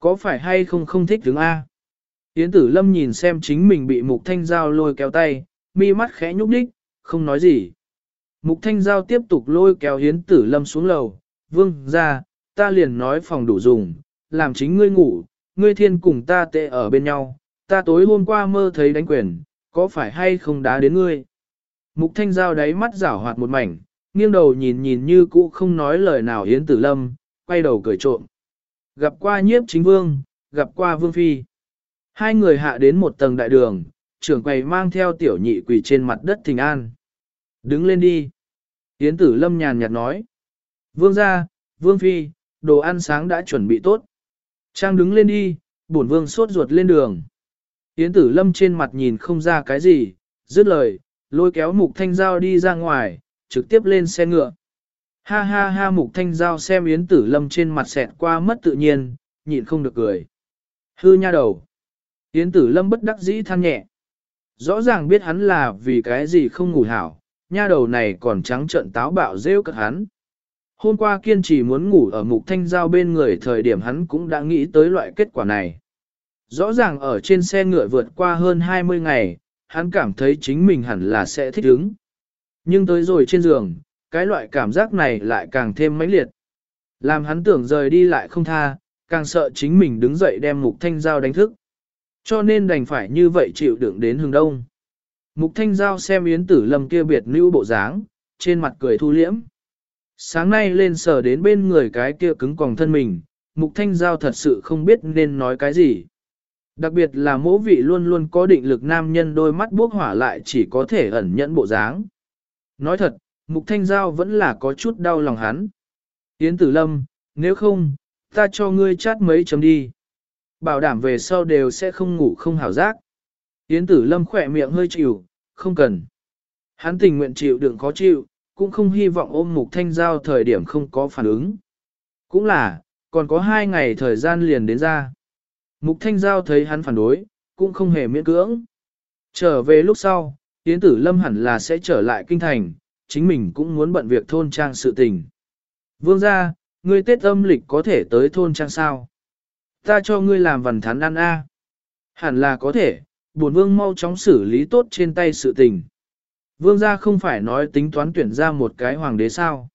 Có phải hay không không thích đứng A? Yến tử lâm nhìn xem chính mình bị mục thanh giao lôi kéo tay, mi mắt khẽ nhúc đích, không nói gì. Mục thanh giao tiếp tục lôi kéo Yến tử lâm xuống lầu, vương gia, ta liền nói phòng đủ dùng, làm chính ngươi ngủ, ngươi thiên cùng ta tệ ở bên nhau, ta tối hôm qua mơ thấy đánh quyền, có phải hay không đá đến ngươi? Mục thanh giao đáy mắt rảo hoạt một mảnh, nghiêng đầu nhìn nhìn như cũ không nói lời nào Yến Tử Lâm, quay đầu cười trộm. Gặp qua nhiếp chính vương, gặp qua vương phi. Hai người hạ đến một tầng đại đường, trưởng quầy mang theo tiểu nhị quỳ trên mặt đất thình an. Đứng lên đi. Yến Tử Lâm nhàn nhạt nói. Vương ra, vương phi, đồ ăn sáng đã chuẩn bị tốt. Trang đứng lên đi, bổn vương sốt ruột lên đường. Yến Tử Lâm trên mặt nhìn không ra cái gì, dứt lời, lôi kéo mục thanh giao đi ra ngoài, trực tiếp lên xe ngựa. Ha ha ha mục thanh giao xem Yến Tử Lâm trên mặt xẹt qua mất tự nhiên, nhịn không được cười. Hư nha đầu. Yến Tử Lâm bất đắc dĩ than nhẹ. Rõ ràng biết hắn là vì cái gì không ngủ hảo, nha đầu này còn trắng trợn táo bạo rêu cất hắn. Hôm qua kiên trì muốn ngủ ở mục thanh giao bên người thời điểm hắn cũng đã nghĩ tới loại kết quả này. Rõ ràng ở trên xe ngựa vượt qua hơn 20 ngày, hắn cảm thấy chính mình hẳn là sẽ thích ứng. Nhưng tới rồi trên giường, cái loại cảm giác này lại càng thêm mãnh liệt. Làm hắn tưởng rời đi lại không tha, càng sợ chính mình đứng dậy đem mục thanh giao đánh thức. Cho nên đành phải như vậy chịu đựng đến hướng đông. Mục thanh giao xem yến tử lâm kia biệt nữ bộ dáng, trên mặt cười thu liễm. Sáng nay lên sờ đến bên người cái kia cứng còng thân mình, mục thanh giao thật sự không biết nên nói cái gì. Đặc biệt là mỗ vị luôn luôn có định lực nam nhân đôi mắt bốc hỏa lại chỉ có thể ẩn nhẫn bộ dáng. Nói thật, mục thanh giao vẫn là có chút đau lòng hắn. Yến tử lâm, nếu không, ta cho ngươi chát mấy chấm đi. Bảo đảm về sau đều sẽ không ngủ không hảo giác. Yến tử lâm khỏe miệng hơi chịu, không cần. Hắn tình nguyện chịu đựng khó chịu, cũng không hy vọng ôm mục thanh giao thời điểm không có phản ứng. Cũng là, còn có hai ngày thời gian liền đến ra. Mục thanh giao thấy hắn phản đối, cũng không hề miễn cưỡng. Trở về lúc sau, Yến tử lâm hẳn là sẽ trở lại kinh thành, chính mình cũng muốn bận việc thôn trang sự tình. Vương gia, ngươi Tết âm lịch có thể tới thôn trang sao? Ta cho ngươi làm vần thán ăn a. Hẳn là có thể, bổn vương mau chóng xử lý tốt trên tay sự tình. Vương gia không phải nói tính toán tuyển ra một cái hoàng đế sao?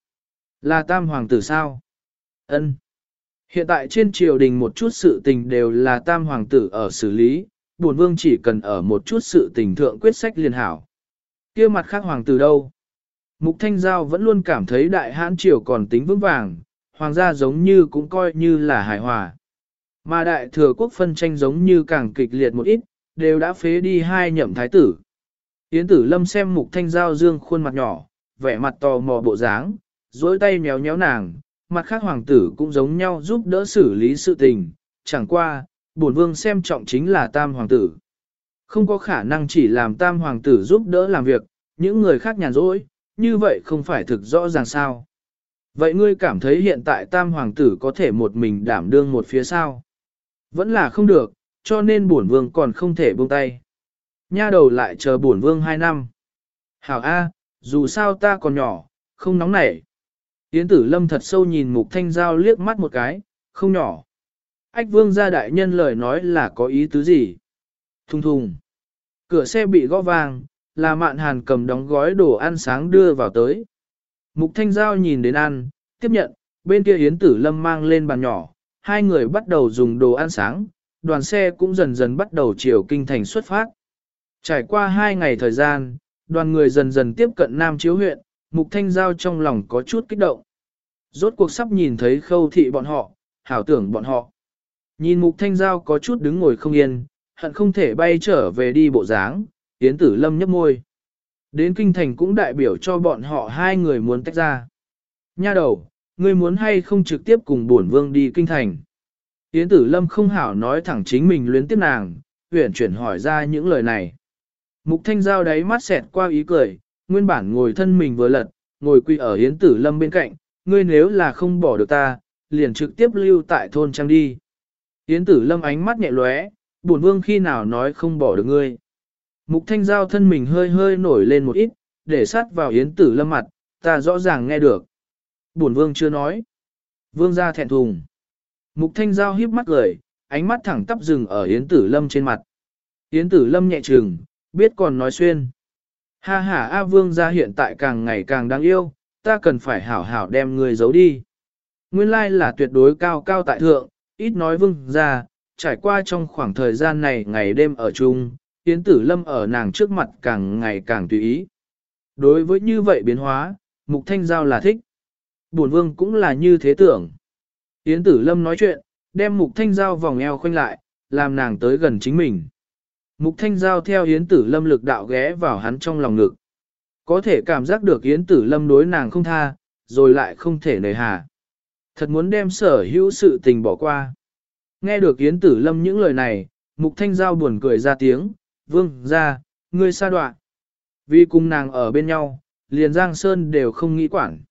Là tam hoàng tử sao? Ân. Hiện tại trên triều đình một chút sự tình đều là tam hoàng tử ở xử lý, bổn vương chỉ cần ở một chút sự tình thượng quyết sách liền hảo. kia mặt khác hoàng tử đâu? Mục Thanh Giao vẫn luôn cảm thấy đại hãn triều còn tính vững vàng, hoàng gia giống như cũng coi như là hài hòa. Mà đại thừa quốc phân tranh giống như càng kịch liệt một ít, đều đã phế đi hai nhậm thái tử. Yến tử lâm xem mục thanh giao dương khuôn mặt nhỏ, vẻ mặt tò mò bộ dáng, dối tay nhéo nhéo nàng, mặt khác hoàng tử cũng giống nhau giúp đỡ xử lý sự tình, chẳng qua, bổn vương xem trọng chính là tam hoàng tử. Không có khả năng chỉ làm tam hoàng tử giúp đỡ làm việc, những người khác nhàn rỗi, như vậy không phải thực rõ ràng sao. Vậy ngươi cảm thấy hiện tại tam hoàng tử có thể một mình đảm đương một phía sao? Vẫn là không được, cho nên bổn vương còn không thể buông tay. Nha đầu lại chờ bổn vương hai năm. Hảo A, dù sao ta còn nhỏ, không nóng nảy. Yến tử lâm thật sâu nhìn mục thanh giao liếc mắt một cái, không nhỏ. Ách vương gia đại nhân lời nói là có ý tứ gì? Thùng thùng. Cửa xe bị gõ vàng, là mạn hàn cầm đóng gói đồ ăn sáng đưa vào tới. Mục thanh giao nhìn đến ăn, tiếp nhận, bên kia Yến tử lâm mang lên bàn nhỏ, hai người bắt đầu dùng đồ ăn sáng, đoàn xe cũng dần dần bắt đầu chiều kinh thành xuất phát. Trải qua hai ngày thời gian, đoàn người dần dần tiếp cận Nam Chiếu huyện, Mục Thanh Giao trong lòng có chút kích động. Rốt cuộc sắp nhìn thấy khâu thị bọn họ, hảo tưởng bọn họ. Nhìn Mục Thanh Giao có chút đứng ngồi không yên, hận không thể bay trở về đi bộ dáng, Yến Tử Lâm nhấp môi. Đến kinh thành cũng đại biểu cho bọn họ hai người muốn tách ra. Nha đầu, ngươi muốn hay không trực tiếp cùng bổn vương đi kinh thành. Yến Tử Lâm không hảo nói thẳng chính mình luyến tiếc nàng, huyển chuyển hỏi ra những lời này. Mục Thanh Giao đáy mắt xẹt qua ý cười, nguyên bản ngồi thân mình vừa lật, ngồi quy ở Yến Tử Lâm bên cạnh, ngươi nếu là không bỏ được ta, liền trực tiếp lưu tại thôn trang đi. Yến Tử Lâm ánh mắt nhẹ lóe, bổn vương khi nào nói không bỏ được ngươi. Mục thanh giao thân mình hơi hơi nổi lên một ít, để sát vào yến tử lâm mặt, ta rõ ràng nghe được. Bổn vương chưa nói. Vương ra thẹn thùng. Mục thanh giao hiếp mắt cười, ánh mắt thẳng tắp rừng ở yến tử lâm trên mặt. Yến tử lâm nhẹ trừng, biết còn nói xuyên. Ha ha A vương ra hiện tại càng ngày càng đáng yêu, ta cần phải hảo hảo đem người giấu đi. Nguyên lai là tuyệt đối cao cao tại thượng, ít nói vương ra, trải qua trong khoảng thời gian này ngày đêm ở chung, Yến Tử Lâm ở nàng trước mặt càng ngày càng tùy ý. Đối với như vậy biến hóa, Mục Thanh Giao là thích. Bổn Vương cũng là như thế tưởng. Yến Tử Lâm nói chuyện, đem Mục Thanh Giao vòng eo khoanh lại, làm nàng tới gần chính mình. Mục Thanh Giao theo Yến Tử Lâm lực đạo ghé vào hắn trong lòng ngực. Có thể cảm giác được Yến Tử Lâm đối nàng không tha, rồi lại không thể nề hà. Thật muốn đem sở hữu sự tình bỏ qua. Nghe được Yến Tử Lâm những lời này, Mục Thanh Giao buồn cười ra tiếng, vương ra, ngươi xa đoạn. Vì cùng nàng ở bên nhau, liền Giang Sơn đều không nghĩ quản.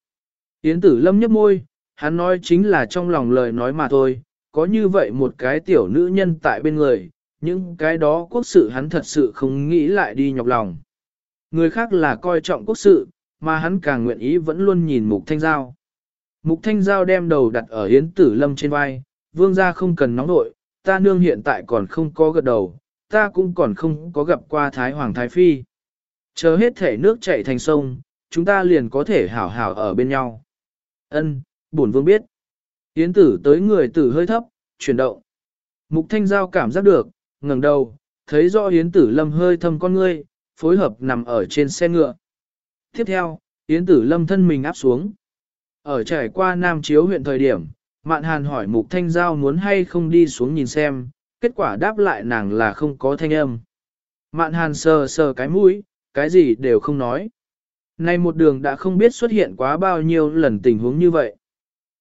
Yến tử lâm nhấp môi, hắn nói chính là trong lòng lời nói mà thôi, có như vậy một cái tiểu nữ nhân tại bên người, những cái đó quốc sự hắn thật sự không nghĩ lại đi nhọc lòng. Người khác là coi trọng quốc sự, mà hắn càng nguyện ý vẫn luôn nhìn Mục Thanh Giao. Mục Thanh Giao đem đầu đặt ở Yến Tử Lâm trên vai, vương gia không cần nóng nội, ta nương hiện tại còn không có gật đầu, ta cũng còn không có gặp qua Thái Hoàng Thái Phi. Chờ hết thể nước chảy thành sông, chúng ta liền có thể hảo hảo ở bên nhau. Ân, bổn vương biết. Yến tử tới người tử hơi thấp, chuyển động. Mục thanh giao cảm giác được, ngẩng đầu, thấy rõ Yến tử lâm hơi thâm con ngươi, phối hợp nằm ở trên xe ngựa. Tiếp theo, Yến tử lâm thân mình áp xuống. Ở trải qua Nam Chiếu huyện thời điểm, Mạn Hàn hỏi Mục Thanh Giao muốn hay không đi xuống nhìn xem, kết quả đáp lại nàng là không có thanh âm. Mạn Hàn sờ sờ cái mũi, cái gì đều không nói. Nay một đường đã không biết xuất hiện quá bao nhiêu lần tình huống như vậy.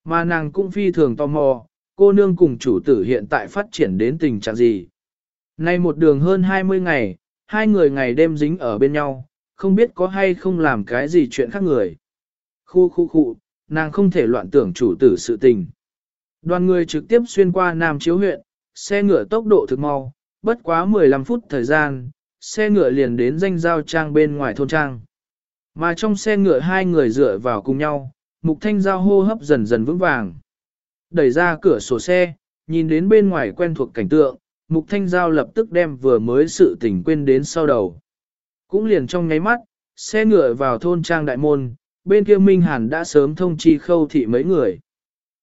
Mà nàng cũng phi thường tò mò, cô nương cùng chủ tử hiện tại phát triển đến tình trạng gì. Nay một đường hơn 20 ngày, hai người ngày đêm dính ở bên nhau, không biết có hay không làm cái gì chuyện khác người. Khu khu khu, nàng không thể loạn tưởng chủ tử sự tình. Đoàn người trực tiếp xuyên qua Nam Chiếu huyện, xe ngựa tốc độ thực mau, bất quá 15 phút thời gian, xe ngựa liền đến danh giao trang bên ngoài thôn trang. Mà trong xe ngựa hai người dựa vào cùng nhau, mục thanh giao hô hấp dần dần vững vàng. Đẩy ra cửa sổ xe, nhìn đến bên ngoài quen thuộc cảnh tượng, mục thanh giao lập tức đem vừa mới sự tình quên đến sau đầu. Cũng liền trong nháy mắt, xe ngựa vào thôn trang đại môn, bên kia Minh Hàn đã sớm thông chi khâu thị mấy người.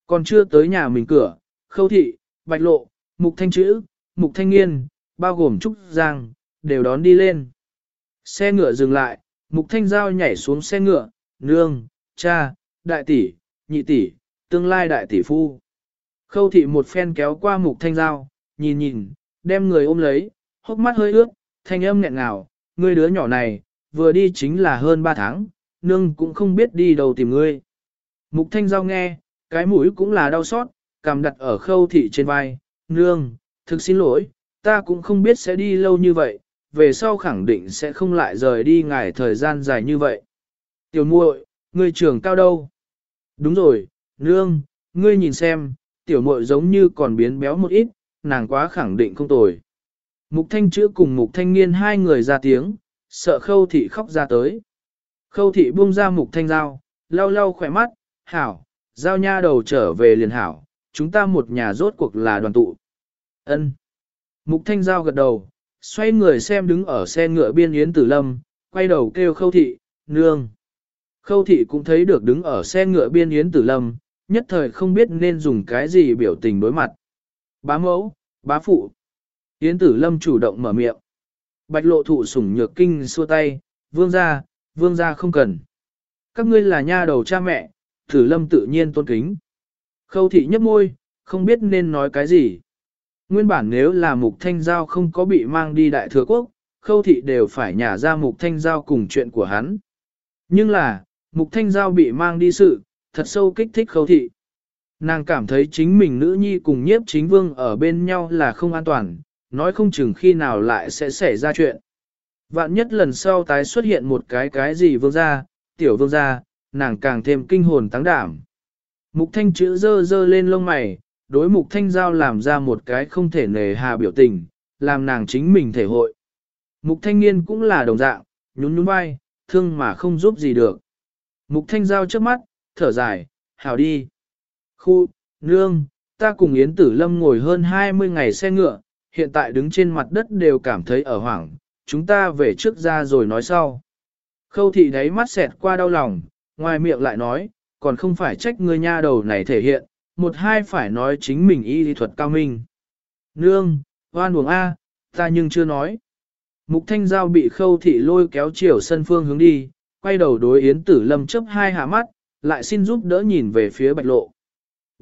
Còn chưa tới nhà mình cửa, khâu thị, bạch lộ, mục thanh chữ, mục thanh nghiên, bao gồm Trúc Giang, đều đón đi lên. Xe ngựa dừng lại, mục thanh giao nhảy xuống xe ngựa, nương, cha, đại tỷ, nhị tỷ, tương lai đại tỷ phu. Khâu thị một phen kéo qua mục thanh giao, nhìn nhìn, đem người ôm lấy, hốc mắt hơi ướt, thanh âm nghẹn ngào, ngươi đứa nhỏ này, vừa đi chính là hơn ba tháng, nương cũng không biết đi đâu tìm ngươi. Mục thanh giao nghe, cái mũi cũng là đau xót, cầm đặt ở khâu thị trên vai, nương, thực xin lỗi, ta cũng không biết sẽ đi lâu như vậy, về sau khẳng định sẽ không lại rời đi ngài thời gian dài như vậy. Tiểu muội, ngươi trưởng cao đâu? Đúng rồi, nương, ngươi nhìn xem, tiểu muội giống như còn biến béo một ít, nàng quá khẳng định không tồi. Mục thanh chữa cùng mục thanh niên hai người ra tiếng, sợ khâu thị khóc ra tới. Khâu thị buông ra mục thanh dao, lau lau khỏe mắt, hảo, giao nha đầu trở về liền hảo, chúng ta một nhà rốt cuộc là đoàn tụ. Ân. Mục thanh giao gật đầu, xoay người xem đứng ở xe ngựa biên yến tử lâm, quay đầu kêu khâu thị, nương. Khâu thị cũng thấy được đứng ở xe ngựa biên yến tử lâm, nhất thời không biết nên dùng cái gì biểu tình đối mặt. Bá mẫu, bá phụ. Yến tử lâm chủ động mở miệng. Bạch lộ thụ sủng nhược kinh xua tay, vương gia, vương gia không cần. Các ngươi là nha đầu cha mẹ, tử lâm tự nhiên tôn kính. Khâu thị nhấp môi, không biết nên nói cái gì. Nguyên bản nếu là mục thanh giao không có bị mang đi đại thừa quốc, khâu thị đều phải nhả ra mục thanh giao cùng chuyện của hắn. Nhưng là, mục thanh giao bị mang đi sự, thật sâu kích thích khâu thị. Nàng cảm thấy chính mình nữ nhi cùng nhiếp chính vương ở bên nhau là không an toàn, nói không chừng khi nào lại sẽ xảy ra chuyện. Vạn nhất lần sau tái xuất hiện một cái cái gì vương gia, tiểu vương gia, nàng càng thêm kinh hồn tăng đảm. Mục thanh chữ dơ dơ lên lông mày, đối mục thanh giao làm ra một cái không thể nề hà biểu tình, làm nàng chính mình thể hội. Mục thanh niên cũng là đồng dạng, nhún nhún vai, thương mà không giúp gì được. Mục thanh giao trước mắt, thở dài, hào đi. Khu, nương, ta cùng Yến Tử Lâm ngồi hơn 20 ngày xe ngựa, hiện tại đứng trên mặt đất đều cảm thấy ở hoảng, chúng ta về trước ra rồi nói sau. Khâu thị đáy mắt xẹt qua đau lòng, ngoài miệng lại nói, còn không phải trách ngươi nha đầu này thể hiện, một hai phải nói chính mình y lý thuật cao minh. Nương, hoan uổng A, ta nhưng chưa nói. Mục thanh giao bị khâu thị lôi kéo chiều sân phương hướng đi, quay đầu đối yến tử lâm chấp hai hạ mắt, lại xin giúp đỡ nhìn về phía bạch lộ.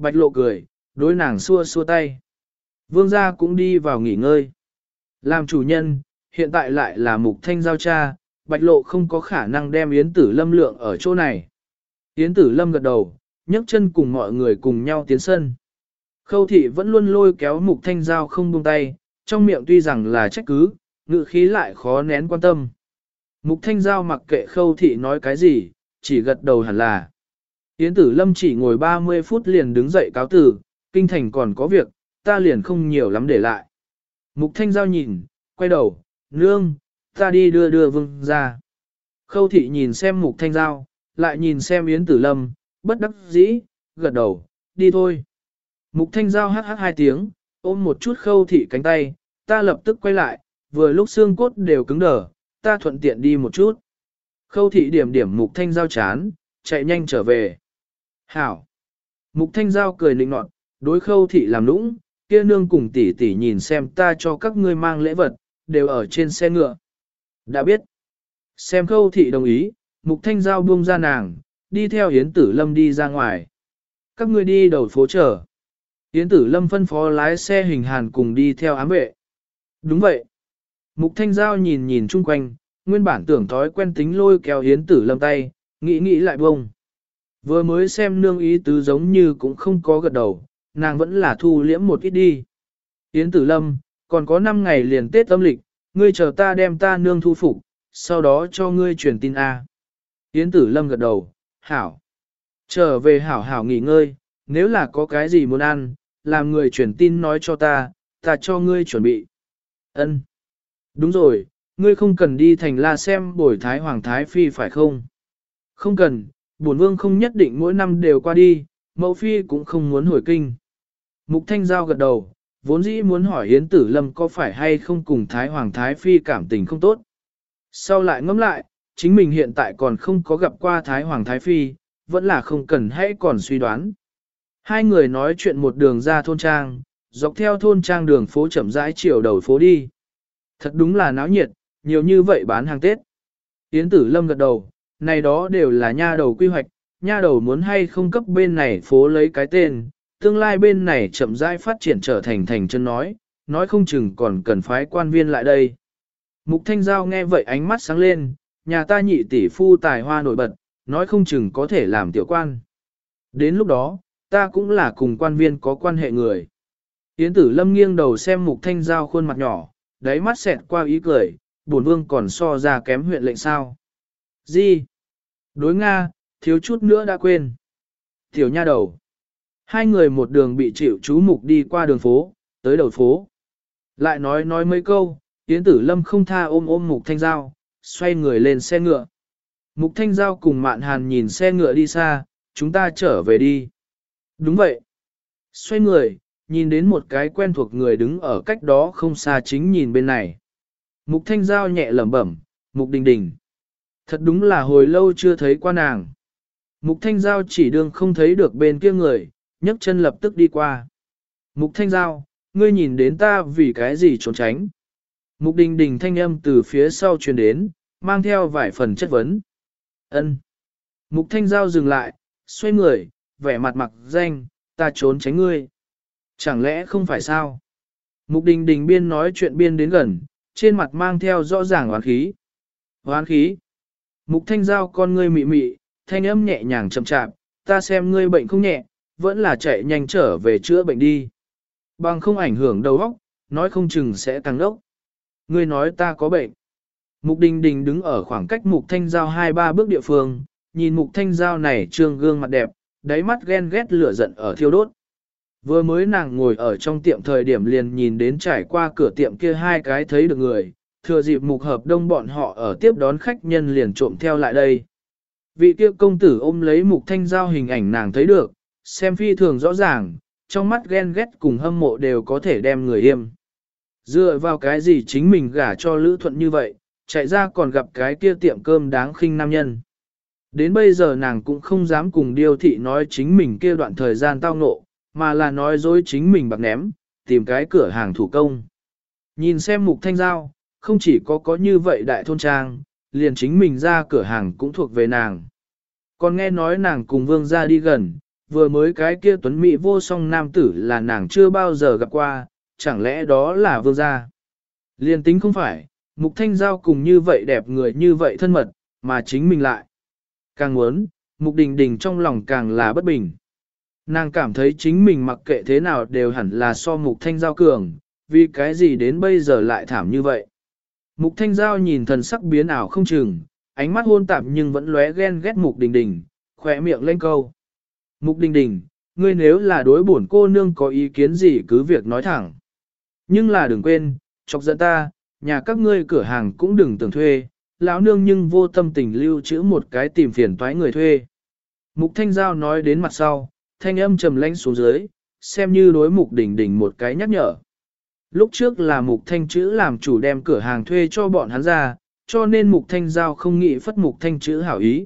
Bạch lộ cười, đối nàng xua xua tay. Vương gia cũng đi vào nghỉ ngơi. Làm chủ nhân, hiện tại lại là mục thanh giao cha, bạch lộ không có khả năng đem yến tử lâm lượng ở chỗ này. Yến tử lâm gật đầu, nhấc chân cùng mọi người cùng nhau tiến sân. Khâu thị vẫn luôn lôi kéo mục thanh giao không buông tay, trong miệng tuy rằng là trách cứ, ngự khí lại khó nén quan tâm. Mục thanh giao mặc kệ khâu thị nói cái gì, chỉ gật đầu hẳn là. Yến tử lâm chỉ ngồi 30 phút liền đứng dậy cáo tử, kinh thành còn có việc, ta liền không nhiều lắm để lại. Mục thanh giao nhìn, quay đầu, nương, ta đi đưa đưa vương ra. Khâu thị nhìn xem mục thanh giao, lại nhìn xem yến tử lâm, bất đắc dĩ, gật đầu, đi thôi. Mục thanh giao hát hát hai tiếng, ôm một chút khâu thị cánh tay, ta lập tức quay lại, vừa lúc xương cốt đều cứng đờ, ta thuận tiện đi một chút. Khâu thị điểm điểm mục thanh giao chán, chạy nhanh trở về. Hảo! Mục Thanh Giao cười nịnh nọt, đối khâu thị làm nũng, kia nương cùng tỷ tỷ nhìn xem ta cho các ngươi mang lễ vật, đều ở trên xe ngựa. Đã biết. Xem khâu thị đồng ý, Mục Thanh Giao buông ra nàng, đi theo Yến Tử Lâm đi ra ngoài. Các ngươi đi đầu phố chờ. Yến Tử Lâm phân phó lái xe hình hàn cùng đi theo ám vệ. Đúng vậy. Mục Thanh Giao nhìn nhìn chung quanh, nguyên bản tưởng thói quen tính lôi kéo Yến Tử Lâm tay, nghĩ nghĩ lại bông. Vừa mới xem nương ý tứ giống như cũng không có gật đầu, nàng vẫn là thu liễm một ít đi. Yến Tử Lâm, còn có 5 ngày liền Tết âm lịch, ngươi chờ ta đem ta nương thu phục, sau đó cho ngươi truyền tin A. Yến Tử Lâm gật đầu, hảo. Trở về hảo hảo nghỉ ngơi, nếu là có cái gì muốn ăn, làm người truyền tin nói cho ta, ta cho ngươi chuẩn bị. Ân. Đúng rồi, ngươi không cần đi thành la xem bồi thái hoàng thái phi phải không? Không cần, bổn vương không nhất định mỗi năm đều qua đi, mẫu phi cũng không muốn hồi kinh. Mục Thanh Giao gật đầu, vốn dĩ muốn hỏi Yến Tử Lâm có phải hay không cùng Thái Hoàng Thái Phi cảm tình không tốt. Sau lại ngẫm lại, chính mình hiện tại còn không có gặp qua Thái Hoàng Thái Phi, vẫn là không cần hãy còn suy đoán. Hai người nói chuyện một đường ra thôn trang, dọc theo thôn trang đường phố chậm rãi chiều đầu phố đi. Thật đúng là náo nhiệt, nhiều như vậy bán hàng Tết. Yến Tử Lâm gật đầu, này đó đều là nha đầu quy hoạch, nha đầu muốn hay không cấp bên này phố lấy cái tên, tương lai bên này chậm rãi phát triển trở thành thành chân nói, nói không chừng còn cần phái quan viên lại đây. Mục Thanh Giao nghe vậy ánh mắt sáng lên, nhà ta nhị tỷ phu tài hoa nổi bật, nói không chừng có thể làm tiểu quan. Đến lúc đó, ta cũng là cùng quan viên có quan hệ người. Yến tử lâm nghiêng đầu xem mục thanh giao khuôn mặt nhỏ, đáy mắt xẹt qua ý cười, bổn vương còn so ra kém huyện lệnh sao. Gì? Đối Nga, thiếu chút nữa đã quên. Tiểu nha đầu. Hai người một đường bị chịu chú mục đi qua đường phố, tới đầu phố. Lại nói nói mấy câu, Yến Tử Lâm không tha ôm ôm Mục Thanh Giao, xoay người lên xe ngựa. Mục Thanh Giao cùng Mạn Hàn nhìn xe ngựa đi xa, chúng ta trở về đi. Đúng vậy. Xoay người, nhìn đến một cái quen thuộc người đứng ở cách đó không xa chính nhìn bên này. Mục Thanh Giao nhẹ lẩm bẩm, Mục Đình Đình. Thật đúng là hồi lâu chưa thấy qua nàng. Mục Thanh Giao chỉ đường không thấy được bên kia người, nhấc chân lập tức đi qua. Mục Thanh Giao, ngươi nhìn đến ta vì cái gì trốn tránh. Mục Đình Đình thanh âm từ phía sau truyền đến, mang theo vài phần chất vấn. Ân. Mục Thanh Giao dừng lại, xoay người, vẻ mặt mặc danh, ta trốn tránh ngươi. Chẳng lẽ không phải sao? Mục Đình Đình biên nói chuyện biên đến gần, trên mặt mang theo rõ ràng oán khí. Oán khí. Mục Thanh Giao con ngươi mị mị, thanh âm nhẹ nhàng chậm chạp, ta xem ngươi bệnh không nhẹ, vẫn là chạy nhanh trở về chữa bệnh đi. Bằng không ảnh hưởng đầu óc, nói không chừng sẽ tăng đốc. Ngươi nói ta có bệnh. Mục Đình Đình đứng ở khoảng cách Mục Thanh Giao hai ba bước địa phương, nhìn Mục Thanh Giao này trương gương mặt đẹp, đáy mắt ghen ghét lửa giận ở thiêu đốt. Vừa mới nàng ngồi ở trong tiệm thời điểm liền nhìn đến trải qua cửa tiệm kia hai cái thấy được người, thừa dịp mục hợp đông bọn họ ở tiếp đón khách nhân liền trộm theo lại đây. Vị kia công tử ôm lấy mục thanh giao hình ảnh nàng thấy được, xem phi thường rõ ràng, trong mắt ghen ghét cùng hâm mộ đều có thể đem người im. Dựa vào cái gì chính mình gả cho lữ thuận như vậy, chạy ra còn gặp cái kia tiệm cơm đáng khinh nam nhân. Đến bây giờ nàng cũng không dám cùng điêu thị nói chính mình kia đoạn thời gian tao ngộ, mà là nói dối chính mình bạc ném, tìm cái cửa hàng thủ công. Nhìn xem mục thanh giao, không chỉ có có như vậy đại thôn trang, liền chính mình ra cửa hàng cũng thuộc về nàng. Còn nghe nói nàng cùng vương ra đi gần, vừa mới cái kia tuấn mỹ vô song nam tử là nàng chưa bao giờ gặp qua, chẳng lẽ đó là vương gia? Liền tính không phải, mục thanh giao cùng như vậy đẹp người như vậy thân mật, mà chính mình lại. Càng muốn, mục đình đình trong lòng càng là bất bình. Nàng cảm thấy chính mình mặc kệ thế nào đều hẳn là so mục thanh giao cường, vì cái gì đến bây giờ lại thảm như vậy. Mục thanh giao nhìn thần sắc biến ảo không chừng, ánh mắt hôn tạp nhưng vẫn lóe ghen ghét mục đình đình, khỏe miệng lên câu. Mục đình đình, ngươi nếu là đối bổn cô nương có ý kiến gì cứ việc nói thẳng. Nhưng là đừng quên, chọc giận ta, nhà các ngươi cửa hàng cũng đừng tưởng thuê, lão nương nhưng vô tâm tình lưu trữ một cái tìm phiền toái người thuê. Mục thanh giao nói đến mặt sau, thanh âm trầm lãnh xuống dưới, xem như đối mục Đình Đình một cái nhắc nhở. Lúc trước là mục thanh chữ làm chủ đem cửa hàng thuê cho bọn hắn ra, cho nên mục thanh giao không nghĩ phất mục thanh chữ hảo ý.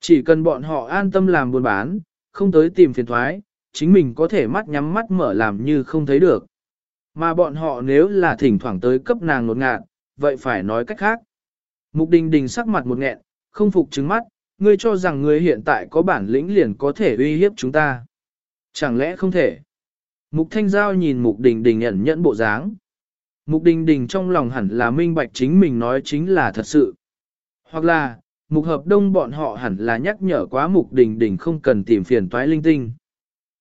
Chỉ cần bọn họ an tâm làm buôn bán, không tới tìm phiền thoái, chính mình có thể mắt nhắm mắt mở làm như không thấy được. Mà bọn họ nếu là thỉnh thoảng tới cấp nàng nột ngạt, vậy phải nói cách khác. Mục đình đình sắc mặt một nghẹn, không phục trứng mắt, ngươi cho rằng ngươi hiện tại có bản lĩnh liền có thể uy hiếp chúng ta. Chẳng lẽ không thể? Mục thanh giao nhìn mục đình đình nhận nhẫn bộ dáng. Mục đình đình trong lòng hẳn là minh bạch chính mình nói chính là thật sự. Hoặc là, mục hợp đông bọn họ hẳn là nhắc nhở quá mục đình đình không cần tìm phiền toái linh tinh.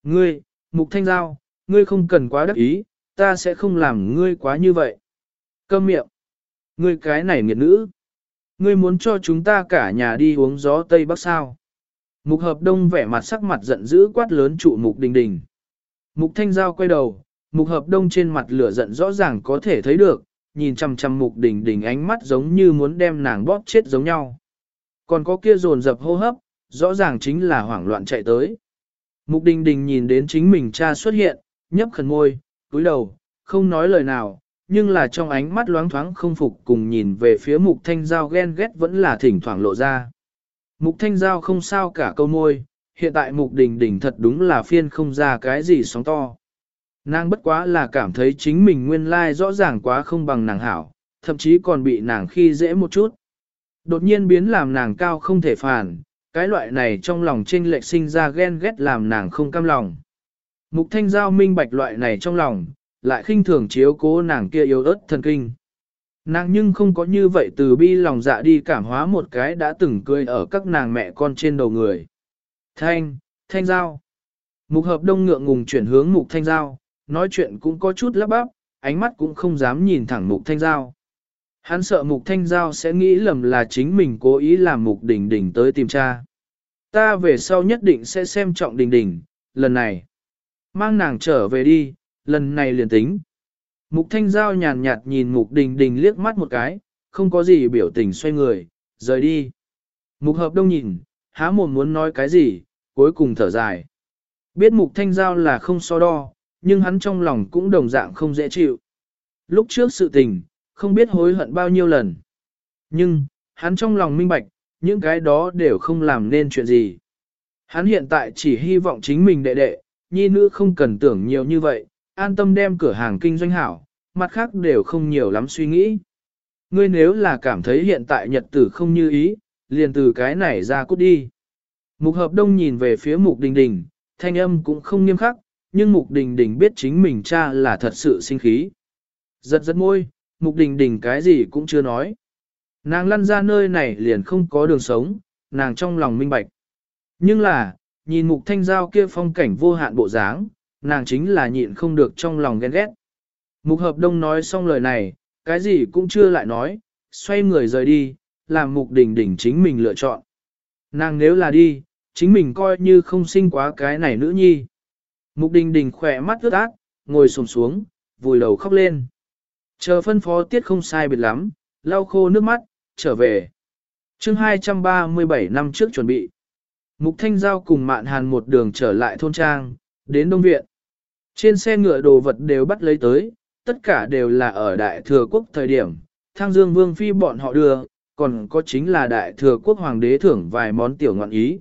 Ngươi, mục thanh giao, ngươi không cần quá đắc ý, ta sẽ không làm ngươi quá như vậy. Câm miệng. Ngươi cái này nghiệt nữ. Ngươi muốn cho chúng ta cả nhà đi uống gió Tây Bắc sao. Mục hợp đông vẻ mặt sắc mặt giận dữ quát lớn trụ mục đình đình. Mục thanh giao quay đầu, mục hợp đông trên mặt lửa giận rõ ràng có thể thấy được, nhìn chằm chằm mục đình đình ánh mắt giống như muốn đem nàng bóp chết giống nhau. Còn có kia dồn dập hô hấp, rõ ràng chính là hoảng loạn chạy tới. Mục đình đình nhìn đến chính mình cha xuất hiện, nhấp khẩn môi, cúi đầu, không nói lời nào, nhưng là trong ánh mắt loáng thoáng không phục cùng nhìn về phía mục thanh giao ghen ghét vẫn là thỉnh thoảng lộ ra. Mục thanh giao không sao cả câu môi, hiện tại mục đình đình thật đúng là phiên không ra cái gì sóng to. Nàng bất quá là cảm thấy chính mình nguyên lai rõ ràng quá không bằng nàng hảo, thậm chí còn bị nàng khi dễ một chút. Đột nhiên biến làm nàng cao không thể phản, cái loại này trong lòng chênh lệch sinh ra ghen ghét làm nàng không cam lòng. Mục thanh giao minh bạch loại này trong lòng, lại khinh thường chiếu cố nàng kia yếu ớt thần kinh. Nàng nhưng không có như vậy từ bi lòng dạ đi cảm hóa một cái đã từng cười ở các nàng mẹ con trên đầu người. Thanh, thanh giao. Mục hợp đông ngượng ngùng chuyển hướng mục thanh giao, nói chuyện cũng có chút lắp bắp, ánh mắt cũng không dám nhìn thẳng mục thanh giao. Hắn sợ mục thanh giao sẽ nghĩ lầm là chính mình cố ý làm mục đình đình tới tìm cha. Ta về sau nhất định sẽ xem trọng đình đình. lần này. Mang nàng trở về đi, lần này liền tính. Mục thanh giao nhàn nhạt nhìn mục đình đình liếc mắt một cái, không có gì biểu tình xoay người, rời đi. Mục hợp đông nhìn, há mồm muốn nói cái gì, cuối cùng thở dài. Biết mục thanh giao là không so đo, nhưng hắn trong lòng cũng đồng dạng không dễ chịu. Lúc trước sự tình, không biết hối hận bao nhiêu lần. Nhưng, hắn trong lòng minh bạch, những cái đó đều không làm nên chuyện gì. Hắn hiện tại chỉ hy vọng chính mình đệ đệ, nhi nữ không cần tưởng nhiều như vậy, an tâm đem cửa hàng kinh doanh hảo, mặt khác đều không nhiều lắm suy nghĩ. Ngươi nếu là cảm thấy hiện tại nhật tử không như ý, liền từ cái này ra cút đi. Mục hợp đông nhìn về phía mục đình đình, thanh âm cũng không nghiêm khắc, nhưng mục đình đình biết chính mình cha là thật sự sinh khí. Giật giật môi, mục đình đình cái gì cũng chưa nói. Nàng lăn ra nơi này liền không có đường sống, nàng trong lòng minh bạch. Nhưng là, nhìn mục thanh giao kia phong cảnh vô hạn bộ dáng, nàng chính là nhịn không được trong lòng ghen ghét. Mục hợp đông nói xong lời này, cái gì cũng chưa lại nói, xoay người rời đi, làm mục đình đình chính mình lựa chọn. Nàng nếu là đi, chính mình coi như không sinh quá cái này nữ nhi. Mục đình đình khỏe mắt ướt át, ngồi sồm xuống, vùi đầu khóc lên. Chờ phân phó tiết không sai biệt lắm, lau khô nước mắt, trở về. chương 237 năm trước chuẩn bị. Mục Thanh Giao cùng Mạn Hàn một đường trở lại thôn trang, đến Đông Viện. Trên xe ngựa đồ vật đều bắt lấy tới, tất cả đều là ở Đại Thừa Quốc thời điểm, Thang Dương Vương Phi bọn họ đưa, còn có chính là Đại Thừa Quốc Hoàng đế thưởng vài món tiểu ngọn ý.